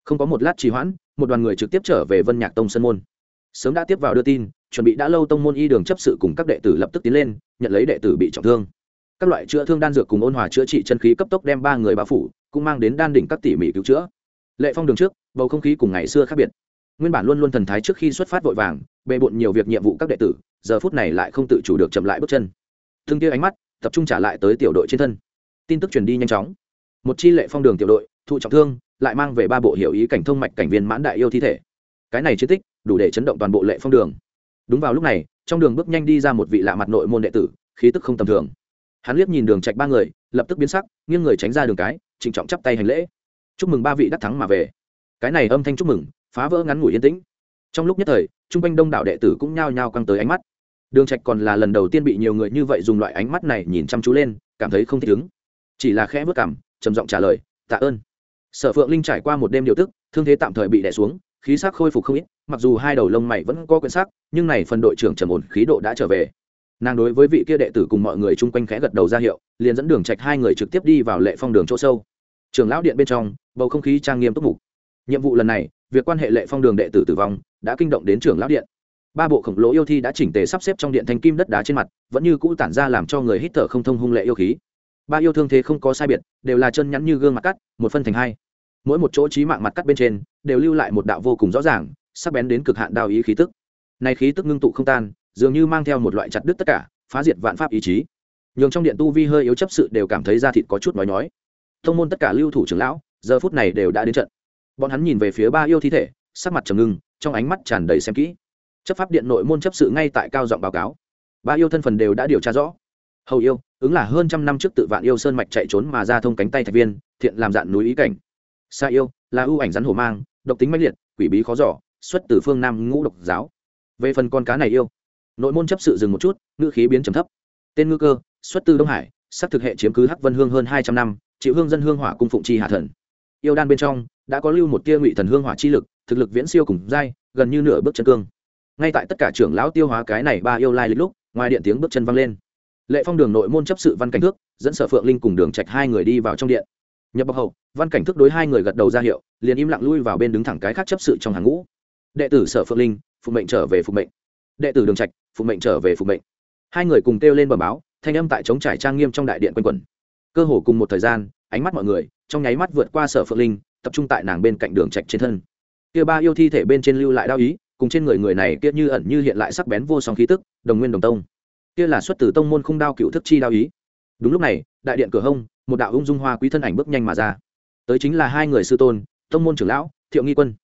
Không có một lát trì hoãn một đoàn người trực tiếp trở về vân nhạc tông sân môn. Sớm đã tiếp vào đưa tin chuẩn bị đã lâu tông môn y đường chấp sự cùng các đệ tử lập tức tiến lên nhận lấy đệ tử bị trọng thương. Các loại chữa thương đan dược cùng ôn hòa chữa trị chân khí cấp tốc đem ba người bao phủ cũng mang đến đan đỉnh các tỉ mỉ cứu chữa lệ phong đường trước, bầu không khí cùng ngày xưa khác biệt. Nguyên bản luôn luôn thần thái trước khi xuất phát vội vàng, bề bộn nhiều việc nhiệm vụ các đệ tử, giờ phút này lại không tự chủ được chậm lại bước chân. Thương kia ánh mắt, tập trung trả lại tới tiểu đội trên thân. Tin tức truyền đi nhanh chóng. Một chi lệ phong đường tiểu đội, thụ trọng thương, lại mang về ba bộ hiểu ý cảnh thông mạch cảnh viên mãn đại yêu thi thể. Cái này chiến tích, đủ để chấn động toàn bộ lệ phong đường. Đúng vào lúc này, trong đường bước nhanh đi ra một vị lạ mặt nội môn đệ tử, khí tức không tầm thường. Hắn liếc nhìn đường trạch ba người, lập tức biến sắc, nghiêng người tránh ra đường cái, trịnh trọng chắp tay hành lễ chúc mừng ba vị đắc thắng mà về. Cái này âm thanh chúc mừng, phá vỡ ngắn ngủi yên tĩnh. Trong lúc nhất thời trung quanh đông đảo đệ tử cũng nhao nhao căng tới ánh mắt. Đường trạch còn là lần đầu tiên bị nhiều người như vậy dùng loại ánh mắt này nhìn chăm chú lên, cảm thấy không thích ứng. Chỉ là khẽ vớt cảm trầm giọng trả lời, tạ ơn. Sở phượng linh trải qua một đêm điều tức, thương thế tạm thời bị đè xuống, khí sắc khôi phục không ít, mặc dù hai đầu lông mày vẫn có quyển sắc, nhưng này phần đội trưởng trầm ổn, khí độ đã trở về. Nàng đối với vị kia đệ tử cùng mọi người chung quanh khẽ gật đầu ra hiệu, liền dẫn đường trạch hai người trực tiếp đi vào lệ phong đường chỗ sâu. Trường lão điện bên trong bầu không khí trang nghiêm túc mục. Nhiệm vụ lần này, việc quan hệ lệ phong đường đệ tử tử vong đã kinh động đến trường lão điện. Ba bộ khổng lồ yêu thi đã chỉnh tề sắp xếp trong điện thanh kim đất đá trên mặt, vẫn như cũ tản ra làm cho người hít thở không thông hung lệ yêu khí. Ba yêu thương thế không có sai biệt, đều là chân nhắn như gương mặt cắt, một phân thành hai. Mỗi một chỗ trí mạng mặt cắt bên trên, đều lưu lại một đạo vô cùng rõ ràng, sắc bén đến cực hạn đao ý khí tức. Này khí tức ngưng tụ không tan, dường như mang theo một loại chặt đứt tất cả, phá diệt vạn pháp ý chí. Nhường trong điện tu vi hơi yếu chấp sự đều cảm thấy da thịt có chút nói nói thông môn tất cả lưu thủ trưởng lão giờ phút này đều đã đến trận. Bọn hắn nhìn về phía ba yêu thi thể, sắc mặt trầm ngưng, trong ánh mắt tràn đầy xem kỹ. Chấp pháp điện nội môn chấp sự ngay tại cao giọng báo cáo. Ba yêu thân phần đều đã điều tra rõ. Hầu yêu, ứng là hơn trăm năm trước tự vạn yêu sơn mạch chạy trốn mà ra thông cánh tay thạch viên, thiện làm dạn núi ý cảnh. Sa yêu, là ưu ảnh rắn hổ mang, độc tính mãnh liệt, quỷ bí khó giỏ xuất từ phương nam ngũ độc giáo. Về phần con cá này yêu, nội môn chấp sự dừng một chút, ngữ khí biến trầm thấp. Tên ngư cơ, xuất từ đông hải sắc thực hệ chiếm cứ hắc vân hương hơn hai trăm năm, chịu hương dân hương hỏa cung phụng chi hạ thần yêu đan bên trong, đã có lưu một tia ngụy thần hương hỏa chi lực, thực lực viễn siêu cùng dai gần như nửa bước chân cương. Ngay tại tất cả trưởng lão tiêu hóa cái này ba yêu lai lịch lúc, ngoài điện tiếng bước chân văng lên. Lệ phong đường nội môn chấp sự văn cảnh thước, dẫn sở phượng linh cùng đường trạch hai người đi vào trong điện. Nhập bậc hậu, văn cảnh Thước đối hai người gật đầu ra hiệu, liền im lặng lui vào bên đứng thẳng cái khác chấp sự trong hàng ngũ. Đệ tử sở phượng linh, phụ mệnh trở về phụ mệnh. Đệ tử đường trạch, phụ mệnh trở về phụ mệnh. Hai người cùng kêu lên bờ báo, thanh âm tại chống trải trang nghiêm trong đại điện quanh quẩn. Cơ hồ cùng một thời gian, ánh mắt mọi người trong nháy mắt vượt qua sở phượng linh, tập trung tại nàng bên cạnh đường trạch trên thân. Kia ba yêu thi thể bên trên lưu lại đau ý, cùng trên người người này kia như ẩn như hiện lại sắc bén vô song khí tức, đồng nguyên đồng tông. Kia là xuất từ tông môn không đao cựu thức chi đao ý. Đúng lúc này, đại điện cửa hông, một đạo ung dung hoa quý thân ảnh bước nhanh mà ra. Tới chính là hai người sư tôn, tông môn trưởng lão, thiệu nghi quân.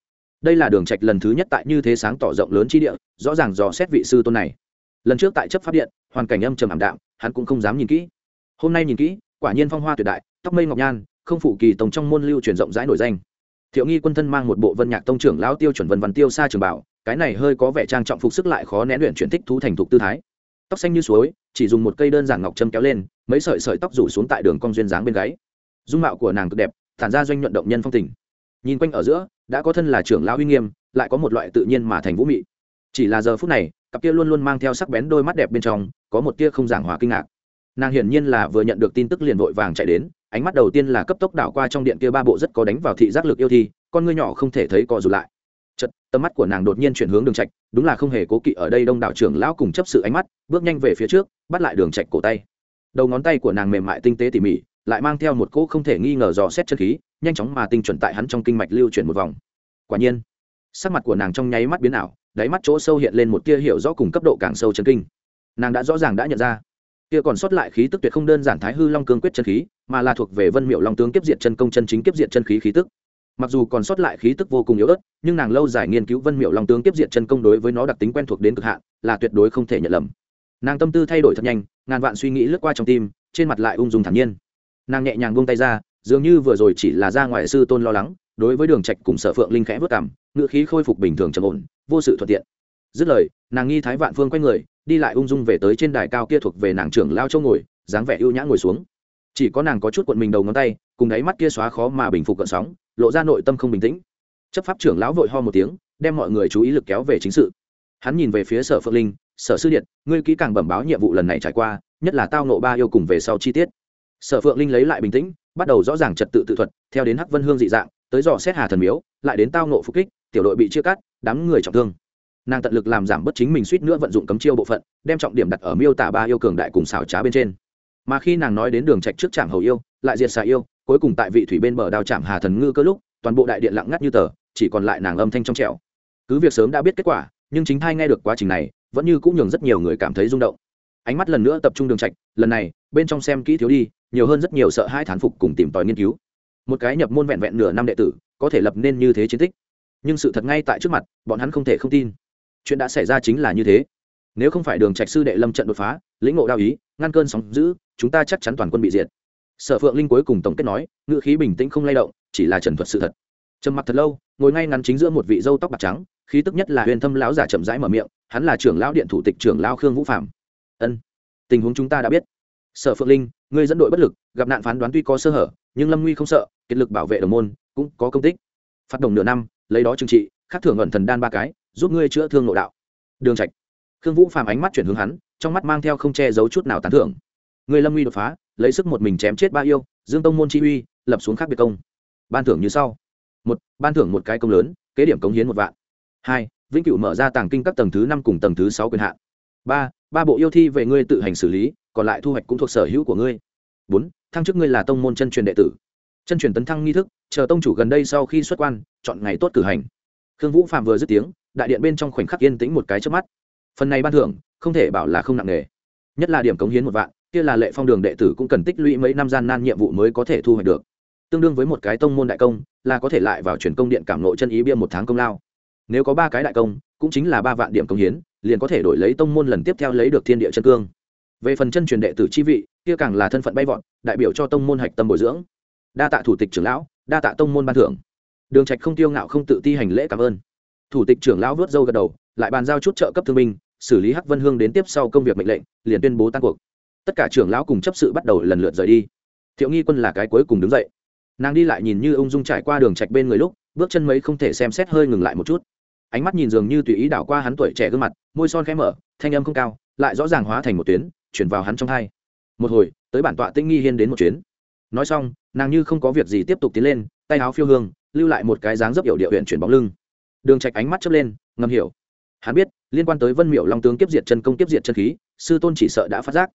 Đây là đường trạch lần thứ nhất tại như thế sáng tỏ rộng lớn chi địa, rõ ràng dò xét vị sư tôn này. Lần trước tại chấp pháp điện, hoàn cảnh âm trầm ảm đạm, hắn cũng không dám nhìn kỹ. Hôm nay nhìn kỹ, quả nhiên phong hoa tuyệt đại, tóc mây ngọc nhan không phụ kỳ tông trong môn lưu truyền rộng rãi nổi danh. Thiệu nghi quân thân mang một bộ vân nhạc tông trưởng lão tiêu chuẩn vân văn tiêu xa trường bảo, cái này hơi có vẻ trang trọng phục sức lại khó nén luyện chuyển thích thú thành thục tư thái. Tóc xanh như suối, chỉ dùng một cây đơn giản ngọc châm kéo lên, mấy sợi sợi tóc rủ xuống tại đường cong duyên dáng bên gáy. Dung mạo của nàng cực đẹp, thản ra doanh nhuận động nhân phong tình. Nhìn quanh ở giữa, đã có thân là trưởng lão uy nghiêm, lại có một loại tự nhiên mà thành vũ mị. Chỉ là giờ phút này, cặp kia luôn luôn mang theo sắc bén đôi mắt đẹp bên trong, có một tia không giảng hòa kinh ngạc. Nàng hiển nhiên là vừa nhận được tin tức liền vội vàng chạy đến ánh mắt đầu tiên là cấp tốc đảo qua trong điện kia ba bộ rất có đánh vào thị giác lực yêu thi, con ngươi nhỏ không thể thấy co rụt lại. Chật tầm mắt của nàng đột nhiên chuyển hướng đường trạch, đúng là không hề cố kỵ ở đây đông đảo trưởng lão cùng chấp sự ánh mắt, bước nhanh về phía trước, bắt lại đường trạch cổ tay. Đầu ngón tay của nàng mềm mại tinh tế tỉ mỉ, lại mang theo một cỗ không thể nghi ngờ dò xét chân khí, nhanh chóng mà tinh chuẩn tại hắn trong kinh mạch lưu chuyển một vòng. Quả nhiên, sắc mặt của nàng trong nháy mắt biến ảo, đáy mắt chỗ sâu hiện lên một tia hiểu rõ cùng cấp độ càng sâu chân kinh. Nàng đã rõ ràng đã nhận ra, kia còn sót lại khí tức tuyệt không đơn giản thái hư long cương quyết chân khí mà là thuộc về vân miệu long tướng kiếp diệt chân công chân chính kiếp diệt chân khí khí tức. Mặc dù còn sót lại khí tức vô cùng yếu ớt, nhưng nàng lâu dài nghiên cứu vân miệu long tướng kiếp diệt chân công đối với nó đặc tính quen thuộc đến cực hạn, là tuyệt đối không thể nhận lầm. Nàng tâm tư thay đổi thật nhanh, ngàn vạn suy nghĩ lướt qua trong tim, trên mặt lại ung dung thản nhiên. Nàng nhẹ nhàng buông tay ra, dường như vừa rồi chỉ là ra ngoài sư tôn lo lắng, đối với đường trạch cùng sở phượng linh khẽ vớt cảm ngựa khí khôi phục bình thường trầm ổn, vô sự thuận tiện. Dứt lời, nàng nghi thái vạn phương quay người, đi lại ung dung về tới trên đài cao kia thuộc về nàng trưởng lao châu ngồi, dáng vẻ ưu nhã ngồi xuống chỉ có nàng có chút cuộn mình đầu ngón tay, cùng đáy mắt kia xóa khó mà bình phục cận sóng, lộ ra nội tâm không bình tĩnh. Chấp pháp trưởng lão vội ho một tiếng, đem mọi người chú ý lực kéo về chính sự. Hắn nhìn về phía sở phượng linh, sở sư điện, ngươi kỹ càng bẩm báo nhiệm vụ lần này trải qua, nhất là tao nộ ba yêu cùng về sau chi tiết. Sở phượng linh lấy lại bình tĩnh, bắt đầu rõ ràng trật tự tự thuật, theo đến hắc vân hương dị dạng, tới dò xét hà thần miếu, lại đến tao nộ phục kích, tiểu đội bị chia cắt, đám người trọng thương. Nàng tận lực làm giảm bất chính mình suýt nữa vận dụng cấm chiêu bộ phận, đem trọng điểm đặt ở miêu tả ba yêu cường đại cùng xảo trá bên trên mà khi nàng nói đến đường trạch trước trạm hầu yêu, lại diệt xà yêu, cuối cùng tại vị thủy bên bờ đao trạm hà thần ngư cơ lúc, toàn bộ đại điện lặng ngắt như tờ, chỉ còn lại nàng âm thanh trong trẻo. Cứ việc sớm đã biết kết quả, nhưng chính thai nghe được quá trình này, vẫn như cũng nhường rất nhiều người cảm thấy rung động. Ánh mắt lần nữa tập trung đường trạch, lần này, bên trong xem kỹ thiếu đi, nhiều hơn rất nhiều sợ hai thán phục cùng tìm tòi nghiên cứu. Một cái nhập môn vẹn vẹn nửa năm đệ tử, có thể lập nên như thế chiến tích. Nhưng sự thật ngay tại trước mặt, bọn hắn không thể không tin. Chuyện đã xảy ra chính là như thế. Nếu không phải đường trạch sư đệ lâm trận đột phá, lĩnh ngộ đao ý, ngăn cơn sóng dữ chúng ta chắc chắn toàn quân bị diệt. Sở phượng linh cuối cùng tổng kết nói, ngữ khí bình tĩnh không lay động, chỉ là trần thuật sự thật. Trầm mặc thật lâu, ngồi ngay ngắn chính giữa một vị dâu tóc bạc trắng, khí tức nhất là huyền thâm lão giả chậm rãi mở miệng, hắn là trưởng lão điện thủ tịch trưởng lão khương vũ phạm ân, tình huống chúng ta đã biết. Sở phượng linh, ngươi dẫn đội bất lực, gặp nạn phán đoán tuy có sơ hở, nhưng lâm nguy không sợ, kiệt lực bảo vệ đồng môn, cũng có công tích. Phát động nửa năm, lấy đó trừng trị, khắc thưởng ẩn thần đan ba cái, giúp ngươi chữa thương nội đạo. Đường trạch. Khương vũ phàm ánh mắt chuyển hướng hắn, trong mắt mang theo không che giấu chút nào tán thưởng người lâm Uy đột phá, lấy sức một mình chém chết ba yêu, dương tông môn chi uy, lập xuống khác biệt công. Ban thưởng như sau. Một, ban thưởng một cái công lớn, kế điểm cống hiến một vạn. Hai, vĩnh cửu mở ra tàng kinh các tầng thứ năm cùng tầng thứ sáu quyền hạn. Ba ba bộ yêu thi về ngươi tự hành xử lý, còn lại thu hoạch cũng thuộc sở hữu của ngươi. Bốn, thăng chức ngươi là tông môn chân truyền đệ tử. Chân truyền tấn thăng nghi thức, chờ tông chủ gần đây sau khi xuất quan, chọn ngày tốt cử hành. Khương vũ phạm vừa dứt tiếng, đại điện bên trong khoảnh khắc yên tĩnh một cái trước mắt. Phần này ban thưởng, không thể bảo là không nặng nề. Nhất là điểm cống hiến một vạn kia là lệ phong đường đệ tử cũng cần tích lũy mấy năm gian nan nhiệm vụ mới có thể thu hoạch được. Tương đương với một cái tông môn đại công, là có thể lại vào truyền công điện cảm nội chân ý bia một tháng công lao. Nếu có ba cái đại công, cũng chính là ba vạn điểm công hiến, liền có thể đổi lấy tông môn lần tiếp theo lấy được thiên địa chân cương. Về phần chân truyền đệ tử chi vị, kia càng là thân phận bay vọt, đại biểu cho tông môn hạch tâm bồi dưỡng. Đa tạ thủ tịch trưởng lão, đa tạ tông môn ban thưởng. Đường trạch không tiêu ngạo không tự ti hành lễ cảm ơn. Thủ tịch trưởng lão vớt dâu gật đầu, lại bàn giao chút trợ cấp thương binh, xử lý hắc vân hương đến tiếp sau công việc mệnh lệnh, liền tuyên bố tan cuộc tất cả trưởng lão cùng chấp sự bắt đầu lần lượt rời đi. Thiệu nghi quân là cái cuối cùng đứng dậy. Nàng đi lại nhìn như ung dung trải qua đường trạch bên người lúc, bước chân mấy không thể xem xét hơi ngừng lại một chút. Ánh mắt nhìn dường như tùy ý đảo qua hắn tuổi trẻ gương mặt, môi son khẽ mở, thanh âm không cao, lại rõ ràng hóa thành một tuyến, chuyển vào hắn trong hai. Một hồi, tới bản tọa tinh nghi hiên đến một chuyến. Nói xong, nàng như không có việc gì tiếp tục tiến lên, tay áo phiêu hương, lưu lại một cái dáng dấp hiệu điệu huyện chuyển bóng lưng. Đường trạch ánh mắt chớp lên, ngầm hiểu. Hắn biết, liên quan tới vân miểu long tướng kiếp diệt chân công kiếp diệt chân khí, sư tôn chỉ sợ đã phát giác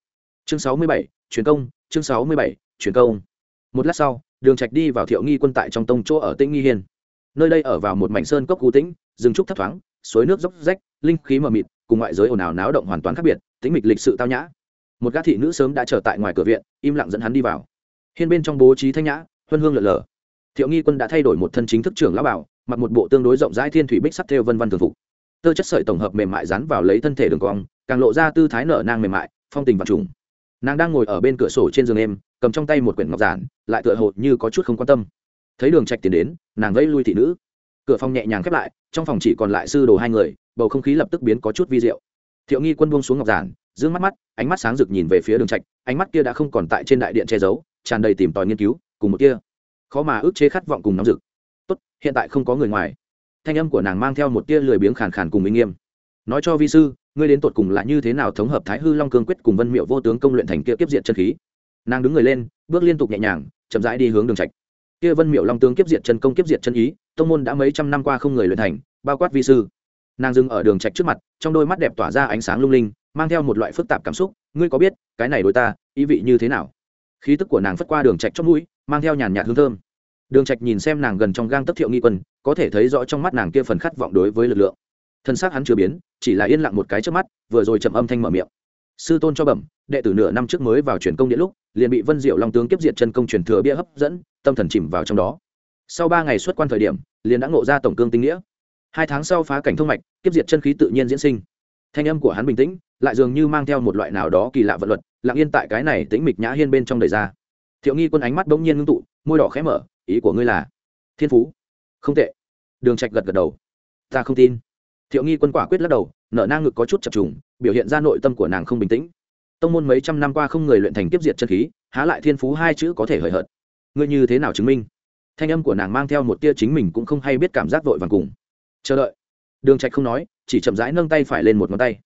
chương sáu mươi bảy truyền công, chương sáu mươi bảy truyền công. Một lát sau, đường trạch đi vào thiệu nghi quân tại trong tông chỗ ở tĩnh nghi hiên. Nơi đây ở vào một mảnh sơn cốc cú tĩnh, rừng trúc thấp thoáng, suối nước dốc rách, linh khí mờ mịt, cùng ngoại giới ồn ào náo động hoàn toàn khác biệt, tĩnh mịch lịch sự tao nhã. Một gã thị nữ sớm đã chờ tại ngoài cửa viện, im lặng dẫn hắn đi vào. Hiên bên trong bố trí thanh nhã, huân hương lờ lờ. thiệu nghi quân đã thay đổi một thân chính thức trưởng lão bảo, mặc một bộ tương đối rộng rãi thiên thủy bích sắt theo vân văn thường phục. Tơ chất sợi tổng hợp mềm mại dán vào lấy thân thể đường cong, càng lộ ra tư thái nở nang mềm mại, phong tình và trùng nàng đang ngồi ở bên cửa sổ trên giường em, cầm trong tay một quyển ngọc giản, lại tựa hồ như có chút không quan tâm. Thấy đường trạch tiến đến, nàng gây lui thị nữ. Cửa phòng nhẹ nhàng khép lại, trong phòng chỉ còn lại sư đồ hai người, bầu không khí lập tức biến có chút vi diệu. Thiệu nghi quân buông xuống ngọc giản, dương mắt mắt, ánh mắt sáng rực nhìn về phía đường trạch, ánh mắt kia đã không còn tại trên đại điện che giấu, tràn đầy tìm tòi nghiên cứu, cùng một kia. Khó mà ước chế khát vọng cùng nóng rực. Tốt, hiện tại không có người ngoài. Thanh âm của nàng mang theo một tia lười biếng khàn khàn cùng minh nghiêm. Nói cho vi sư ngươi đến tột cùng là như thế nào thống hợp thái hư long cương quyết cùng vân miệu vô tướng công luyện thành kia kiếp diện chân khí? Nàng đứng người lên, bước liên tục nhẹ nhàng, chậm rãi đi hướng đường trạch. Kia vân miệu long tướng kiếp diện chân công kiếp diện chân ý, tông môn đã mấy trăm năm qua không người luyện thành, bao quát vi sư. Nàng dừng ở đường trạch trước mặt, trong đôi mắt đẹp tỏa ra ánh sáng lung linh, mang theo một loại phức tạp cảm xúc, ngươi có biết, cái này đối ta, ý vị như thế nào? Khí tức của nàng phất qua đường trạch trong mũi, mang theo nhàn nhạt hương thơm. Đường trạch nhìn xem nàng gần trong gang tấc thiệu nghi quân, có thể thấy rõ trong mắt nàng kia phần khát vọng đối với lực lượng thân xác hắn chưa biến, chỉ là yên lặng một cái trước mắt, vừa rồi trầm âm thanh mở miệng. Sư tôn cho bẩm, đệ tử nửa năm trước mới vào truyền công điện lúc, liền bị vân diệu long tướng kiếp diệt chân công truyền thừa bia hấp dẫn, tâm thần chìm vào trong đó. Sau ba ngày xuất quan thời điểm, liền đã ngộ ra tổng cương tinh nghĩa. Hai tháng sau phá cảnh thông mạch, kiếp diệt chân khí tự nhiên diễn sinh. Thanh âm của hắn bình tĩnh, lại dường như mang theo một loại nào đó kỳ lạ vật luật, lặng yên tại cái này tĩnh mịch nhã hiên bên trong đời ra. Thiệu nghi quân ánh mắt bỗng nhiên ngưng tụ, môi đỏ khẽ mở, ý của ngươi là, thiên phú. Không tệ. Đường trạch gật gật đầu. Ta không tin thiệu nghi quân quả quyết lắc đầu, nở nang ngực có chút chập trùng, biểu hiện ra nội tâm của nàng không bình tĩnh. Tông môn mấy trăm năm qua không người luyện thành tiếp diệt chân khí, há lại thiên phú hai chữ có thể hời hợt. Ngươi như thế nào chứng minh? Thanh âm của nàng mang theo một tia chính mình cũng không hay biết cảm giác vội vàng cùng. Chờ đợi. Đường trạch không nói, chỉ chậm rãi nâng tay phải lên một ngón tay.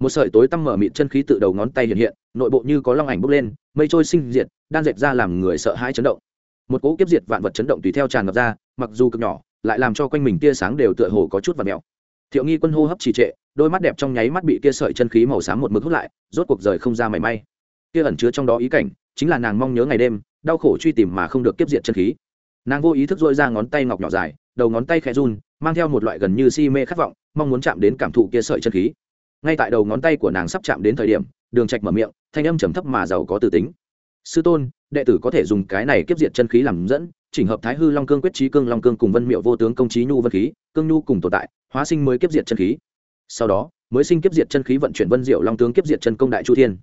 Một sợi tối tăm mở mịt chân khí tự đầu ngón tay hiện hiện, nội bộ như có long ảnh bốc lên, mây trôi sinh diệt, đan dệt ra làm người sợ hãi chấn động. Một cỗ kiếp diệt vạn vật chấn động tùy theo tràn ngập ra, mặc dù cực nhỏ, lại làm cho quanh mình tia sáng đều tựa hồ có chút và mèo thiệu nghi quân hô hấp trì trệ, đôi mắt đẹp trong nháy mắt bị kia sợi chân khí màu xám một mực hút lại, rốt cuộc rời không ra mảy may. Kia ẩn chứa trong đó ý cảnh, chính là nàng mong nhớ ngày đêm, đau khổ truy tìm mà không được tiếp diện chân khí. Nàng vô ý thức dội ra ngón tay ngọc nhỏ dài, đầu ngón tay khẽ run, mang theo một loại gần như si mê khát vọng, mong muốn chạm đến cảm thụ kia sợi chân khí. Ngay tại đầu ngón tay của nàng sắp chạm đến thời điểm, đường trạch mở miệng, thanh âm trầm thấp mà giàu có từ tính. Sư tôn, đệ tử có thể dùng cái này kiếp diệt chân khí làm dẫn chỉnh hợp thái hư long cương quyết trí cương long cương cùng vân miệu vô tướng công trí nhu vân khí, cương nhu cùng tồn tại, hóa sinh mới kiếp diệt chân khí. Sau đó, mới sinh kiếp diệt chân khí vận chuyển vân diệu long tướng kiếp diệt chân công đại chu thiên.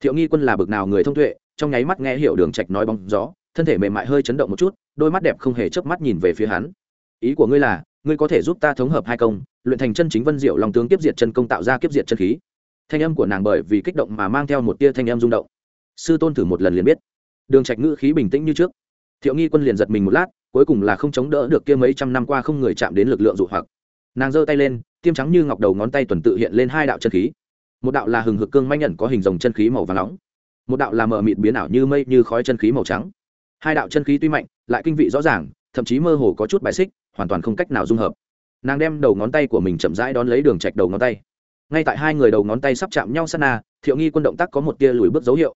Thiệu nghi quân là bực nào người thông tuệ, trong nháy mắt nghe hiểu đường trạch nói bóng gió, thân thể mềm mại hơi chấn động một chút, đôi mắt đẹp không hề chớp mắt nhìn về phía hắn. Ý của ngươi là, ngươi có thể giúp ta thống hợp hai công, luyện thành chân chính vân diệu long tướng kiếp diệt chân công tạo ra kiếp diệt chân khí. Thanh âm của nàng bởi vì kích động mà mang theo một tia thanh âm rung động. Sư tôn thử một lần liền biết. Đường trạch ngữ khí bình tĩnh như trước thiệu nghi quân liền giật mình một lát, cuối cùng là không chống đỡ được kia mấy trăm năm qua không người chạm đến lực lượng dụ hoặc. Nàng giơ tay lên, tiêm trắng như ngọc đầu ngón tay tuần tự hiện lên hai đạo chân khí. Một đạo là hừng hực cương manh nhận có hình rồng chân khí màu vàng nóng. Một đạo là mờ mịt biến ảo như mây như khói chân khí màu trắng. Hai đạo chân khí tuy mạnh, lại kinh vị rõ ràng, thậm chí mơ hồ có chút bài xích, hoàn toàn không cách nào dung hợp. Nàng đem đầu ngón tay của mình chậm rãi đón lấy đường chạch đầu ngón tay. Ngay tại hai người đầu ngón tay sắp chạm nhau sát na, thiệu nghi quân động tác có một tia lùi bước dấu hiệu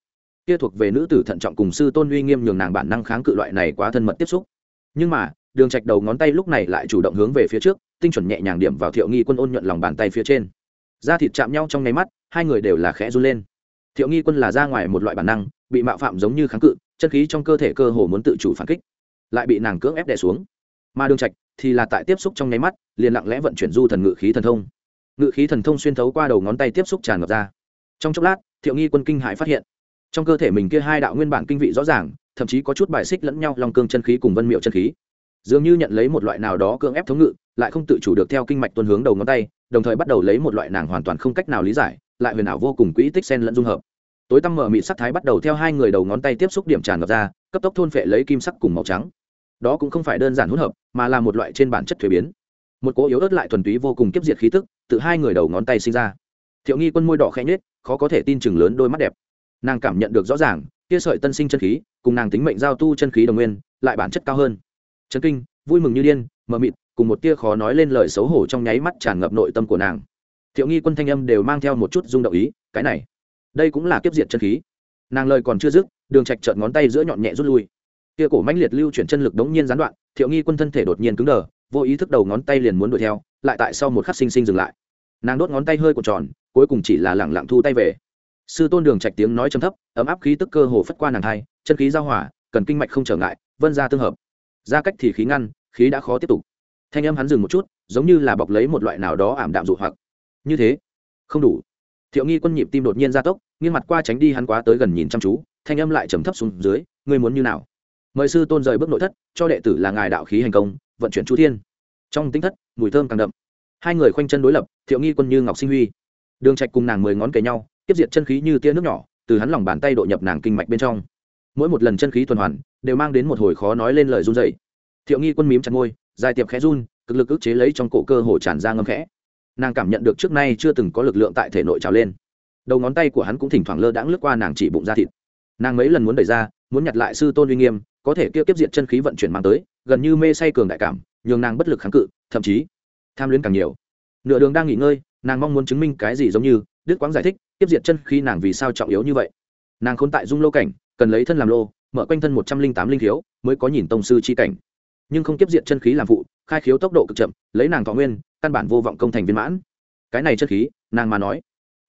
kia thuộc về nữ tử thận trọng cùng sư tôn uy nghiêm nhường nàng bản năng kháng cự loại này quá thân mật tiếp xúc. Nhưng mà, đường trạch đầu ngón tay lúc này lại chủ động hướng về phía trước, tinh chuẩn nhẹ nhàng điểm vào thiệu nghi quân ôn nhuận lòng bàn tay phía trên. Da thịt chạm nhau trong nháy mắt, hai người đều là khẽ run lên. Thiệu nghi quân là ra ngoài một loại bản năng, bị mạo phạm giống như kháng cự, chân khí trong cơ thể cơ hồ muốn tự chủ phản kích, lại bị nàng cưỡng ép đè xuống. Mà đường trạch thì là tại tiếp xúc trong nháy mắt, liền lặng lẽ vận chuyển du thần ngự khí thần thông. Ngự khí thần thông xuyên thấu qua đầu ngón tay tiếp xúc tràn ngập ra. Trong chốc lát, thiệu nghi quân kinh hãi phát hiện trong cơ thể mình kia hai đạo nguyên bản kinh vị rõ ràng, thậm chí có chút bài xích lẫn nhau, long cương chân khí cùng vân miệu chân khí. Dường như nhận lấy một loại nào đó cưỡng ép thống ngự, lại không tự chủ được theo kinh mạch tuân hướng đầu ngón tay, đồng thời bắt đầu lấy một loại nàng hoàn toàn không cách nào lý giải, lại huyền ảo vô cùng quỹ tích sen lẫn dung hợp. Tối tăm mở mịt sắc thái bắt đầu theo hai người đầu ngón tay tiếp xúc điểm tràn ngập ra, cấp tốc thôn phệ lấy kim sắc cùng màu trắng. Đó cũng không phải đơn giản hỗn hợp, mà là một loại trên bản chất thuế biến. Một cỗ yếu ớt lại thuần túy vô cùng kiếp diệt khí tức từ hai người đầu ngón tay sinh ra. Thiệu nghi quân môi đỏ khẽ nhết khó có thể tin chừng lớn đôi mắt đẹp nàng cảm nhận được rõ ràng, kia sợi tân sinh chân khí, cùng nàng tính mệnh giao tu chân khí đồng nguyên, lại bản chất cao hơn. Chân kinh, vui mừng như điên, mờ mịt, cùng một tia khó nói lên lời xấu hổ trong nháy mắt tràn ngập nội tâm của nàng. Thiệu nghi quân thanh âm đều mang theo một chút rung động ý, cái này, đây cũng là kiếp diệt chân khí. Nàng lời còn chưa dứt, đường trạch trợn ngón tay giữa nhọn nhẹ rút lui. Kia cổ mãnh liệt lưu chuyển chân lực đống nhiên gián đoạn, thiệu nghi quân thân thể đột nhiên cứng đờ, vô ý thức đầu ngón tay liền muốn đuổi theo, lại tại sau một khắc sinh sinh dừng lại. Nàng đốt ngón tay hơi cuộn tròn, cuối cùng chỉ là lẳng lặng thu tay về sư tôn đường trạch tiếng nói trầm thấp, ấm áp khí tức cơ hồ phất qua nàng thai chân khí giao hỏa cần kinh mạch không trở ngại, vân ra tương hợp. Ra cách thì khí ngăn, khí đã khó tiếp tục. Thanh âm hắn dừng một chút, giống như là bọc lấy một loại nào đó ảm đạm dụ hoặc. Như thế, không đủ. Thiệu nghi quân nhịp tim đột nhiên gia tốc, nghiêng mặt qua tránh đi hắn quá tới gần nhìn chăm chú, thanh âm lại trầm thấp xuống dưới, ngươi muốn như nào? Mời sư tôn rời bước nội thất, cho đệ tử là ngài đạo khí hành công, vận chuyển chu thiên. Trong tính thất, mùi thơm càng đậm. Hai người khoanh chân đối lập, thiệu nghi quân như ngọc sinh huy. Đường trạch cùng nàng mười ngón kề nhau tiếp diệt chân khí như tia nước nhỏ, từ hắn lòng bàn tay độ nhập nàng kinh mạch bên trong. Mỗi một lần chân khí tuần hoàn, đều mang đến một hồi khó nói lên lời run rẩy. Thiệu nghi quân mím chặt ngôi dài tiệp khẽ run, cực lực ức chế lấy trong cổ cơ hồ tràn ra ngâm khẽ. Nàng cảm nhận được trước nay chưa từng có lực lượng tại thể nội trào lên. Đầu ngón tay của hắn cũng thỉnh thoảng lơ đãng lướt qua nàng chỉ bụng ra thịt. Nàng mấy lần muốn đẩy ra, muốn nhặt lại sư tôn uy nghiêm, có thể kia tiếp diệt chân khí vận chuyển mang tới, gần như mê say cường đại cảm, nhường nàng bất lực kháng cự, thậm chí tham luyến càng nhiều. Nửa đường đang nghỉ ngơi, nàng mong muốn chứng minh cái gì giống như, đức quáng giải thích tiếp diệt chân khi nàng vì sao trọng yếu như vậy? Nàng khôn tại dung lô cảnh, cần lấy thân làm lô, mở quanh thân một trăm linh tám linh khiếu, mới có nhìn tông sư chi cảnh. Nhưng không tiếp diệt chân khí làm phụ, khai khiếu tốc độ cực chậm, lấy nàng thọ nguyên, căn bản vô vọng công thành viên mãn. Cái này chân khí, nàng mà nói,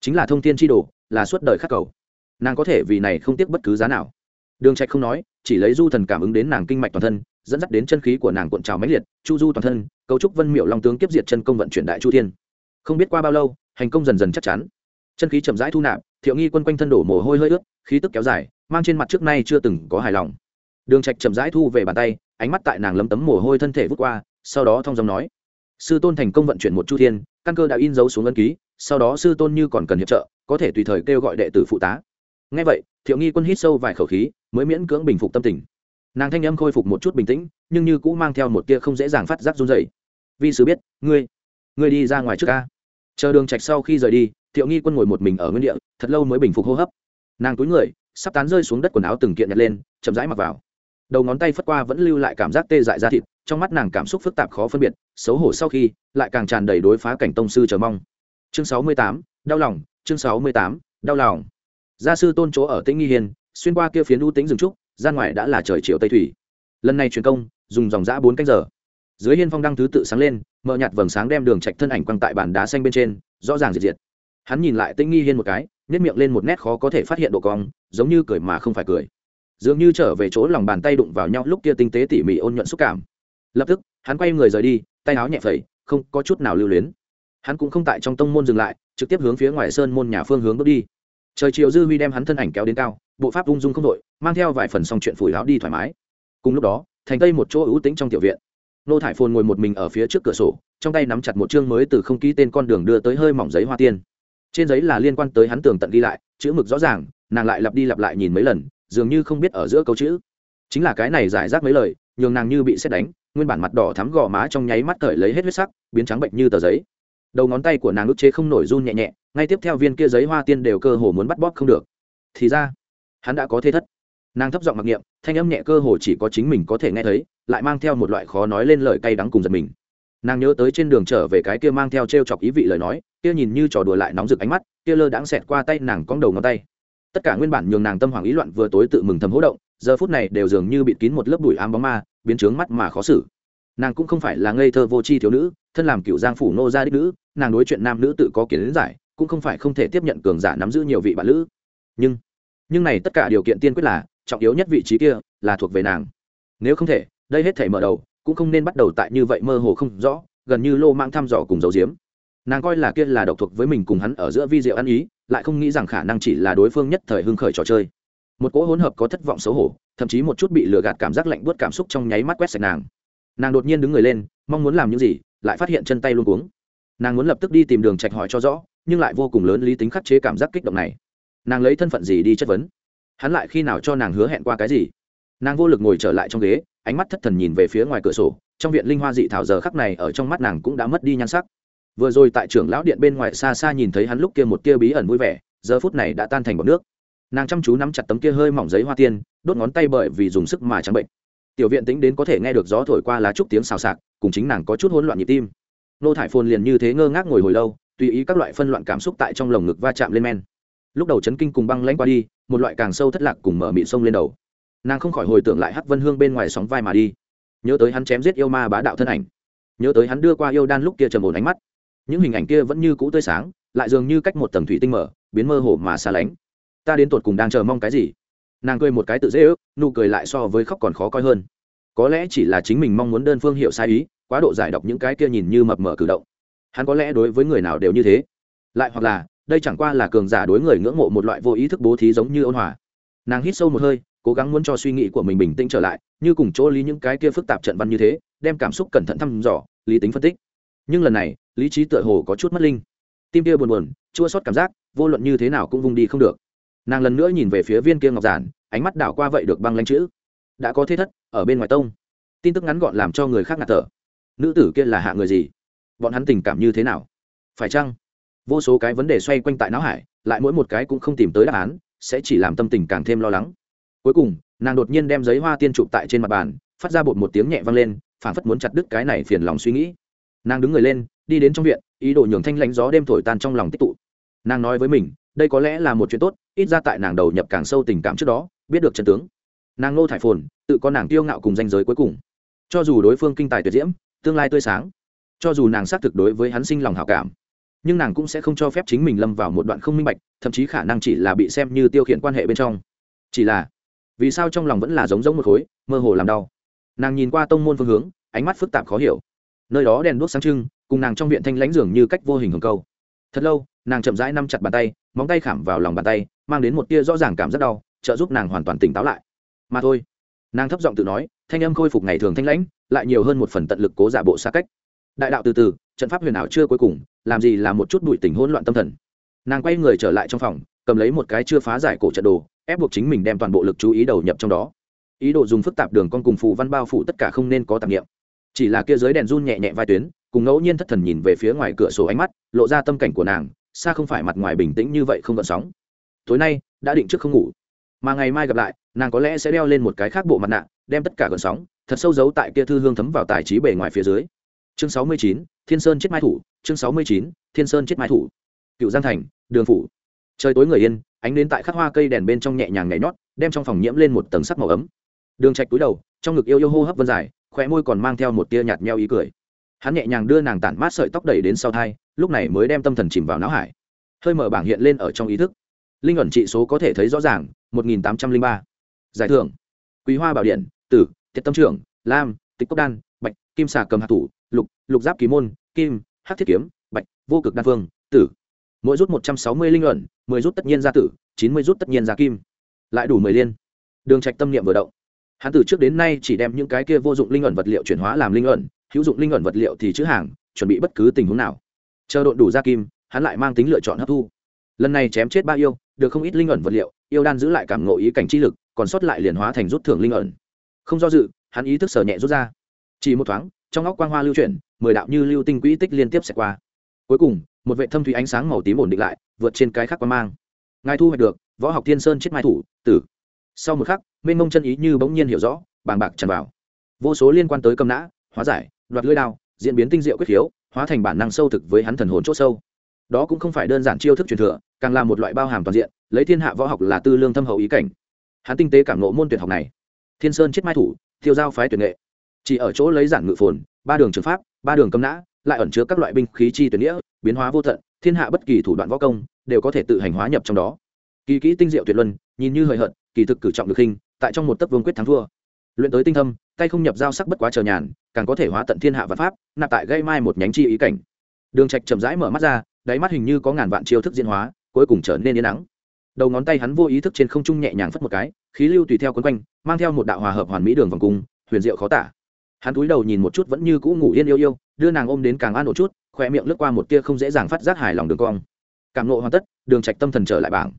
chính là thông tin chi đồ, là suốt đời khắc cầu. Nàng có thể vì này không tiếc bất cứ giá nào. Đường trạch không nói, chỉ lấy du thần cảm ứng đến nàng kinh mạch toàn thân, dẫn dắt đến chân khí của nàng cuộn trào mãnh liệt, chu du toàn thân, cấu trúc vân miệu long tướng tiếp diệt chân công vận chuyển đại chu thiên. Không biết qua bao lâu, hành công dần dần chắc chắn chân khí chậm rãi thu nạp, thiệu nghi quân quanh thân đổ mồ hôi hơi ướt, khí tức kéo dài, mang trên mặt trước nay chưa từng có hài lòng. Đường trạch chậm rãi thu về bàn tay, ánh mắt tại nàng lấm tấm mồ hôi thân thể vút qua, sau đó thông giọng nói, sư tôn thành công vận chuyển một chu thiên, căn cơ đã in dấu xuống ân ký, sau đó sư tôn như còn cần hiệp trợ, có thể tùy thời kêu gọi đệ tử phụ tá. Nghe vậy, thiệu nghi quân hít sâu vài khẩu khí, mới miễn cưỡng bình phục tâm tình. Nàng thanh âm khôi phục một chút bình tĩnh, nhưng như cũng mang theo một tia không dễ dàng phát giác run dày Vi sứ biết, ngươi ngươi đi ra ngoài trước ca chờ đường trạch sau khi rời đi thiệu nghi quân ngồi một mình ở nguyên địa, thật lâu mới bình phục hô hấp. Nàng túi người, sắp tán rơi xuống đất quần áo từng kiện nhặt lên, chậm rãi mặc vào. Đầu ngón tay phất qua vẫn lưu lại cảm giác tê dại da thịt, trong mắt nàng cảm xúc phức tạp khó phân biệt, xấu hổ sau khi, lại càng tràn đầy đối phá cảnh tông sư chờ mong. Chương sáu mươi tám, đau lòng, chương sáu mươi tám, đau lòng. Gia sư tôn chỗ ở tĩnh nghi hiền xuyên qua kia phiến u tĩnh rừng trúc, ra ngoài đã là trời chiều tây thủy. Lần này truyền công, dùng dòng giã bốn canh giờ. Dưới hiên phong đăng thứ tự sáng lên mở nhạt vầng sáng đem đường trạch thân ảnh quăng tại bàn đá xanh bên trên, rõ ràng diệt diệt hắn nhìn lại tĩnh nghi hiên một cái nếp miệng lên một nét khó có thể phát hiện độ cong, giống như cười mà không phải cười. Dường như trở về chỗ lòng bàn tay đụng vào nhau lúc kia tinh tế tỉ mỉ ôn nhuận xúc cảm. Lập tức, hắn quay người rời đi, tay áo nhẹ phẩy, không có chút nào lưu luyến. Hắn cũng không tại trong tông môn dừng lại, trực tiếp hướng phía ngoài sơn môn nhà phương hướng bước đi. Trời chiều dư huy đem hắn thân ảnh kéo đến cao, bộ pháp ung dung không đội mang theo vài phần xong chuyện phủi láo đi thoải mái. Cùng lúc đó, thành tây một chỗ ưu tĩnh trong tiểu viện. Nô thải phồn ngồi một mình ở phía trước cửa sổ, trong tay nắm chặt một chương mới từ không ký tên con đường đưa tới hơi mỏng giấy hoa tiên trên giấy là liên quan tới hắn tường tận ghi lại, chữ mực rõ ràng, nàng lại lặp đi lặp lại nhìn mấy lần, dường như không biết ở giữa câu chữ. Chính là cái này giải rác mấy lời, nhường nàng như bị xét đánh, nguyên bản mặt đỏ thắm gò má trong nháy mắt cởi lấy hết huyết sắc, biến trắng bệnh như tờ giấy. Đầu ngón tay của nàng ức chế không nổi run nhẹ nhẹ, ngay tiếp theo viên kia giấy hoa tiên đều cơ hồ muốn bắt bóp không được. Thì ra, hắn đã có thế thất. Nàng thấp giọng mặc niệm, thanh âm nhẹ cơ hồ chỉ có chính mình có thể nghe thấy, lại mang theo một loại khó nói lên lời cay đắng cùng giật mình nàng nhớ tới trên đường trở về cái kia mang theo t r e o chọc ý vị lời nói, kia nhìn như trò đùa lại nóng rực ánh mắt, kia lơ đãng xẹt qua tay nàng cong đầu ngón tay. Tất cả nguyên bản nhường nàng tâm hoàng ý loạn vừa tối tự mừng thầm hỗ động, giờ phút này đều dường như bịt kín một lớp bụi ám bóng ma, biến trướng mắt mà khó xử. Nàng cũng không phải là ngây thơ vô tri thiếu nữ, thân làm cựu giang phủ nô gia đích nữ, nàng đối chuyện nam nữ tự có kiến giải, cũng không phải không thể tiếp nhận cường giả nắm giữ nhiều vị bạn nữ nhưng nhưng này tất cả điều kiện tiên quyết là, trọng yếu nhất vị trí kia là thuộc về nàng. Nếu không thể, đây hết thể mở đầu cũng không nên bắt đầu tại như vậy mơ hồ không rõ, gần như lô mang thăm dò cùng dấu diếm nàng coi là kia là độc thuộc với mình cùng hắn ở giữa vi diệu ăn ý, lại không nghĩ rằng khả năng chỉ là đối phương nhất thời hưng khởi trò chơi. Một cỗ hỗn hợp có thất vọng xấu hổ, thậm chí một chút bị lừa gạt cảm giác lạnh buốt cảm xúc trong nháy mắt quét sạch nàng. Nàng đột nhiên đứng người lên, mong muốn làm những gì, lại phát hiện chân tay luôn cuống. Nàng muốn lập tức đi tìm đường trạch hỏi cho rõ, nhưng lại vô cùng lớn lý tính khắc chế cảm giác kích động này. Nàng lấy thân phận gì đi chất vấn? Hắn lại khi nào cho nàng hứa hẹn qua cái gì? Nàng vô lực ngồi trở lại trong ghế, ánh mắt thất thần nhìn về phía ngoài cửa sổ, trong viện linh hoa dị thảo giờ khắc này ở trong mắt nàng cũng đã mất đi nhan sắc. Vừa rồi tại trưởng lão điện bên ngoài xa xa nhìn thấy hắn lúc kia một tia bí ẩn vui vẻ, giờ phút này đã tan thành bọt nước. Nàng chăm chú nắm chặt tấm kia hơi mỏng giấy hoa tiên, đốt ngón tay bởi vì dùng sức mà trắng bệnh. Tiểu viện tính đến có thể nghe được gió thổi qua lá trúc tiếng xào xạc, cùng chính nàng có chút hỗn loạn nhịp tim. Nô thải phồn liền như thế ngơ ngác ngồi hồi lâu, tùy ý các loại phân loạn cảm xúc tại trong lồng ngực va chạm lên men. Lúc đầu chấn kinh cùng băng lãnh qua đi, một loại càng sâu thất lạc cùng mở mịn sông lên đầu nàng không khỏi hồi tưởng lại hắc vân hương bên ngoài sóng vai mà đi. Nhớ tới hắn chém giết yêu ma bá đạo thân ảnh. Nhớ tới hắn đưa qua yêu đan lúc kia trầm ổn ánh mắt. Những hình ảnh kia vẫn như cũ tươi sáng, lại dường như cách một tầng thủy tinh mở, biến mơ hồ mà xa lánh. Ta đến tột cùng đang chờ mong cái gì? Nàng cười một cái tự dễ ước, nụ cười lại so với khóc còn khó coi hơn. Có lẽ chỉ là chính mình mong muốn đơn phương hiểu sai ý, quá độ giải đọc những cái kia nhìn như mập mờ cử động. Hắn có lẽ đối với người nào đều như thế. Lại hoặc là, đây chẳng qua là cường giả đối người ngưỡng mộ một loại vô ý thức bố thí giống như ôn hòa. Nàng hít sâu một hơi cố gắng muốn cho suy nghĩ của mình bình tĩnh trở lại, như cùng chỗ lý những cái kia phức tạp trận văn như thế, đem cảm xúc cẩn thận thăm dò, lý tính phân tích. Nhưng lần này, lý trí tựa hồ có chút mất linh. Tim kia buồn buồn, chua sót cảm giác, vô luận như thế nào cũng vung đi không được. Nàng lần nữa nhìn về phía viên kia ngọc giản, ánh mắt đảo qua vậy được băng lanh chữ. Đã có thế thất, ở bên ngoài tông. Tin tức ngắn gọn làm cho người khác ngạt thở. Nữ tử kia là hạ người gì? Bọn hắn tình cảm như thế nào? Phải chăng? Vô số cái vấn đề xoay quanh tại não hải, lại mỗi một cái cũng không tìm tới đáp án, sẽ chỉ làm tâm tình càng thêm lo lắng cuối cùng, nàng đột nhiên đem giấy hoa tiên chụp tại trên mặt bàn, phát ra bột một tiếng nhẹ vang lên, phảng phất muốn chặt đứt cái này phiền lòng suy nghĩ. Nàng đứng người lên, đi đến trong viện, ý đồ nhường thanh lãnh gió đêm thổi tan trong lòng tích tụ. Nàng nói với mình, đây có lẽ là một chuyện tốt, ít ra tại nàng đầu nhập càng sâu tình cảm trước đó, biết được chân tướng. Nàng ngô thải phồn, tự có nàng tiêu ngạo cùng danh giới cuối cùng. Cho dù đối phương kinh tài tuyệt diễm, tương lai tươi sáng, cho dù nàng xác thực đối với hắn sinh lòng hảo cảm, nhưng nàng cũng sẽ không cho phép chính mình lâm vào một đoạn không minh bạch, thậm chí khả năng chỉ là bị xem như tiêu khiển quan hệ bên trong. Chỉ là vì sao trong lòng vẫn là giống giống một khối, mơ hồ làm đau. Nàng nhìn qua tông môn phương hướng, ánh mắt phức tạp khó hiểu. Nơi đó đèn đuốc sáng trưng, cùng nàng trong viện thanh lãnh dường như cách vô hình hồng câu. Thật lâu, nàng chậm rãi nắm chặt bàn tay, móng tay khảm vào lòng bàn tay, mang đến một tia rõ ràng cảm rất đau, trợ giúp nàng hoàn toàn tỉnh táo lại. Mà thôi. Nàng thấp giọng tự nói, thanh âm khôi phục ngày thường thanh lãnh, lại nhiều hơn một phần tận lực cố giả bộ xa cách. Đại đạo từ từ, trận pháp huyền ảo chưa cuối cùng, làm gì là một chút bụi tình hỗn loạn tâm thần. Nàng quay người trở lại trong phòng cầm lấy một cái chưa phá giải cổ trận đồ, ép buộc chính mình đem toàn bộ lực chú ý đầu nhập trong đó. Ý đồ dùng phức tạp đường con cùng phù văn bao phủ tất cả không nên có tạp nghiệm. Chỉ là kia dưới đèn run nhẹ nhẹ vai tuyến, cùng ngẫu nhiên thất thần nhìn về phía ngoài cửa sổ ánh mắt, lộ ra tâm cảnh của nàng, xa không phải mặt ngoài bình tĩnh như vậy không gợn sóng. Tối nay, đã định trước không ngủ. Mà ngày mai gặp lại, nàng có lẽ sẽ đeo lên một cái khác bộ mặt nạ, đem tất cả gợn sóng, thật sâu giấu tại kia thư hương thấm vào tài trí bề ngoài phía dưới. Chương sáu mươi chín, thiên sơn chết mai thủ, chương sáu mươi chín, thiên sơn chết mai thủ. Cựu giang thành, đường phủ trời tối người yên, ánh đến tại khắc hoa cây đèn bên trong nhẹ nhàng nhảy nhót, đem trong phòng nhiễm lên một tầng sắc màu ấm. Đường trạch túi đầu, trong ngực yêu yêu hô hấp vân dài, khóe môi còn mang theo một tia nhạt nheo ý cười. Hắn nhẹ nhàng đưa nàng tản mát sợi tóc đẩy đến sau thai, lúc này mới đem tâm thần chìm vào não hải. Hơi mở bảng hiện lên ở trong ý thức. Linh ẩn trị số có thể thấy rõ ràng, một nghìn tám trăm linh ba. Giải thưởng. Quý hoa bảo điện, tử thiệt tâm trưởng, lam, tịch cốc đan, bạch, kim xà cầm hạt thủ, lục lục giáp kỳ môn, kim, hắc thiết kiếm, bạch, vô cực đan phương, tử mỗi rút một trăm sáu mươi linh ẩn, mười rút tất nhiên ra tử, chín mươi rút tất nhiên ra kim. Lại đủ mười liên. Đường trạch tâm niệm vừa động. Hắn từ trước đến nay chỉ đem những cái kia vô dụng linh ẩn vật liệu chuyển hóa làm linh ẩn, hữu dụng linh ẩn vật liệu thì chữ hàng, chuẩn bị bất cứ tình huống nào. Chờ độn đủ ra kim, hắn lại mang tính lựa chọn hấp thu. Lần này chém chết ba yêu, được không ít linh ẩn vật liệu, yêu đan giữ lại cảm ngộ ý cảnh chi lực, còn sót lại liền hóa thành rút thưởng linh ẩn. Không do dự, hắn ý thức sở nhẹ rút ra. Chỉ một thoáng, trong óc quang hoa lưu chuyển, mười đạo như lưu tinh quỹ tích liên tiếp sẽ qua. Cuối cùng một vệ thâm thủy ánh sáng màu tím ổn định lại, vượt trên cái khác quan mang. Ngài thu hoạch được, võ học thiên sơn chết mai thủ, tử. Sau một khắc, mênh mông chân ý như bỗng nhiên hiểu rõ, bàng bạc tràn vào. Vô số liên quan tới cầm nã, hóa giải, đoạt lưỡi đao, diễn biến tinh diệu quyết khiếu hóa thành bản năng sâu thực với hắn thần hồn c sâu. Đó cũng không phải đơn giản chiêu thức truyền thừa, càng là một loại bao hàm toàn diện, lấy thiên hạ võ học là tư lương thâm hậu ý cảnh. Hắn tinh tế cảm ngộ môn tuyệt học này. Thiên sơn chết mai thủ, thiêu giao phái tuyệt nghệ. Chỉ ở chỗ lấy giản ngự phồn, ba đường trường pháp, ba đường cầm nã lại ẩn chứa các loại binh khí chi tuyệt nghĩa, biến hóa vô tận, thiên hạ bất kỳ thủ đoạn võ công đều có thể tự hành hóa nhập trong đó. Kỳ kỹ tinh diệu tuyệt luân, nhìn như hời hợt, kỳ thực cử trọng được hình, tại trong một tấc vương quyết thắng thua. Luyện tới tinh thâm, tay không nhập giao sắc bất quá chờ nhàn, càng có thể hóa tận thiên hạ và pháp, nạp tại gây mai một nhánh chi ý cảnh. Đường trạch chậm rãi mở mắt ra, đáy mắt hình như có ngàn vạn chiêu thức diễn hóa, cuối cùng trở nên yên nắng đầu ngón tay hắn vô ý thức trên không trung nhẹ nhàng phất một cái, khí lưu tùy theo quấn quanh, mang theo một đạo hòa hợp hoàn mỹ đường vòng cung, huyền diệu khó tả hắn cúi đầu nhìn một chút vẫn như cũ ngủ yên yêu yêu, đưa nàng ôm đến càng an ổn chút khoe miệng lướt qua một tia không dễ dàng phát giác hài lòng đường cong. Cảm nộ hoàn tất, đường trạch tâm thần trở lại bảng.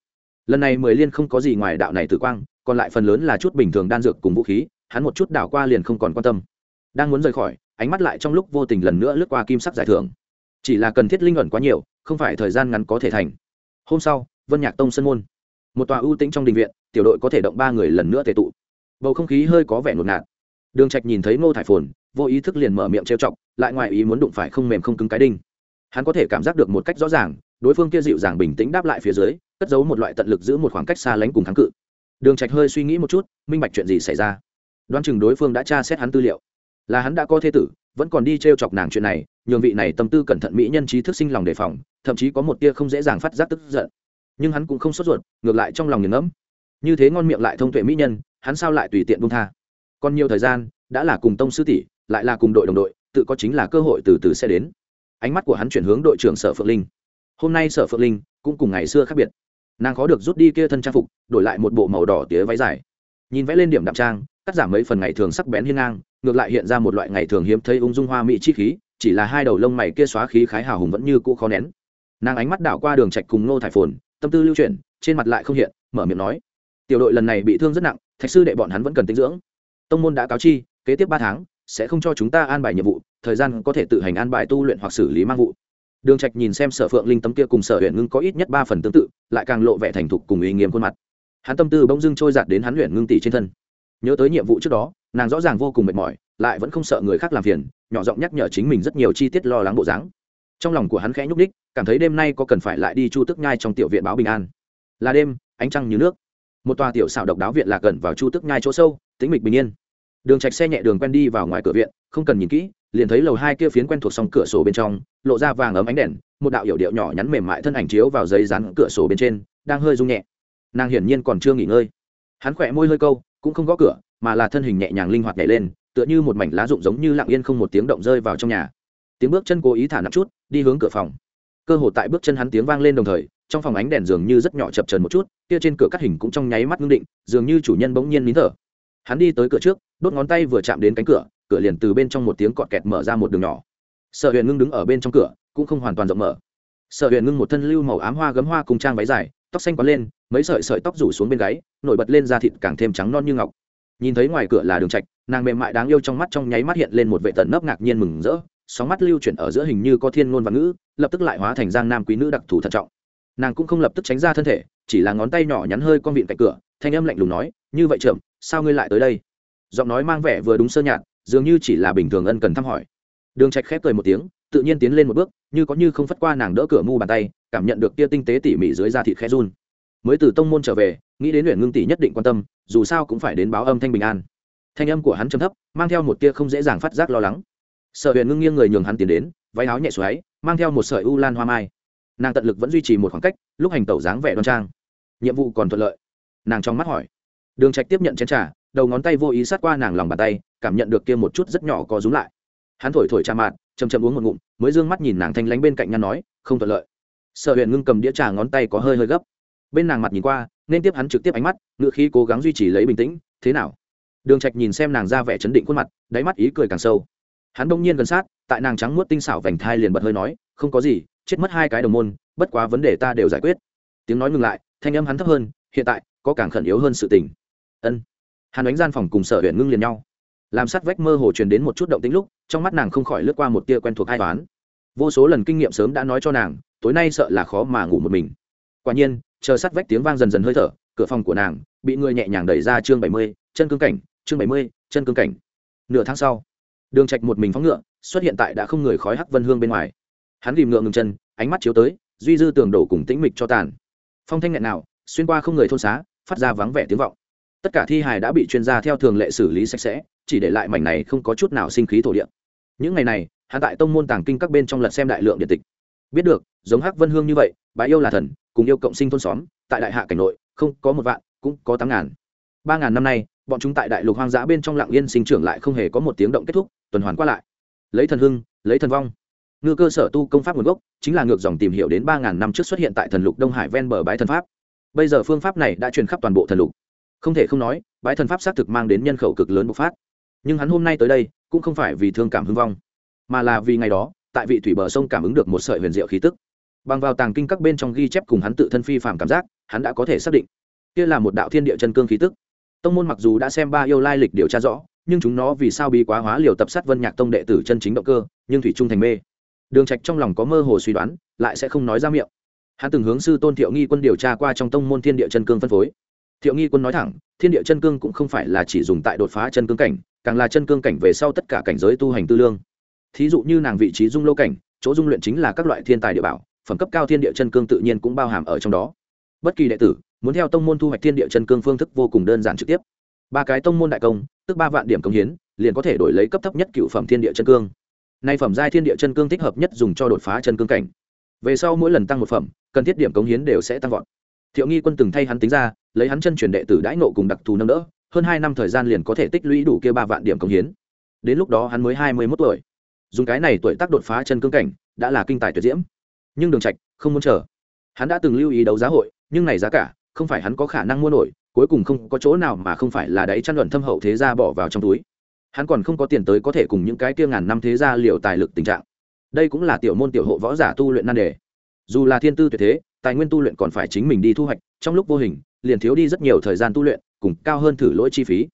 Lần này mười liên không có gì ngoài đạo này tử quang, còn lại phần lớn là chút bình thường đan dược cùng vũ khí, hắn một chút đảo qua liền không còn quan tâm. Đang muốn rời khỏi, ánh mắt lại trong lúc vô tình lần nữa lướt qua kim sắc giải thưởng. Chỉ là cần thiết linh ẩn quá nhiều, không phải thời gian ngắn có thể thành. Hôm sau, vân nhạc tông sân môn. Một tòa ưu tĩnh trong đình viện, tiểu đội có thể động ba người lần nữa tề tụ. Bầu không khí hơi có vẻ ngột ngạt đường trạch nhìn thấy ngô thải phồn, vô ý thức liền mở miệng trêu chọc, lại ngoài ý muốn đụng phải không mềm không cứng cái đinh. Hắn có thể cảm giác được một cách rõ ràng, đối phương kia dịu dàng bình tĩnh đáp lại phía dưới, cất giấu một loại tận lực giữ một khoảng cách xa lánh cùng kháng cự. Đường trạch hơi suy nghĩ một chút, minh bạch chuyện gì xảy ra. Đoán chừng đối phương đã tra xét hắn tư liệu. Là hắn đã có thế tử, vẫn còn đi trêu chọc nàng chuyện này, nhường vị này tâm tư cẩn thận mỹ nhân trí thức sinh lòng đề phòng, thậm chí có một tia không dễ dàng phát giác tức giận. Nhưng hắn cũng không sốt ruột, ngược lại trong lòng nghiền ngẫm. Như thế ngon miệng lại thông tuệ mỹ nhân, hắn sao lại tùy tiện buông tha? Còn nhiều thời gian, đã là cùng tông sư tỷ, lại là cùng đội đồng đội, tự có chính là cơ hội từ từ sẽ đến. Ánh mắt của hắn chuyển hướng đội trưởng sở phượng linh. Hôm nay sở phượng linh cũng cùng ngày xưa khác biệt. Nàng khó được rút đi kia thân trang phục, đổi lại một bộ màu đỏ tía váy dài. Nhìn vẽ lên điểm đạm trang, cắt giảm mấy phần ngày thường sắc bén hiên ngang, ngược lại hiện ra một loại ngày thường hiếm thấy ung dung hoa mỹ chi khí, chỉ là hai đầu lông mày kia xóa khí khái hào hùng vẫn như cũ khó nén. Nàng ánh mắt đảo qua đường trạch cùng nô thải phồn, tâm tư lưu chuyển, trên mặt lại không hiện, mở miệng nói, tiểu đội lần này bị thương rất nặng, thạch sư đệ bọn hắn vẫn cần tinh dưỡng tông môn đã cáo chi, kế tiếp ba tháng, sẽ không cho chúng ta an bài nhiệm vụ, thời gian có thể tự hành an bài tu luyện hoặc xử lý mang vụ. Đường trạch nhìn xem sở phượng linh tấm kia cùng sở huyện ngưng có ít nhất ba phần tương tự, lại càng lộ vẻ thành thục cùng uy nghiêm khuôn mặt. Hắn tâm tư bỗng dưng trôi giạt đến hắn luyện ngưng tỷ trên thân. Nhớ tới nhiệm vụ trước đó, nàng rõ ràng vô cùng mệt mỏi, lại vẫn không sợ người khác làm phiền, nhỏ giọng nhắc nhở chính mình rất nhiều chi tiết lo lắng bộ dáng. Trong lòng của hắn khẽ nhúc đích cảm thấy đêm nay có cần phải lại đi chu tức nhai trong tiểu viện báo bình an. Là đêm, ánh trăng như nước một tòa tiểu xảo độc đáo viện lạc gần vào chu tức nhai chỗ sâu, tĩnh mịch bình yên. Đường trạch xe nhẹ đường quen đi vào ngoài cửa viện, không cần nhìn kỹ, liền thấy lầu hai kia phiến quen thuộc song cửa sổ bên trong, lộ ra vàng ấm ánh đèn, một đạo hiểu điệu nhỏ nhắn mềm mại thân ảnh chiếu vào giấy dán cửa sổ bên trên, đang hơi rung nhẹ. Nàng hiển nhiên còn chưa nghỉ ngơi. Hắn khỏe môi hơi câu, cũng không gõ cửa, mà là thân hình nhẹ nhàng linh hoạt nhảy lên, tựa như một mảnh lá rụng giống như lặng yên không một tiếng động rơi vào trong nhà. Tiếng bước chân cố ý thả nặng chút, đi hướng cửa phòng. Cơ hồ tại bước chân hắn tiếng vang lên đồng thời trong phòng ánh đèn dường như rất nhỏ chập trần một chút, kia trên cửa cắt hình cũng trong nháy mắt ngưng định, dường như chủ nhân bỗng nhiên nín thở. Hắn đi tới cửa trước, đốt ngón tay vừa chạm đến cánh cửa cửa liền từ bên trong một tiếng cọt kẹt mở ra một đường nhỏ. Sở huyền ngưng đứng ở bên trong cửa, cũng không hoàn toàn rộng mở. Sở huyền ngưng một thân lưu màu ám hoa gấm hoa cùng trang váy dài, tóc xanh quấn lên, mấy sợi sợi tóc rủ xuống bên gáy, nổi bật lên da thịt càng thêm trắng non như ngọc. Nhìn thấy ngoài cửa là đường trạch, nàng mềm mại đáng yêu trong mắt trong nháy mắt hiện lên một vệ tần nấp ngạc nhiên mừng rỡ, sóng mắt lưu chuyển ở giữa hình như có thiên ngôn và ngữ, lập tức lại hóa thành giang nam quý nữ đặc thù thận trọng nàng cũng không lập tức tránh ra thân thể, chỉ là ngón tay nhỏ nhắn hơi con vịn cạnh cửa, thanh âm lạnh lùng nói, như vậy chậm, sao ngươi lại tới đây? Giọng nói mang vẻ vừa đúng sơ nhạt, dường như chỉ là bình thường ân cần thăm hỏi. Đường trạch khép cười một tiếng, tự nhiên tiến lên một bước, như có như không phất qua nàng đỡ cửa mu bàn tay, cảm nhận được tia tinh tế tỉ mỉ dưới da thịt khẽ run. Mới từ tông môn trở về, nghĩ đến luyện ngưng tỷ nhất định quan tâm, dù sao cũng phải đến báo âm thanh bình an. Thanh âm của hắn trầm thấp, mang theo một tia không dễ dàng phát giác lo lắng. Sở huyền ngưng nghiêng người nhường hắn tiến đến, váy áo nhẹ xoáy, mang theo một sợi u lan hoa mai nàng tận lực vẫn duy trì một khoảng cách, lúc hành tẩu dáng vẻ đoan trang. Nhiệm vụ còn thuận lợi. Nàng trong mắt hỏi. Đường trạch tiếp nhận chén trà, đầu ngón tay vô ý sát qua nàng lòng bàn tay, cảm nhận được kia một chút rất nhỏ có rúm lại. Hắn thổi thổi trà mạt chầm chầm uống một ngụm, mới dương mắt nhìn nàng thanh lánh bên cạnh ngăn nói, không thuận lợi. Sở huyền ngưng cầm đĩa trà ngón tay có hơi hơi gấp. Bên nàng mặt nhìn qua, nên tiếp hắn trực tiếp ánh mắt ngựa khí cố gắng duy trì lấy bình tĩnh, thế nào? Đường trạch nhìn xem nàng ra vẻ chấn định khuôn mặt, đáy mắt ý cười càng sâu. Hắn đông nhiên gần sát, tại nàng trắng muốt tinh xảo vành thai liền bật hơi nói, không có gì chết mất hai cái đồng môn, bất quá vấn đề ta đều giải quyết. Tiếng nói ngừng lại, thanh âm hắn thấp hơn, hiện tại, có càng khẩn yếu hơn sự tình. Ân. Hắn đánh gian phòng cùng sở huyện ngưng liền nhau. Làm sát vách mơ hồ truyền đến một chút động tĩnh lúc, trong mắt nàng không khỏi lướt qua một tia quen thuộc hai toán. Vô số lần kinh nghiệm sớm đã nói cho nàng, tối nay sợ là khó mà ngủ một mình. Quả nhiên, chờ sát vách tiếng vang dần dần hơi thở, cửa phòng của nàng bị người nhẹ nhàng đẩy ra chương bảy mươi, chân cương cảnh, chương bảy mươi, chân cương cảnh. Nửa tháng sau, đường trạch một mình phóng ngựa, xuất hiện tại đã không người khói hắc vân hương bên ngoài hắn ghìm ngựa ngừng chân, ánh mắt chiếu tới, duy dư tường đổ cùng tĩnh mịch cho tàn. Phong thanh nghẹn nào, xuyên qua không người thôn xá, phát ra vắng vẻ tiếng vọng. Tất cả thi hài đã bị chuyên gia theo thường lệ xử lý sạch sẽ, chỉ để lại mảnh này không có chút nào sinh khí thổ địa. Những ngày này, hắn tại tông môn tàng kinh các bên trong lật xem đại lượng điện tịch. Biết được, giống hắc vân hương như vậy bà yêu là thần, cùng yêu cộng sinh thôn xóm, tại đại hạ cảnh nội, không có một vạn, cũng có tám ngàn. Ba ngàn năm nay, bọn chúng tại đại lục hoang dã bên trong lạng yên sinh trưởng lại không hề có một tiếng động kết thúc, tuần hoàn qua lại. Lấy thần hưng, lấy thần vong ngư cơ sở tu công pháp nguồn gốc chính là ngược dòng tìm hiểu đến ba ngàn năm trước xuất hiện tại thần lục đông hải ven bờ bái thần pháp. Bây giờ phương pháp này đã truyền khắp toàn bộ thần lục. Không thể không nói bái thần pháp xác thực mang đến nhân khẩu cực lớn bộc phát. Nhưng hắn hôm nay tới đây, cũng không phải vì thương cảm hưng vong, mà là vì ngày đó, tại vị thủy bờ sông cảm ứng được một sợi huyền diệu khí tức. Bằng vào tàng kinh các bên trong ghi chép cùng hắn tự thân phi phạm cảm giác, hắn đã có thể xác định, kia là một đạo thiên địa chân cương khí tức. Tông môn mặc dù đã xem ba yêu lai lịch điều tra rõ, nhưng chúng nó vì sao bị quá hóa liều tập sát vân nhạc tông đệ tử chân chính động cơ, nhưng thủy trung thành mê đường trạch trong lòng có mơ hồ suy đoán, lại sẽ không nói ra miệng. Hắn từng hướng sư tôn thiệu nghi quân điều tra qua trong tông môn thiên địa chân cương phân phối. Thiệu nghi quân nói thẳng, thiên địa chân cương cũng không phải là chỉ dùng tại đột phá chân cương cảnh, càng là chân cương cảnh về sau tất cả cảnh giới tu hành tư lương. Thí dụ như nàng vị trí dung lô cảnh, chỗ dung luyện chính là các loại thiên tài địa bảo, phẩm cấp cao thiên địa chân cương tự nhiên cũng bao hàm ở trong đó. Bất kỳ đệ tử muốn theo tông môn thu hoạch thiên địa chân cương phương thức vô cùng đơn giản trực tiếp. Ba cái tông môn đại công, tức ba vạn điểm công hiến, liền có thể đổi lấy cấp thấp nhất cựu phẩm thiên địa chân cương nay phẩm giai thiên địa chân cương thích hợp nhất dùng cho đột phá chân cương cảnh. Về sau mỗi lần tăng một phẩm, cần thiết điểm cống hiến đều sẽ tăng vọt. Thiệu nghi quân từng thay hắn tính ra, lấy hắn chân truyền đệ tử đãi nộ cùng đặc thù nâng đỡ, hơn hai năm thời gian liền có thể tích lũy đủ kia ba vạn điểm cống hiến. Đến lúc đó hắn mới hai mươi mốt tuổi. Dùng cái này tuổi tác đột phá chân cương cảnh, đã là kinh tài tuyệt diễm. Nhưng đường trạch không muốn chờ. Hắn đã từng lưu ý đấu giá hội, nhưng này giá cả, không phải hắn có khả năng mua nổi, cuối cùng không có chỗ nào mà không phải là đáy chăn luận thâm hậu thế ra bỏ vào trong túi hắn còn không có tiền tới có thể cùng những cái kia ngàn năm thế gia liệu tài lực tình trạng. Đây cũng là tiểu môn tiểu hộ võ giả tu luyện nan đề. Dù là thiên tư tuyệt thế, tài nguyên tu luyện còn phải chính mình đi thu hoạch, trong lúc vô hình, liền thiếu đi rất nhiều thời gian tu luyện, cùng cao hơn thử lỗi chi phí.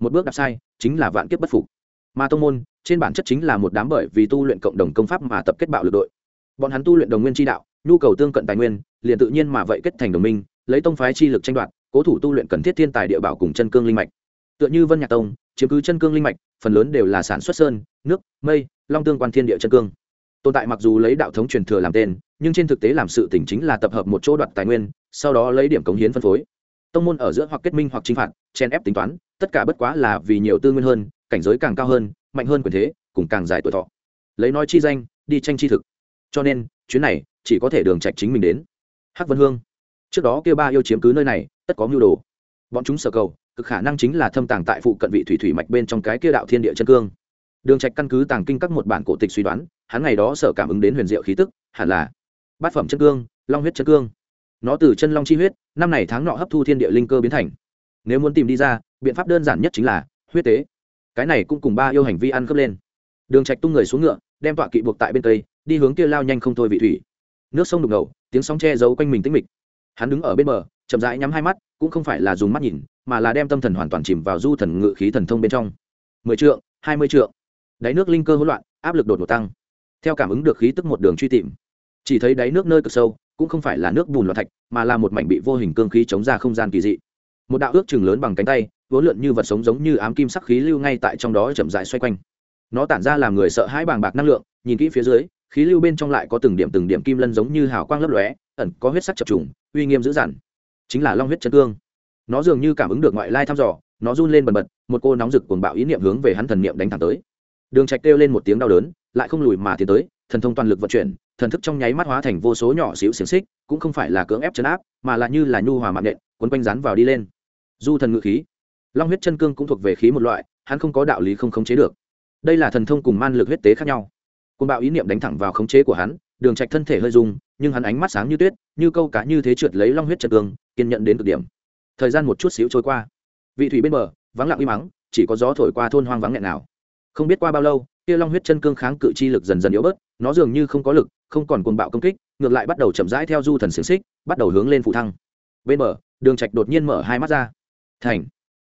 Một bước đạp sai, chính là vạn kiếp bất phục. Mà tông môn, trên bản chất chính là một đám bởi vì tu luyện cộng đồng công pháp mà tập kết bạo lực đội. Bọn hắn tu luyện đồng nguyên tri đạo, nhu cầu tương cận tài nguyên, liền tự nhiên mà vậy kết thành đồng minh, lấy tông phái chi lực tranh đoạt, cố thủ tu luyện cần thiết thiên tài địa bảo cùng chân cương linh mạch. Tựa như vân nhạc tông chiếm cứ chân cương linh mạch, phần lớn đều là sản xuất sơn, nước, mây, long tương quan thiên địa chân cương. Tồn tại mặc dù lấy đạo thống truyền thừa làm tên, nhưng trên thực tế làm sự tỉnh chính là tập hợp một chỗ đoạt tài nguyên, sau đó lấy điểm cống hiến phân phối. Tông môn ở giữa hoặc kết minh hoặc chinh phạt chen ép tính toán, tất cả bất quá là vì nhiều tư nguyên hơn, cảnh giới càng cao hơn, mạnh hơn quyền thế, cùng càng dài tuổi thọ. Lấy nói chi danh, đi tranh chi thực. Cho nên, chuyến này, chỉ có thể đường trạch chính mình đến. Hắc vân hương. Trước đó kia ba yêu chiếm cứ nơi này, tất có mưu đồ. Bọn chúng sở cầu cực khả năng chính là thâm tàng tại phụ cận vị thủy thủy mạch bên trong cái kia đạo thiên địa chân cương. Đường trạch căn cứ tàng kinh các một bản cổ tịch suy đoán, hắn ngày đó sở cảm ứng đến huyền diệu khí tức, hẳn là bát phẩm chân cương, long huyết chân cương. Nó từ chân long chi huyết, năm này tháng nọ hấp thu thiên địa linh cơ biến thành. Nếu muốn tìm đi ra, biện pháp đơn giản nhất chính là huyết tế. Cái này cũng cùng ba yêu hành vi ăn cướp lên. Đường trạch tung người xuống ngựa, đem tọa kỵ buộc tại bên tây, đi hướng kia lao nhanh không thôi vị thủy. Nước sông đục ngầu, tiếng sóng che giấu quanh mình tĩnh mịch. Hắn đứng ở bên bờ, chậm rãi nhắm hai mắt, cũng không phải là dùng mắt nhìn mà là đem tâm thần hoàn toàn chìm vào du thần ngự khí thần thông bên trong. Mười trượng, hai mươi trượng. Đáy nước linh cơ hỗn loạn, áp lực đột ngột tăng. Theo cảm ứng được khí tức một đường truy tìm, chỉ thấy đáy nước nơi cực sâu, cũng không phải là nước bùn loạn thạch, mà là một mảnh bị vô hình cương khí chống ra không gian kỳ dị. Một đạo ước chừng lớn bằng cánh tay vốn lượn như vật sống giống như ám kim sắc khí lưu ngay tại trong đó chậm rãi xoay quanh. Nó tản ra làm người sợ hãi bàng bạc năng lượng, nhìn kỹ phía dưới, khí lưu bên trong lại có từng điểm từng điểm kim lân giống như hào quang lấp lóe, ẩn có huyết sắc chập trùng, uy nghiêm dữ dằn. Chính là long huyết chân cương nó dường như cảm ứng được ngoại lai thăm dò, nó run lên bần bật, một cô nóng rực cuồng bạo ý niệm hướng về hắn thần niệm đánh thẳng tới. Đường trạch kêu lên một tiếng đau đớn, lại không lùi mà tiến tới, thần thông toàn lực vận chuyển, thần thức trong nháy mắt hóa thành vô số nhỏ xíu xiềng xích, cũng không phải là cưỡng ép chấn áp, mà là như là nhu hòa mạng nện quấn quanh rán vào đi lên. Du thần ngự khí. Long huyết chân cương cũng thuộc về khí một loại, hắn không có đạo lý không khống chế được. Đây là thần thông cùng man lực huyết tế khác nhau. Côn bạo ý niệm đánh thẳng vào khống chế của hắn, đường trạch thân thể hơi rung, nhưng hắn ánh mắt sáng như tuyết, như câu cá như thế trượt lấy long huyết chân cương, kiên nhận đến cực điểm thời gian một chút xíu trôi qua. Vị thủy bên bờ, vắng lặng im mắng, chỉ có gió thổi qua thôn hoang vắng nghẹn nào. Không biết qua bao lâu kia long huyết chân cương kháng cự chi lực dần dần yếu bớt, nó dường như không có lực, không còn cuồng bạo công kích, ngược lại bắt đầu chậm rãi theo du thần xiềng xích, bắt đầu hướng lên phụ thăng. Bên bờ, đường trạch đột nhiên mở hai mắt ra. Thành.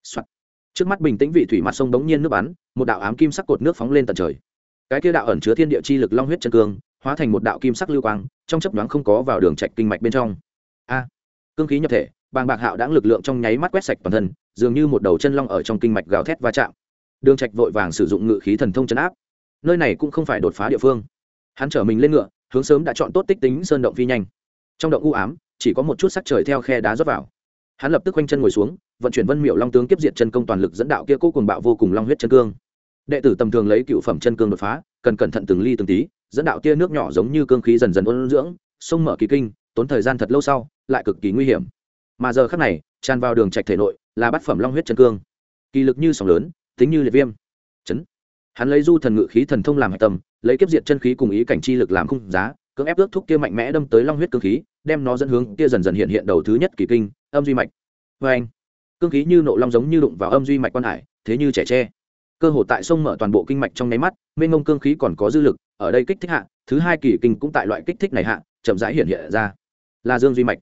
Soạn. trước mắt bình tĩnh vị thủy mặt sông đống nhiên nước bắn, một đạo ám kim sắc cột nước phóng lên tận trời. Cái kia đạo ẩn chứa thiên địa chi lực long huyết chân cương, hóa thành một đạo kim sắc lưu quang, trong chớp nhoáng không có vào đường trạch kinh mạch bên trong. A. Cương khí nhập thể bàng bạc hạo đãng lực lượng trong nháy mắt quét sạch toàn thân, dường như một đầu chân long ở trong kinh mạch gào thét va chạm. Đường trạch vội vàng sử dụng ngự khí thần thông chấn áp. Nơi này cũng không phải đột phá địa phương. Hắn trở mình lên ngựa, hướng sớm đã chọn tốt tích tính sơn động phi nhanh. Trong động u ám, chỉ có một chút sắc trời theo khe đá rót vào. Hắn lập tức quanh chân ngồi xuống, vận chuyển vân miệu long tướng tiếp diện chân công toàn lực dẫn đạo kia cố cùng bạo vô cùng long huyết chân cương. Đệ tử tầm thường lấy cựu phẩm chân cương đột phá, cần cẩn thận từng ly từng tí, dẫn đạo tia nước nhỏ giống như cương khí dần dần ôn dưỡng, sông mở kỳ kinh, tốn thời gian thật lâu sau, lại cực kỳ nguy hiểm mà giờ khắc này, tràn vào đường trạch thể nội là bát phẩm long huyết chân cương. Kỳ lực như sóng lớn, tính như liệt viêm. Chấn. Hắn lấy du thần ngự khí thần thông làm hạch tâm, lấy kiếp diệt chân khí cùng ý cảnh chi lực làm khung giá, cưỡng ép ước thúc kia mạnh mẽ đâm tới long huyết cương khí, đem nó dẫn hướng kia dần dần hiện hiện đầu thứ nhất kỳ kinh, âm duy mạch. Vê anh, cương khí như nộ long giống như đụng vào âm duy mạch quan hải, thế như trẻ tre. Cơ hồ tại sông mở toàn bộ kinh mạch trong nháy mắt, mênh ngông cương khí còn có dư lực, ở đây kích thích hạ, thứ hai kỳ kinh cũng tại loại kích thích này hạ, chậm rãi hiện hiện ra. Là dương duy mạch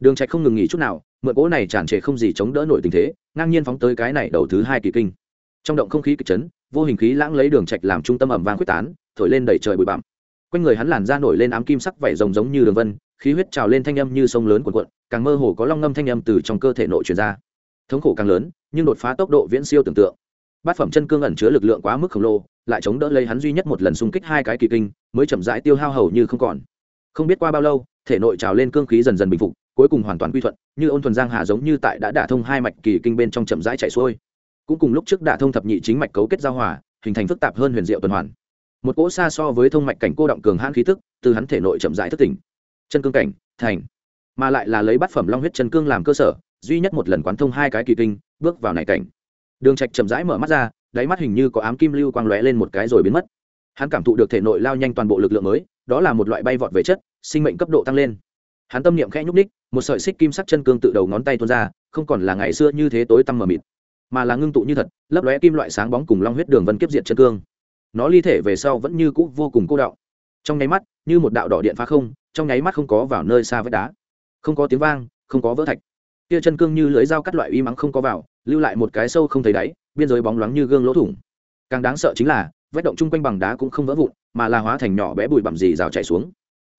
đường trạch không ngừng nghỉ chút nào, mượn cỗ này tràn trề không gì chống đỡ nổi tình thế, ngang nhiên phóng tới cái này đầu thứ hai kỳ kinh. Trong động không khí kịch chấn, vô hình khí lãng lấy đường trạch làm trung tâm ẩm vang quyết tán, thổi lên đẩy trời bụi bặm. Quanh người hắn làn da nổi lên ám kim sắc vảy rồng giống như đường vân, khí huyết trào lên thanh âm như sông lớn cuộn cuộn, càng mơ hồ có long ngâm thanh âm từ trong cơ thể nội truyền ra. Thống khổ càng lớn, nhưng đột phá tốc độ viễn siêu tưởng tượng. Bát phẩm chân cương ẩn chứa lực lượng quá mức khổng lồ, lại chống đỡ lấy hắn duy nhất một lần xung kích hai cái kỳ kinh, mới chậm rãi tiêu hao hầu như không còn. Không biết qua bao lâu, thể nội trào lên cương khí dần dần bình phục cuối cùng hoàn toàn quy thuận, như ôn thuần giang hà giống như tại đã đả thông hai mạch kỳ kinh bên trong chậm rãi chạy xuôi. Cũng cùng lúc trước đả thông thập nhị chính mạch cấu kết giao hòa, hình thành phức tạp hơn huyền diệu tuần hoàn. Một cỗ xa so với thông mạch cảnh cô động cường hãn khí tức, từ hắn thể nội chậm rãi thức tỉnh. Chân cương cảnh, thành. Mà lại là lấy bát phẩm long huyết chân cương làm cơ sở, duy nhất một lần quán thông hai cái kỳ kinh, bước vào này cảnh. Đường trạch chậm rãi mở mắt ra, đáy mắt hình như có ám kim lưu quang lóe lên một cái rồi biến mất. Hắn cảm thụ được thể nội lao nhanh toàn bộ lực lượng mới, đó là một loại bay vọt về chất, sinh mệnh cấp độ tăng lên. Hắn tâm niệm khẽ nhúc ních một sợi xích kim sắc chân cương tự đầu ngón tay tuôn ra, không còn là ngày xưa như thế tối tăm mờ mịt, mà là ngưng tụ như thật, lấp lóe kim loại sáng bóng cùng long huyết đường vân kiếp diệt chân cương. Nó ly thể về sau vẫn như cũ vô cùng cô đọng. Trong nháy mắt, như một đạo đỏ điện phá không, trong nháy mắt không có vào nơi xa vách đá. Không có tiếng vang, không có vỡ thạch. Kia chân cương như lưới dao cắt loại uy mắng không có vào, lưu lại một cái sâu không thấy đáy, biên giới bóng loáng như gương lỗ thủng. Càng đáng sợ chính là, vách động chung quanh bằng đá cũng không vỡ vụn, mà là hóa thành nhỏ bé bụi bặm gì rào chảy xuống.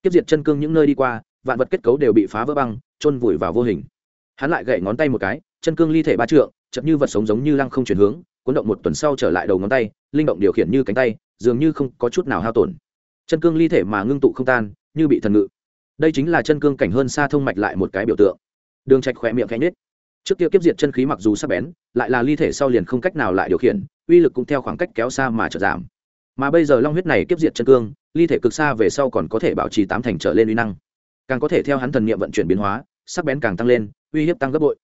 Tiếp diệt chân cương những nơi đi qua vạn vật kết cấu đều bị phá vỡ băng trôn vùi vào vô hình. Hắn lại gậy ngón tay một cái, chân cương ly thể ba trượng chậm như vật sống giống như lăng không chuyển hướng, cuốn động một tuần sau trở lại đầu ngón tay, linh động điều khiển như cánh tay, dường như không có chút nào hao tổn. Chân cương ly thể mà ngưng tụ không tan, như bị thần ngự. Đây chính là chân cương cảnh hơn xa thông mạch lại một cái biểu tượng. Đường trạch khỏe miệng khẽ nhếch. Trước kia kiếp diệt chân khí mặc dù sắc bén, lại là ly thể sau liền không cách nào lại điều khiển, uy lực cũng theo khoảng cách kéo xa mà trở giảm. Mà bây giờ long huyết này kiếp diệt chân cương, ly thể cực xa về sau còn có thể bảo trì tám thành trở lên uy năng càng có thể theo hắn thần niệm vận chuyển biến hóa, sắc bén càng tăng lên, uy hiếp tăng gấp bội.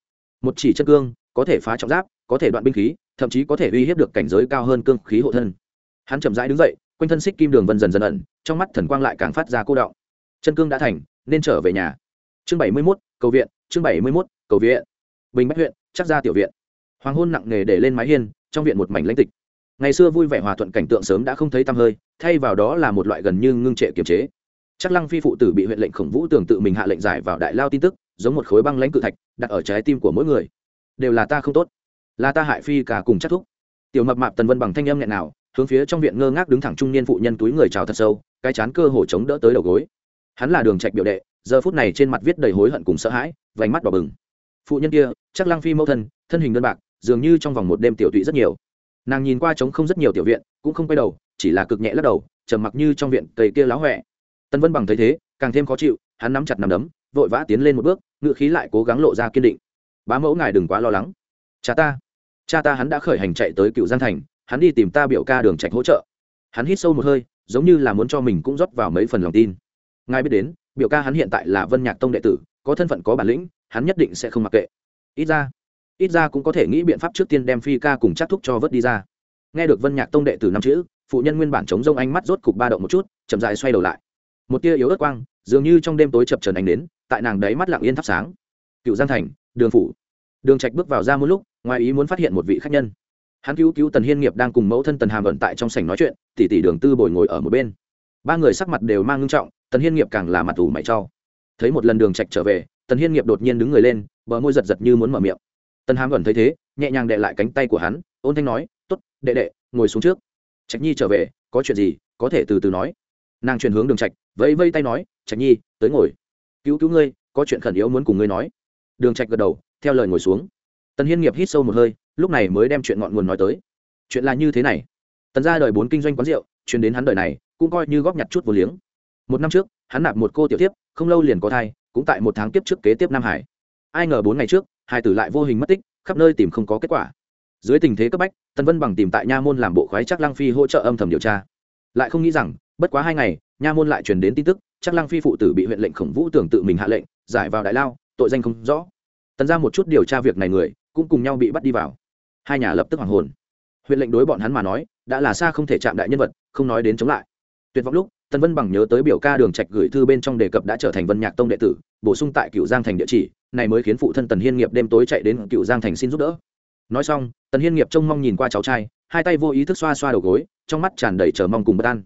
Một chỉ chân cương, có thể phá trọng giáp, có thể đoạn binh khí, thậm chí có thể uy hiếp được cảnh giới cao hơn cương khí hộ thân. Hắn chậm rãi đứng dậy, quanh thân xích kim đường vân dần dần ẩn, trong mắt thần quang lại càng phát ra cô đọng chân cương đã thành, nên trở về nhà. Chương bảy mươi mốt, cầu viện, chương bảy mươi mốt, cầu viện. Bình bách huyện, chắc ra tiểu viện. Hoàng hôn nặng nề để lên mái hiên, trong viện một mảnh lãnh tịch. Ngày xưa vui vẻ hòa thuận cảnh tượng sớm đã không thấy tăm hơi, thay vào đó là một loại gần như ngưng trệ kiềm chế chắc lăng phi phụ tử bị huyện lệnh khổng vũ tường tự mình hạ lệnh giải vào đại lao tin tức, giống một khối băng lãnh cự thạch, đặt ở trái tim của mỗi người. Đều là ta không tốt, là ta hại phi cả cùng chắc thúc. Tiểu mập mạp tần vân bằng thanh âm nghẹn nào, hướng phía trong viện ngơ ngác đứng thẳng trung niên phụ nhân túi người chào thật sâu, cái chán cơ hồ chống đỡ tới đầu gối. Hắn là đường trạch biểu đệ, giờ phút này trên mặt viết đầy hối hận cùng sợ hãi, vành mắt đỏ bừng. Phụ nhân kia chắc lăng phi mẫu thân thân hình đơn bạc, dường như trong vòng một đêm tiểu tụy rất nhiều. Nàng nhìn qua trống không rất nhiều tiểu viện, cũng không quay đầu, chỉ là cực nhẹ lắc đầu, trầm mặc như trong viện cây kia láo huệ tân vân bằng thấy thế, càng thêm khó chịu, hắn nắm chặt nằm đấm, vội vã tiến lên một bước, ngự khí lại cố gắng lộ ra kiên định. Bá mẫu ngài đừng quá lo lắng. Cha ta cha ta hắn đã khởi hành chạy tới cựu giang thành, hắn đi tìm ta biểu ca đường trạch hỗ trợ. Hắn hít sâu một hơi, giống như là muốn cho mình cũng rót vào mấy phần lòng tin. Ngài biết đến, biểu ca hắn hiện tại là vân nhạc tông đệ tử, có thân phận có bản lĩnh, hắn nhất định sẽ không mặc kệ. Ít ra ít ra cũng có thể nghĩ biện pháp trước tiên đem phi ca cùng chắc thúc cho vớt đi ra. Nghe được vân nhạc tông đệ tử năm chữ, phụ nhân nguyên bản chống rông ánh mắt rốt cục ba động một chút, chậm dài xoay đầu lại một tia yếu ớt quang, dường như trong đêm tối chập trần ánh đến, tại nàng đấy mắt lặng yên thắp sáng. Cựu giang thành, đường phủ. Đường trạch bước vào ra một lúc, ngoài ý muốn phát hiện một vị khách nhân. Hắn cứu cứu tần hiên nghiệp đang cùng mẫu thân tần hàm vận tại trong sảnh nói chuyện tỷ tỷ đường tư bồi ngồi ở một bên. Ba người sắc mặt đều mang ngưng trọng, tần hiên nghiệp càng là mặt ủ mày cho. Thấy một lần đường trạch trở về, tần hiên nghiệp đột nhiên đứng người lên, bờ môi giật giật như muốn mở miệng. Tần hàm vận thấy thế, nhẹ nhàng đệ lại cánh tay của hắn, ôn thanh nói, tốt, đệ đệ, ngồi xuống trước. Trạch nhi trở về, có chuyện gì, có thể từ từ nói nàng chuyển hướng đường trạch, vẫy vây tay nói, trạch nhi, tới ngồi. Cứu cứu ngươi, có chuyện khẩn yếu muốn cùng ngươi nói. Đường trạch gật đầu, theo lời ngồi xuống. Tần hiên nghiệp hít sâu một hơi, lúc này mới đem chuyện ngọn nguồn nói tới. Chuyện là như thế này. Tần ra đời bốn kinh doanh quán rượu chuyển đến hắn đời này, cũng coi như góp nhặt chút vô liếng. Một năm trước, hắn nạp một cô tiểu tiếp không lâu liền có thai, cũng tại một tháng tiếp trước kế tiếp nam hải. Ai ngờ bốn ngày trước, hai tử lại vô hình mất tích, khắp nơi tìm không có kết quả. Dưới tình thế cấp bách, tần vân bằng tìm tại nha môn làm bộ khoái chắc lang phi hỗ trợ âm thầm điều tra. Lại không nghĩ rằng bất quá hai ngày, nha môn lại truyền đến tin tức, chắc lăng phi phụ tử bị huyện lệnh khổng vũ tưởng tự mình hạ lệnh, giải vào đại lao, tội danh không rõ. Tần ra một chút điều tra việc này người, cũng cùng nhau bị bắt đi vào. Hai nhà lập tức hoàng hồn. Huyện lệnh đối bọn hắn mà nói, đã là xa không thể chạm đại nhân vật, không nói đến chống lại. Tuyệt vọng lúc, tần vân bằng nhớ tới biểu ca đường trạch gửi thư bên trong đề cập đã trở thành vân nhạc tông đệ tử, bổ sung tại cựu giang thành địa chỉ, này mới khiến phụ thân tần hiên nghiệp đêm tối chạy đến cựu giang thành xin giúp đỡ. Nói xong, tần hiên nghiệp trông mong nhìn qua cháu trai, hai tay vô ý thức xoa xoa đầu gối, trong mắt tràn đầy chờ mong cùng bất an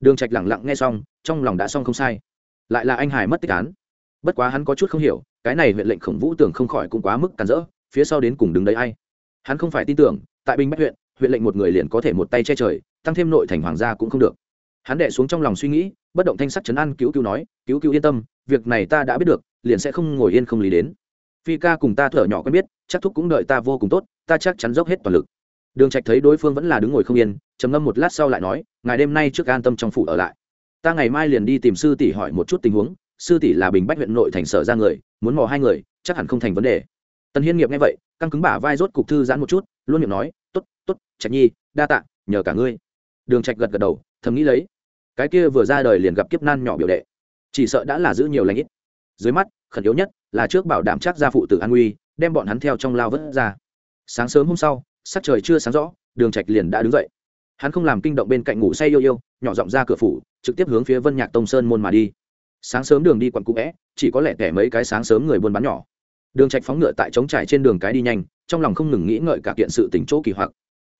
đường trạch lặng lặng nghe xong, trong lòng đã xong không sai. Lại là anh hải mất tích án. Bất quá hắn có chút không hiểu, cái này huyện lệnh khổng vũ tưởng không khỏi cũng quá mức cản rỡ, phía sau đến cùng đứng đấy ai? Hắn không phải tin tưởng, tại bình bách huyện huyện lệnh một người liền có thể một tay che trời, tăng thêm nội thành hoàng gia cũng không được. Hắn đệ xuống trong lòng suy nghĩ, bất động thanh sắc chấn an cứu cứu nói, cứu cứu yên tâm, việc này ta đã biết được, liền sẽ không ngồi yên không lý đến. Phi ca cùng ta thở nhỏ quen biết, chắc thúc cũng đợi ta vô cùng tốt, ta chắc chắn dốc hết toàn lực đường trạch thấy đối phương vẫn là đứng ngồi không yên, trầm ngâm một lát sau lại nói ngày đêm nay trước an tâm trong phủ ở lại. Ta ngày mai liền đi tìm sư tỷ hỏi một chút tình huống, sư tỷ là bình bách huyện nội thành sở ra người, muốn mò hai người, chắc hẳn không thành vấn đề. Tần hiên nghiệp nghe vậy, căng cứng bả vai rốt cục thư giãn một chút, luôn miệng nói, tốt tốt, trạch nhi, đa tạ, nhờ cả ngươi. Đường trạch gật gật đầu, thầm nghĩ lấy. Cái kia vừa ra đời liền gặp kiếp nan nhỏ biểu đệ. Chỉ sợ đã là giữ nhiều lãnh ít. Dưới mắt, khẩn yếu nhất là trước bảo đảm chắc gia phụ tử an nguy, đem bọn hắn theo trong lao vớt ra. Sáng sớm hôm sau sắc trời chưa sáng rõ, đường trạch liền đã đứng dậy. Hắn không làm kinh động bên cạnh ngủ say yêu yêu, nhỏ giọng ra cửa phủ, trực tiếp hướng phía vân nhạc tông sơn môn mà đi. Sáng sớm đường đi quặn cũ vẽ, chỉ có lẽ kẻ mấy cái sáng sớm người buôn bán nhỏ. Đường trạch phóng ngựa tại trống trải trên đường cái đi nhanh, trong lòng không ngừng nghĩ ngợi cả kiện sự tình chỗ kỳ hoặc.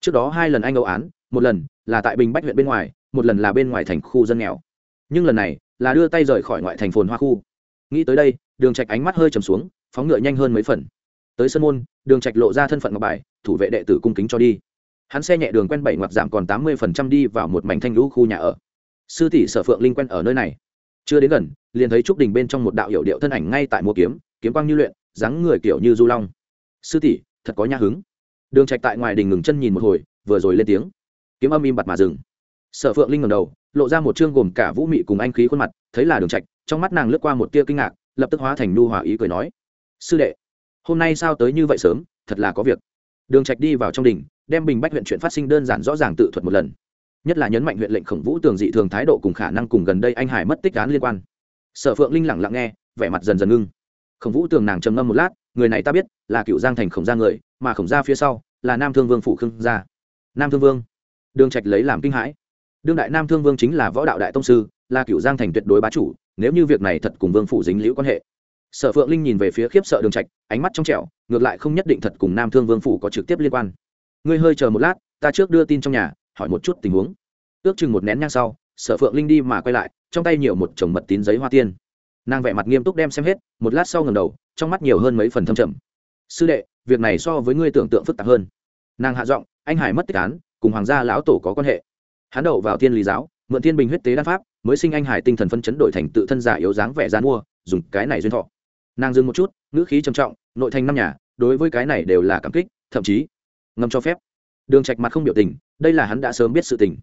Trước đó hai lần anh âu án, một lần là tại bình bách huyện bên ngoài, một lần là bên ngoài thành khu dân nghèo. Nhưng lần này là đưa tay rời khỏi ngoại thành phồn hoa khu. Nghĩ tới đây, đường trạch ánh mắt hơi trầm xuống, phóng ngựa nhanh hơn mấy phần tới sân môn, đường trạch lộ ra thân phận ngọc bài, thủ vệ đệ tử cung kính cho đi. Hắn xe nhẹ đường quen bảy ngoặc giảm còn tám mươi phần trăm đi vào một mảnh thanh lũ khu nhà ở. Sư tỷ sở phượng linh quen ở nơi này. Chưa đến gần, liền thấy trúc đình bên trong một đạo hiệu điệu thân ảnh ngay tại mua kiếm kiếm quang như luyện, dáng người kiểu như du long. Sư tỷ, thật có nha hứng. Đường trạch tại ngoài đình ngừng chân nhìn một hồi, vừa rồi lên tiếng. Kiếm âm im bặt mà dừng. Sở phượng linh ngẩng đầu, lộ ra một trương gồm cả vũ mị cùng anh khí khuôn mặt, thấy là đường trạch, trong mắt nàng lướt qua một tia kinh ngạc, lập tức hóa thành nu hòa ý cười nói. Sư đệ hôm nay sao tới như vậy sớm, thật là có việc. Đường trạch đi vào trong đình đem bình bách huyện chuyện phát sinh đơn giản rõ ràng tự thuật một lần. Nhất là nhấn mạnh huyện lệnh khổng vũ tường dị thường thái độ cùng khả năng cùng gần đây anh hải mất tích án liên quan. Sở phượng linh lặng lặng nghe, vẻ mặt dần dần ngưng. Khổng vũ tường nàng trầm ngâm một lát, người này ta biết, là cựu giang thành khổng gia người, mà khổng gia phía sau, là nam thương vương phủ khương gia. Nam thương vương. Đường trạch lấy làm kinh hãi. Đương đại nam thương vương chính là võ đạo đại tông sư, là cựu giang thành tuyệt đối bá chủ, nếu như việc này thật cùng vương phủ dính liễu quan hệ sở phượng linh nhìn về phía khiếp sợ đường trạch, ánh mắt trong trẻo, ngược lại không nhất định thật cùng nam thương vương phủ có trực tiếp liên quan. Ngươi hơi chờ một lát, ta trước đưa tin trong nhà, hỏi một chút tình huống. Ước chừng một nén nhang sau, sở phượng linh đi mà quay lại, trong tay nhiều một chồng mật tín giấy hoa tiên. Nàng vẻ mặt nghiêm túc đem xem hết, một lát sau ngầm đầu, trong mắt nhiều hơn mấy phần thâm trầm. Sư đệ, việc này so với ngươi tưởng tượng phức tạp hơn. Nàng hạ giọng, anh hải mất tích án, cùng hoàng gia lão tổ có quan hệ. Hắn đậu vào thiên lý giáo, mượn thiên bình huyết tế đan pháp, mới sinh anh hải tinh thần phân chấn đổi thành tự thân giả yếu dáng vẻ gian mua, dùng cái này duyên thọ nàng dừng một chút, ngữ khí trầm trọng, nội thành năm nhà, đối với cái này đều là cảm kích, thậm chí ngầm cho phép. Đường trạch mặt không biểu tình, đây là hắn đã sớm biết sự tình.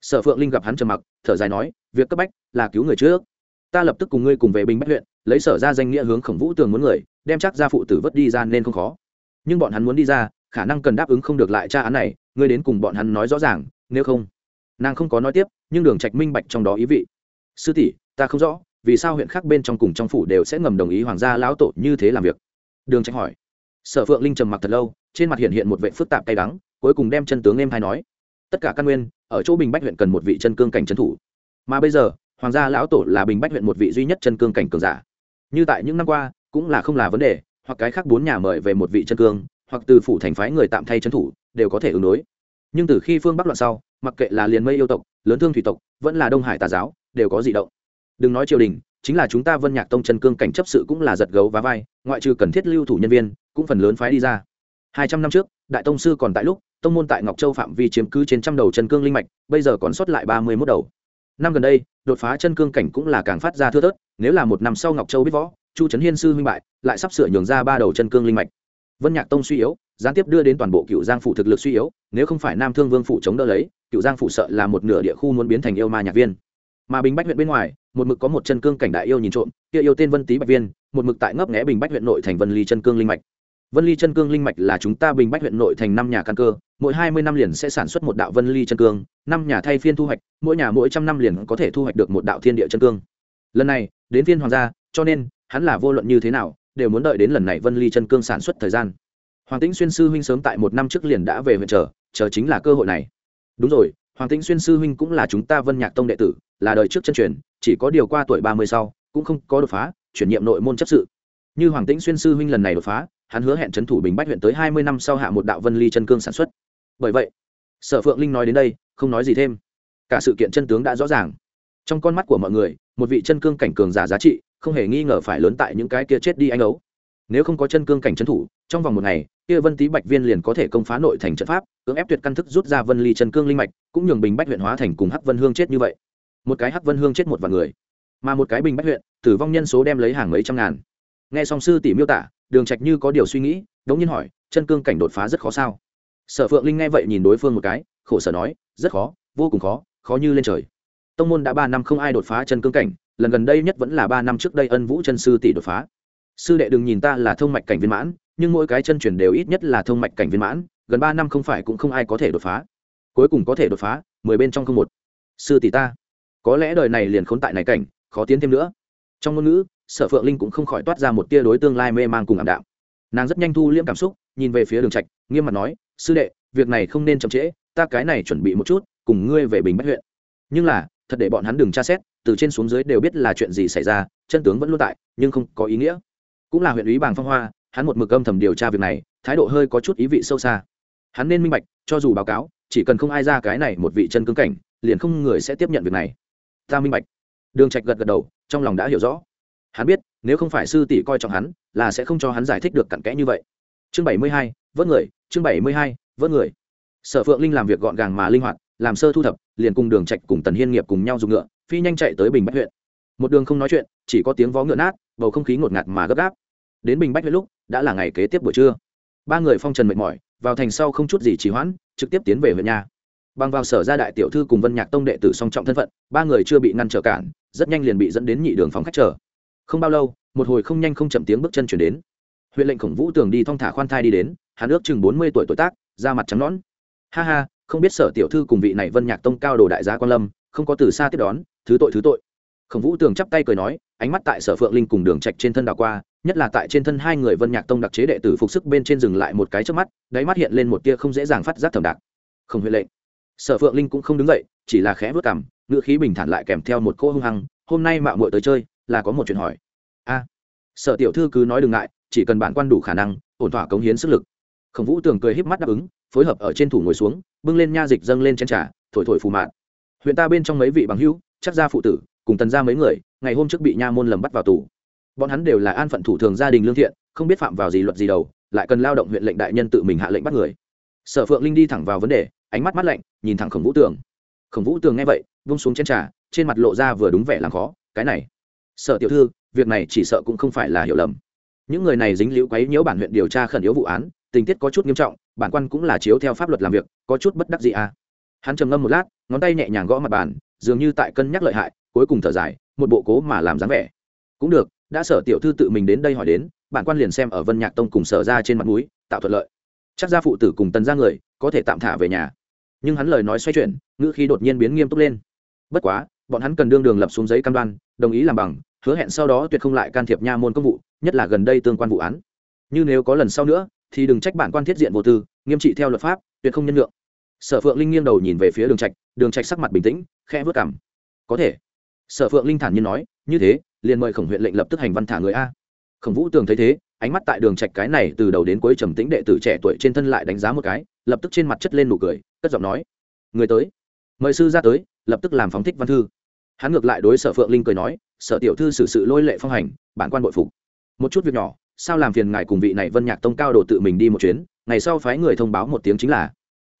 Sở phượng linh gặp hắn trầm mặc, thở dài nói, việc cấp bách là cứu người trước. Ta lập tức cùng ngươi cùng về bình bách huyện, lấy sở ra danh nghĩa hướng khổng vũ tường muốn người, đem chắc ra phụ tử vất đi ra nên không khó. Nhưng bọn hắn muốn đi ra, khả năng cần đáp ứng không được lại tra án này, ngươi đến cùng bọn hắn nói rõ ràng, nếu không. Nàng không có nói tiếp, nhưng đường trạch minh bạch trong đó ý vị. Sư tỷ, ta không rõ vì sao huyện khác bên trong cùng trong phủ đều sẽ ngầm đồng ý hoàng gia lão tổ như thế làm việc? Đường trạch hỏi. Sở phượng linh trầm mặc thật lâu, trên mặt hiện hiện một vẻ phức tạp cay đắng, cuối cùng đem chân tướng em hai nói. Tất cả căn nguyên, ở chỗ bình bách huyện cần một vị chân cương cảnh trấn thủ. Mà bây giờ, hoàng gia lão tổ là bình bách huyện một vị duy nhất chân cương cảnh cường giả. Như tại những năm qua, cũng là không là vấn đề, hoặc cái khác bốn nhà mời về một vị chân cương, hoặc từ phủ thành phái người tạm thay trấn thủ, đều có thể ứng đối. Nhưng từ khi phương bắc loạn sau, mặc kệ là liền mây yêu tộc, lớn thương thủy tộc, vẫn là đông hải tà giáo, đều có dị động đừng nói triều đình, chính là chúng ta vân nhạc tông chân cương cảnh chấp sự cũng là giật gấu và vai, ngoại trừ cần thiết lưu thủ nhân viên, cũng phần lớn phái đi ra. Hai trăm năm trước, đại tông sư còn tại lúc, tông môn tại ngọc châu phạm vi chiếm cứ trên trăm đầu chân cương linh mạch, bây giờ còn sót lại ba mươi mốt đầu. Năm gần đây, đột phá chân cương cảnh cũng là càng phát ra thưa thớt, nếu là một năm sau ngọc châu biết võ, chu trấn hiên sư huynh bại, lại sắp sửa nhường ra ba đầu chân cương linh mạch. Vân nhạc tông suy yếu, gián tiếp đưa đến toàn bộ cựu giang phủ thực lực suy yếu, nếu không phải nam thương vương phủ chống đỡ lấy, cựu giang phủ sợ là một nửa địa khu muốn biến thành yêu ma nhạc viên mà bình bách huyện bên ngoài, một mực có một chân cương cảnh đại yêu nhìn trộm, kia yêu tên vân tý bạch viên, một mực tại ngấp nghẽ bình bách huyện nội thành vân ly chân cương linh mạch. Vân ly chân cương linh mạch là chúng ta bình bách huyện nội thành năm nhà căn cơ, mỗi hai mươi năm liền sẽ sản xuất một đạo vân ly chân cương, năm nhà thay phiên thu hoạch, mỗi nhà mỗi trăm năm liền có thể thu hoạch được một đạo thiên địa chân cương. Lần này, đến phiên hoàng gia, cho nên, hắn là vô luận như thế nào, đều muốn đợi đến lần này vân ly chân cương sản xuất thời gian. Hoàng tĩnh xuyên sư huynh sớm tại một năm trước liền đã về huyện chờ chờ chính là cơ hội này. Đúng rồi hoàng tĩnh xuyên sư huynh cũng là chúng ta vân nhạc tông đệ tử, là đời trước chân truyền, chỉ có điều qua tuổi ba mươi sau, cũng không có đột phá, chuyển nhiệm nội môn chấp sự. Như hoàng tĩnh xuyên sư huynh lần này đột phá, hắn hứa hẹn trấn thủ bình bách huyện tới hai mươi năm sau hạ một đạo vân ly chân cương sản xuất. Bởi vậy, sở phượng linh nói đến đây, không nói gì thêm. Cả sự kiện chân tướng đã rõ ràng. Trong con mắt của mọi người, một vị chân cương cảnh cường giả giá trị, không hề nghi ngờ phải lớn tại những cái kia chết đi anh ấu nếu không có chân cương cảnh trấn thủ, trong vòng một ngày, kia vân tý bạch viên liền có thể công phá nội thành trận pháp, cưỡng ép tuyệt căn thức rút ra vân ly chân cương linh mạch, cũng nhường bình bách huyện hóa thành cùng hắc vân hương chết như vậy. Một cái hắc vân hương chết một vài người, mà một cái bình bách huyện, tử vong nhân số đem lấy hàng mấy trăm ngàn. Nghe song sư tỷ miêu tả, đường trạch như có điều suy nghĩ, đống nhiên hỏi, chân cương cảnh đột phá rất khó sao? Sở phượng linh nghe vậy nhìn đối phương một cái, khổ sở nói, rất khó, vô cùng khó khó như lên trời. Tông môn đã ba năm không ai đột phá chân cương cảnh, lần gần đây nhất vẫn là ba năm trước đây ân vũ chân sư tỷ đột phá sư đệ đừng nhìn ta là thông mạch cảnh viên mãn, nhưng mỗi cái chân truyền đều ít nhất là thông mạch cảnh viên mãn, gần ba năm không phải cũng không ai có thể đột phá. Cuối cùng có thể đột phá, mười bên trong không một. Sư tỷ ta, có lẽ đời này liền khốn tại này cảnh, khó tiến thêm nữa. Trong ngôn ngữ, sở phượng linh cũng không khỏi toát ra một tia đối tương lai mê man cùng ảm đạm. Nàng rất nhanh thu liễm cảm xúc, nhìn về phía đường trạch, nghiêm mặt nói, sư đệ, việc này không nên chậm trễ, ta cái này chuẩn bị một chút, cùng ngươi về bình bách huyện. Nhưng là, thật để bọn hắn đừng tra xét, từ trên xuống dưới đều biết là chuyện gì xảy ra, chân tướng vẫn luôn tại, nhưng không có ý nghĩa cũng là huyện ủy bàng phong hoa, hắn một mực âm thầm điều tra việc này, thái độ hơi có chút ý vị sâu xa. Hắn nên minh bạch, cho dù báo cáo, chỉ cần không ai ra cái này một vị chân cứng cảnh, liền không người sẽ tiếp nhận việc này. Ta minh bạch. Đường trạch gật gật đầu, trong lòng đã hiểu rõ. Hắn biết, nếu không phải sư tỷ coi trọng hắn, là sẽ không cho hắn giải thích được cặn kẽ như vậy. Chương bảy mươi hai, vớt người, chương bảy mươi hai, vớt người. Sở phượng linh làm việc gọn gàng mà linh hoạt, làm sơ thu thập, liền cùng đường trạch cùng tần hiên nghiệp cùng nhau dùng ngựa, phi nhanh chạy tới bình bách huyện một đường không nói chuyện, chỉ có tiếng vó ngựa nát, bầu không khí ngột ngạt mà gấp gáp. Đến bình bách với lúc, đã là ngày kế tiếp buổi trưa. Ba người phong trần mệt mỏi, vào thành sau không chút gì trì hoãn, trực tiếp tiến về huyện nhà. Bằng vào sở gia đại tiểu thư cùng vân nhạc tông đệ tử song trọng thân phận, ba người chưa bị ngăn trở cản, rất nhanh liền bị dẫn đến nhị đường phòng khách chờ. Không bao lâu, một hồi không nhanh không chậm tiếng bước chân chuyển đến. Huyện lệnh khổng vũ tường đi thong thả khoan thai đi đến, hắn ước chừng bốn mươi tuổi tuổi tác, da mặt trắng nõn. Ha ha, không biết sở tiểu thư cùng vị này vân nhạc tông cao đồ đại gia quan lâm, không có từ xa tiếp đón, thứ tội thứ tội khổng vũ tường chắp tay cười nói, ánh mắt tại sở phượng linh cùng đường trạch trên thân đảo qua, nhất là tại trên thân hai người vân nhạc tông đặc chế đệ tử phục sức bên trên dừng lại một cái trước mắt, đáy mắt hiện lên một tia không dễ dàng phát giác thầm đạc. Không huệ lệnh. Sở phượng linh cũng không đứng dậy, chỉ là khẽ vớt cằm, ngữ khí bình thản lại kèm theo một cô hung hăng, hôm nay mạo muội tới chơi, là có một chuyện hỏi. A. Sở tiểu thư cứ nói đừng ngại, chỉ cần bản quan đủ khả năng, ổn thỏa cống hiến sức lực. Khổng vũ tường cười híp mắt đáp ứng, phối hợp ở trên thủ ngồi xuống, bưng lên nha dịch dâng lên chén trà, thổi thổi phù mạn huyện ta bên trong mấy vị bằng hữu, chắc ra phụ tử cùng tần ra mấy người, ngày hôm trước bị nha môn lầm bắt vào tù. Bọn hắn đều là an phận thủ thường gia đình lương thiện, không biết phạm vào gì luật gì đầu, lại cần lao động huyện lệnh đại nhân tự mình hạ lệnh bắt người. Sở phượng linh đi thẳng vào vấn đề, ánh mắt mắt lạnh, nhìn thẳng khổng vũ tường. Khổng vũ tường nghe vậy, vung xuống trên trà, trên mặt lộ ra vừa đúng vẻ làm khó, cái này, sở tiểu thư, việc này chỉ sợ cũng không phải là hiểu lầm. Những người này dính liễu quấy nhiễu bản huyện điều tra khẩn yếu vụ án, tình tiết có chút nghiêm trọng, bản quan cũng là chiếu theo pháp luật làm việc, có chút bất đắc gì à. Hắn trầm ngâm một lát, ngón tay nhẹ nhàng gõ mặt bàn, dường như tại cân nhắc lợi hại cuối cùng thở dài, một bộ cố mà làm dáng vẻ. Cũng được, đã sở tiểu thư tự mình đến đây hỏi đến, bản quan liền xem ở vân nhạc tông cùng sở ra trên mặt núi tạo thuận lợi. Chắc ra phụ tử cùng tần ra người, có thể tạm thả về nhà. Nhưng hắn lời nói xoay chuyển, ngữ khí đột nhiên biến nghiêm túc lên. Bất quá, bọn hắn cần đương đường lập xuống giấy cam đoan, đồng ý làm bằng, hứa hẹn sau đó tuyệt không lại can thiệp nha môn công vụ, nhất là gần đây tương quan vụ án. Như nếu có lần sau nữa, thì đừng trách bản quan thiết diện vô tư, nghiêm trị theo luật pháp, tuyệt không nhân lượng sở phượng linh nghiêng đầu nhìn về phía đường trạch đường trạch sắc mặt bình tĩnh, khẽ vớt cảm có thể sở phượng linh thản nhiên nói, như thế, liền mời khổng huyện lệnh lập tức hành văn thả người a. Khổng vũ tường thấy thế, ánh mắt tại đường trạch cái này từ đầu đến cuối trầm tĩnh đệ tử trẻ tuổi trên thân lại đánh giá một cái, lập tức trên mặt chất lên nụ cười, cất giọng nói, người tới, mời sư ra tới, lập tức làm phóng thích văn thư. Hắn ngược lại đối sở phượng linh cười nói, sở tiểu thư xử sự lôi lệ phong hành, bản quan bội phục. Một chút việc nhỏ, sao làm phiền ngài cùng vị này vân nhạc tông cao độ tự mình đi một chuyến, ngày sau phái người thông báo một tiếng chính là.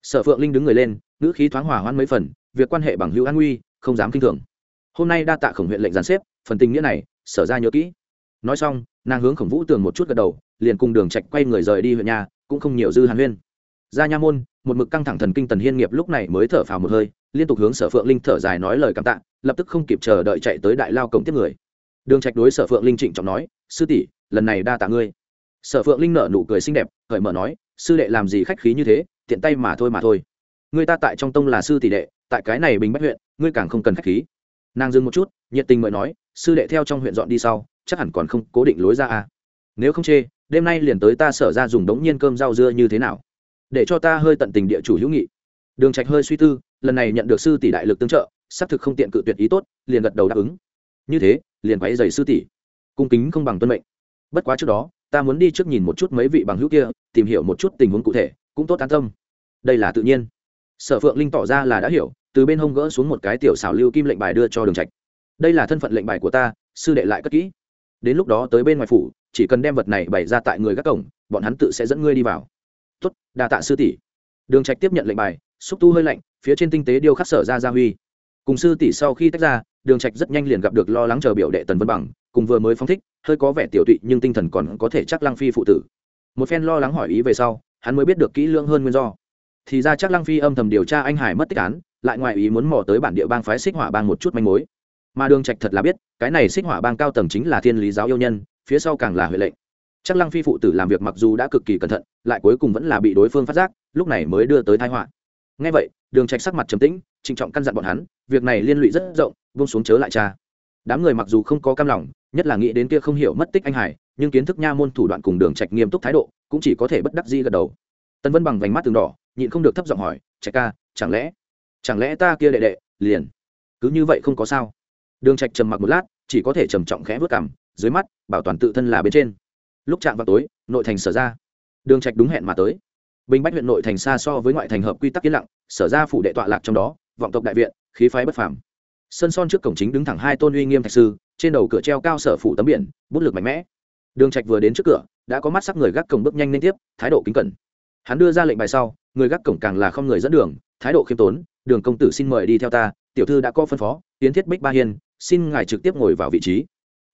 Sở phượng linh đứng người lên, ngữ khí thoáng hòa hoãn mấy phần, việc quan hệ bằng hữu an nguy, không dám kinh thường hôm nay đa tạ khổng huyện lệnh giàn xếp, phần tình nghĩa này, sở ra nhớ kỹ. Nói xong, nàng hướng khổng vũ tường một chút gật đầu, liền cùng đường trạch quay người rời đi huyện nhà, cũng không nhiều dư hàn huyên. Ra nha môn, một mực căng thẳng thần kinh tần hiên nghiệp lúc này mới thở phào một hơi, liên tục hướng sở phượng linh thở dài nói lời cảm tạ, lập tức không kịp chờ đợi chạy tới đại lao cổng tiếp người. Đường trạch đối sở phượng linh trịnh trọng nói, sư tỷ, lần này đa tạ ngươi. Sở phượng linh nở nụ cười xinh đẹp, cởi mở nói, sư đệ làm gì khách khí như thế, tiện tay mà thôi mà thôi. Người ta tại trong tông là sư tỷ đệ, tại cái này bình bách huyện, ngươi càng không cần khách khí nàng dừng một chút, nhiệt tình mời nói, sư đệ theo trong huyện dọn đi sau, chắc hẳn còn không cố định lối ra à. Nếu không chê, đêm nay liền tới ta sở ra dùng đống nhiên cơm rau dưa như thế nào. Để cho ta hơi tận tình địa chủ hữu nghị. Đường trạch hơi suy tư, lần này nhận được sư tỷ đại lực tương trợ, xác thực không tiện cự tuyệt ý tốt, liền gật đầu đáp ứng. Như thế, liền quấy giày sư tỷ. Cung kính không bằng tuân mệnh. Bất quá trước đó, ta muốn đi trước nhìn một chút mấy vị bằng hữu kia, tìm hiểu một chút tình huống cụ thể, cũng tốt an tâm. Đây là tự nhiên. Sở phượng linh tỏ ra là đã hiểu từ bên hông gỡ xuống một cái tiểu xảo lưu kim lệnh bài đưa cho đường trạch. Đây là thân phận lệnh bài của ta, sư đệ lại cất kỹ. Đến lúc đó tới bên ngoài phủ, chỉ cần đem vật này bày ra tại người các cổng, bọn hắn tự sẽ dẫn ngươi đi vào. Tốt, đa tạ sư tỷ. Đường trạch tiếp nhận lệnh bài, xúc tu hơi lạnh, phía trên tinh tế điêu khắc sở ra gia huy. Cùng sư tỷ sau khi tách ra, đường trạch rất nhanh liền gặp được lo lắng chờ biểu đệ tần vân bằng, cùng vừa mới phóng thích, hơi có vẻ tiểu tụy nhưng tinh thần còn có thể chắc lăng phi phụ tử. Một phen lo lắng hỏi ý về sau, hắn mới biết được kỹ lưỡng hơn nguyên do. Thì ra chắc lăng phi âm thầm điều tra anh hải mất tích án lại ngoài ý muốn mò tới bản địa bang phái xích hỏa bang một chút manh mối. Mà đường trạch thật là biết, cái này xích hỏa bang cao tầng chính là thiên lý giáo yêu nhân, phía sau càng là huệ lệnh. Chắc lăng phi phụ tử làm việc mặc dù đã cực kỳ cẩn thận, lại cuối cùng vẫn là bị đối phương phát giác, lúc này mới đưa tới tai họa. Ngay vậy, đường trạch sắc mặt trầm tĩnh, trịnh trọng căn dặn bọn hắn, việc này liên lụy rất rộng, buông xuống chớ lại cha. Đám người mặc dù không có cam lòng, nhất là nghĩ đến kia không hiểu mất tích anh hải nhưng kiến thức nha môn thủ đoạn cùng đường trạch nghiêm túc thái độ, cũng chỉ có thể bất đắc dĩ gật đầu. Tân vân bằng vành mắt từng đỏ, nhịn không được thấp giọng hỏi, trạch ca, chẳng lẽ chẳng lẽ ta kia đệ đệ, liền, cứ như vậy không có sao? Đường trạch trầm mặc một lát, chỉ có thể trầm trọng khẽ vớt cằm, dưới mắt, bảo toàn tự thân là bên trên. Lúc chạm vào tối, nội thành sở ra. Đường trạch đúng hẹn mà tới. Bình bách huyện nội thành xa so với ngoại thành hợp quy tắc yên lặng, sở ra phủ đệ tọa lạc trong đó, vọng tộc đại viện, khí phái bất phàm. Sân son trước cổng chính đứng thẳng hai tôn uy nghiêm thạch sư, trên đầu cửa treo cao sở phủ tấm biển, bút lực mạnh mẽ. Đường trạch vừa đến trước cửa, đã có mắt sắc người gác cổng bước nhanh lên tiếp, thái độ kính cẩn. Hắn đưa ra lệnh bài sau, người gác cổng càng là không người dẫn đường thái độ khiêm tốn, đường công tử xin mời đi theo ta, tiểu thư đã có phân phó tiến thiết bích ba hiên, xin ngài trực tiếp ngồi vào vị trí.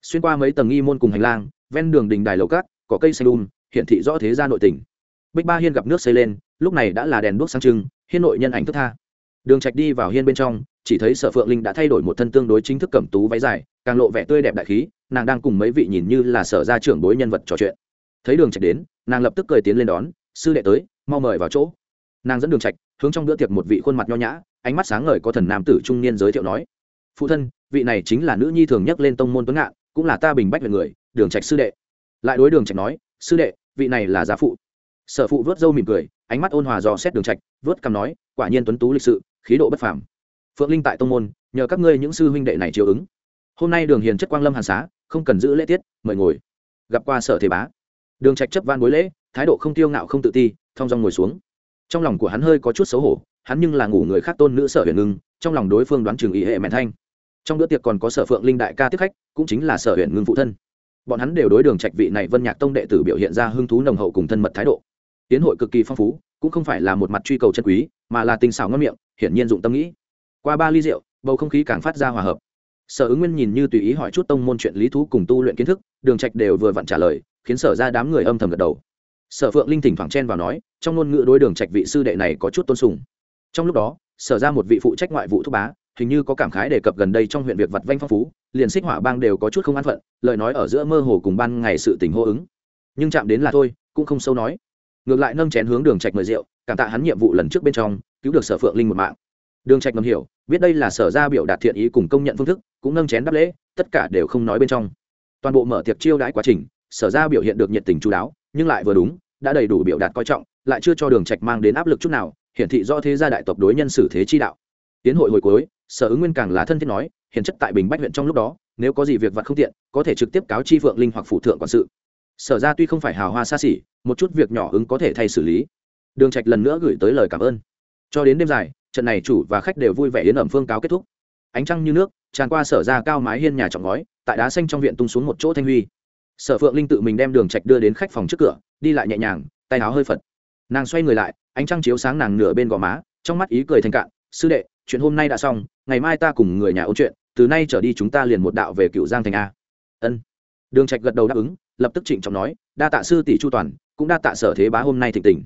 Xuyên qua mấy tầng nghi môn cùng hành lang, ven đường đình đài lầu cát có cây xanh um, đun hiện thị rõ thế gia nội tỉnh bích ba hiên gặp nước xây lên, lúc này đã là đèn đuốc sáng trưng, hiên nội nhân ảnh thức tha. Đường trạch đi vào hiên bên trong, chỉ thấy sở phượng linh đã thay đổi một thân tương đối chính thức cẩm tú váy dài, càng lộ vẻ tươi đẹp đại khí, nàng đang cùng mấy vị nhìn như là sở gia trưởng bối nhân vật trò chuyện. Thấy đường trạch đến, nàng lập tức cười tiến lên đón, sư đệ tới, mau mời vào chỗ. Nàng dẫn đường trạch hướng trong bữa tiệc một vị khuôn mặt nho nhã, ánh mắt sáng ngời có thần nam tử trung niên giới thiệu nói, phụ thân, vị này chính là nữ nhi thường nhắc lên tông môn tuấn ngạn, cũng là ta bình bách về người, đường trạch sư đệ. Lại đối đường trạch nói, sư đệ, vị này là gia phụ. Sở phụ vớt râu mỉm cười, ánh mắt ôn hòa dò xét đường trạch, vớt cằm nói, quả nhiên tuấn tú lịch sự, khí độ bất phàm. Phượng linh tại tông môn, nhờ các ngươi những sư huynh đệ này chiều ứng. Hôm nay đường hiền chất quang lâm hàn xá, không cần giữ lễ tiết, mời ngồi. Gặp qua sở thế bá. Đường trạch chấp van bối lễ, thái độ không tiêu ngạo không tự ti, thong dong ngồi xuống trong lòng của hắn hơi có chút xấu hổ, hắn nhưng là ngủ người khác tôn nữ sở huyền ngưng, trong lòng đối phương đoán chừng ý hệ mẹn thanh. Trong bữa tiệc còn có sở phượng linh đại ca tiếp khách, cũng chính là sở huyền ngưng phụ thân. Bọn hắn đều đối đường trạch vị này vân nhạc tông đệ tử biểu hiện ra hứng thú nồng hậu cùng thân mật thái độ. Tiến hội cực kỳ phong phú, cũng không phải là một mặt truy cầu chân quý, mà là tình xảo ngon miệng, hiển nhiên dụng tâm nghĩ. Qua ba ly rượu, bầu không khí càng phát ra hòa hợp. Sở ứng nguyên nhìn như tùy ý hỏi chút tông môn chuyện lý thú cùng tu luyện kiến thức, đường trạch đều vừa vặn trả lời, khiến sở ra đám người âm thầm gật đầu sở phượng linh thỉnh thoảng chen vào nói, trong ngôn ngữ đối đường trạch vị sư đệ này có chút tôn sùng. Trong lúc đó, sở ra một vị phụ trách ngoại vụ thúc bá, hình như có cảm khái đề cập gần đây trong huyện việc vặt vanh phong phú, liền xích hỏa bang đều có chút không an phận, lời nói ở giữa mơ hồ cùng ban ngày sự tình hô ứng. Nhưng chạm đến là thôi, cũng không sâu nói. Ngược lại nâng chén hướng đường trạch mời rượu, cảm tạ hắn nhiệm vụ lần trước bên trong, cứu được sở phượng linh một mạng. Đường trạch ngầm hiểu, biết đây là sở ra biểu đạt thiện ý cùng công nhận phương thức, cũng nâng chén đáp lễ, tất cả đều không nói bên trong. Toàn bộ mở tiệc chiêu đãi quá trình, sở ra biểu hiện được nhiệt tình chú đáo nhưng lại vừa đúng, đã đầy đủ biểu đạt coi trọng, lại chưa cho đường trạch mang đến áp lực chút nào, hiển thị do thế gia đại tộc đối nhân xử thế chi đạo. Tiến hội hồi cuối, sở ứng nguyên càng là thân thiết nói hiện chất tại bình bách huyện trong lúc đó, nếu có gì việc vặt không tiện, có thể trực tiếp cáo chi phượng linh hoặc phụ thượng quản sự. Sở ra tuy không phải hào hoa xa xỉ, một chút việc nhỏ ứng có thể thay xử lý. Đường trạch lần nữa gửi tới lời cảm ơn. Cho đến đêm dài, trận này chủ và khách đều vui vẻ đến ẩm phương cáo kết thúc. Ánh trăng như nước, tràn qua sở ra cao mái hiên nhà trọng ngói, tại đá xanh trong viện tung xuống một chỗ thanh huy sở phượng linh tự mình đem đường trạch đưa đến khách phòng trước cửa, đi lại nhẹ nhàng, tay áo hơi phật. Nàng xoay người lại, ánh trăng chiếu sáng nàng nửa bên gò má, trong mắt ý cười thành cạn, sư đệ, chuyện hôm nay đã xong, ngày mai ta cùng người nhà ôn chuyện, từ nay trở đi chúng ta liền một đạo về cựu giang thành a. Ân. Đường trạch gật đầu đáp ứng, lập tức trịnh trọng nói, đa tạ sư tỷ chu toàn, cũng đa tạ sở thế bá hôm nay thịnh tình.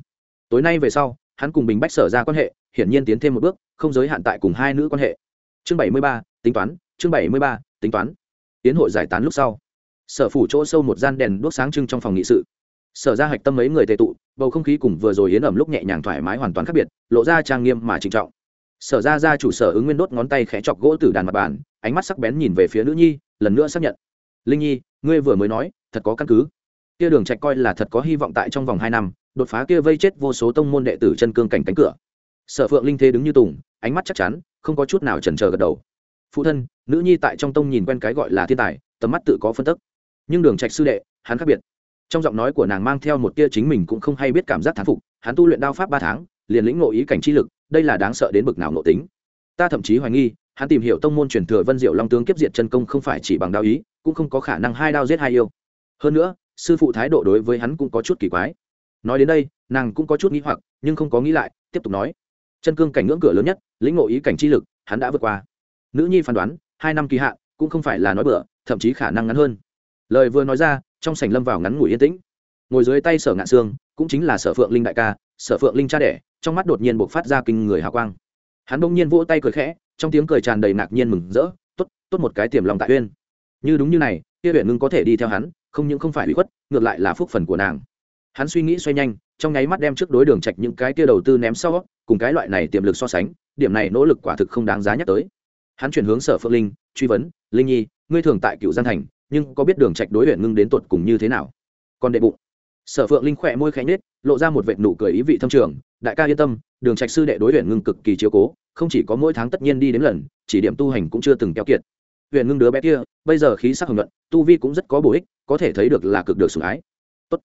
Tối nay về sau, hắn cùng bình bách sở ra quan hệ, hiển nhiên tiến thêm một bước, không giới hạn tại cùng hai nữ quan hệ. Chương bảy mươi ba, tính toán, chương bảy mươi ba, tính toán. Tiến hội giải tán lúc sau sở phủ chỗ sâu một gian đèn đuốc sáng trưng trong phòng nghị sự. Sở ra hạch tâm mấy người tệ tụ, bầu không khí cùng vừa rồi yến ẩm lúc nhẹ nhàng thoải mái hoàn toàn khác biệt, lộ ra trang nghiêm mà trịnh trọng. Sở ra ra chủ sở ứng nguyên đốt ngón tay khẽ chọc gỗ từ đàn mặt bàn, ánh mắt sắc bén nhìn về phía nữ nhi, lần nữa xác nhận. Linh nhi, ngươi vừa mới nói, thật có căn cứ. Kia đường trạch coi là thật có hy vọng tại trong vòng hai năm, đột phá kia vây chết vô số tông môn đệ tử chân cương cảnh cánh cửa. Sở phượng linh thế đứng như tùng, ánh mắt chắc chắn, không có chút nào chần chờ gật đầu. Phụ thân, nữ nhi tại trong tông nhìn quen cái gọi là thiên tài, tầm mắt tự có phân tức nhưng đường trạch sư đệ, hắn khác biệt. Trong giọng nói của nàng mang theo một tia chính mình cũng không hay biết cảm giác thán phục, hắn tu luyện đao pháp ba tháng, liền lĩnh ngộ ý cảnh chi lực, đây là đáng sợ đến bực nào nội tính. Ta thậm chí hoài nghi, hắn tìm hiểu tông môn truyền thừa vân diệu long tướng kiếp diệt chân công không phải chỉ bằng đao ý, cũng không có khả năng hai đao giết hai yêu. Hơn nữa, sư phụ thái độ đối với hắn cũng có chút kỳ quái. Nói đến đây, nàng cũng có chút nghĩ hoặc, nhưng không có nghĩ lại, tiếp tục nói. Chân cương cảnh ngưỡng cửa lớn nhất, lĩnh ngộ ý cảnh chi lực, hắn đã vượt qua. Nữ nhi phán đoán, hai năm kỳ hạn, cũng không phải là nói bừa, thậm chí khả năng ngắn hơn lời vừa nói ra, trong sảnh lâm vào ngắn ngủi yên tĩnh. Ngồi dưới tay sở ngạn sương, cũng chính là sở phượng linh đại ca, sở phượng linh cha đẻ, trong mắt đột nhiên buộc phát ra kinh người hào quang. Hắn bỗng nhiên vỗ tay cười khẽ, trong tiếng cười tràn đầy ngạc nhiên mừng rỡ, tốt tốt một cái tiềm lòng tại uyên. Như đúng như này kia huyện ngưng có thể đi theo hắn, không những không phải bị khuất, ngược lại là phúc phần của nàng. Hắn suy nghĩ xoay nhanh, trong nháy mắt đem trước đối đường trạch những cái kia đầu tư ném sau, cùng cái loại này tiềm lực so sánh, điểm này nỗ lực quả thực không đáng giá nhắc tới. Hắn chuyển hướng sở phượng linh, truy vấn, linh nhi, ngươi thường tại cựu gian thành nhưng có biết đường trạch đối huyện ngưng đến tuột cùng như thế nào? Còn đệ bụng. Sở phượng linh khỏe môi khẽ nết lộ ra một vệt nụ cười ý vị thâm trường. Đại ca yên tâm, đường trạch sư đệ đối huyện ngưng cực kỳ chiếu cố, không chỉ có mỗi tháng tất nhiên đi đến lần, chỉ điểm tu hành cũng chưa từng keo kiệt. Huyện ngưng đứa bé kia, bây giờ khí sắc hồng nhuận, tu vi cũng rất có bổ ích, có thể thấy được là cực được sủng ái. Tốt.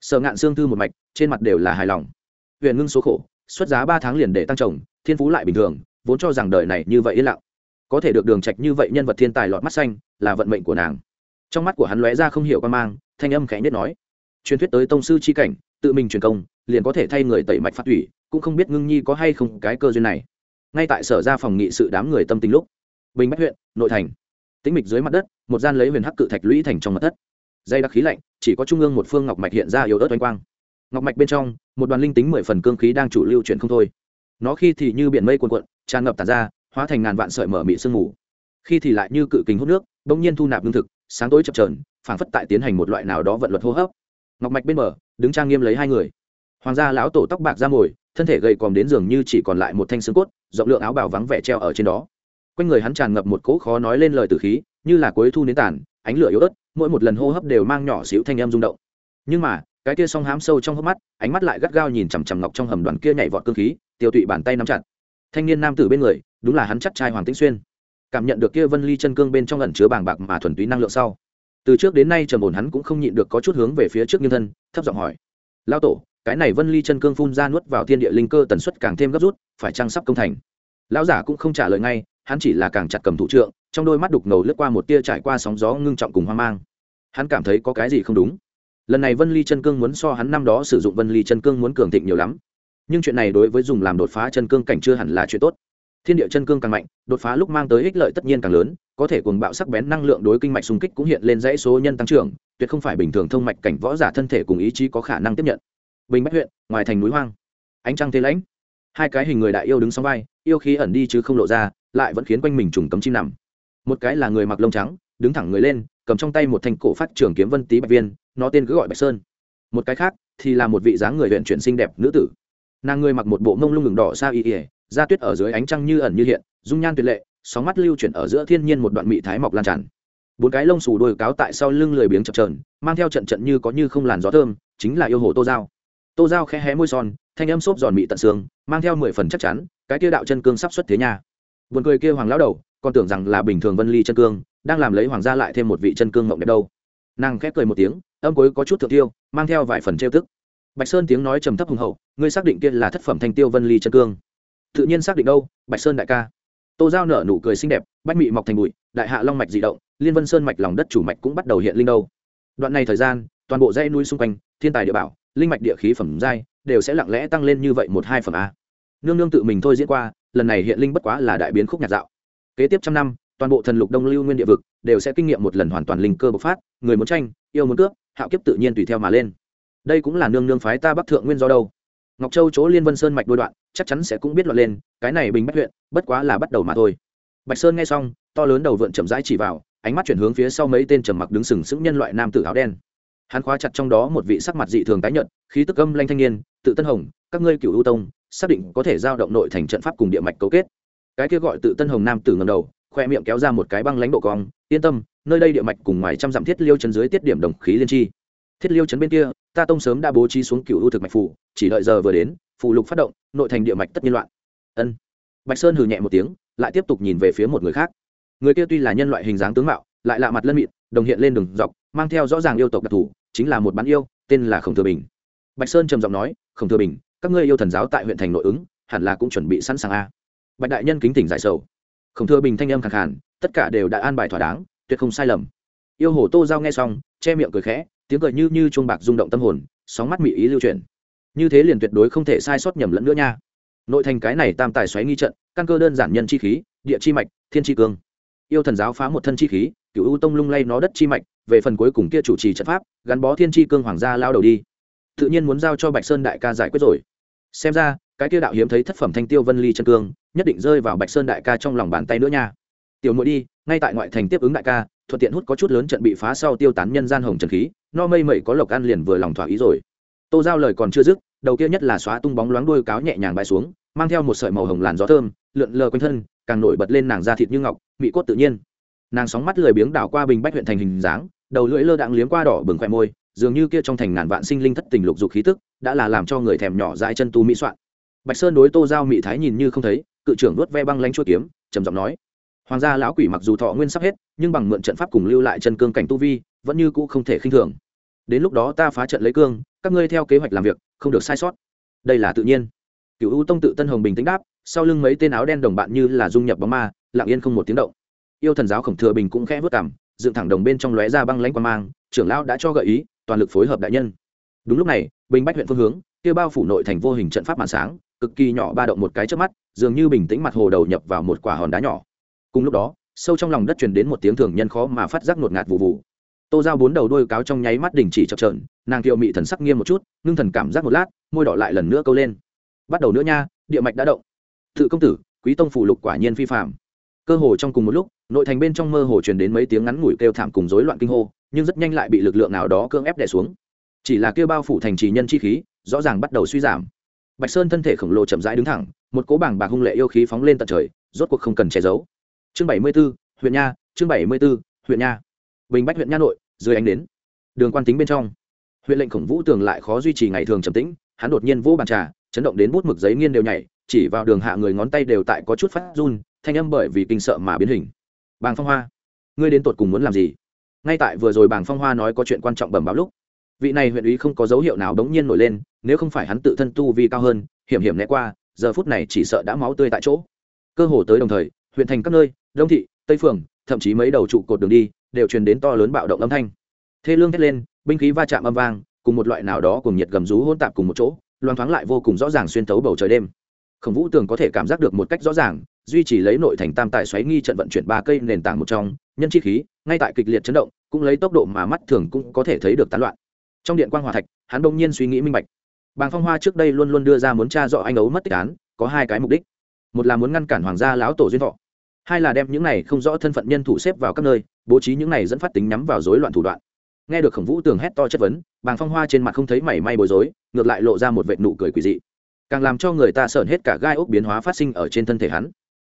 Sở ngạn xương thư một mạch, trên mặt đều là hài lòng. Huyện ngưng số khổ, xuất giá ba tháng liền để tăng trồng, thiên phú lại bình thường, vốn cho rằng đời này như vậy yên lặng. Có thể được đường trạch như vậy nhân vật thiên tài lọt mắt xanh, là vận mệnh của nàng trong mắt của hắn lóe ra không hiểu quan mang, thanh âm khẽ nhất nói, truyền thuyết tới tông sư chi cảnh, tự mình truyền công, liền có thể thay người tẩy mạch phát thủy, cũng không biết ngưng nhi có hay không cái cơ duyên này. Ngay tại sở ra phòng nghị sự đám người tâm tình lúc, bình bách huyện, nội thành, tĩnh mịch dưới mặt đất, một gian lấy huyền hắc cự thạch lũy thành trong mặt đất. Dây đặc khí lạnh, chỉ có trung ương một phương ngọc mạch hiện ra yếu ớt oanh quang. Ngọc mạch bên trong, một đoàn linh tính mười phần cương khí đang chủ lưu chuyển không thôi. Nó khi thì như biển mây cuồn cuộn, tràn ngập tàn ra, hóa thành ngàn vạn sợi mở mị sương mù. Khi thì lại như cự kính hút nước, bỗng nhiên thu nạp lương thực sáng tối chập trờn phảng phất tại tiến hành một loại nào đó vận luật hô hấp. Ngọc mạch bên mở đứng trang nghiêm lấy hai người. Hoàng gia lão tổ tóc bạc ra mồi, thân thể gầy còm đến giường như chỉ còn lại một thanh xương cốt, rộng lượng áo bào vắng vẻ treo ở trên đó. Quanh người hắn tràn ngập một cỗ khó nói lên lời từ khí, như là cuối thu nến tàn, ánh lửa yếu ớt, mỗi một lần hô hấp đều mang nhỏ xíu thanh âm rung động. Nhưng mà, cái kia song hám sâu trong hốc mắt, ánh mắt lại gắt gao nhìn chằm chằm ngọc trong hầm đoàn kia nhảy vọt cương khí, tiêu tụy bàn tay nắm chặt. Thanh niên nam tử bên người, đúng là hắn chắc trai hoàng tĩnh xuyên cảm nhận được kia vân ly chân cương bên trong ẩn chứa bàng bạc mà thuần túy năng lượng sau. Từ trước đến nay trầm ổn hắn cũng không nhịn được có chút hướng về phía trước nghiêng thân, thấp giọng hỏi. Lao tổ, cái này vân ly chân cương phun ra nuốt vào thiên địa linh cơ tần suất càng thêm gấp rút, phải trang sắp công thành? Lão giả cũng không trả lời ngay, hắn chỉ là càng chặt cầm thủ trượng, trong đôi mắt đục ngầu lướt qua một tia trải qua sóng gió ngưng trọng cùng hoang mang. Hắn cảm thấy có cái gì không đúng. Lần này vân ly chân cương muốn so hắn năm đó sử dụng vân ly chân cương muốn cường thịnh nhiều lắm. Nhưng chuyện này đối với dùng làm đột phá chân cương cảnh chưa hẳn là chuyện tốt thiên địa chân cương càng mạnh, đột phá lúc mang tới ích lợi tất nhiên càng lớn, có thể cuồng bạo sắc bén năng lượng đối kinh mạch xung kích cũng hiện lên dãy số nhân tăng trưởng, tuyệt không phải bình thường thông mạch cảnh võ giả thân thể cùng ý chí có khả năng tiếp nhận. Bình bách huyện, ngoài thành núi hoang, ánh trăng thế lãnh. Hai cái hình người đại yêu đứng sau vai, yêu khí ẩn đi chứ không lộ ra, lại vẫn khiến quanh mình trùng cấm chim nằm. Một cái là người mặc lông trắng, đứng thẳng người lên, cầm trong tay một thanh cổ phát trưởng kiếm vân tý bạch viên, nó tên cứ gọi bạch sơn. Một cái khác thì là một vị dáng người huyện chuyển xinh đẹp nữ tử. Nàng người mặc một bộ mông lung ngừng đỏ xa y ỉa da tuyết ở dưới ánh trăng như ẩn như hiện, dung nhan tuyệt lệ, sóng mắt lưu chuyển ở giữa thiên nhiên một đoạn mị thái mọc lan tràn. Bốn cái lông xù đôi cáo tại sau lưng lười biếng chập trờn mang theo trận trận như có như không làn gió thơm, chính là yêu hồ tô giao. Tô giao khẽ hé môi son, thanh âm xốp giòn mị tận xương, mang theo mười phần chắc chắn, cái kia đạo chân cương sắp xuất thế nha. Buồn cười kia hoàng lão đầu, còn tưởng rằng là bình thường vân ly chân cương, đang làm lấy hoàng gia lại thêm một vị chân cương mộng đẹp đâu. Nàng khép cười một tiếng, âm cuối có chút thượng tiêu, mang theo vài phần trêu tức. Bạch sơn tiếng nói trầm thấp hùng hậu, ngươi xác định kia là thất phẩm thanh tiêu vân ly chân cương tự nhiên xác định đâu, bạch sơn đại ca. Tô giao nở nụ cười xinh đẹp, bách mị mọc thành bụi, đại hạ long mạch dị động, liên vân sơn mạch lòng đất chủ mạch cũng bắt đầu hiện linh đâu. Đoạn này thời gian, toàn bộ dãy núi xung quanh, thiên tài địa bảo, linh mạch địa khí phẩm giai, đều sẽ lặng lẽ tăng lên như vậy một hai phẩm a. Nương nương tự mình thôi diễn qua, lần này hiện linh bất quá là đại biến khúc nhạc dạo. Kế tiếp trăm năm, toàn bộ thần lục đông lưu nguyên địa vực đều sẽ kinh nghiệm một lần hoàn toàn linh cơ bộc phát, người muốn tranh, yêu muốn cướp, hạo kiếp tự nhiên tùy theo mà lên. Đây cũng là nương nương phái ta bắc thượng nguyên do đâu ngọc châu chỗ liên vân sơn mạch đôi đoạn, chắc chắn sẽ cũng biết loạn lên, cái này bình bách huyện, bất quá là bắt đầu mà thôi. Bạch sơn nghe xong, to lớn đầu vượn chậm rãi chỉ vào, ánh mắt chuyển hướng phía sau mấy tên trầm mặc đứng sừng sững nhân loại nam tử áo đen. Hắn khóa chặt trong đó một vị sắc mặt dị thường tái nhợt, khí tức âm lanh thanh niên, tự tân hồng, các ngươi cựu ưu tông, xác định có thể giao động nội thành trận pháp cùng địa mạch cấu kết. Cái kia gọi tự tân hồng nam tử ngầm đầu, khoe miệng kéo ra một cái băng lãnh độ cong, yên tâm, nơi đây địa mạch cùng ngoài trăm dặm thiết liêu chân dưới tiết điểm đồng khí liên chi thiết liêu chấn bên kia ta tông sớm đã bố trí xuống cựu ưu thực mạch phủ chỉ đợi giờ vừa đến phù lục phát động nội thành địa mạch tất nhiên loạn. Ân. Bạch sơn hừ nhẹ một tiếng lại tiếp tục nhìn về phía một người khác. Người kia tuy là nhân loại hình dáng tướng mạo lại lạ mặt lân mịn đồng hiện lên đường dọc mang theo rõ ràng yêu tộc đặc thù chính là một bán yêu tên là khổng thừa bình. Bạch sơn trầm giọng nói khổng thừa bình các ngươi yêu thần giáo tại huyện thành nội ứng hẳn là cũng chuẩn bị sẵn sàng a. Bạch đại nhân kính tỉnh giải sầu. Khổng thừa bình thanh âm khẳng hẳn, tất cả đều đã an bài thỏa đáng tuyệt không sai lầm. Yêu hồ tô giao nghe xong che miệng cười khẽ tiếng cười như như chuông bạc rung động tâm hồn, sóng mắt mỹ ý lưu truyền như thế liền tuyệt đối không thể sai sót nhầm lẫn nữa nha. Nội thành cái này tam tài xoáy nghi trận, căn cơ đơn giản nhân chi khí, địa chi mạch, thiên chi cương. Yêu thần giáo phá một thân chi khí cựu ưu tông lung lay nó đất chi mạch, về phần cuối cùng kia chủ trì trận pháp, gắn bó thiên chi cương hoàng gia lao đầu đi. Tự nhiên muốn giao cho bạch sơn đại ca giải quyết rồi. Xem ra, cái kia đạo hiếm thấy thất phẩm thanh tiêu vân ly chân cương, nhất định rơi vào bạch sơn đại ca trong lòng bàn tay nữa nha. Tiểu muội đi, ngay tại ngoại thành tiếp ứng đại ca, thuận tiện hút có chút lớn trận bị phá sau tiêu tán nhân gian hồng trần khí no mây mẩy có lộc ăn liền vừa lòng thỏa ý rồi. Tô giao lời còn chưa dứt, đầu kia nhất là xóa tung bóng loáng đuôi cáo nhẹ nhàng bay xuống, mang theo một sợi màu hồng làn gió thơm, lượn lờ quanh thân, càng nổi bật lên nàng da thịt như ngọc mỹ cốt tự nhiên. Nàng sóng mắt lười biếng đảo qua bình bách huyện thành hình dáng, đầu lưỡi lơ đạn liếm qua đỏ bừng khoe môi, dường như kia trong thành ngàn vạn sinh linh thất tình lục dục khí tức, đã là làm cho người thèm nhỏ dãi chân tu mỹ soạn. Bạch sơn đối tô giao mỹ thái nhìn như không thấy, cự trưởng nuốt ve băng lánh chua kiếm, trầm giọng nói. Hoàng gia lão quỷ mặc dù thọ nguyên sắp hết, nhưng bằng mượn trận pháp cùng lưu lại chân cương cảnh tu vi vẫn như cũ không thể khinh thường. Đến lúc đó ta phá trận lấy cương, các ngươi theo kế hoạch làm việc, không được sai sót. Đây là tự nhiên. Cựu ưu tông tự tân hồng bình tĩnh đáp, sau lưng mấy tên áo đen đồng bạn như là dung nhập bóng ma, lặng yên không một tiếng động. Yêu thần giáo khổng thừa bình cũng khẽ vất cảm dựng thẳng đồng bên trong lóe ra băng lãnh qua mang, trưởng lão đã cho gợi ý, toàn lực phối hợp đại nhân. Đúng lúc này, bình bách huyện phương hướng, kia bao phủ nội thành vô hình trận pháp màn sáng, cực kỳ nhỏ ba động một cái trước mắt, dường như bình tĩnh mặt hồ đầu nhập vào một quả hòn đá nhỏ. Cùng lúc đó, sâu trong lòng đất truyền đến một tiếng thường nhân khó mà phát giác ngột ngạt vụ vụ tô giao bốn đầu đôi cáo trong nháy mắt đình chỉ chập trờn nàng kiệu mị thần sắc nghiêm một chút ngưng thần cảm giác một lát môi đỏ lại lần nữa câu lên. Bắt đầu nữa nha địa mạch đã động. Tự công tử quý tông phủ lục quả nhiên phi phạm cơ hồ trong cùng một lúc nội thành bên trong mơ hồ truyền đến mấy tiếng ngắn ngủi kêu thảm cùng rối loạn kinh hô nhưng rất nhanh lại bị lực lượng nào đó cưỡng ép đè xuống. Chỉ là kêu bao phủ thành trì nhân chi khí rõ ràng bắt đầu suy giảm. Bạch sơn thân thể khổng lồ chậm rãi đứng thẳng một cố bảng bạc hung lệ yêu khí phóng lên tận trời rốt cuộc không cần che giấu. Chương bảy mươi 74, huyện nha chương bảy mươi 74, huyện nha bình bách huyện nha nội, dưới ánh đến đường quan tính bên trong. Huyện lệnh khổng vũ tường lại khó duy trì ngày thường trầm tĩnh, hắn đột nhiên vỗ bàn trà, chấn động đến bút mực giấy nghiên đều nhảy, chỉ vào đường hạ người ngón tay đều tại có chút phát run, thanh âm bởi vì kinh sợ mà biến hình. Bàng phong hoa, ngươi đến tột cùng muốn làm gì? Ngay tại vừa rồi bàng phong hoa nói có chuyện quan trọng bẩm báo lúc, vị này huyện ý không có dấu hiệu nào đống nhiên nổi lên, nếu không phải hắn tự thân tu vi cao hơn, hiểm hiểm né qua, giờ phút này chỉ sợ đã máu tươi tại chỗ. Cơ hồ tới đồng thời, huyện thành các nơi, đông thị, tây phường thậm chí mấy đầu trụ cột đường đi, đều truyền đến to lớn bạo động âm thanh. Thê lương thét lên, binh khí va chạm âm vang, cùng một loại nào đó cùng nhiệt gầm rú hôn tạp cùng một chỗ loan thoáng lại vô cùng rõ ràng xuyên tấu bầu trời đêm. Khổng vũ tường có thể cảm giác được một cách rõ ràng, duy trì lấy nội thành tam tài xoáy nghi trận vận chuyển ba cây nền tảng một trong, nhân chi khí, ngay tại kịch liệt chấn động, cũng lấy tốc độ mà mắt thường cũng có thể thấy được tán loạn. Trong điện quan hòa thạch, hắn đông nhiên suy nghĩ minh bạch. Bàng phong hoa trước đây luôn luôn đưa ra muốn tra dọ anh ấu mất tích án, có hai cái mục đích. Một là muốn ngăn cản hoàng gia lão tổ duyên thọ hai là đem những này không rõ thân phận nhân thủ xếp vào các nơi, bố trí những này dẫn phát tính nhắm vào rối loạn thủ đoạn. Nghe được khổng vũ tường hét to chất vấn, bàng phong hoa trên mặt không thấy mảy may bối rối, ngược lại lộ ra một vệ nụ cười quỳ dị. Càng làm cho người ta sợn hết cả gai ốc biến hóa phát sinh ở trên thân thể hắn.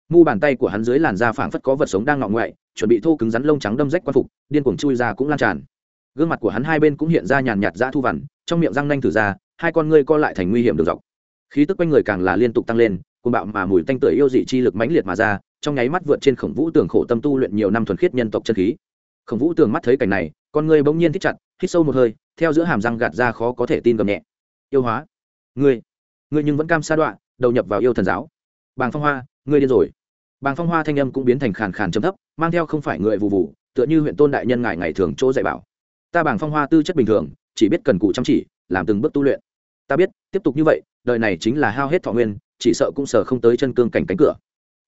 Mu bàn tay của hắn dưới làn da phảng phất có vật sống đang ngọ ngoại, chuẩn bị thô cứng rắn lông trắng đâm rách q phục, điên cuồng chui ra cũng lan tràn. Gương mặt của hắn hai bên cũng hiện ra nhàn nhạt ra thu vằn, trong miệng răng nanh thử ra, hai con ngươi co lại thành nguy hiểm đường dọc. Khí tức quanh người càng là liên tục tăng lên cùng bạo mà mùi tanh tưởi yêu dị chi lực mãnh liệt mà ra, trong nháy mắt vượt trên khổng vũ tường khổ tâm tu luyện nhiều năm thuần khiết nhân tộc chân khí. Khổng vũ tường mắt thấy cảnh này, con ngươi bỗng nhiên thích chặt, hít sâu một hơi, theo giữa hàm răng gạt ra khó có thể tin gầm nhẹ. Yêu hóa, ngươi ngươi nhưng vẫn cam sa đoạn đầu nhập vào yêu thần giáo. Bàng phong hoa, ngươi điên rồi. Bàng phong hoa thanh âm cũng biến thành khàn khàn chấm thấp, mang theo không phải người vụ vụ tựa như huyện tôn đại nhân ngài ngày thường chỗ dạy bảo. Ta bàng phong hoa tư chất bình thường, chỉ biết cần cụ chăm chỉ, làm từng bước tu luyện. Ta biết, tiếp tục như vậy, đời này chính là hao hết thọ nguyên chỉ sợ cũng sờ không tới chân cương cảnh cánh cửa.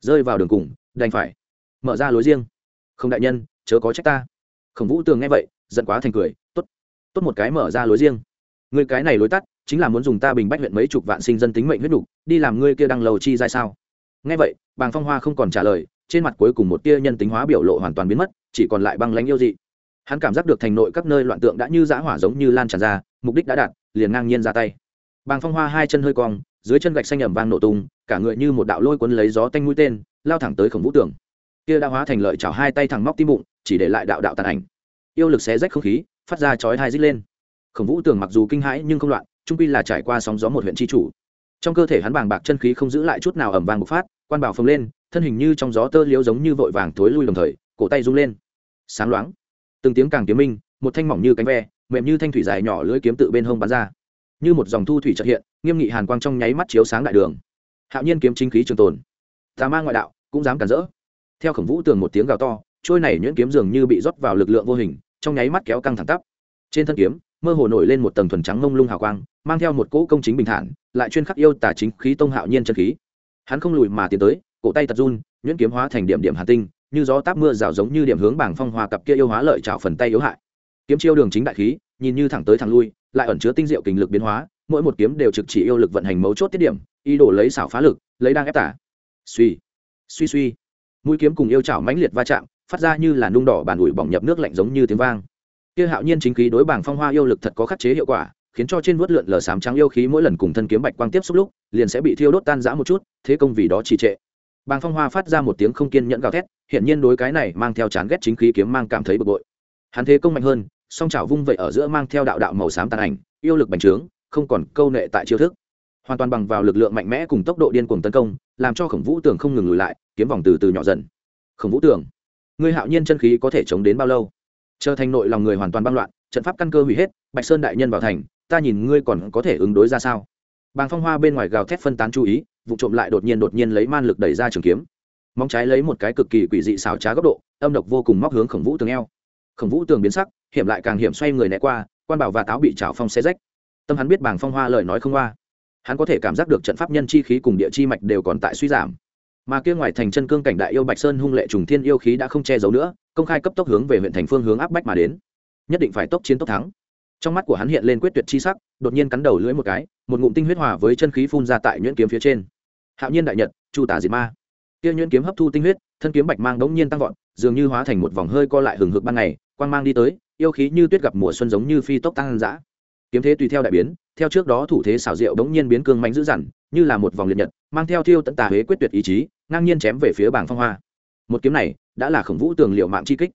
Rơi vào đường cùng, đành phải mở ra lối riêng. Không đại nhân, chớ có trách ta. Khổng vũ tường nghe vậy, giận quá thành cười, tốt tốt một cái mở ra lối riêng. Người cái này lối tắt, chính là muốn dùng ta bình bách huyện mấy chục vạn sinh dân tính mệnh huyết đủ, đi làm ngươi kia đăng lầu chi ra sao? Nghe vậy, bàng phong hoa không còn trả lời, trên mặt cuối cùng một tia nhân tính hóa biểu lộ hoàn toàn biến mất, chỉ còn lại băng lãnh yêu dị. Hắn cảm giác được thành nội các nơi loạn tượng đã như giã hỏa giống như lan tràn ra, mục đích đã đạt, liền ngang nhiên ra tay. Bàng phong hoa hai chân hơi cong dưới chân gạch xanh ẩm vang nổ tung, cả người như một đạo lôi cuốn lấy gió tanh mũi tên, lao thẳng tới khổng vũ tường. Kia đã hóa thành lợi chảo hai tay thẳng móc tim bụng, chỉ để lại đạo đạo tàn ảnh. Yêu lực xé rách không khí, phát ra chói hai rít lên. Khổng vũ tường mặc dù kinh hãi nhưng không loạn, trung pi là trải qua sóng gió một huyện tri chủ. Trong cơ thể hắn bàng bạc chân khí không giữ lại chút nào ẩm vàng bộc phát, quan bảo phồng lên, thân hình như trong gió tơ liếu giống như vội vàng thối lui đồng thời, cổ tay rung lên. Sáng loáng, từng tiếng càng kiếm minh, một thanh mỏng như cánh ve, mềm như thanh thủy dài nhỏ lưỡi kiếm tự bên hông bắn ra như một dòng thu thủy trợ hiện, nghiêm nghị hàn quang trong nháy mắt chiếu sáng đại đường. Hạo nhiên kiếm chính khí trường tồn. Tà ma ngoại đạo, cũng dám cản rỡ. Theo khổng vũ tường một tiếng gào to, trôi này nhuyễn kiếm dường như bị rót vào lực lượng vô hình, trong nháy mắt kéo căng thẳng tắp. Trên thân kiếm, mơ hồ nổi lên một tầng thuần trắng mông lung hào quang, mang theo một cỗ công chính bình thản, lại chuyên khắc yêu tả chính khí tông hạo nhiên chân khí. Hắn không lùi mà tiến tới, cổ tay tật run, nhuyễn kiếm hóa thành điểm điểm hà tinh, như gió táp mưa rào giống như điểm hướng bảng phong hòa cặp kia yêu hóa lợi trào phần tay yếu hại. Kiếm chiêu đường chính đại khí, nhìn như thẳng tới thẳng lui lại ẩn chứa tinh diệu kình lực biến hóa, mỗi một kiếm đều trực chỉ yêu lực vận hành mấu chốt tiết điểm, ý đồ lấy xảo phá lực, lấy đang ép tả. Suy suy suy. Mũi kiếm cùng yêu chảo mãnh liệt va chạm, phát ra như là nung đỏ bàn ủi bỏng nhập nước lạnh giống như tiếng vang. Kia hạo nhiên chính khí đối bảng phong hoa yêu lực thật có khắc chế hiệu quả, khiến cho trên vuốt lượn lờ sám trắng yêu khí mỗi lần cùng thân kiếm bạch quang tiếp xúc lúc, liền sẽ bị thiêu đốt tan rã một chút, thế công vì đó trì trệ. Bàng phong hoa phát ra một tiếng không kiên nhẫn gào thét hiện nhiên đối cái này mang theo chán ghét chính khí kiếm mang cảm thấy bực bội. Hắn thế công mạnh hơn song chảo vung vậy ở giữa mang theo đạo đạo màu xám tàn ảnh, yêu lực bành trướng, không còn câu nệ tại chiêu thức. Hoàn toàn bằng vào lực lượng mạnh mẽ cùng tốc độ điên cuồng tấn công, làm cho khổng vũ tường không ngừng lùi lại, kiếm vòng từ từ nhỏ dần. Khổng vũ tường, ngươi hạo nhiên chân khí có thể chống đến bao lâu? Trở thành nội lòng người hoàn toàn băng loạn, trận pháp căn cơ hủy hết, bạch sơn đại nhân vào thành, ta nhìn ngươi còn có thể ứng đối ra sao? Bàng phong hoa bên ngoài gào thét phân tán chú ý, vụ trộm lại đột nhiên đột nhiên lấy man lực đẩy ra trường kiếm. Móng trái lấy một cái cực kỳ quỷ dị xảo trá góc độ, âm độc vô cùng móc hướng khổng vũ tường eo. Khổng vũ tường biến sắc hiểm lại càng hiểm xoay người né qua, quan bảo và táo bị trào phong xe rách. Tâm hắn biết bàng phong hoa lời nói không qua. Hắn có thể cảm giác được trận pháp nhân chi khí cùng địa chi mạch đều còn tại suy giảm. Mà kia ngoài thành chân cương cảnh đại yêu bạch sơn hung lệ trùng thiên yêu khí đã không che giấu nữa, công khai cấp tốc hướng về huyện thành phương hướng áp bách mà đến. Nhất định phải tốc chiến tốc thắng. Trong mắt của hắn hiện lên quyết tuyệt chi sắc, đột nhiên cắn đầu lưỡi một cái, một ngụm tinh huyết hòa với chân khí phun ra tại nhuyễn kiếm phía trên. Hạo nhiên đại nhật, chu tả diệt ma. Kia nhuyễn kiếm hấp thu tinh huyết, thân kiếm bạch mang đống nhiên tăng vọt, dường như hóa thành một vòng hơi co lại hừng hực ban ngày, quang mang đi tới yêu khí như tuyết gặp mùa xuân giống như phi tốc tăng dã. Kiếm thế tùy theo đại biến, theo trước đó thủ thế xảo diệu đống nhiên biến cương mạnh dữ dằn, như là một vòng liệt nhật, mang theo thiêu tận tà huế quyết tuyệt ý chí, ngang nhiên chém về phía bảng phong hoa. Một kiếm này, đã là khổng vũ tường liệu mạng chi kích.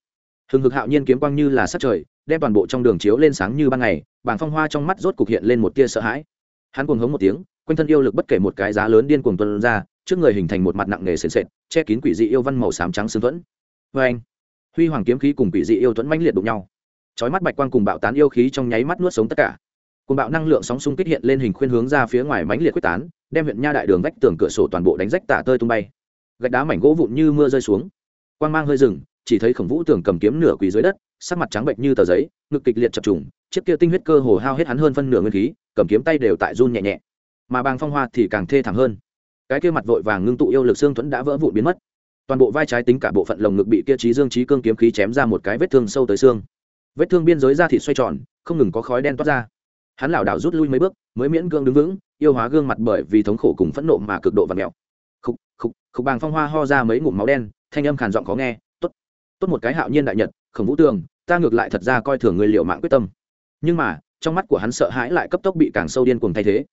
Hừng hực hạo nhiên kiếm quang như là sát trời, đem toàn bộ trong đường chiếu lên sáng như ban ngày, bảng phong hoa trong mắt rốt cục hiện lên một tia sợ hãi. Hắn cuồng hống một tiếng, quanh thân yêu lực bất kể một cái giá lớn điên cuồng tuân ra, trước người hình thành một mặt nặng nề sền sệt, che kín quỷ dị yêu văn màu xám trắng xương thuẫn. Vê anh huy hoàng kiếm khí cùng quỷ dị yêu thuẫn mãnh liệt đụng nhau chói mắt bạch quang cùng bạo tán yêu khí trong nháy mắt nuốt sống tất cả. Cùng bạo năng lượng sóng xung kích hiện lên hình khuyên hướng ra phía ngoài mãnh liệt quyết tán, đem huyện nha đại đường vách tường cửa sổ toàn bộ đánh rách tả tơi tung bay. Gạch đá mảnh gỗ vụn như mưa rơi xuống. Quang mang hơi rừng chỉ thấy khổng vũ tường cầm kiếm nửa quỳ dưới đất, sắc mặt trắng bệnh như tờ giấy, ngực kịch liệt chập trùng, chiếc kia tinh huyết cơ hồ hao hết hắn hơn phân nửa nguyên khí, cầm kiếm tay đều tại run nhẹ nhẹ. Mà bàng phong hoa thì càng thê thảm hơn. Cái kia mặt vội vàng ngưng tụ yêu lực xương thuẫn đã vỡ vụn biến mất. Toàn bộ vai trái tính cả bộ phận lồng ngực bị kia trí dương trí cương kiếm khí chém ra một cái vết thương sâu tới xương vết thương biên giới da thịt xoay tròn, không ngừng có khói đen toát ra. Hắn lảo đảo rút lui mấy bước, mới miễn gương đứng vững, yêu hóa gương mặt bởi vì thống khổ cùng phẫn nộ mà cực độ và mẹo khúc khúc khúc bàng phong hoa ho ra mấy ngụm máu đen, thanh âm khàn giọng khó nghe, tốt tốt một cái hạo nhiên đại nhật, khổng vũ tường, ta ngược lại thật ra coi thường người liệu mạng quyết tâm. Nhưng mà, trong mắt của hắn sợ hãi lại cấp tốc bị càng sâu điên cuồng thay thế.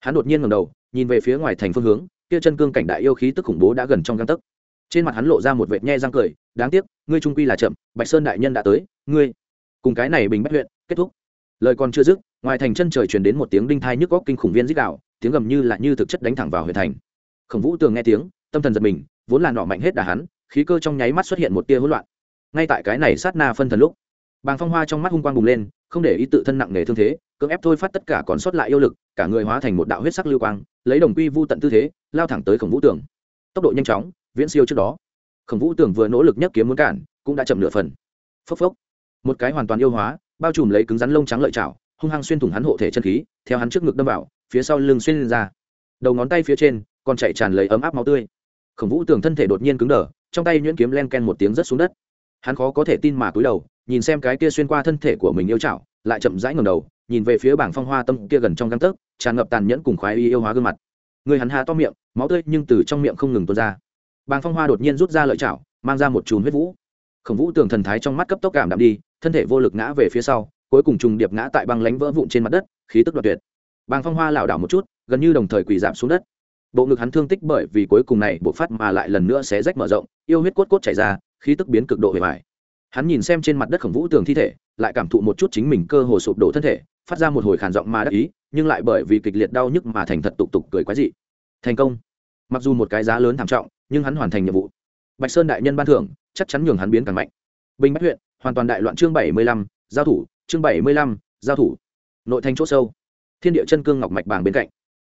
Hắn đột nhiên ngầm đầu, nhìn về phía ngoài thành phương hướng, kia chân cương cảnh đại yêu khí tức khủng bố đã gần trong găng tấc. Trên mặt hắn lộ ra một vệt nhe răng cười, đáng tiếc, ngươi trung quy là chậm, bạch sơn đại nhân đã tới, ngươi cùng cái này bình bách huyện, kết thúc. Lời còn chưa dứt, ngoài thành chân trời truyền đến một tiếng đinh thai nhức góc kinh khủng viên dích đạo tiếng gầm như là như thực chất đánh thẳng vào huyện thành. Khổng vũ tường nghe tiếng, tâm thần giật mình, vốn là nọ mạnh hết đà hắn, khí cơ trong nháy mắt xuất hiện một tia hỗn loạn. Ngay tại cái này sát na phân thần lúc, bàng phong hoa trong mắt hung quang bùng lên, không để ý tự thân nặng nề thương thế, cưỡng ép thôi phát tất cả còn sót lại yêu lực, cả người hóa thành một đạo huyết sắc lưu quang, lấy đồng quy vu tận tư thế, lao thẳng tới khổng vũ tường. Tốc độ nhanh chóng, viễn siêu trước đó. Khổng vũ tường vừa nỗ lực nhấc kiếm muốn cản, cũng đã chậm nửa phần. Phốc phốc một cái hoàn toàn yêu hóa, bao trùm lấy cứng rắn lông trắng lợi chảo, hung hăng xuyên thủng hắn hộ thể chân khí, theo hắn trước ngực đâm vào, phía sau lưng xuyên lên ra. Đầu ngón tay phía trên còn chạy tràn lấy ấm áp máu tươi. Khổng vũ tưởng thân thể đột nhiên cứng đờ, trong tay nhuyễn kiếm len ken một tiếng rất xuống đất. Hắn khó có thể tin mà cúi đầu, nhìn xem cái kia xuyên qua thân thể của mình yêu chảo, lại chậm rãi ngầm đầu, nhìn về phía bảng phong hoa tâm kia gần trong găng tấc, tràn ngập tàn nhẫn cùng khoái y yêu hóa gương mặt. Người hắn hà to miệng, máu tươi nhưng từ trong miệng không ngừng tuôn ra. Bàng phong hoa đột nhiên rút ra lợi chảo, mang ra một chùm huyết vũ khổng vũ tường thần thái trong mắt cấp tốc cảm đạm đi, thân thể vô lực ngã về phía sau, cuối cùng trùng điệp ngã tại băng lánh vỡ vụn trên mặt đất, khí tức đoạt tuyệt. Bàng phong hoa lảo đảo một chút, gần như đồng thời quỳ giảm xuống đất. Bộ ngực hắn thương tích bởi vì cuối cùng này bộ phát mà lại lần nữa sẽ rách mở rộng, yêu huyết cốt cốt chảy ra, khí tức biến cực độ hề mại hắn nhìn xem trên mặt đất khổng vũ tường thi thể, lại cảm thụ một chút chính mình cơ hồ sụp đổ thân thể, phát ra một hồi khản giọng mà đắc ý, nhưng lại bởi vì kịch liệt đau nhức mà thành thật tục tục cười quái dị. Thành công. Mặc dù một cái giá lớn thảm trọng, nhưng hắn hoàn thành nhiệm vụ. Bạch sơn đại nhân ban thưởng chắc chắn nhường hắn biến càng mạnh. Bình bách huyện hoàn toàn đại loạn chương bảy mươi lăm giao thủ chương bảy mươi lăm giao thủ. Nội thành chỗ sâu thiên địa chân cương ngọc mạch bàng bên cạnh.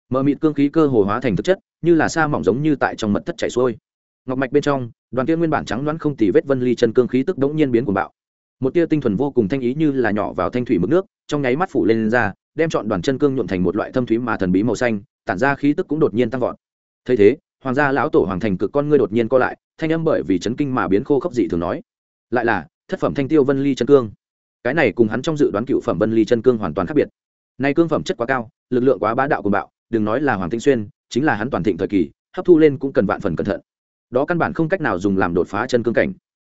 Mờ mịt cương khí cơ hồ hóa thành thực chất như là sa mỏng giống như tại trong mật thất chảy xuôi. Ngọc mạch bên trong đoàn kia nguyên bản trắng đoán không tì vết vân ly chân cương khí tức đống nhiên biến cuồng bạo. Một tia tinh thuần vô cùng thanh ý như là nhỏ vào thanh thủy mực nước trong nháy mắt phủ lên, lên ra đem chọn đoàn chân cương nhuộm thành một loại thâm thúy mà thần bí màu xanh tản ra khí tức cũng đột nhiên tăng vọt. Thấy thế hoàng gia lão tổ hoàng thành cực con ngươi đột nhiên co lại, thanh âm bởi vì chấn kinh mà biến khô khốc dị thường nói. Lại là, thất phẩm thanh tiêu vân ly chân cương. Cái này cùng hắn trong dự đoán cựu phẩm vân ly chân cương hoàn toàn khác biệt. Nay cương phẩm chất quá cao, lực lượng quá bá đạo cùng bạo, đừng nói là hoàng tinh xuyên, chính là hắn toàn thịnh thời kỳ, hấp thu lên cũng cần vạn phần cẩn thận. Đó căn bản không cách nào dùng làm đột phá chân cương cảnh.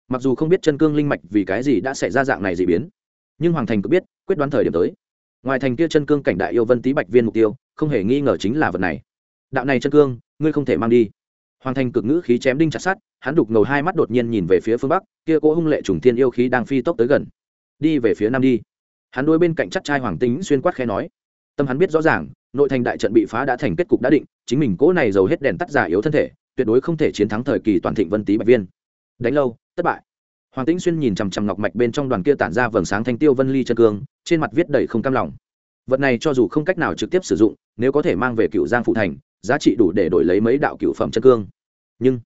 Mặc dù không biết chân cương linh mạch vì cái gì đã xảy ra dạng này dị biến, nhưng hoàng thành cứ biết, quyết đoán thời điểm tới. Ngoài thành kia chân cương cảnh đại yêu vân tý bạch viên mục tiêu, không hề nghi ngờ chính là vật này đạo này chân cương, ngươi không thể mang đi. Hoàng thành cực ngữ khí chém đinh chặt sát hắn đục ngầu hai mắt đột nhiên nhìn về phía phương bắc, kia cỗ hung lệ trùng thiên yêu khí đang phi tốc tới gần. Đi về phía nam đi. Hắn đôi bên cạnh chắc trai hoàng tính xuyên quát khe nói. Tâm hắn biết rõ ràng, nội thành đại trận bị phá đã thành kết cục đã định, chính mình cỗ này giàu hết đèn tắt giả yếu thân thể, tuyệt đối không thể chiến thắng thời kỳ toàn thịnh vân tý bạch viên. Đánh lâu, thất bại. Hoàng tĩnh xuyên nhìn chằm chằm ngọc mạch bên trong đoàn kia tản ra vầng sáng thanh tiêu vân ly chân cương, trên mặt viết đầy không cam lòng. Vật này cho dù không cách nào trực tiếp sử dụng, nếu có thể mang về cựu giang phụ thành giá trị đủ để đổi lấy mấy đạo cựu phẩm chân cương. Nhưng,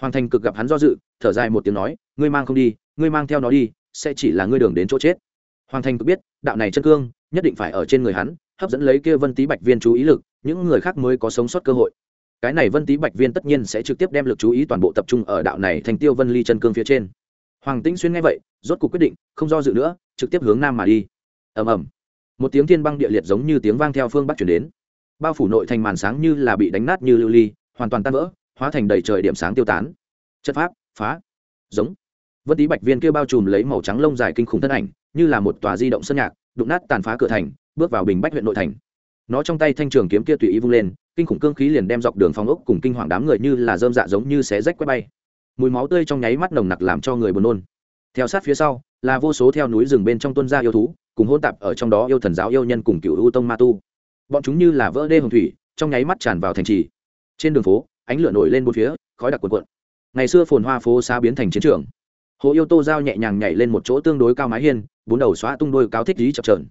hoàng thành cực gặp hắn do dự, thở dài một tiếng nói, ngươi mang không đi, ngươi mang theo nó đi, sẽ chỉ là ngươi đường đến chỗ chết. Hoàng thành cực biết, đạo này chân cương, nhất định phải ở trên người hắn, hấp dẫn lấy kia vân tý bạch viên chú ý lực, những người khác mới có sống sót cơ hội. Cái này vân tý bạch viên tất nhiên sẽ trực tiếp đem lực chú ý toàn bộ tập trung ở đạo này thành tiêu vân ly chân cương phía trên. Hoàng tĩnh xuyên nghe vậy, rốt cuộc quyết định, không do dự nữa, trực tiếp hướng nam mà đi. Ầm ầm. Một tiếng thiên băng địa liệt giống như tiếng vang theo phương bắc chuyển đến bao phủ nội thành màn sáng như là bị đánh nát như lưu ly, hoàn toàn tan vỡ, hóa thành đầy trời điểm sáng tiêu tán. Chất pháp, phá, giống. Vân tý bạch viên kia bao trùm lấy màu trắng lông dài kinh khủng thân ảnh, như là một tòa di động sân nhạc, đụng nát tàn phá cửa thành, bước vào bình bách huyện nội thành. Nó trong tay thanh trường kiếm kia tùy ý vung lên, kinh khủng cương khí liền đem dọc đường phong ốc cùng kinh hoàng đám người như là dơm dạ giống như xé rách quét bay. Mùi máu tươi trong nháy mắt nồng nặc làm cho người buồn nôn. Theo sát phía sau, là vô số theo núi rừng bên trong tuân gia yêu thú, cùng hôn tạp ở trong đó yêu thần giáo yêu nhân cùng cựu u tông ma tu bọn chúng như là vỡ đê hồng thủy, trong nháy mắt tràn vào thành trì. Trên đường phố, ánh lửa nổi lên bốn phía, khói đặc quần cuộn. Ngày xưa phồn hoa phố xa biến thành chiến trường. Hồ yêu tô giao nhẹ nhàng nhảy lên một chỗ tương đối cao mái hiên, bốn đầu xóa tung đôi cáo thích lý chập trờn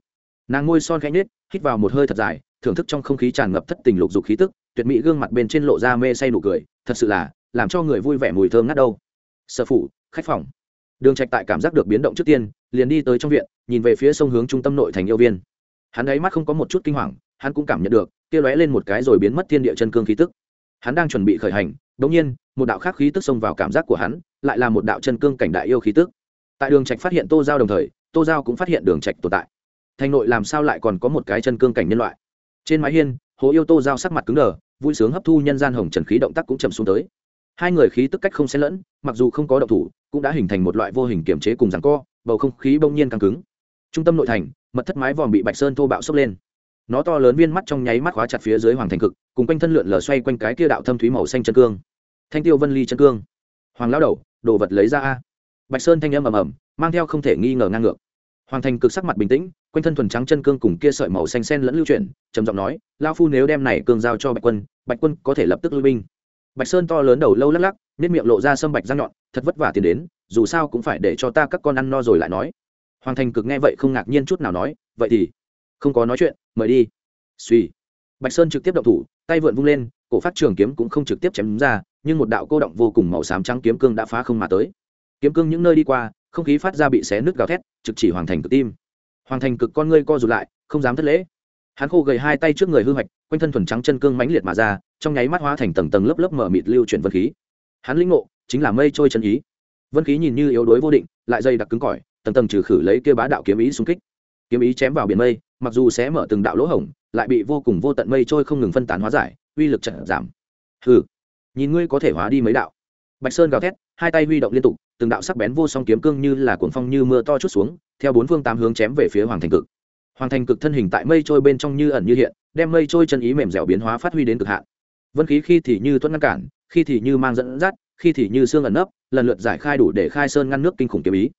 nàng ngôi son khẽ nhết hít vào một hơi thật dài, thưởng thức trong không khí tràn ngập thất tình lục dục khí tức, tuyệt mỹ gương mặt bên trên lộ ra mê say nụ cười, thật sự là, làm cho người vui vẻ mùi thơm ngát đâu. Sở phủ, khách phòng. Đường trạch tại cảm giác được biến động trước tiên, liền đi tới trong viện, nhìn về phía sông hướng trung tâm nội thành yêu viên. Hắn ấy mắt không có một chút kinh hoàng hắn cũng cảm nhận được, kia lóe lên một cái rồi biến mất thiên địa chân cương khí tức. Hắn đang chuẩn bị khởi hành đống nhiên, một đạo khác khí tức xông vào cảm giác của hắn, lại là một đạo chân cương cảnh đại yêu khí tức. Tại đường trạch phát hiện tô giao đồng thời, tô giao cũng phát hiện đường trạch tồn tại. Thành nội làm sao lại còn có một cái chân cương cảnh nhân loại? Trên mái hiên, hồ yêu tô giao sắc mặt cứng đờ, vui sướng hấp thu nhân gian hồng trần khí động tác cũng chậm xuống tới. Hai người khí tức cách không xen lẫn, mặc dù không có động thủ, cũng đã hình thành một loại vô hình kiểm chế cùng rằng co, bầu không khí bỗng nhiên căng cứng. Trung tâm nội thành, mật thất mái vòm bị bạch sơn thô bạo sốc lên nó to lớn viên mắt trong nháy mắt khóa chặt phía dưới hoàng thành cực, cùng quanh thân lượn lờ xoay quanh cái kia đạo thâm thúy màu xanh chân cương. Thanh tiêu vân ly chân cương. Hoàng lao đầu, đồ vật lấy ra a. Bạch sơn thanh âm ầm ầm, mang theo không thể nghi ngờ ngang ngược. Hoàng thành cực sắc mặt bình tĩnh, quanh thân thuần trắng chân cương cùng kia sợi màu xanh sen lẫn lưu chuyển, trầm giọng nói lao phu nếu đem này cương giao cho bạch quân bạch quân có thể lập tức lui binh. Bạch sơn to lớn đầu lâu lắc lắc nếp miệng lộ ra sâm bạch răng nhọn, thật vất vả tiền đến, dù sao cũng phải để cho ta các con ăn no rồi lại nói. Hoàng thành cực nghe vậy không ngạc nhiên chút nào nói, vậy thì không có nói chuyện, mời đi. Suy bạch sơn trực tiếp động thủ, tay vượn vung lên, cổ phát trường kiếm cũng không trực tiếp chém ra, nhưng một đạo cô động vô cùng màu xám trắng kiếm cương đã phá không mà tới. Kiếm cương những nơi đi qua, không khí phát ra bị xé nứt gào thét, trực chỉ hoàng thành cực tim. Hoàng thành cực con ngươi co rụt lại, không dám thất lễ. Hắn khô gầy hai tay trước người hư hoạch quanh thân thuần trắng chân cương mãnh liệt mà ra, trong nháy mắt hóa thành tầng tầng lớp lớp mở mịt lưu chuyển vân khí. Hắn lĩnh ngộ, chính là mây trôi chân ý. Vân khí nhìn như yếu đuối vô định, lại dây đặc cứng cỏi, tầng tầng trừ khử lấy kia bá đạo kiếm ý xung kích kiếm ý chém vào biển mây, mặc dù sẽ mở từng đạo lỗ hổng, lại bị vô cùng vô tận mây trôi không ngừng phân tán hóa giải, uy lực chậm giảm. Hừ, nhìn ngươi có thể hóa đi mấy đạo. Bạch sơn gào thét, hai tay huy động liên tục, từng đạo sắc bén vô song kiếm cương như là cuồng phong như mưa to chút xuống, theo bốn phương tám hướng chém về phía hoàng thành cực. Hoàng thành cực thân hình tại mây trôi bên trong như ẩn như hiện, đem mây trôi chân ý mềm dẻo biến hóa phát huy đến cực hạn. Vân khí khi thì như thuận ngăn cản, khi thì như mang dẫn dắt, khi thì như xương ẩn nấp, lần lượt giải khai đủ để khai sơn ngăn nước kinh khủng kiếm ý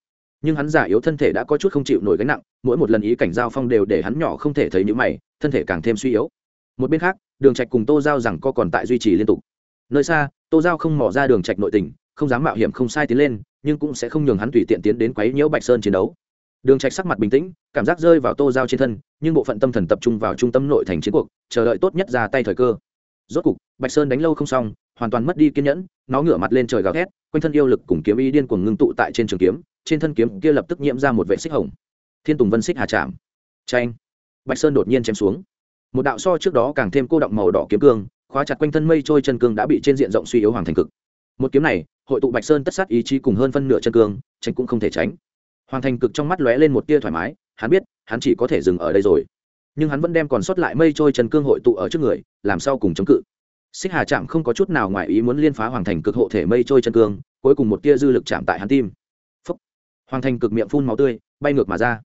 nhưng hắn giả yếu thân thể đã có chút không chịu nổi gánh nặng, mỗi một lần ý cảnh giao phong đều để hắn nhỏ không thể thấy những mày, thân thể càng thêm suy yếu. Một bên khác, đường trạch cùng tô giao rằng co còn tại duy trì liên tục. Nơi xa, tô giao không mò ra đường trạch nội tình, không dám mạo hiểm không sai tiến lên, nhưng cũng sẽ không nhường hắn tùy tiện tiến đến quấy nhiễu bạch sơn chiến đấu. Đường trạch sắc mặt bình tĩnh, cảm giác rơi vào tô giao trên thân, nhưng bộ phận tâm thần tập trung vào trung tâm nội thành chiến cuộc, chờ đợi tốt nhất ra tay thời cơ. Rốt cục, bạch sơn đánh lâu không xong, hoàn toàn mất đi kiên nhẫn, nó ngửa mặt lên trời gào thét, quanh thân yêu lực cùng kiếm ý điên cuồng ngưng tụ tại trên trường kiếm trên thân kiếm kia lập tức nhiễm ra một vệ xích hồng. Thiên tùng vân xích hà chạm. Tranh bạch sơn đột nhiên chém xuống. Một đạo so trước đó càng thêm cô động màu đỏ kiếm cương, khóa chặt quanh thân mây trôi chân cương đã bị trên diện rộng suy yếu hoàng thành cực. Một kiếm này, hội tụ bạch sơn tất sát ý chí cùng hơn phân nửa chân cương tránh cũng không thể tránh. Hoàng thành cực trong mắt lóe lên một tia thoải mái, hắn biết, hắn chỉ có thể dừng ở đây rồi. Nhưng hắn vẫn đem còn sót lại mây trôi chân cương hội tụ ở trước người, làm sao cùng chống cự. Xích hà chạm không có chút nào ngoài ý muốn liên phá hoàng thành cực hộ thể mây trôi chân cương, cuối cùng một tia dư lực chạm tại hắn tim hoàng thành cực miệng phun máu tươi, bay ngược mà ra.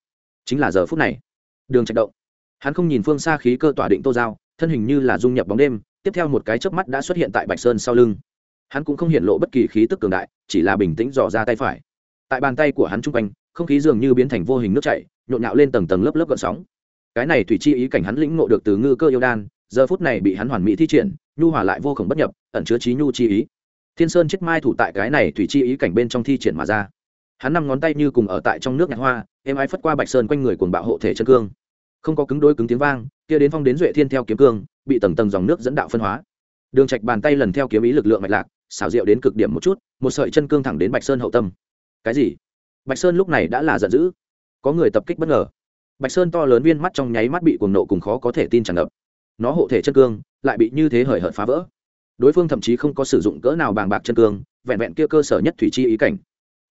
Chính là giờ phút này, đường trạch động. Hắn không nhìn phương xa khí cơ tỏa định tô giao thân hình như là dung nhập bóng đêm, tiếp theo một cái chớp mắt đã xuất hiện tại bạch sơn sau lưng. Hắn cũng không hiện lộ bất kỳ khí tức cường đại, chỉ là bình tĩnh dò ra tay phải. Tại bàn tay của hắn trung quanh, không khí dường như biến thành vô hình nước chảy, nhộn nhạo lên tầng tầng lớp lớp gợn sóng. Cái này thủy chi ý cảnh hắn lĩnh ngộ được từ ngư cơ yêu đan, giờ phút này bị hắn hoàn mỹ thi triển, nhu hòa lại vô khổng bất nhập, ẩn chứa trí nhu chi ý. Thiên sơn chết mai thủ tại cái này thủy chi ý cảnh bên trong thi triển mà ra hắn năm ngón tay như cùng ở tại trong nước nhạt hoa, êm ái phất qua bạch sơn quanh người cuồng bạo hộ thể chân cương. Không có cứng đôi cứng tiếng vang, kia đến phong đến duệ thiên theo kiếm cương, bị tầng tầng dòng nước dẫn đạo phân hóa. Đường trạch bàn tay lần theo kiếm ý lực lượng mạch lạc, xảo diệu đến cực điểm một chút, một sợi chân cương thẳng đến bạch sơn hậu tâm. Cái gì? Bạch sơn lúc này đã là giận dữ. Có người tập kích bất ngờ. Bạch sơn to lớn viên mắt trong nháy mắt bị cuồng nộ cùng khó có thể tin tràn ngập. Nó hộ thể chân cương, lại bị như thế hời hợt phá vỡ. Đối phương thậm chí không có sử dụng cỡ nào bàng bạc chân cương, vẹn vẹn kia cơ sở nhất thủy chi ý cảnh.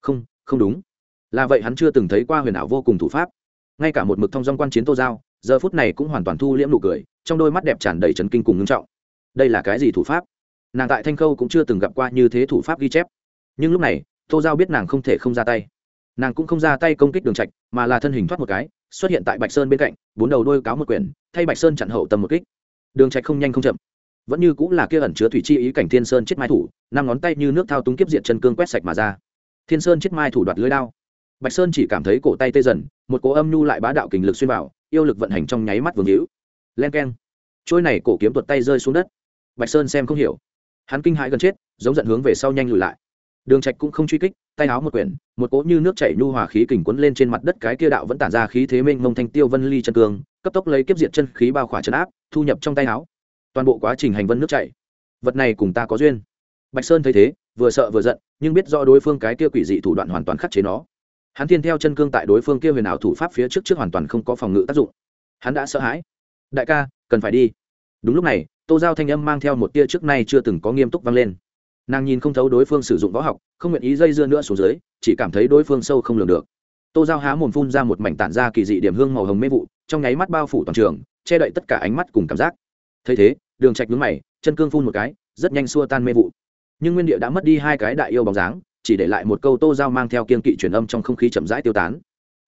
Không không đúng. Là vậy hắn chưa từng thấy qua huyền ảo vô cùng thủ pháp. Ngay cả một mực thông dong quan chiến tô giao, giờ phút này cũng hoàn toàn thu liễm nụ cười, trong đôi mắt đẹp tràn đầy trấn kinh cùng ngưng trọng. Đây là cái gì thủ pháp? Nàng tại thanh khâu cũng chưa từng gặp qua như thế thủ pháp ghi chép. Nhưng lúc này, tô giao biết nàng không thể không ra tay. Nàng cũng không ra tay công kích đường trạch, mà là thân hình thoát một cái, xuất hiện tại bạch sơn bên cạnh, bốn đầu đôi cáo một quyển, thay bạch sơn chặn hậu tầm một kích. Đường trạch không nhanh không chậm. Vẫn như cũng là kia ẩn chứa thủy chi ý cảnh thiên sơn chết mai thủ, năm ngón tay như nước thao túng kiếp diện chân cương quét sạch mà ra thiên sơn chết mai thủ đoạt lưới đao. Bạch sơn chỉ cảm thấy cổ tay tê dần, một cỗ âm nhu lại bá đạo kình lực xuyên vào, yêu lực vận hành trong nháy mắt vương hữu. Len keng. Trôi này cổ kiếm tuột tay rơi xuống đất. Bạch sơn xem không hiểu. Hắn kinh hãi gần chết, giống giận hướng về sau nhanh lùi lại. Đường trạch cũng không truy kích, tay áo một quyển, một cỗ như nước chảy nhu hòa khí kình cuốn lên trên mặt đất cái kia đạo vẫn tản ra khí thế mênh mông thanh tiêu vân ly chân cương, cấp tốc lấy kiếp diệt chân khí bao khỏa chân áp, thu nhập trong tay áo toàn bộ quá trình hành vân nước chảy. Vật này cùng ta có duyên. Bạch sơn thấy thế, vừa sợ vừa giận nhưng biết do đối phương cái kia quỷ dị thủ đoạn hoàn toàn khắc chế nó. Hắn thiên theo chân cương tại đối phương kia huyền ảo thủ pháp phía trước trước hoàn toàn không có phòng ngự tác dụng. Hắn đã sợ hãi. Đại ca, cần phải đi. Đúng lúc này, tô giao thanh âm mang theo một tia trước nay chưa từng có nghiêm túc vang lên. Nàng nhìn không thấu đối phương sử dụng võ học, không nguyện ý dây dưa nữa xuống dưới, chỉ cảm thấy đối phương sâu không lường được. Tô giao há mồm phun ra một mảnh tản ra kỳ dị điểm hương màu hồng mê vụ, trong nháy mắt bao phủ toàn trường, che đậy tất cả ánh mắt cùng cảm giác. Thấy thế, đường trạch đứng mày, chân cương phun một cái, rất nhanh xua tan mê vụ nhưng nguyên địa đã mất đi hai cái đại yêu bóng dáng, chỉ để lại một câu tô giao mang theo kiên kỵ truyền âm trong không khí chậm rãi tiêu tán.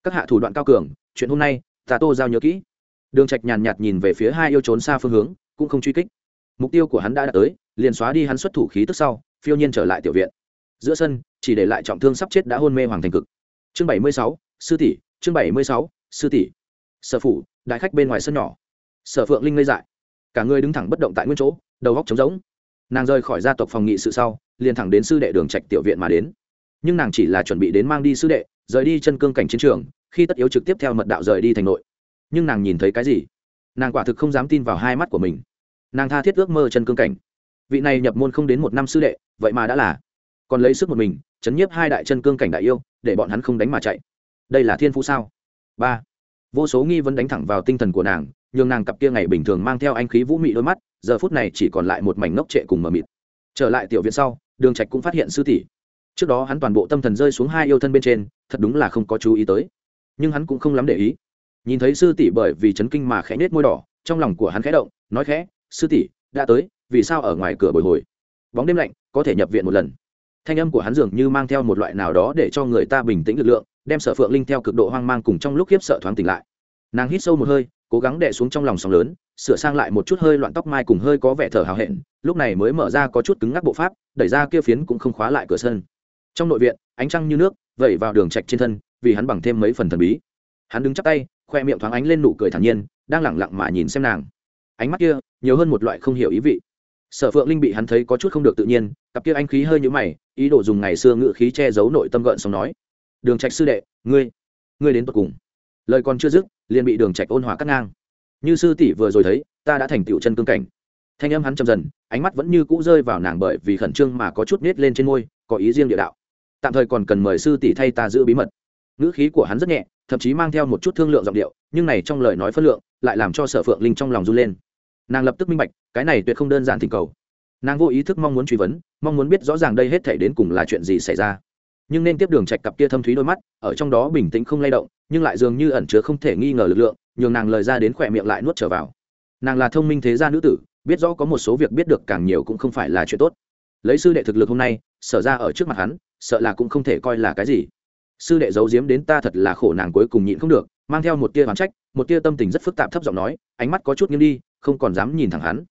Các hạ thủ đoạn cao cường, chuyện hôm nay, ta tô giao nhớ kỹ. Đường trạch nhàn nhạt nhìn về phía hai yêu trốn xa phương hướng, cũng không truy kích. Mục tiêu của hắn đã đạt tới, liền xóa đi hắn xuất thủ khí tức sau, phiêu nhiên trở lại tiểu viện. Giữa sân, chỉ để lại trọng thương sắp chết đã hôn mê hoàng thành cực. Chương bảy mươi sáu, sư tỷ, chương bảy mươi sáu, sư tỷ. Sở phủ, đại khách bên ngoài sân nhỏ. Sở phượng linh ngây dại. Cả người đứng thẳng bất động tại nguyên chỗ, đầu góc trống rỗng nàng rời khỏi gia tộc phòng nghị sự sau, liền thẳng đến sư đệ đường trạch tiểu viện mà đến. Nhưng nàng chỉ là chuẩn bị đến mang đi sư đệ, rời đi chân cương cảnh chiến trường, khi tất yếu trực tiếp theo mật đạo rời đi thành nội. Nhưng nàng nhìn thấy cái gì? Nàng quả thực không dám tin vào hai mắt của mình. Nàng tha thiết ước mơ chân cương cảnh. Vị này nhập môn không đến một năm sư đệ, vậy mà đã là. Còn lấy sức một mình, chấn nhiếp hai đại chân cương cảnh đại yêu, để bọn hắn không đánh mà chạy. Đây là thiên phú sao? Ba. Vô số nghi vấn đánh thẳng vào tinh thần của nàng, nhường nàng cặp kia ngày bình thường mang theo anh khí vũ mị đôi mắt giờ phút này chỉ còn lại một mảnh ngốc trệ cùng mờ mịt. Trở lại tiểu viện sau, đường trạch cũng phát hiện sư tỷ. Trước đó hắn toàn bộ tâm thần rơi xuống hai yêu thân bên trên, thật đúng là không có chú ý tới. Nhưng hắn cũng không lắm để ý. Nhìn thấy sư tỷ bởi vì chấn kinh mà khẽ nết môi đỏ, trong lòng của hắn khẽ động, nói khẽ, sư tỷ, đã tới, vì sao ở ngoài cửa bồi hồi? Bóng đêm lạnh, có thể nhập viện một lần. Thanh âm của hắn dường như mang theo một loại nào đó để cho người ta bình tĩnh lực lượng, đem sở phượng linh theo cực độ hoang mang cùng trong lúc khiếp sợ thoáng tỉnh lại. Nàng hít sâu một hơi cố gắng đè xuống trong lòng sóng lớn, sửa sang lại một chút hơi loạn tóc mai cùng hơi có vẻ thở hào hẹn, lúc này mới mở ra có chút cứng ngắc bộ pháp, đẩy ra kia phiến cũng không khóa lại cửa sân. Trong nội viện, ánh trăng như nước, vẩy vào đường trạch trên thân, vì hắn bằng thêm mấy phần thần bí. Hắn đứng chắp tay, khoe miệng thoáng ánh lên nụ cười thản nhiên, đang lẳng lặng mà nhìn xem nàng. Ánh mắt kia, nhiều hơn một loại không hiểu ý vị. Sở phượng linh bị hắn thấy có chút không được tự nhiên, cặp kia anh khí hơi nhũ mày, ý đồ dùng ngày xưa ngự khí che giấu nội tâm gợn xong nói. Đường trạch sư đệ, ngươi ngươi đến tận cùng. Lời còn chưa dứt liền bị đường trạch ôn hòa cắt ngang. Như sư tỷ vừa rồi thấy, ta đã thành tựu chân cương cảnh. Thanh âm hắn chậm dần, ánh mắt vẫn như cũ rơi vào nàng bởi vì khẩn trương mà có chút nết lên trên môi, có ý riêng địa đạo. Tạm thời còn cần mời sư tỷ thay ta giữ bí mật. Ngữ khí của hắn rất nhẹ, thậm chí mang theo một chút thương lượng giọng điệu, nhưng này trong lời nói phân lượng, lại làm cho sở phượng linh trong lòng run lên. Nàng lập tức minh bạch, cái này tuyệt không đơn giản thỉnh cầu. Nàng vô ý thức mong muốn truy vấn, mong muốn biết rõ ràng đây hết thể đến cùng là chuyện gì xảy ra nhưng nên tiếp đường trạch cặp kia thâm thúy đôi mắt, ở trong đó bình tĩnh không lay động, nhưng lại dường như ẩn chứa không thể nghi ngờ lực lượng, nhường nàng lời ra đến khỏe miệng lại nuốt trở vào. Nàng là thông minh thế gia nữ tử, biết rõ có một số việc biết được càng nhiều cũng không phải là chuyện tốt. Lấy sư đệ thực lực hôm nay, sở ra ở trước mặt hắn, sợ là cũng không thể coi là cái gì. Sư đệ giấu giếm đến ta thật là khổ nàng cuối cùng nhịn không được, mang theo một tia oán trách, một tia tâm tình rất phức tạp thấp giọng nói, ánh mắt có chút nghiêng đi, không còn dám nhìn thẳng hắn.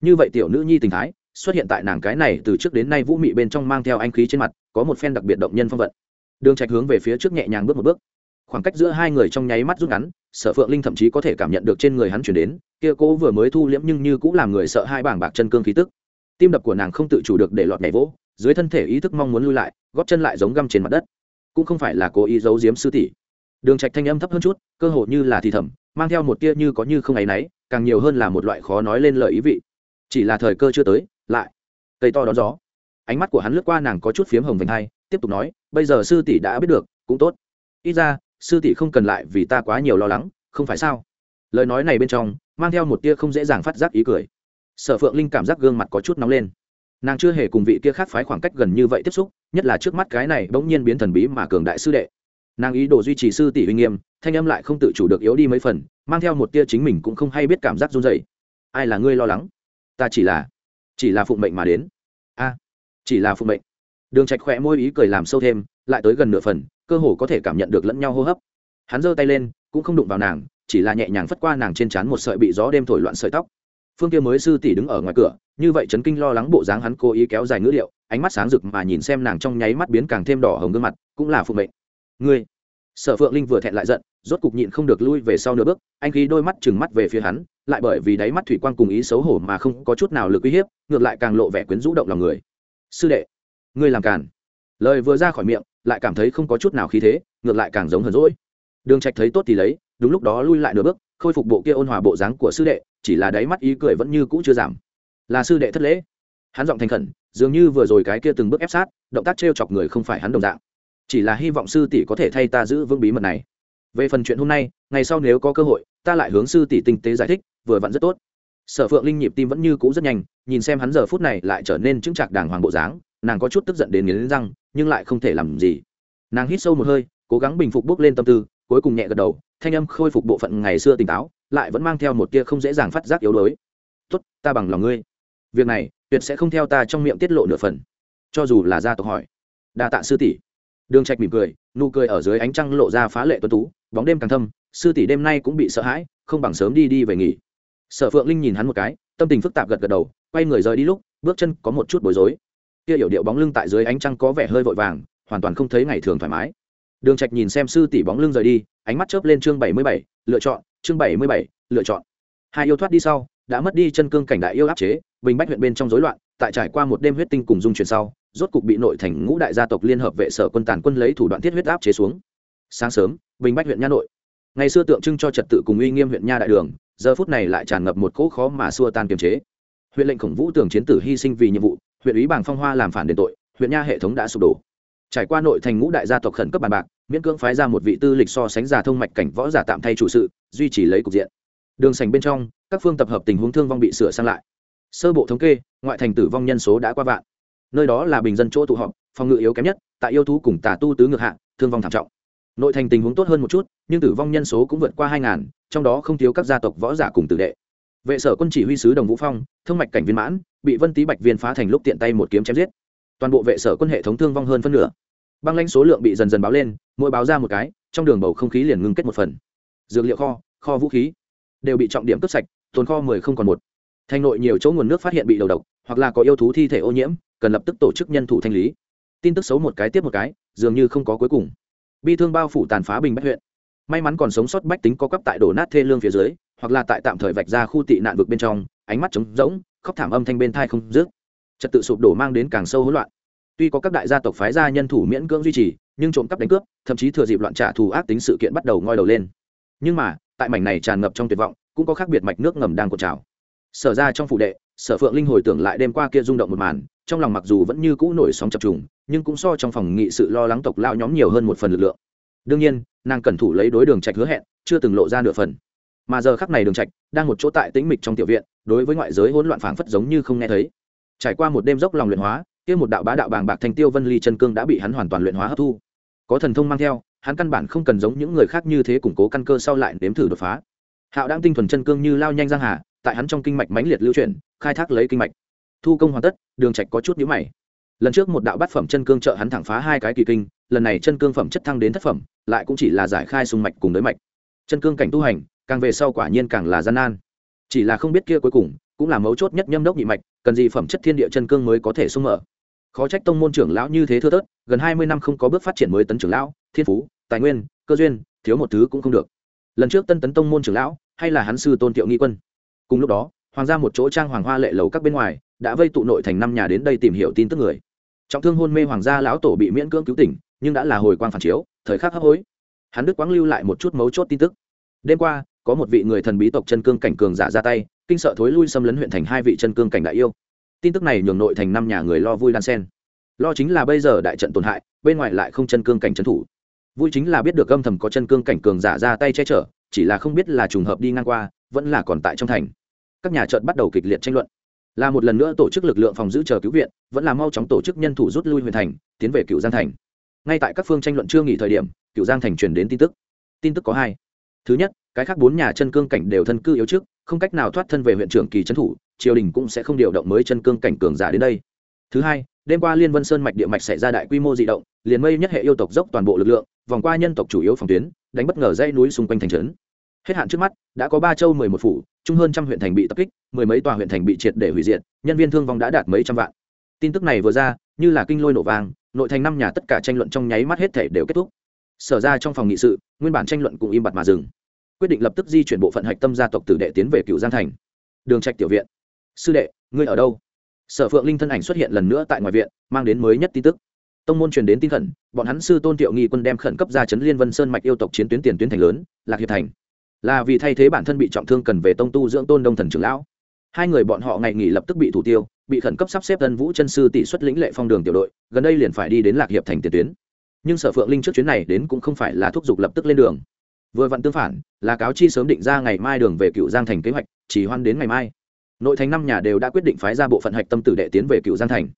Như vậy tiểu nữ nhi tình thái xuất hiện tại nàng cái này từ trước đến nay vũ mị bên trong mang theo anh khí trên mặt, có một phen đặc biệt động nhân phong vận. Đường trạch hướng về phía trước nhẹ nhàng bước một bước. Khoảng cách giữa hai người trong nháy mắt rút ngắn, sở phượng linh thậm chí có thể cảm nhận được trên người hắn chuyển đến, kia cố vừa mới thu liễm nhưng như cũng làm người sợ hai bảng bạc chân cương khí tức. Tim đập của nàng không tự chủ được để lọt nhảy vỗ, dưới thân thể ý thức mong muốn lui lại, góp chân lại giống găm trên mặt đất. Cũng không phải là cố ý giấu giếm sư tỷ. Đường trạch thanh âm thấp hơn chút, cơ hồ như là thì thầm, mang theo một tia như có như không ấy nấy, càng nhiều hơn là một loại khó nói lên lời ý vị. Chỉ là thời cơ chưa tới lại. Cây to đón gió. Ánh mắt của hắn lướt qua nàng có chút phiếm hồng vành hai, tiếp tục nói, bây giờ sư tỷ đã biết được, cũng tốt. Ít ra, sư tỷ không cần lại vì ta quá nhiều lo lắng, không phải sao? Lời nói này bên trong, mang theo một tia không dễ dàng phát giác ý cười. Sở phượng linh cảm giác gương mặt có chút nóng lên. Nàng chưa hề cùng vị kia khác phái khoảng cách gần như vậy tiếp xúc, nhất là trước mắt cái này bỗng nhiên biến thần bí mà cường đại sư đệ. Nàng ý đồ duy trì sư tỷ uy nghiêm, thanh âm lại không tự chủ được yếu đi mấy phần, mang theo một tia chính mình cũng không hay biết cảm giác run dày ai là ngươi lo lắng? Ta chỉ là chỉ là phụng mệnh mà đến. A, chỉ là phụng mệnh. Đường trạch khỏe môi ý cười làm sâu thêm, lại tới gần nửa phần, cơ hồ có thể cảm nhận được lẫn nhau hô hấp. Hắn giơ tay lên, cũng không đụng vào nàng, chỉ là nhẹ nhàng phất qua nàng trên trán một sợi bị gió đêm thổi loạn sợi tóc. Phương kia mới sư tỷ đứng ở ngoài cửa, như vậy chấn kinh lo lắng bộ dáng hắn cố ý kéo dài ngữ liệu, ánh mắt sáng rực mà nhìn xem nàng trong nháy mắt biến càng thêm đỏ hồng gương mặt, cũng là phụng mệnh. Ngươi sở phượng linh vừa thẹn lại giận, rốt cục nhịn không được lui về sau nửa bước, anh khí đôi mắt trừng mắt về phía hắn, lại bởi vì đáy mắt thủy quang cùng ý xấu hổ mà không có chút nào lực uy hiếp, ngược lại càng lộ vẻ quyến rũ động lòng người. Sư đệ, ngươi làm càn. Lời vừa ra khỏi miệng, lại cảm thấy không có chút nào khí thế, ngược lại càng giống hờn rỗi đường trạch thấy tốt thì lấy, đúng lúc đó lui lại nửa bước, khôi phục bộ kia ôn hòa bộ dáng của sư đệ, chỉ là đáy mắt ý cười vẫn như cũ chưa giảm. Là sư đệ thất lễ. Hắn giọng thành khẩn, dường như vừa rồi cái kia từng bước ép sát, động tác trêu chọc người không phải hắn đồng dạng chỉ là hy vọng sư tỷ có thể thay ta giữ vững bí mật này. Về phần chuyện hôm nay, ngày sau nếu có cơ hội, ta lại hướng sư tỷ tinh tế giải thích, vừa vặn rất tốt. Sở phượng linh nhịp tim vẫn như cũ rất nhanh, nhìn xem hắn giờ phút này lại trở nên chứng chạc đàng hoàng bộ dáng, nàng có chút tức giận đến nghiến răng, nhưng lại không thể làm gì. Nàng hít sâu một hơi, cố gắng bình phục bước lên tâm tư, cuối cùng nhẹ gật đầu, thanh âm khôi phục bộ phận ngày xưa tỉnh táo, lại vẫn mang theo một tia không dễ dàng phát giác yếu đuối. Tốt, ta bằng lòng ngươi. Việc này tuyệt sẽ không theo ta trong miệng tiết lộ nửa phần. Cho dù là gia tộc hỏi. Đa tạ sư tỷ đường trạch mỉm cười nụ cười ở dưới ánh trăng lộ ra phá lệ tuấn tú bóng đêm càng thâm sư tỷ đêm nay cũng bị sợ hãi không bằng sớm đi đi về nghỉ. Sở phượng linh nhìn hắn một cái tâm tình phức tạp gật gật đầu quay người rời đi lúc bước chân có một chút bối rối. Kia hiểu điệu bóng lưng tại dưới ánh trăng có vẻ hơi vội vàng hoàn toàn không thấy ngày thường thoải mái. Đường trạch nhìn xem sư tỷ bóng lưng rời đi ánh mắt chớp lên chương bảy mươi bảy, lựa chọn chương bảy mươi bảy, lựa chọn. Hai yêu thoát đi sau đã mất đi chân cương cảnh đại yêu áp chế bình bách huyện bên trong rối loạn tại trải qua một đêm huyết tinh cùng dung chuyển sau rốt cục bị nội thành ngũ đại gia tộc liên hợp vệ sở quân tàn quân lấy thủ đoạn thiết huyết áp chế xuống. Sáng sớm, bình bách huyện nha nội. Ngày xưa tượng trưng cho trật tự cùng uy nghiêm huyện nha đại đường, giờ phút này lại tràn ngập một cỗ khó mà xua tan kiềm chế. Huyện lệnh khổng vũ tưởng chiến tử hy sinh vì nhiệm vụ, huyện ủy bảng phong hoa làm phản đền tội, huyện nha hệ thống đã sụp đổ. Trải qua nội thành ngũ đại gia tộc khẩn cấp bàn bạc, miễn cưỡng phái ra một vị tư lịch so sánh giả thông mạch cảnh võ giả tạm thay chủ sự, duy trì lấy cục diện. Đường sành bên trong, các phương tập hợp tình huống thương vong bị sửa sang lại. Sơ bộ thống kê, ngoại thành tử vong nhân số đã qua vạn nơi đó là bình dân chỗ tụ họp, phòng ngự yếu kém nhất, tại yêu thú cùng tà tu tứ ngược hạ, thương vong thảm trọng. Nội thành tình huống tốt hơn một chút, nhưng tử vong nhân số cũng vượt qua hai ngàn, trong đó không thiếu các gia tộc võ giả cùng tử đệ. Vệ sở quân chỉ huy sứ đồng vũ phong thương mạch cảnh viên mãn, bị vân tý bạch viên phá thành lúc tiện tay một kiếm chém giết. Toàn bộ vệ sở quân hệ thống thương vong hơn phân nửa. Băng lãnh số lượng bị dần dần báo lên, mỗi báo ra một cái, trong đường bầu không khí liền ngưng kết một phần. Dược liệu kho kho vũ khí, đều bị trọng điểm cướp sạch, tồn kho mười không còn một. Thành nội nhiều chỗ nguồn nước phát hiện bị đầu độc, hoặc là có yêu thú thi thể ô nhiễm cần lập tức tổ chức nhân thủ thanh lý. Tin tức xấu một cái tiếp một cái, dường như không có cuối cùng. Bi thương bao phủ tàn phá bình bách huyện. May mắn còn sống sót bách tính có cấp tại đổ nát thê lương phía dưới, hoặc là tại tạm thời vạch ra khu tị nạn vực bên trong, ánh mắt trống rỗng, khóc thảm âm thanh bên thai không dứt. Trật tự sụp đổ mang đến càng sâu hỗn loạn. Tuy có các đại gia tộc phái ra nhân thủ miễn cưỡng duy trì, nhưng trộm cắp đánh cướp, thậm chí thừa dịp loạn trả thù ác tính sự kiện bắt đầu ngoi đầu lên. Nhưng mà, tại mảnh này tràn ngập trong tuyệt vọng, cũng có khác biệt mạch nước ngầm đang cột trào. Sở ra trong phủ đệ sở phượng linh hồi tưởng lại đêm qua kia rung động một màn, trong lòng mặc dù vẫn như cũ nổi sóng chập trùng, nhưng cũng so trong phòng nghị sự lo lắng tộc lao nhóm nhiều hơn một phần lực lượng. Đương nhiên, nàng cẩn thủ lấy đối đường trạch hứa hẹn, chưa từng lộ ra nửa phần. Mà giờ khắc này đường trạch đang một chỗ tại tĩnh mịch trong tiểu viện, đối với ngoại giới hỗn loạn phảng phất giống như không nghe thấy. Trải qua một đêm dốc lòng luyện hóa, kia một đạo bá đạo bàng bạc thành tiêu vân ly chân cương đã bị hắn hoàn toàn luyện hóa hấp thu. Có thần thông mang theo, hắn căn bản không cần giống những người khác như thế củng cố căn cơ sau lại nếm thử đột phá. Hạo đang tinh thuần chân cương như lao nhanh giang hà tại hắn trong kinh mạch mãnh liệt lưu chuyển, khai thác lấy kinh mạch. Thu công hoàn tất, đường trạch có chút nhíu mày. Lần trước một đạo bát phẩm chân cương trợ hắn thẳng phá hai cái kỳ kinh, lần này chân cương phẩm chất thăng đến thất phẩm, lại cũng chỉ là giải khai sung mạch cùng đối mạch. Chân cương cảnh tu hành, càng về sau quả nhiên càng là gian nan. Chỉ là không biết kia cuối cùng, cũng là mấu chốt nhất nhâm đốc nhị mạch, cần gì phẩm chất thiên địa chân cương mới có thể sung mở. Khó trách tông môn trưởng lão như thế thưa thớt, gần hai mươi năm không có bước phát triển mới tấn trưởng lão, thiên phú, tài nguyên, cơ duyên, thiếu một thứ cũng không được. Lần trước tân tấn tông môn trưởng lão, hay là hắn sư tôn tiệu nghi quân? Cùng lúc đó, hoàng gia một chỗ trang hoàng hoa lệ lầu các bên ngoài, đã vây tụ nội thành năm nhà đến đây tìm hiểu tin tức người. Trọng thương hôn mê hoàng gia lão tổ bị miễn cưỡng cứu tỉnh, nhưng đã là hồi quang phản chiếu, thời khắc hấp hối. Hắn đức quáng lưu lại một chút mấu chốt tin tức. Đêm qua, có một vị người thần bí tộc chân cương cảnh cường giả ra tay, kinh sợ thối lui xâm lấn huyện thành hai vị chân cương cảnh đại yêu. Tin tức này nhường nội thành năm nhà người lo vui đan sen. Lo chính là bây giờ đại trận tổn hại, bên ngoài lại không chân cương cảnh trấn thủ. Vui chính là biết được âm thầm có chân cương cảnh cường giả ra tay che chở, chỉ là không biết là trùng hợp đi ngang qua, vẫn là còn tại trong thành các nhà trận bắt đầu kịch liệt tranh luận. Là một lần nữa tổ chức lực lượng phòng giữ chờ cứu viện, vẫn là mau chóng tổ chức nhân thủ rút lui huyện thành, tiến về cựu giang thành. Ngay tại các phương tranh luận chưa nghỉ thời điểm cựu giang thành truyền đến tin tức. Tin tức có hai. Thứ nhất, cái khác bốn nhà chân cương cảnh đều thân cư yếu trước, không cách nào thoát thân về huyện trưởng kỳ trấn thủ, triều đình cũng sẽ không điều động mới chân cương cảnh cường giả đến đây. Thứ hai, đêm qua liên vân sơn mạch địa mạch xảy ra đại quy mô di động, liền mây nhất hệ yêu tộc dốc toàn bộ lực lượng, vòng qua nhân tộc chủ yếu phòng tuyến, đánh bất ngờ dây núi xung quanh thành trấn hết hạn trước mắt, đã có ba châu mười một phủ, chung hơn trăm huyện thành bị tập kích, mười mấy tòa huyện thành bị triệt để hủy diệt, nhân viên thương vong đã đạt mấy trăm vạn. Tin tức này vừa ra, như là kinh lôi nổ vàng nội thành năm nhà tất cả tranh luận trong nháy mắt hết thể đều kết thúc. Sở ra trong phòng nghị sự, nguyên bản tranh luận cũng im bặt mà dừng. Quyết định lập tức di chuyển bộ phận hạch tâm gia tộc tử đệ tiến về cựu giang thành. Đường trạch tiểu viện. Sư đệ, ngươi ở đâu? Sở phượng linh thân ảnh xuất hiện lần nữa tại ngoài viện, mang đến mới nhất tin tức. Tông môn truyền đến tin khẩn, bọn hắn sư tôn tiểu nghi quân đem khẩn cấp ra chấn liên vân sơn mạch yêu tộc chiến tuyến tiền tuyến thành lớn, lạc hiệp thành là vì thay thế bản thân bị trọng thương cần về tông tu dưỡng tôn đông thần trưởng lão. Hai người bọn họ ngày nghỉ lập tức bị thủ tiêu, bị khẩn cấp sắp xếp tân vũ chân sư tỷ xuất lĩnh lệ phong đường tiểu đội, gần đây liền phải đi đến lạc hiệp thành tiền tuyến. Nhưng sở phượng linh trước chuyến này đến cũng không phải là thúc giục lập tức lên đường. Vừa vặn tương phản, là cáo chi sớm định ra ngày mai đường về cựu giang thành kế hoạch, chỉ hoan đến ngày mai. Nội thành năm nhà đều đã quyết định phái ra bộ phận hạch tâm tử đệ tiến về cựu giang thành.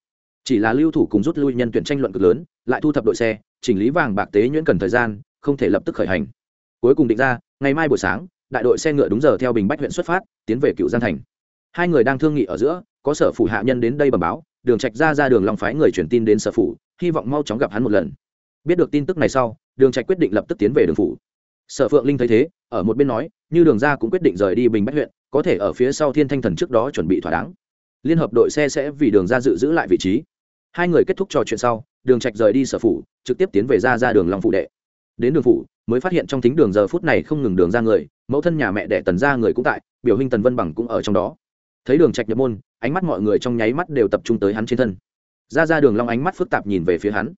Chỉ là lưu thủ cùng rút lui nhân tuyển tranh luận cực lớn, lại thu thập đội xe, chỉnh lý vàng bạc tế nhuyễn cần thời gian, không thể lập tức khởi hành cuối cùng định ra, ngày mai buổi sáng, đại đội xe ngựa đúng giờ theo bình bách huyện xuất phát, tiến về cựu giang thành. Hai người đang thương nghị ở giữa, có sở phủ hạ nhân đến đây bẩm báo, đường trạch ra ra đường long phái người truyền tin đến sở phủ, hy vọng mau chóng gặp hắn một lần. Biết được tin tức này sau, đường trạch quyết định lập tức tiến về đường phủ. Sở phượng linh thấy thế, ở một bên nói, như đường ra cũng quyết định rời đi bình bách huyện, có thể ở phía sau thiên thanh thần trước đó chuẩn bị thỏa đáng. Liên hợp đội xe sẽ vì đường ra dự giữ lại vị trí. Hai người kết thúc trò chuyện sau, đường trạch rời đi sở phủ, trực tiếp tiến về ra ra đường long phụ đệ. Đến đường phủ mới phát hiện trong thính đường giờ phút này không ngừng đường ra người, mẫu thân nhà mẹ đẻ tần ra người cũng tại, biểu hình tần vân bằng cũng ở trong đó. Thấy đường trạch nhập môn, ánh mắt mọi người trong nháy mắt đều tập trung tới hắn trên thân. Ra ra đường long ánh mắt phức tạp nhìn về phía hắn.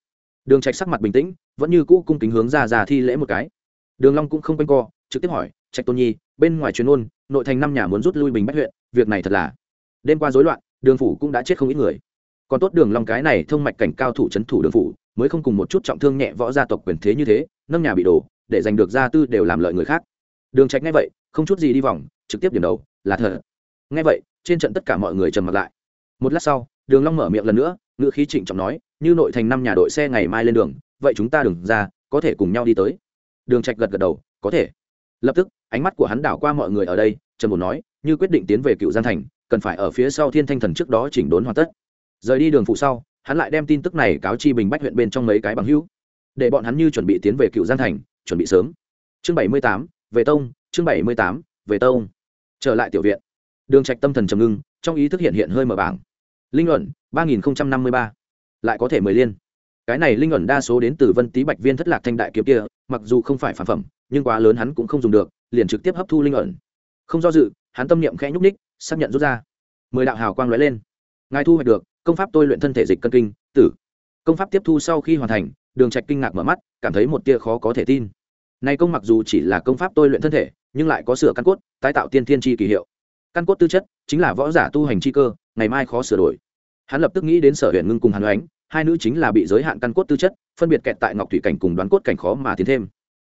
Đường trạch sắc mặt bình tĩnh, vẫn như cũ cung kính hướng ra ra thi lễ một cái. Đường long cũng không quanh co, trực tiếp hỏi, trạch tôn nhi, bên ngoài truyền ôn, nội thành năm nhà muốn rút lui bình bách huyện, việc này thật là đêm qua rối loạn, đường phủ cũng đã chết không ít người. Còn tốt đường long cái này thông mạch cảnh cao thủ chấn thủ đường phủ, mới không cùng một chút trọng thương nhẹ võ gia tộc quyền thế như thế, nâng nhà bị đổ để giành được gia tư đều làm lợi người khác. Đường trạch nghe vậy, không chút gì đi vòng, trực tiếp điểm đầu, là thật. Nghe vậy, trên trận tất cả mọi người trầm mặt lại. Một lát sau, đường long mở miệng lần nữa ngựa khí trịnh trọng nói, như nội thành năm nhà đội xe ngày mai lên đường, vậy chúng ta đường ra, có thể cùng nhau đi tới. Đường trạch gật gật đầu, có thể. Lập tức, ánh mắt của hắn đảo qua mọi người ở đây, trầm bồn nói, như quyết định tiến về cựu giang thành, cần phải ở phía sau thiên thanh thần trước đó chỉnh đốn hoàn tất. Rời đi đường phụ sau, hắn lại đem tin tức này cáo chi bình bách huyện bên trong mấy cái bằng hữu. Để bọn hắn như chuẩn bị tiến về cựu giang thành chuẩn bị sớm. Chương bảy mươi tám, về tông, chương bảy mươi tám, về tông. Trở lại tiểu viện. Đường trạch tâm thần trầm ngưng, trong ý thức hiện hiện hơi mở bảng. Linh luận ba nghìn năm mươi ba. Lại có thể mười liên. Cái này linh ẩn đa số đến từ vân tý bạch viên thất lạc thanh đại kiếm kia, mặc dù không phải phản phẩm, nhưng quá lớn hắn cũng không dùng được, liền trực tiếp hấp thu linh ẩn. Không do dự, hắn tâm niệm khẽ nhúc ních xác nhận rút ra. Mười đạo hào quang lóe lên. Ngài thu hoạch được, công pháp tôi luyện thân thể dịch cân kinh, tử. Công pháp tiếp thu sau khi hoàn thành, đường trạch kinh ngạc mở mắt, cảm thấy một tia khó có thể tin này công mặc dù chỉ là công pháp tôi luyện thân thể, nhưng lại có sửa căn cốt, tái tạo tiên thiên chi kỳ hiệu. Căn cốt tư chất chính là võ giả tu hành chi cơ, ngày mai khó sửa đổi. Hắn lập tức nghĩ đến sở huyện ngưng cùng hàn oánh hai nữ chính là bị giới hạn căn cốt tư chất, phân biệt kẹt tại ngọc thủy cảnh cùng đoán cốt cảnh khó mà tiến thêm.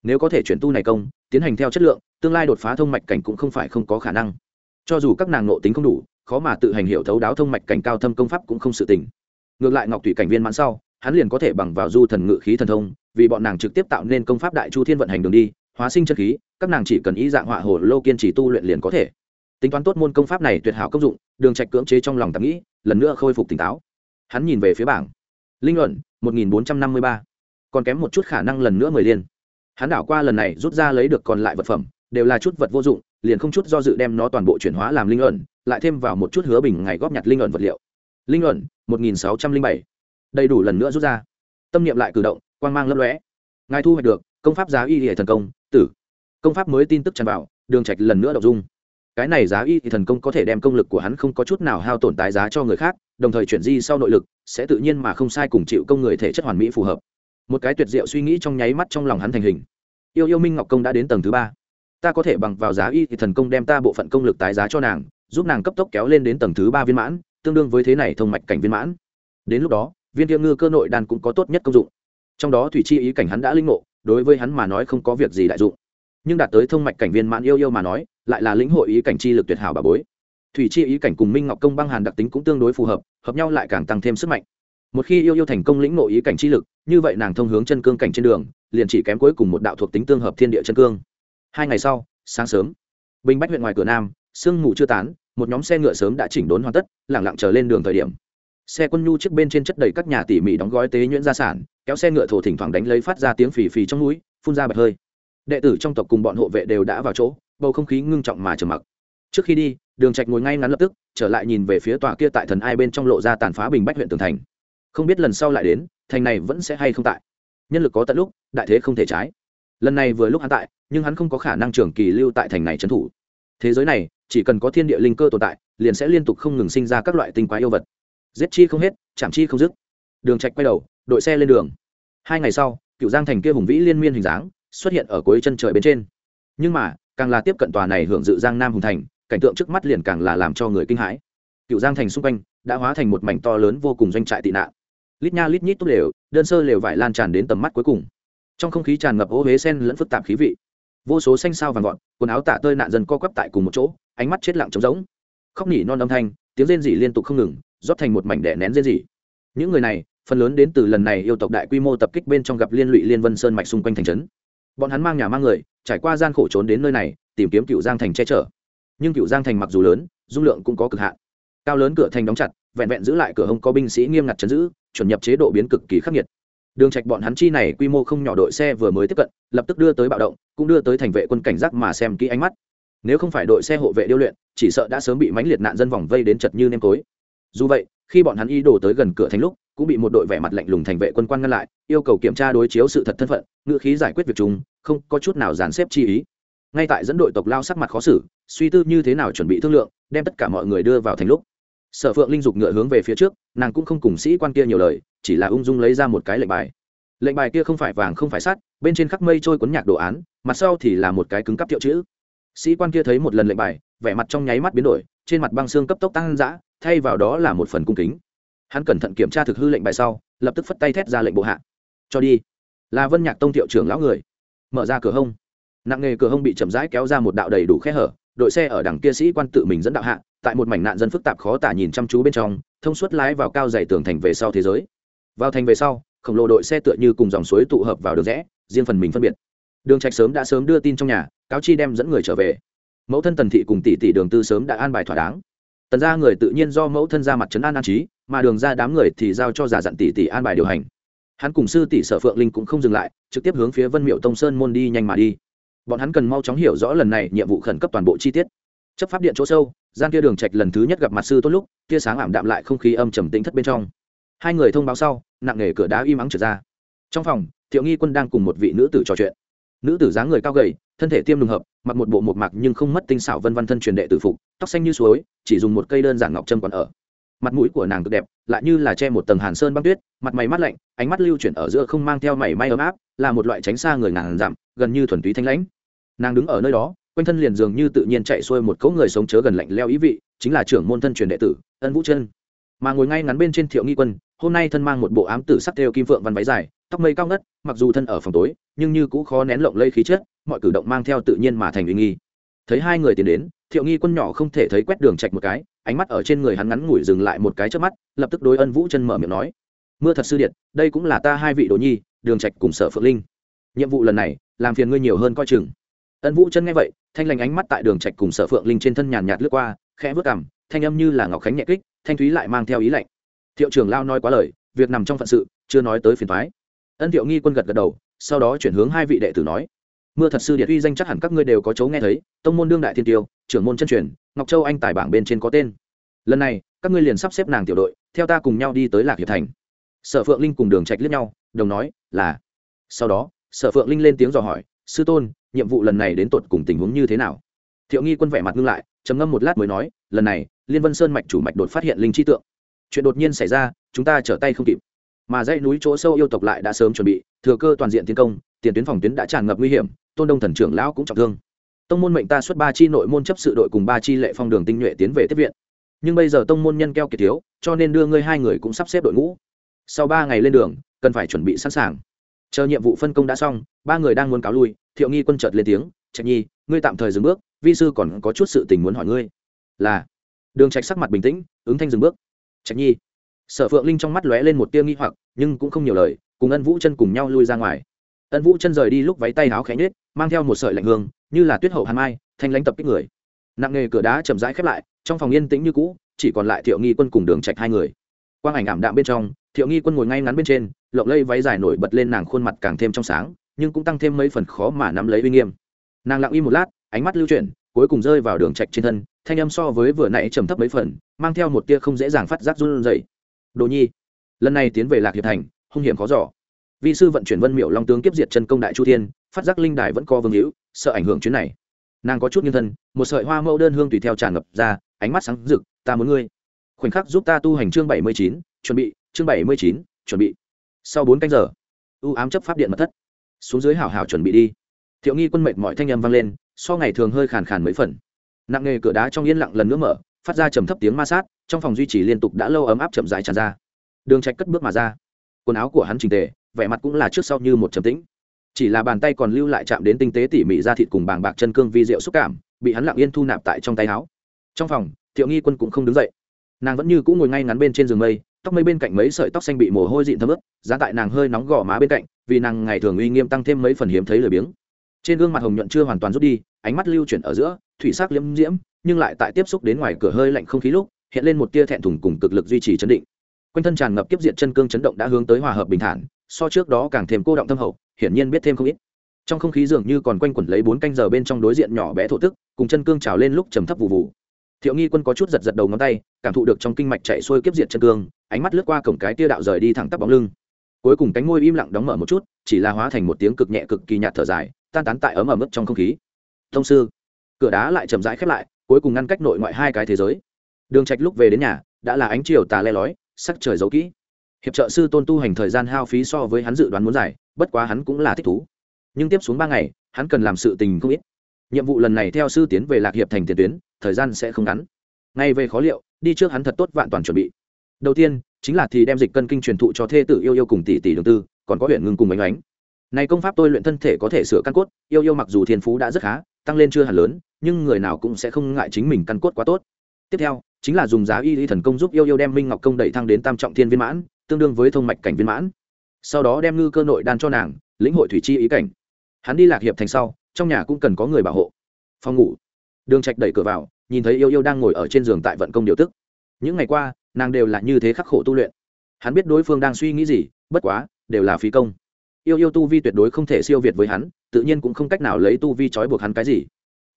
Nếu có thể chuyển tu này công, tiến hành theo chất lượng, tương lai đột phá thông mạch cảnh cũng không phải không có khả năng. Cho dù các nàng nộ tính không đủ, khó mà tự hành hiệu thấu đáo thông mạch cảnh cao thâm công pháp cũng không sự tình. Ngược lại ngọc thủy cảnh viên mãn sau hắn liền có thể bằng vào du thần ngự khí thần thông, vì bọn nàng trực tiếp tạo nên công pháp đại chu thiên vận hành đường đi, hóa sinh chất khí, các nàng chỉ cần ý dạng họa hồ lô kiên trì tu luyện liền có thể. Tính toán tốt môn công pháp này tuyệt hảo công dụng, đường trạch cưỡng chế trong lòng tạm nghĩ, lần nữa khôi phục tỉnh táo. Hắn nhìn về phía bảng. Linh luận 1453 còn kém một chút khả năng lần nữa mười liên. Hắn đảo qua lần này rút ra lấy được còn lại vật phẩm, đều là chút vật vô dụng, liền không chút do dự đem nó toàn bộ chuyển hóa làm linh luận, lại thêm vào một chút hứa bình ngày góp nhặt linh luận vật liệu. Linh luận 1607 đầy đủ lần nữa rút ra. Tâm niệm lại cử động, quang mang lấp lóe. Ngài thu hoạch được, công pháp giá y hệ thần công, tử. Công pháp mới tin tức tràn vào, đường trạch lần nữa đọc dung. Cái này giá y thì thần công có thể đem công lực của hắn không có chút nào hao tổn tái giá cho người khác, đồng thời chuyển di sau nội lực, sẽ tự nhiên mà không sai cùng chịu công người thể chất hoàn mỹ phù hợp. Một cái tuyệt diệu suy nghĩ trong nháy mắt trong lòng hắn thành hình. Yêu yêu minh ngọc công đã đến tầng thứ ba. Ta có thể bằng vào giá y thì thần công đem ta bộ phận công lực tái giá cho nàng, giúp nàng cấp tốc kéo lên đến tầng thứ ba viên mãn, tương đương với thế này thông mạch cảnh viên mãn. Đến lúc đó viên tiêu ngư cơ nội đan cũng có tốt nhất công dụng. Trong đó thủy chi ý cảnh hắn đã linh ngộ, đối với hắn mà nói không có việc gì đại dụng. Nhưng đạt tới thông mạch cảnh viên mãn yêu yêu mà nói, lại là lĩnh hội ý cảnh chi lực tuyệt hảo bà bối. Thủy chi ý cảnh cùng minh ngọc công băng hàn đặc tính cũng tương đối phù hợp hợp nhau lại càng tăng thêm sức mạnh. Một khi yêu yêu thành công lĩnh ngộ ý cảnh chi lực, như vậy nàng thông hướng chân cương cảnh trên đường, liền chỉ kém cuối cùng một đạo thuộc tính tương hợp thiên địa chân cương. Hai ngày sau, sáng sớm, bình bách huyện ngoài cửa nam, sương mù chưa tán, một nhóm xe ngựa sớm đã chỉnh đốn hoàn tất lẳng lặng trở lên đường thời điểm xe quân nhu trước bên trên chất đầy các nhà tỉ mỉ đóng gói tế nhuyễn gia sản, kéo xe ngựa thổ thỉnh thoảng đánh lấy phát ra tiếng phì phì trong núi, phun ra bạch hơi. Đệ tử trong tộc cùng bọn hộ vệ đều đã vào chỗ, bầu không khí ngưng trọng mà trầm mặc. Trước khi đi, đường trạch ngồi ngay ngắn lập tức, trở lại nhìn về phía tòa kia tại thần ai bên trong lộ ra tàn phá bình bách huyện tường thành. Không biết lần sau lại đến, thành này vẫn sẽ hay không tại. Nhân lực có tận lúc, đại thế không thể trái. Lần này vừa lúc hắn tại, nhưng hắn không có khả năng trường kỳ lưu tại thành này trấn thủ. Thế giới này, chỉ cần có thiên địa linh cơ tồn tại, liền sẽ liên tục không ngừng sinh ra các loại tinh quái yêu vật giết chi không hết, chạm chi không dứt. Đường trạch quay đầu, đội xe lên đường. Hai ngày sau, cựu giang thành kia hùng vĩ liên miên hình dáng xuất hiện ở cuối chân trời bên trên. Nhưng mà, càng là tiếp cận tòa này hưởng dự giang nam hùng thành, cảnh tượng trước mắt liền càng là làm cho người kinh hãi. Cựu giang thành xung quanh đã hóa thành một mảnh to lớn vô cùng doanh trại tị nạn. Lít nha lít nhít tốt lều, đơn sơ lều vải lan tràn đến tầm mắt cuối cùng. Trong không khí tràn ngập ô huế sen lẫn phức tạp khí vị. Vô số xanh sao vàng gọn quần áo tả tơi nạn dần co quắp tại cùng một chỗ, ánh mắt chết lặng trống rỗng. Khóc nỉ non âm thanh, tiếng rên rỉ liên tục không ngừng rót thành một mảnh đẻ nén dễ gì. Những người này, phần lớn đến từ lần này yêu tộc đại quy mô tập kích bên trong gặp liên lụy liên vân sơn mạch xung quanh thành trấn. Bọn hắn mang nhà mang người, trải qua gian khổ trốn đến nơi này, tìm kiếm cựu giang thành che chở. Nhưng cựu giang thành mặc dù lớn, dung lượng cũng có cực hạn. Cao lớn cửa thành đóng chặt, vẹn vẹn giữ lại cửa hông có binh sĩ nghiêm ngặt chấn giữ, chuẩn nhập chế độ biến cực kỳ khắc nghiệt. Đường trạch bọn hắn chi này quy mô không nhỏ đội xe vừa mới tiếp cận, lập tức đưa tới bạo động, cũng đưa tới thành vệ quân cảnh giác mà xem kỹ ánh mắt. Nếu không phải đội xe hộ vệ điêu luyện, chỉ sợ đã sớm bị mãnh liệt nạn dân vòng vây đến chật như nêm tối dù vậy, khi bọn hắn y đổ tới gần cửa thành lúc, cũng bị một đội vẻ mặt lạnh lùng thành vệ quân quan ngăn lại, yêu cầu kiểm tra đối chiếu sự thật thân phận, ngữ khí giải quyết việc chúng, không có chút nào dàn xếp chi ý. Ngay tại dẫn đội tộc lao sắc mặt khó xử, suy tư như thế nào chuẩn bị thương lượng, đem tất cả mọi người đưa vào thành lúc. Sở phượng linh dục ngựa hướng về phía trước, nàng cũng không cùng sĩ quan kia nhiều lời, chỉ là ung dung lấy ra một cái lệnh bài. Lệnh bài kia không phải vàng, không phải sắt, bên trên khắc mây trôi cuốn nhạc đồ án, mặt sau thì là một cái cứng cắp thiệu chữ. Sĩ quan kia thấy một lần lệnh bài, vẻ mặt trong nháy mắt biến đổi, trên mặt băng xương cấp tốc tăng dã thay vào đó là một phần cung kính. Hắn cẩn thận kiểm tra thực hư lệnh bài sau, lập tức phất tay thét ra lệnh bộ hạ. Cho đi. Là vân nhạc tông thiệu trưởng lão người. Mở ra cửa hông. Nặng nghề cửa hông bị chậm rãi kéo ra một đạo đầy đủ khe hở, đội xe ở đằng kia sĩ quan tự mình dẫn đạo hạ, tại một mảnh nạn dân phức tạp khó tả nhìn chăm chú bên trong, thông suốt lái vào cao dày tường thành về sau thế giới. Vào thành về sau, khổng lồ đội xe tựa như cùng dòng suối tụ hợp vào đường rẽ, riêng phần mình phân biệt. Đường trạch sớm đã sớm đưa tin trong nhà, cáo chi đem dẫn người trở về. Mẫu thân tần thị cùng tỷ tỷ đường tư sớm đã an bài thỏa đáng tần gia người tự nhiên do mẫu thân ra mặt trấn an an trí, mà đường ra đám người thì giao cho giả dặn tỷ tỷ an bài điều hành. Hắn cùng sư tỷ sở phượng linh cũng không dừng lại, trực tiếp hướng phía vân miệu tông sơn môn đi nhanh mà đi. Bọn hắn cần mau chóng hiểu rõ lần này nhiệm vụ khẩn cấp toàn bộ chi tiết. Chấp pháp điện chỗ sâu, gian kia đường trạch lần thứ nhất gặp mặt sư tốt lúc, tia sáng ảm đạm lại không khí âm trầm tĩnh thất bên trong. Hai người thông báo sau, nặng nề cửa đá im ắng trở ra. Trong phòng, thiệu nghi quân đang cùng một vị nữ tử trò chuyện. Nữ tử dáng người cao gầy thân thể tiêm lùng hợp, mặc một bộ một mặc nhưng không mất tinh xảo vân văn thân truyền đệ tử phục, tóc xanh như suối, chỉ dùng một cây đơn giản ngọc trâm còn ở. Mặt mũi của nàng cực đẹp, lại như là che một tầng hàn sơn băng tuyết, mặt mày mắt lạnh, ánh mắt lưu chuyển ở giữa không mang theo mảy may ấm áp, là một loại tránh xa người ngàn dặm, gần như thuần túy thanh lãnh. Nàng đứng ở nơi đó, quanh thân liền dường như tự nhiên chạy xuôi một cỗ người sống chớ gần lạnh leo ý vị, chính là trưởng môn thân truyền đệ tử, ân vũ chân. Mà ngồi ngay ngắn bên trên thiệu nghi quân, hôm nay thân mang một bộ ám tử sắc theo kim phượng văn váy dài, tóc mây cao ngất, mặc dù thân ở phòng tối, nhưng như cũng khó nén lộng lây khí chất mọi cử động mang theo tự nhiên mà thành uy nghi. Thấy hai người tiến đến, thiệu nghi quân nhỏ không thể thấy quét đường chạch một cái, ánh mắt ở trên người hắn ngắn ngủi dừng lại một cái trước mắt, lập tức đối ân vũ chân mở miệng nói, mưa thật sư điện đây cũng là ta hai vị đồ nhi, đường trạch cùng sở phượng linh. Nhiệm vụ lần này, làm phiền ngươi nhiều hơn coi chừng. Ân vũ chân nghe vậy, thanh lành ánh mắt tại đường trạch cùng sở phượng linh trên thân nhàn nhạt lướt qua, khẽ vớt cằm, thanh âm như là ngọc khánh nhẹ kích, thanh thúy lại mang theo ý lạnh. Thiệu trưởng lao nói quá lời, việc nằm trong phận sự, chưa nói tới phiền thoái ân thiệu nghi quân gật gật đầu, sau đó chuyển hướng hai vị đệ tử nói mưa thật sư điện uy danh chắc hẳn các ngươi đều có chấu nghe thấy, tông môn đương đại thiên tiêu, trưởng môn chân truyền, ngọc châu anh tài bảng bên trên có tên. Lần này, các ngươi liền sắp xếp nàng tiểu đội, theo ta cùng nhau đi tới lạc hiệp thành. Sở phượng linh cùng đường trạch liếc nhau, đồng nói, là. Sau đó, sở phượng linh lên tiếng dò hỏi, sư tôn, nhiệm vụ lần này đến tột cùng tình huống như thế nào? Thiệu nghi quân vẻ mặt ngưng lại, trầm ngâm một lát mới nói, lần này, liên vân sơn mạch chủ mạch đột phát hiện linh chi tượng. Chuyện đột nhiên xảy ra, chúng ta trở tay không kịp mà dãy núi chỗ sâu yêu tộc lại đã sớm chuẩn bị, thừa cơ toàn diện tiến công, tiền tuyến phòng tuyến đã tràn ngập nguy hiểm, tôn đông thần trưởng lão cũng trọng thương. Tông môn mệnh ta xuất ba chi nội môn chấp sự đội cùng ba chi lệ phong đường tinh nhuệ tiến về tiếp viện. Nhưng bây giờ tông môn nhân keo kiệt thiếu, cho nên đưa ngươi hai người cũng sắp xếp đội ngũ. Sau ba ngày lên đường, cần phải chuẩn bị sẵn sàng. Chờ nhiệm vụ phân công đã xong, ba người đang muốn cáo lui, thiệu nghi quân chợt lên tiếng, trạch nhi, ngươi tạm thời dừng bước, vi sư còn có chút sự tình muốn hỏi ngươi. Là. Đường trạch sắc mặt bình tĩnh, ứng thanh dừng bước. Trạch nhi sở phượng linh trong mắt lóe lên một tia nghi hoặc, nhưng cũng không nhiều lời, cùng ân vũ chân cùng nhau lui ra ngoài. Ân vũ chân rời đi lúc váy tay áo khẽ nhết mang theo một sợi lạnh hương, như là tuyết hậu hàn mai, thanh lãnh tập kích người. Nặng nghề cửa đá chậm rãi khép lại, trong phòng yên tĩnh như cũ, chỉ còn lại thiệu nghi quân cùng đường trạch hai người. Quang ảnh ảm đạm bên trong, thiệu nghi quân ngồi ngay ngắn bên trên, lộng lây váy dài nổi bật lên nàng khuôn mặt càng thêm trong sáng, nhưng cũng tăng thêm mấy phần khó mà nắm lấy uy nghiêm. Nàng lặng im một lát, ánh mắt lưu chuyển, cuối cùng rơi vào đường trạch trên thân, thanh âm so với vừa nãy trầm thấp mấy phần, mang theo một tia không dễ dàng phát giác run rẩy đồ nhi. Lần này tiến về lạc hiệp thành, hung hiểm khó giỏ vi sư vận chuyển vân miệu long tướng kiếp diệt chân công đại chu thiên, phát giác linh đài vẫn co vương hữu, sợ ảnh hưởng chuyến này. Nàng có chút nghiêng thân, một sợi hoa mẫu đơn hương tùy theo tràn ngập ra, ánh mắt sáng rực, ta muốn ngươi. Khoảnh khắc giúp ta tu hành chương bảy mươi chín, chuẩn bị, chương bảy mươi chín, chuẩn bị. Sau bốn canh giờ ưu ám chấp pháp điện mật thất. Xuống dưới hảo hảo chuẩn bị đi. Thiệu nghi quân mệnh mọi thanh âm vang lên, so ngày thường hơi khàn khàn mấy phần. Nặng nghề cửa đá trong yên lặng lần nữa mở phát ra trầm thấp tiếng ma sát, trong phòng duy trì liên tục đã lâu ấm áp chậm rãi tràn ra. Đường trạch cất bước mà ra. Quần áo của hắn chỉnh tề, vẻ mặt cũng là trước sau như một trầm tĩnh. Chỉ là bàn tay còn lưu lại chạm đến tinh tế tỉ mỉ ra thịt cùng bàng bạc chân cương vi diệu xúc cảm, bị hắn lặng yên thu nạp tại trong tay áo. Trong phòng, thiệu nghi quân cũng không đứng dậy. Nàng vẫn như cũ ngồi ngay ngắn bên trên giường mây, tóc mây bên cạnh mấy sợi tóc xanh bị mồ hôi dịn thấm ướt, giá tại nàng hơi nóng gò má bên cạnh, vì nàng ngày thường uy nghiêm tăng thêm mấy phần hiếm thấy lười biếng. Trên gương mặt hồng nhuận chưa hoàn toàn rút đi, ánh mắt lưu chuyển ở giữa thủy sắc liễm diễm, nhưng lại tại tiếp xúc đến ngoài cửa hơi lạnh không khí lúc, hiện lên một tia thẹn thùng cùng cực lực duy trì chấn định. Quanh thân tràn ngập kiếp diện chân cương chấn động đã hướng tới hòa hợp bình thản, so trước đó càng thêm cô động tâm hậu, hiển nhiên biết thêm không ít. Trong không khí dường như còn quanh quẩn lấy bốn canh giờ bên trong đối diện nhỏ bé thổ tức, cùng chân cương trào lên lúc trầm thấp vụ vụ. Thiệu nghi quân có chút giật giật đầu ngón tay, cảm thụ được trong kinh mạch chạy xuôi kiếp diện chân cương, ánh mắt lướt qua cổng cái tia đạo rời đi thẳng tắp bóng lưng. Cuối cùng cánh môi im lặng đóng mở một chút, chỉ là hóa thành một tiếng cực nhẹ cực kỳ nhạt thở dài, tan tán tại ấm ở mức trong không khí. Thông sư cửa đá lại chậm rãi khép lại, cuối cùng ngăn cách nội ngoại hai cái thế giới. Đường trạch lúc về đến nhà, đã là ánh chiều tà le lói, sắc trời giấu kỹ. Hiệp trợ sư tôn tu hành thời gian hao phí so với hắn dự đoán muốn dài, bất quá hắn cũng là thích thú. Nhưng tiếp xuống ba ngày, hắn cần làm sự tình không ít. Nhiệm vụ lần này theo sư tiến về lạc hiệp thành tiền tuyến, thời gian sẽ không ngắn. Ngay về khó liệu, đi trước hắn thật tốt vạn toàn chuẩn bị. Đầu tiên, chính là thì đem dịch cân kinh truyền thụ cho thê tử yêu yêu cùng tỷ tỷ đường tư, còn có huyện ngưng cùng ánh ánh. Này công pháp tôi luyện thân thể có thể sửa căn cốt, yêu yêu mặc dù thiên phú đã rất khá, tăng lên chưa hẳn lớn nhưng người nào cũng sẽ không ngại chính mình căn cốt quá tốt. Tiếp theo, chính là dùng giá y y thần công giúp yêu yêu đem minh ngọc công đẩy thăng đến tam trọng thiên viên mãn, tương đương với thông mạch cảnh viên mãn. Sau đó đem ngư cơ nội đan cho nàng, lĩnh hội thủy chi ý cảnh. Hắn đi lạc hiệp thành sau, trong nhà cũng cần có người bảo hộ. Phòng ngủ. Đường trạch đẩy cửa vào, nhìn thấy yêu yêu đang ngồi ở trên giường tại vận công điều tức. Những ngày qua, nàng đều là như thế khắc khổ tu luyện. Hắn biết đối phương đang suy nghĩ gì, bất quá, đều là phí công. Yêu yêu tu vi tuyệt đối không thể siêu việt với hắn, tự nhiên cũng không cách nào lấy tu vi trói buộc hắn cái gì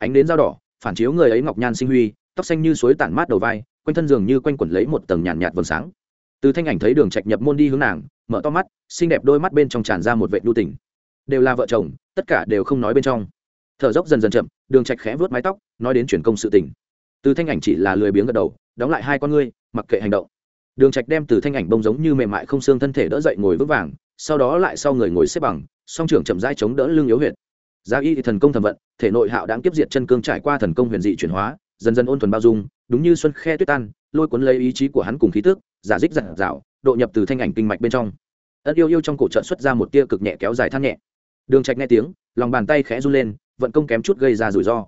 ánh đến dao đỏ phản chiếu người ấy ngọc nhan sinh huy tóc xanh như suối tản mát đầu vai quanh thân giường như quanh quẩn lấy một tầng nhàn nhạt, nhạt vầng sáng. Từ thanh ảnh thấy đường trạch nhập môn đi hướng nàng mở to mắt xinh đẹp đôi mắt bên trong tràn ra một vệ nhu tình. Đều là vợ chồng tất cả đều không nói bên trong. Thở dốc dần dần chậm đường trạch khẽ vớt mái tóc nói đến chuyển công sự tình. Từ thanh ảnh chỉ là lười biếng gật đầu đóng lại hai con ngươi mặc kệ hành động. Đường trạch đem từ thanh ảnh bông giống như mềm mại không xương thân thể đỡ dậy ngồi vững vàng sau đó lại sau người ngồi xếp bằng song trưởng chậm rãi chống đỡ lưng yếu huyệt giá y thần công thẩm vận, thể nội hạo đáng tiếp diệt chân cương trải qua thần công huyền dị chuyển hóa, dần dần ôn thuần bao dung, đúng như xuân khe tuyết tan, lôi cuốn lấy ý chí của hắn cùng khí tức, giả dích giả dạo, độ nhập từ thanh ảnh kinh mạch bên trong. Ân yêu yêu trong cổ trận xuất ra một tia cực nhẹ kéo dài than nhẹ. Đường trạch nghe tiếng, lòng bàn tay khẽ run lên, vận công kém chút gây ra rủi ro.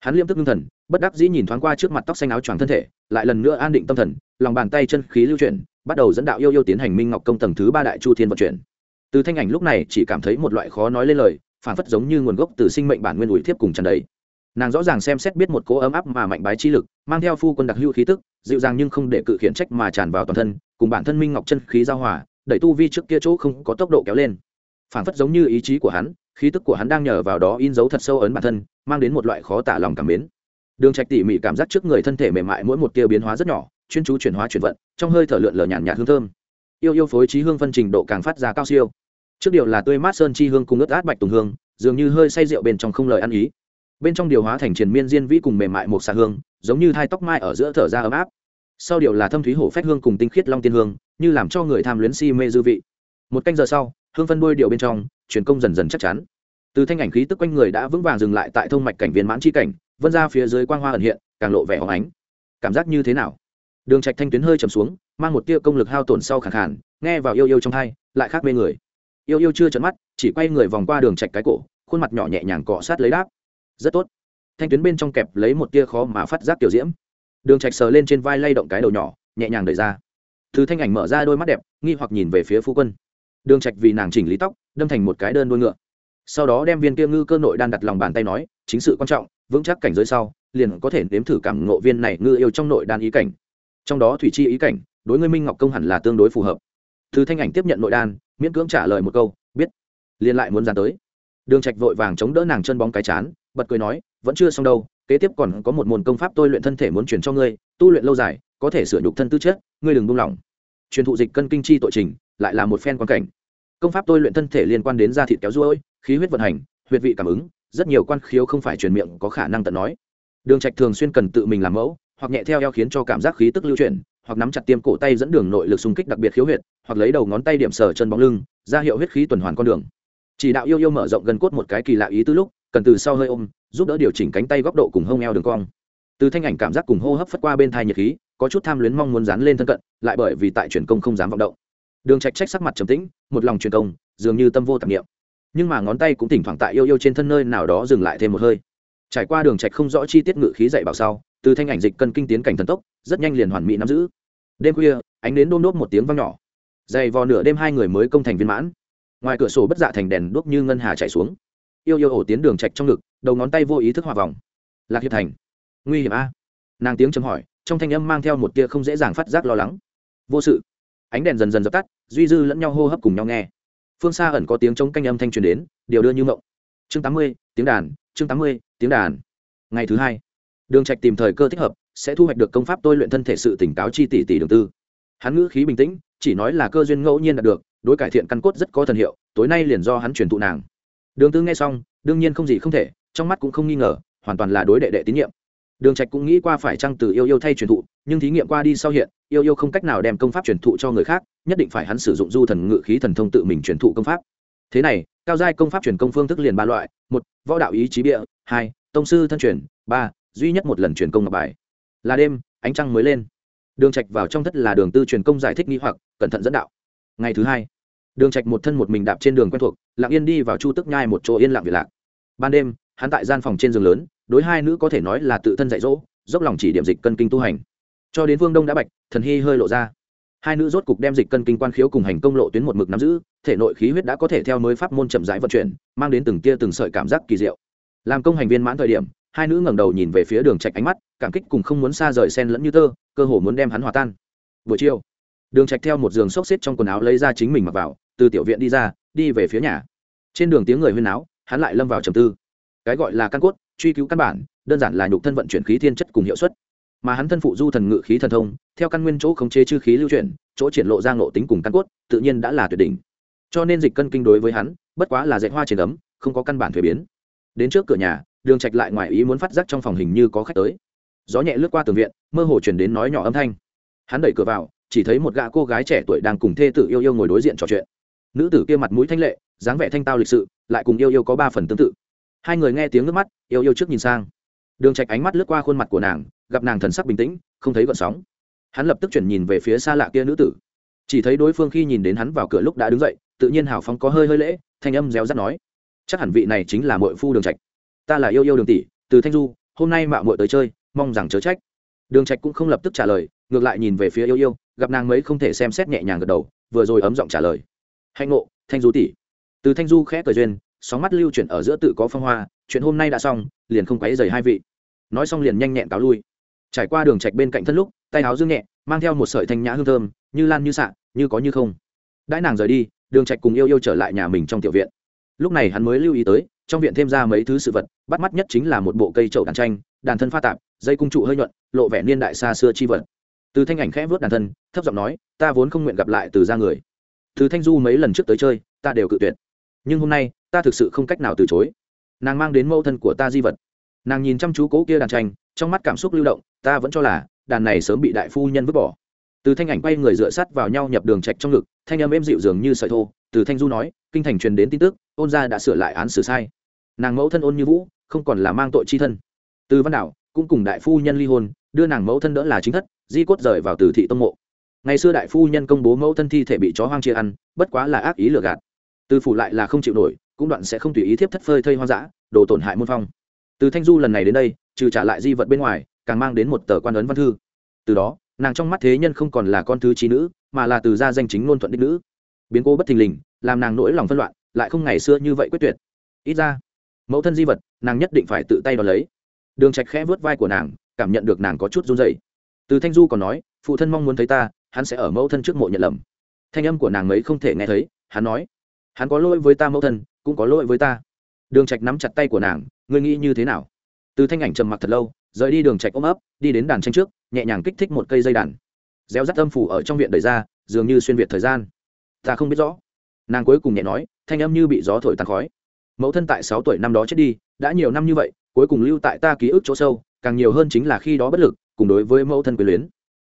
Hắn liêm tức ngưng thần, bất đắc dĩ nhìn thoáng qua trước mặt tóc xanh áo choàng thân thể, lại lần nữa an định tâm thần, lòng bàn tay chân khí lưu chuyển, bắt đầu dẫn đạo yêu yêu tiến hành minh ngọc công tầng thứ ba đại chu thiên vận chuyển. Từ thanh ảnh lúc này chỉ cảm thấy một loại khó nói lên lời phản phất giống như nguồn gốc từ sinh mệnh bản nguyên ủi thiếp cùng tràn đầy. Nàng rõ ràng xem xét biết một cỗ ấm áp mà mạnh bái chi lực, mang theo phu quân đặc hữu khí tức, dịu dàng nhưng không để cự khiển trách mà tràn vào toàn thân, cùng bản thân minh ngọc chân khí giao hòa, đẩy tu vi trước kia chỗ không có tốc độ kéo lên. Phản phất giống như ý chí của hắn, khí tức của hắn đang nhờ vào đó in dấu thật sâu ấn bản thân, mang đến một loại khó tả lòng cảm mến. Đường trạch tỉ mỉ cảm giác trước người thân thể mềm mại mỗi một tia biến hóa rất nhỏ, chuyên chú chuyển hóa chuyển vận, trong hơi thở lượn lờ nhàn nhạt hương thơm. Yêu yêu phối trí hương phân trình độ càng phát ra cao siêu trước điều là tươi mát sơn chi hương cùng ướt át bạch tùng hương, dường như hơi say rượu bên trong không lời ăn ý. Bên trong điều hóa thành triền miên diên vĩ cùng mềm mại một xà hương, giống như thai tóc mai ở giữa thở ra ấm áp. Sau điều là thâm thúy hổ phách hương cùng tinh khiết long tiên hương, như làm cho người tham luyến si mê dư vị. Một canh giờ sau, hương phân đôi điều bên trong, truyền công dần dần chắc chắn. Từ thanh ảnh khí tức quanh người đã vững vàng dừng lại tại thông mạch cảnh viên mãn chi cảnh, vân ra phía dưới quang hoa ẩn hiện, càng lộ vẻ hóng ánh. Cảm giác như thế nào? Đường trạch thanh tuyến hơi trầm xuống, mang một tia công lực hao tổn sau khẳng khàn, nghe vào yêu yêu trong thai lại khác mê người yêu yêu chưa trợn mắt, chỉ quay người vòng qua đường chạch cái cổ, khuôn mặt nhỏ nhẹ nhàng cọ sát lấy đáp. Rất tốt. Thanh tuyến bên trong kẹp lấy một tia khó mà phát giác tiểu diễm. Đường chạch sờ lên trên vai lay động cái đầu nhỏ, nhẹ nhàng đẩy ra. Thứ thanh ảnh mở ra đôi mắt đẹp, nghi hoặc nhìn về phía phu quân. Đường trạch vì nàng chỉnh lý tóc, đâm thành một cái đơn đuôi ngựa. Sau đó đem viên kia ngư cơ nội đan đặt lòng bàn tay nói, chính sự quan trọng, vững chắc cảnh giới sau, liền có thể nếm thử cảm ngộ viên này ngư yêu trong nội đan ý cảnh. Trong đó thủy chi ý cảnh, đối ngươi minh ngọc công hẳn là tương đối phù hợp. Thứ thanh ảnh tiếp nhận nội đan miễn cưỡng trả lời một câu, biết. Liên lại muốn dàn tới. Đường trạch vội vàng chống đỡ nàng chân bóng cái chán, bật cười nói, vẫn chưa xong đâu, kế tiếp còn có một môn công pháp tôi luyện thân thể muốn truyền cho ngươi, tu luyện lâu dài, có thể sửa nhục thân tư chất, ngươi đừng buông lỏng. Truyền thụ dịch cân kinh chi tội trình, lại là một phen quan cảnh. Công pháp tôi luyện thân thể liên quan đến da thịt kéo ruôi, khí huyết vận hành huyệt vị cảm ứng, rất nhiều quan khiếu không phải truyền miệng có khả năng tận nói. Đường trạch thường xuyên cần tự mình làm mẫu, hoặc nhẹ theo eo khiến cho cảm giác khí tức lưu chuyển hoặc nắm chặt tiêm cổ tay dẫn đường nội lực xung kích đặc biệt khiếu huyệt, hoặc lấy đầu ngón tay điểm sở chân bóng lưng, ra hiệu huyết khí tuần hoàn con đường. Chỉ đạo yêu yêu mở rộng gần cốt một cái kỳ lạ ý tứ lúc, cần từ sau hơi ôm, giúp đỡ điều chỉnh cánh tay góc độ cùng hông eo đường cong. Từ thanh ảnh cảm giác cùng hô hấp phất qua bên thai nhiệt khí, có chút tham luyến mong muốn dán lên thân cận, lại bởi vì tại truyền công không dám vọng động. Đường trạch trách sắc mặt trầm tĩnh, một lòng truyền công, dường như tâm vô tạp niệm. Nhưng mà ngón tay cũng thỉnh thoảng tại yêu yêu trên thân nơi nào đó dừng lại thêm một hơi. Trải qua đường trạch không rõ chi tiết ngự khí dạy bảo sau, từ thanh ảnh dịch cân kinh tiến cảnh thần tốc rất nhanh liền hoàn mỹ nắm giữ. Đêm khuya, ánh đến đôm đốt một tiếng vang nhỏ. Dày vò nửa đêm hai người mới công thành viên mãn. Ngoài cửa sổ bất dạ thành đèn đuốc như ngân hà chạy xuống. Yêu yêu ổ tiến đường trạch trong ngực, đầu ngón tay vô ý thức hòa vòng. Lạc hiệp thành. Nguy hiểm a. Nàng tiếng chấm hỏi, trong thanh âm mang theo một tia không dễ dàng phát giác lo lắng. Vô sự. Ánh đèn dần dần dập tắt, duy dư lẫn nhau hô hấp cùng nhau nghe. Phương xa ẩn có tiếng trống canh âm thanh truyền đến, điều đưa như mộng. Chương tám mươi, tiếng đàn, chương tám mươi, tiếng đàn. Ngày thứ hai. Đường trạch tìm thời cơ thích hợp sẽ thu hoạch được công pháp tôi luyện thân thể sự tỉnh táo chi tỷ tỷ đường tư. Hắn ngữ khí bình tĩnh, chỉ nói là cơ duyên ngẫu nhiên đạt được, đối cải thiện căn cốt rất có thần hiệu, tối nay liền do hắn truyền thụ nàng. Đường tư nghe xong, đương nhiên không gì không thể, trong mắt cũng không nghi ngờ, hoàn toàn là đối đệ đệ tín nhiệm. Đường trạch cũng nghĩ qua phải chăng từ yêu yêu thay truyền thụ, nhưng thí nghiệm qua đi sau hiện, yêu yêu không cách nào đem công pháp truyền thụ cho người khác, nhất định phải hắn sử dụng du thần ngự khí thần thông tự mình truyền thụ công pháp. Thế này, cao giai công pháp truyền công phương thức liền ba loại, một, võ đạo ý chí bịa, hai, tông sư thân truyền, ba, duy nhất một lần truyền công ngọc bài là đêm, ánh trăng mới lên. Đường trạch vào trong thất là đường tư truyền công giải thích nghi hoặc, cẩn thận dẫn đạo. Ngày thứ hai, đường trạch một thân một mình đạp trên đường quen thuộc, lặng yên đi vào chu tức nhai một chỗ yên lặng việc lạc. Ban đêm, hắn tại gian phòng trên giường lớn, đối hai nữ có thể nói là tự thân dạy dỗ, dốc lòng chỉ điểm dịch cân kinh tu hành. Cho đến vương đông đã bạch, thần hy hơi lộ ra. Hai nữ rốt cục đem dịch cân kinh quan khiếu cùng hành công lộ tuyến một mực nắm giữ, thể nội khí huyết đã có thể theo mới pháp môn chậm rãi vận chuyển, mang đến từng tia từng sợi cảm giác kỳ diệu. Làm công hành viên mãn thời điểm, hai nữ ngẩng đầu nhìn về phía đường trạch ánh mắt cảm kích cùng không muốn xa rời sen lẫn như tơ, cơ hồ muốn đem hắn hòa tan. Buổi chiều, đường trạch theo một giường xốc xếp trong quần áo lấy ra chính mình mặc vào, từ tiểu viện đi ra, đi về phía nhà. Trên đường tiếng người huyên áo hắn lại lâm vào trầm tư. Cái gọi là căn cốt, truy cứu căn bản, đơn giản là nhục thân vận chuyển khí thiên chất cùng hiệu suất. Mà hắn thân phụ du thần ngự khí thần thông, theo căn nguyên chỗ khống chế chư khí lưu chuyển, chỗ triển lộ ra ngộ tính cùng căn cốt, tự nhiên đã là tuyệt đỉnh. Cho nên dịch cân kinh đối với hắn, bất quá là dạy hoa trên ấm, không có căn bản thuế biến. Đến trước cửa nhà, đường trạch lại ngoài ý muốn phát giác trong phòng hình như có khách tới gió nhẹ lướt qua tường viện, mơ hồ truyền đến nói nhỏ âm thanh. Hắn đẩy cửa vào, chỉ thấy một gã cô gái trẻ tuổi đang cùng thê tử yêu yêu ngồi đối diện trò chuyện. Nữ tử kia mặt mũi thanh lệ, dáng vẻ thanh tao lịch sự, lại cùng yêu yêu có ba phần tương tự. Hai người nghe tiếng nước mắt, yêu yêu trước nhìn sang. Đường trạch ánh mắt lướt qua khuôn mặt của nàng, gặp nàng thần sắc bình tĩnh, không thấy gợn sóng. Hắn lập tức chuyển nhìn về phía xa lạ kia nữ tử. Chỉ thấy đối phương khi nhìn đến hắn vào cửa lúc đã đứng dậy, tự nhiên hào phóng có hơi hơi lễ, thanh âm réo rắt nói, chắc hẳn vị này chính là muội phu đường trạch. Ta là yêu yêu đường tỷ, từ thanh du, hôm nay mạo muội tới chơi mong rằng chớ trách. Đường trạch cũng không lập tức trả lời, ngược lại nhìn về phía yêu yêu, gặp nàng mấy không thể xem xét nhẹ nhàng gật đầu, vừa rồi ấm giọng trả lời. Hạnh ngộ, thanh du tỷ. Từ thanh du khẽ cười duyên, sóng mắt lưu chuyển ở giữa tự có phong hoa, chuyện hôm nay đã xong, liền không quấy rầy hai vị. Nói xong liền nhanh nhẹn cáo lui. Trải qua đường trạch bên cạnh thân lúc, tay áo dương nhẹ, mang theo một sợi thanh nhã hương thơm, như lan như sạ như có như không. Đãi nàng rời đi, đường trạch cùng yêu yêu trở lại nhà mình trong tiểu viện. Lúc này hắn mới lưu ý tới, trong viện thêm ra mấy thứ sự vật, bắt mắt nhất chính là một bộ cây chậu đàn tranh, đàn thân pha tạp dây cung trụ hơi nhuận, lộ vẻ niên đại xa xưa chi vật. Từ thanh ảnh khẽ vớt đàn thân, thấp giọng nói, ta vốn không nguyện gặp lại từ ra người. Từ thanh du mấy lần trước tới chơi, ta đều cự tuyệt. Nhưng hôm nay, ta thực sự không cách nào từ chối. Nàng mang đến mẫu thân của ta di vật. Nàng nhìn chăm chú cố kia đàn tranh, trong mắt cảm xúc lưu động, ta vẫn cho là, đàn này sớm bị đại phu nhân vứt bỏ. Từ thanh ảnh quay người dựa sắt vào nhau nhập đường trạch trong ngực, thanh âm êm dịu dường như sợi thô. Từ thanh du nói, kinh thành truyền đến tin tức, ôn gia đã sửa lại án xử sai. Nàng mẫu thân ôn như vũ, không còn là mang tội chi thân. Từ văn đảo cũng cùng đại phu nhân ly hôn, đưa nàng mẫu thân đỡ là chính thất, di cốt rời vào từ thị tông mộ. Ngày xưa đại phu nhân công bố mẫu thân thi thể bị chó hoang chia ăn, bất quá là ác ý lừa gạt. Từ phủ lại là không chịu nổi, cũng đoạn sẽ không tùy ý thiếp thất phơi thây hoang dã, đồ tổn hại môn phong. Từ thanh du lần này đến đây, trừ trả lại di vật bên ngoài, càng mang đến một tờ quan ấn văn thư. Từ đó, nàng trong mắt thế nhân không còn là con thứ trí nữ, mà là từ gia danh chính ngôn thuận đích nữ. Biến cô bất thình lình, làm nàng nỗi lòng phân loạn, lại không ngày xưa như vậy quyết tuyệt. Ít ra, mẫu thân di vật, nàng nhất định phải tự tay đo lấy đường trạch khẽ vớt vai của nàng, cảm nhận được nàng có chút run rẩy. Từ thanh du còn nói, phụ thân mong muốn thấy ta, hắn sẽ ở mẫu thân trước mộ nhận lầm. Thanh âm của nàng ấy không thể nghe thấy, hắn nói, hắn có lỗi với ta mẫu thân, cũng có lỗi với ta. Đường trạch nắm chặt tay của nàng, ngươi nghĩ như thế nào? Từ thanh ảnh trầm mặc thật lâu, rời đi đường trạch ôm ấp, đi đến đàn tranh trước, nhẹ nhàng kích thích một cây dây đàn. Réo rắt âm phủ ở trong viện đẩy ra, dường như xuyên việt thời gian. Ta không biết rõ. Nàng cuối cùng nhẹ nói, thanh âm như bị gió thổi tàn khói. Mẫu thân tại sáu tuổi năm đó chết đi, đã nhiều năm như vậy cuối cùng lưu tại ta ký ức chỗ sâu, càng nhiều hơn chính là khi đó bất lực, cùng đối với mẫu thân quyền luyến.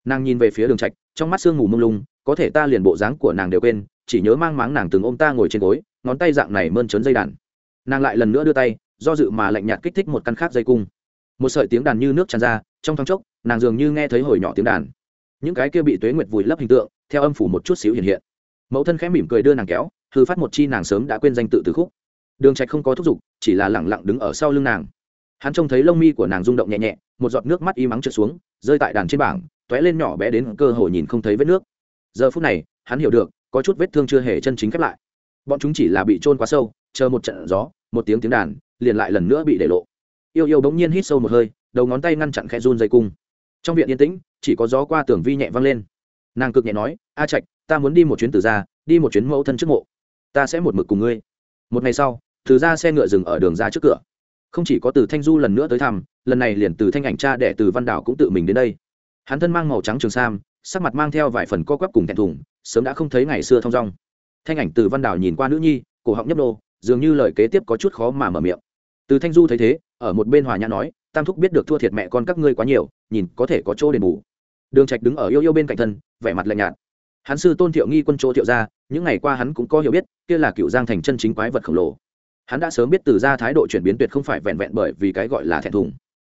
Nàng nhìn về phía đường trạch, trong mắt sương mù mông lung, có thể ta liền bộ dáng của nàng đều quên, chỉ nhớ mang máng nàng từng ôm ta ngồi trên gối, ngón tay dạng này mơn trớn dây đàn. Nàng lại lần nữa đưa tay, do dự mà lạnh nhạt kích thích một căn khác dây cung. Một sợi tiếng đàn như nước tràn ra, trong thoáng chốc, nàng dường như nghe thấy hồi nhỏ tiếng đàn. Những cái kia bị tuế nguyệt vùi lấp hình tượng, theo âm phủ một chút xíu hiện hiện. Mẫu thân khẽ mỉm cười đưa nàng kéo hư phát một chi nàng sớm đã quên danh tự từ khúc. Đường trạch không có thúc giục, chỉ là lẳng lặng đứng ở sau lưng nàng hắn trông thấy lông mi của nàng rung động nhẹ nhẹ, một giọt nước mắt y mắng trượt xuống, rơi tại đàn trên bảng, tóe lên nhỏ bé đến cơ hội nhìn không thấy vết nước. Giờ phút này, hắn hiểu được, có chút vết thương chưa hề chân chính khép lại. Bọn chúng chỉ là bị trôn quá sâu, chờ một trận gió, một tiếng tiếng đàn, liền lại lần nữa bị để lộ. Yêu yêu bỗng nhiên hít sâu một hơi, đầu ngón tay ngăn chặn khẽ run dây cung. Trong viện yên tĩnh, chỉ có gió qua tường vi nhẹ vang lên. Nàng cực nhẹ nói, a trạch, ta muốn đi một chuyến từ ra đi một chuyến mẫu thân trước mộ. Ta sẽ một mực cùng ngươi. Một ngày sau, từ ra xe ngựa dừng ở đường ra trước cửa không chỉ có từ thanh du lần nữa tới thăm lần này liền từ thanh ảnh cha đẻ từ văn đảo cũng tự mình đến đây hắn thân mang màu trắng trường sam sắc mặt mang theo vài phần co quắp cùng thẹn thùng sớm đã không thấy ngày xưa thong dong thanh ảnh từ văn đảo nhìn qua nữ nhi cổ họng nhấp nô dường như lời kế tiếp có chút khó mà mở miệng từ thanh du thấy thế ở một bên hòa nhã nói tam thúc biết được thua thiệt mẹ con các ngươi quá nhiều nhìn có thể có chỗ đền bù đường trạch đứng ở yêu yêu bên cạnh thân vẻ mặt lạnh nhạt hắn sư tôn thiệu nghi quân chỗ thiệu ra những ngày qua hắn cũng có hiểu biết kia là cựu giang thành chân chính quái vật khổng lồ hắn đã sớm biết từ ra thái độ chuyển biến tuyệt không phải vẹn vẹn bởi vì cái gọi là thẹn thùng.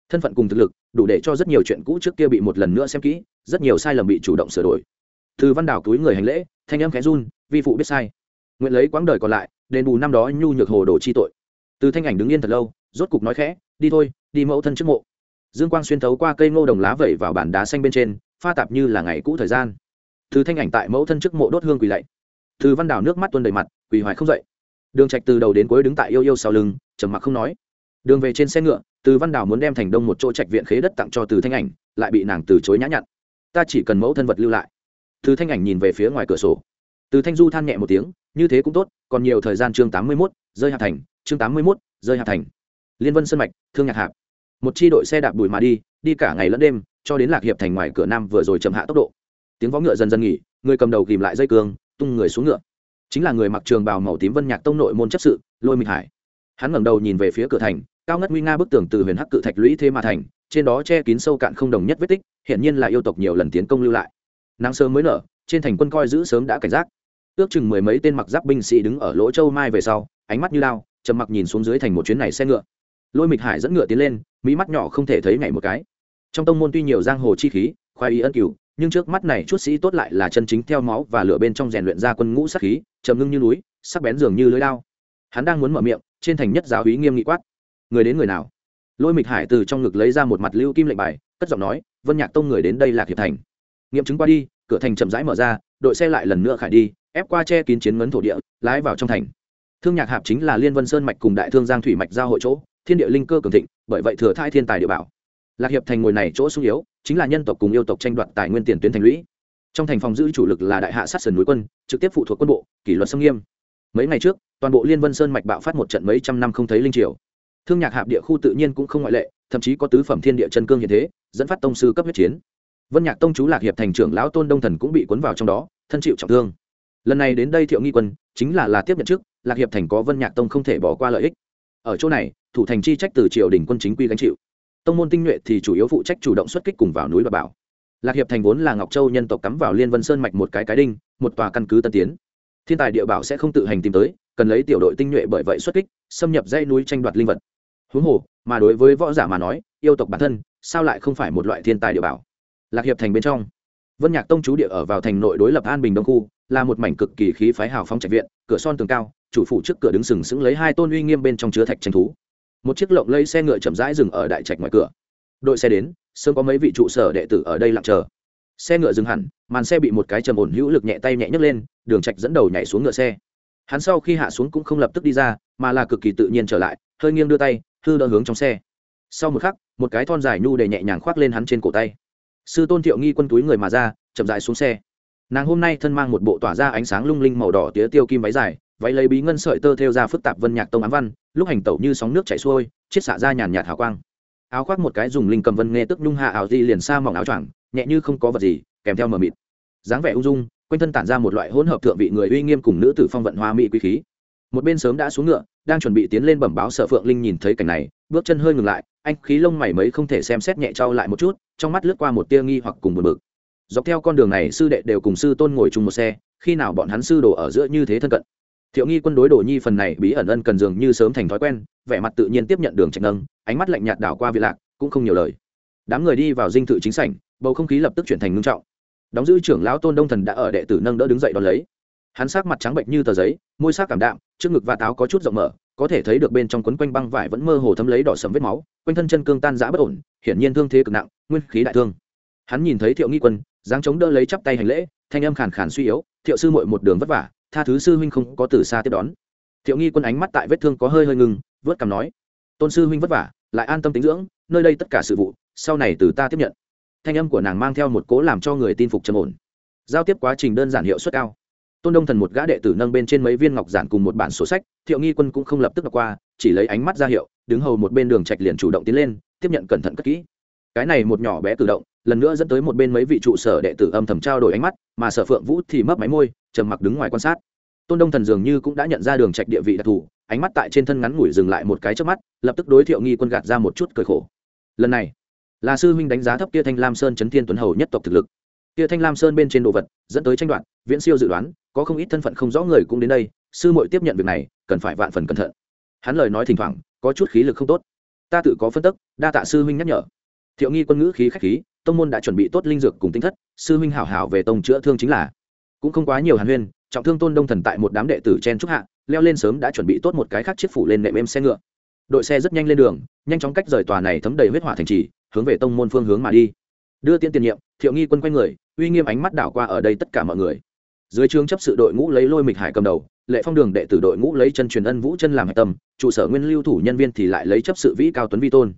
Thân phận cùng thực lực, đủ để cho rất nhiều chuyện cũ trước kia bị một lần nữa xem kỹ, rất nhiều sai lầm bị chủ động sửa đổi. Từ văn đảo túi người hành lễ, thanh âm khẽ run, vi phụ biết sai. Nguyện lấy quãng đời còn lại, đền bù năm đó nhu nhược hồ đồ chi tội. Từ thanh ảnh đứng yên thật lâu, rốt cục nói khẽ, đi thôi, đi mẫu thân trước mộ. Dương quang xuyên thấu qua cây ngô đồng lá vẩy vào bản đá xanh bên trên, pha tạp như là ngày cũ thời gian. Từ thanh ảnh tại mẫu thân trước mộ đốt hương quỳ lạy. Từ văn đảo nước mắt tuôn đầy mặt, quỳ hoài không dậy đường trạch từ đầu đến cuối đứng tại yêu yêu sau lưng trầm mặc không nói. Đường về trên xe ngựa từ văn đảo muốn đem thành đông một chỗ trạch viện khế đất tặng cho từ thanh ảnh lại bị nàng từ chối nhã nhặn. Ta chỉ cần mẫu thân vật lưu lại. Từ thanh ảnh nhìn về phía ngoài cửa sổ. Từ thanh du than nhẹ một tiếng như thế cũng tốt còn nhiều thời gian chương tám mươi 81, rơi hạ thành chương tám mươi 81, rơi hạ thành. Liên vân sân mạch thương nhạc hạp. Một chi đội xe đạp bùi mà đi đi cả ngày lẫn đêm cho đến lạc hiệp thành ngoài cửa nam vừa rồi chậm hạ tốc độ. Tiếng vó ngựa dần dần nghỉ người cầm đầu ghìm lại dây cương tung người xuống ngựa chính là người mặc trường bào màu tím vân nhạc tông nội môn chấp sự, lôi minh hải. Hắn ngẩng đầu nhìn về phía cửa thành, cao ngất nguy nga bức tường từ huyền hắc cự thạch lũy thế mà thành, trên đó che kín sâu cạn không đồng nhất vết tích hiện nhiên là yêu tộc nhiều lần tiến công lưu lại. Nắng sớm mới nở, trên thành quân coi giữ sớm đã cảnh giác. Ước chừng mười mấy tên mặc giáp binh sĩ đứng ở lỗ châu mai về sau, ánh mắt như lao, trầm mặc nhìn xuống dưới thành một chuyến này xe ngựa. Lôi mịch hải dẫn ngựa tiến lên mỹ mắt nhỏ không thể thấy ngày một cái. Trong tông môn tuy nhiều giang hồ chi khí, khoai ý ân cửu nhưng trước mắt này chút sĩ tốt lại là chân chính theo máu và lửa bên trong rèn luyện ra quân ngũ sắc khí, trầm ngưng như núi, sắc bén dường như lưới lao hắn đang muốn mở miệng, trên thành nhất giáo úy nghiêm nghị quát. Người đến người nào? Lôi mịch hải từ trong ngực lấy ra một mặt lưu kim lệnh bài, cất giọng nói, vân nhạc tông người đến đây là hiệp thành. Nghiệm chứng qua đi, cửa thành chậm rãi mở ra, đội xe lại lần nữa khải đi, ép qua che kín chiến ngấn thổ địa, lái vào trong thành. Thương nhạc hạp chính là liên vân sơn mạch cùng đại thương giang thủy mạch giao hội chỗ, thiên địa linh cơ cường thịnh, bởi vậy thừa thai thiên tài địa bảo. Lạc hiệp thành ngồi này chỗ sung yếu chính là nhân tộc cùng yêu tộc tranh đoạt tài nguyên tiền tuyến thành lũy. Trong thành phòng giữ chủ lực là đại hạ sát sườn núi quân, trực tiếp phụ thuộc quân bộ, kỷ luật sông nghiêm. Mấy ngày trước, toàn bộ liên vân sơn mạch bạo phát một trận mấy trăm năm không thấy linh triều. Thương nhạc hạp địa khu tự nhiên cũng không ngoại lệ, thậm chí có tứ phẩm thiên địa chân cương hiện thế, dẫn phát tông sư cấp huyết chiến. Vân nhạc tông chú lạc hiệp thành trưởng lão tôn đông thần cũng bị cuốn vào trong đó, thân chịu trọng thương. Lần này đến đây thiệu nghi quân, chính là là tiếp nhận chức lạc hiệp thành có vân nhạc tông không thể bỏ qua lợi ích. Ở chỗ này, thủ thành chi trách từ triều đình quân chính quy gánh chịu tông môn tinh nhuệ thì chủ yếu phụ trách chủ động xuất kích cùng vào núi và bảo. Lạc hiệp thành vốn là ngọc châu nhân tộc cắm vào liên vân sơn mạch một cái cái đinh, một tòa căn cứ tân tiến. Thiên tài địa bảo sẽ không tự hành tìm tới, cần lấy tiểu đội tinh nhuệ bởi vậy xuất kích, xâm nhập dãy núi tranh đoạt linh vật. Huống hồ, mà đối với võ giả mà nói, yêu tộc bản thân, sao lại không phải một loại thiên tài địa bảo? Lạc hiệp thành bên trong, vân nhạc tông chú địa ở vào thành nội đối lập an bình đông khu, là một mảnh cực kỳ khí phái hào phong trạch viện, cửa son tường cao, chủ phủ trước cửa đứng sừng sững lấy hai tôn uy nghiêm bên trong chứa thạch tranh thú một chiếc lộng lấy xe ngựa chậm rãi dừng ở đại trạch ngoài cửa. Đội xe đến, sớm có mấy vị trụ sở đệ tử ở đây lặng chờ. Xe ngựa dừng hẳn, màn xe bị một cái trầm ổn hữu lực nhẹ tay nhẹ nhấc lên, đường trạch dẫn đầu nhảy xuống ngựa xe. Hắn sau khi hạ xuống cũng không lập tức đi ra, mà là cực kỳ tự nhiên trở lại, hơi nghiêng đưa tay, hư đỡ hướng trong xe. Sau một khắc, một cái thon dài nhu để nhẹ nhàng khoác lên hắn trên cổ tay. Sư tôn thiệu nghi quân túi người mà ra, chậm rãi xuống xe. Nàng hôm nay thân mang một bộ tỏa ra ánh sáng lung linh màu đỏ tía tiêu kim váy dài váy lấy bí ngân sợi tơ theo ra phức tạp vân nhạc tông ám văn, lúc hành tẩu như sóng nước chảy xuôi, chiết xạ ra nhàn nhạt hào quang. Áo khoác một cái dùng linh cầm vân nghe tức nhung hạ ảo di liền xa mỏng áo choàng, nhẹ như không có vật gì, kèm theo mờ mịt. Dáng vẻ ung dung, quanh thân tản ra một loại hỗn hợp thượng vị người uy nghiêm cùng nữ tử phong vận hoa mỹ quý khí. Một bên sớm đã xuống ngựa, đang chuẩn bị tiến lên bẩm báo sở phượng linh nhìn thấy cảnh này, bước chân hơi ngừng lại, anh khí lông mày mấy không thể xem xét nhẹ trao lại một chút, trong mắt lướt qua một tia nghi hoặc cùng buồn bực. Dọc theo con đường này, sư đệ đều cùng sư tôn ngồi chung một xe, khi nào bọn hắn sư đồ ở giữa như thế thân cận? Thiệu nghi quân đối đồ nhi phần này bí ẩn ân cần dường như sớm thành thói quen, vẻ mặt tự nhiên tiếp nhận đường trạch nâng, ánh mắt lạnh nhạt đảo qua vị lạc, cũng không nhiều lời. Đám người đi vào dinh thự chính sảnh, bầu không khí lập tức chuyển thành ngưng trọng. Đóng giữ trưởng lão tôn đông thần đã ở đệ tử nâng đỡ đứng dậy đón lấy. Hắn sắc mặt trắng bệnh như tờ giấy, môi sắc cảm đạm, trước ngực và táo có chút rộng mở, có thể thấy được bên trong quấn quanh băng vải vẫn mơ hồ thấm lấy đỏ sầm vết máu, quanh thân chân cương tan rã bất ổn, hiển nhiên thương thế cực nặng, nguyên khí đại thương. Hắn nhìn thấy thiệu nghi quân, dáng chống đỡ lấy chắp tay hành lễ, thanh âm khàn khàn suy yếu, thiệu sư muội một đường vất vả tha thứ sư huynh không có từ xa tiếp đón. Thiệu nghi quân ánh mắt tại vết thương có hơi hơi ngừng, vớt cằm nói, tôn sư huynh vất vả, lại an tâm tính dưỡng, nơi đây tất cả sự vụ, sau này từ ta tiếp nhận. Thanh âm của nàng mang theo một cố làm cho người tin phục trầm ổn. Giao tiếp quá trình đơn giản hiệu suất cao. Tôn đông thần một gã đệ tử nâng bên trên mấy viên ngọc giản cùng một bản sổ sách, thiệu nghi quân cũng không lập tức đọc qua, chỉ lấy ánh mắt ra hiệu, đứng hầu một bên đường trạch liền chủ động tiến lên, tiếp nhận cẩn thận cất kỹ. Cái này một nhỏ bé cử động lần nữa dẫn tới một bên mấy vị trụ sở đệ tử âm thầm trao đổi ánh mắt mà sở phượng vũ thì mấp máy môi trầm mặc đứng ngoài quan sát. Tôn đông thần dường như cũng đã nhận ra đường trạch địa vị đặc thù ánh mắt tại trên thân ngắn ngủi dừng lại một cái trước mắt lập tức đối thiệu nghi quân gạt ra một chút cười khổ. Lần này là sư huynh đánh giá thấp kia thanh lam sơn chấn thiên tuấn hầu nhất tộc thực lực. Kia thanh lam sơn bên trên đồ vật dẫn tới tranh đoạn, viễn siêu dự đoán có không ít thân phận không rõ người cũng đến đây sư muội tiếp nhận việc này cần phải vạn phần cẩn thận. Hắn lời nói thỉnh thoảng có chút khí lực không tốt. Ta tự có phân tức đa tạ sư huynh nhắc nhở. Thiệu nghi quân ngữ khí khách khí tông môn đã chuẩn bị tốt linh dược cùng tinh thất, sư huynh hảo hảo về tông chữa thương chính là. Cũng không quá nhiều hàn huyên, trọng thương tôn đông thần tại một đám đệ tử chen trúc hạ, leo lên sớm đã chuẩn bị tốt một cái khác chiếc phủ lên nệm êm xe ngựa. Đội xe rất nhanh lên đường, nhanh chóng cách rời tòa này thấm đầy huyết hỏa thành trì, hướng về tông môn phương hướng mà đi. Đưa tiên tiền nhiệm, thiệu nghi quân quanh người, uy nghiêm ánh mắt đảo qua ở đây tất cả mọi người. Dưới trường chấp sự đội ngũ lấy lôi mịch hải cầm đầu, lệ phong đường đệ tử đội ngũ lấy chân truyền ân vũ chân làm hạch tâm, trụ sở nguyên lưu thủ nhân viên thì lại lấy chấp sự vĩ cao tuấn vi tôn.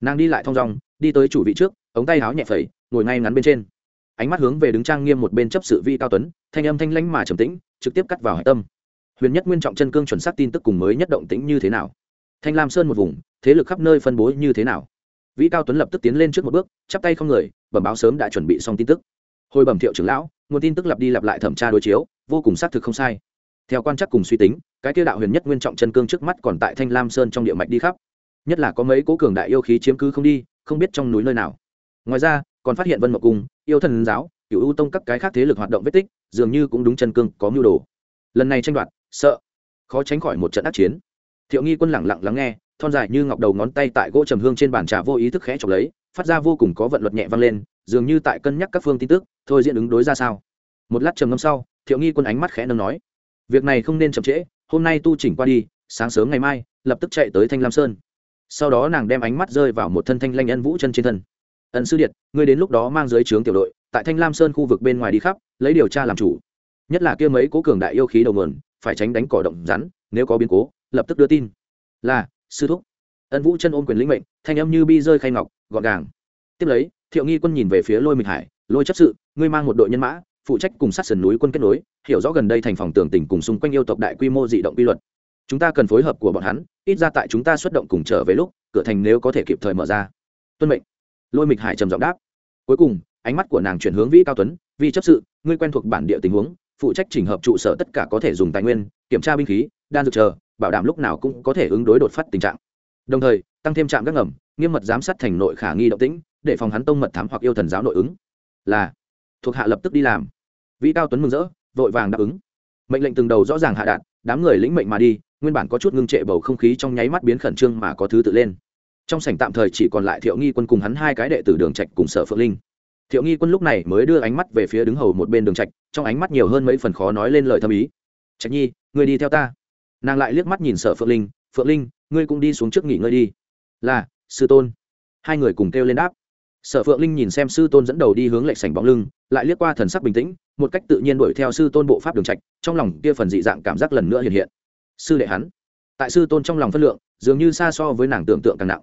Nàng đi lại thong dong đi tới chủ vị trước, ống tay áo nhẹ phẩy, ngồi ngay ngắn bên trên. Ánh mắt hướng về đứng trang nghiêm một bên chấp sự vi cao tuấn, thanh âm thanh lãnh mà trầm tĩnh, trực tiếp cắt vào hạch tâm. Huyền nhất nguyên trọng chân cương chuẩn xác tin tức cùng mới nhất động tĩnh như thế nào? Thanh lam sơn một vùng, thế lực khắp nơi phân bố như thế nào? Vĩ cao tuấn lập tức tiến lên trước một bước, chắp tay không người, bẩm báo sớm đã chuẩn bị xong tin tức. Hồi bẩm thiệu trưởng lão, nguồn tin tức lặp đi lặp lại thẩm tra đối chiếu, vô cùng xác thực không sai. Theo quan chắc cùng suy tính, cái tiêu đạo huyền nhất nguyên trọng chân cương trước mắt còn tại thanh lam sơn trong địa mạch đi khắp. Nhất là có mấy cố cường đại yêu khí chiếm cứ không đi không biết trong núi nơi nào. Ngoài ra, còn phát hiện vân mộc cung, yêu thần giáo cựu ưu tông các cái khác thế lực hoạt động vết tích, dường như cũng đúng chân cương, có mưu đồ. Lần này tranh đoạt, sợ, khó tránh khỏi một trận ác chiến. Thiệu nghi quân lẳng lặng lắng nghe, thon dài như ngọc đầu ngón tay tại gỗ trầm hương trên bàn trà vô ý thức khẽ chọc lấy, phát ra vô cùng có vận luật nhẹ vang lên, dường như tại cân nhắc các phương tin tức, thôi diễn ứng đối ra sao. Một lát trầm ngâm sau, thiệu nghi quân ánh mắt khẽ nâng nói, việc này không nên chậm trễ, hôm nay tu chỉnh qua đi, sáng sớm ngày mai, lập tức chạy tới thanh lam sơn sau đó nàng đem ánh mắt rơi vào một thân thanh lanh ân vũ chân trên thân. Ẩn sư điện, ngươi đến lúc đó mang dưới trướng tiểu đội, tại thanh lam sơn khu vực bên ngoài đi khắp, lấy điều tra làm chủ. Nhất là kia mấy cố cường đại yêu khí đầu nguồn, phải tránh đánh cỏ động rắn, nếu có biến cố, lập tức đưa tin. Là, sư thúc. Ân vũ chân ôm quyền lĩnh mệnh, thanh âm như bi rơi khay ngọc, gọn gàng. Tiếp lấy, thiệu nghi quân nhìn về phía lôi mịch hải, lôi chấp sự, ngươi mang một đội nhân mã, phụ trách cùng sát sườn núi quân kết nối, hiểu rõ gần đây thành phòng tường tỉnh cùng xung quanh yêu tộc đại quy mô dị động quy luật chúng ta cần phối hợp của bọn hắn, ít ra tại chúng ta xuất động cùng trở về lúc, cửa thành nếu có thể kịp thời mở ra. Tuân mệnh. Lôi mịch hải trầm giọng đáp. Cuối cùng, ánh mắt của nàng chuyển hướng vĩ cao tuấn vì chấp sự, ngươi quen thuộc bản địa tình huống, phụ trách chỉnh hợp trụ sở tất cả có thể dùng tài nguyên, kiểm tra binh khí, đan dược chờ, bảo đảm lúc nào cũng có thể ứng đối đột phát tình trạng. Đồng thời, tăng thêm trạm các ngầm, nghiêm mật giám sát thành nội khả nghi động tĩnh, để phòng hắn tông mật thám hoặc yêu thần giáo nội ứng. Là, thuộc hạ lập tức đi làm. Vĩ cao tuấn mừng rỡ, vội vàng đáp ứng. Mệnh lệnh từng đầu rõ ràng hạ đạn đám người lĩnh mệnh mà đi, nguyên bản có chút ngưng trệ bầu không khí trong nháy mắt biến khẩn trương mà có thứ tự lên. Trong sảnh tạm thời chỉ còn lại thiệu nghi quân cùng hắn hai cái đệ tử đường trạch cùng sở phượng linh. Thiệu nghi quân lúc này mới đưa ánh mắt về phía đứng hầu một bên đường trạch, trong ánh mắt nhiều hơn mấy phần khó nói lên lời thâm ý. Trạch nhi, ngươi đi theo ta. Nàng lại liếc mắt nhìn sở phượng linh phượng linh, ngươi cũng đi xuống trước nghỉ ngơi đi. Là, sư tôn. Hai người cùng kêu lên đáp sở phượng linh nhìn xem sư tôn dẫn đầu đi hướng lệch sảnh bóng lưng, lại liếc qua thần sắc bình tĩnh, một cách tự nhiên đuổi theo sư tôn bộ pháp đường trạch, trong lòng kia phần dị dạng cảm giác lần nữa hiện hiện. Sư đệ hắn, tại sư tôn trong lòng phân lượng, dường như xa so với nàng tưởng tượng càng nặng.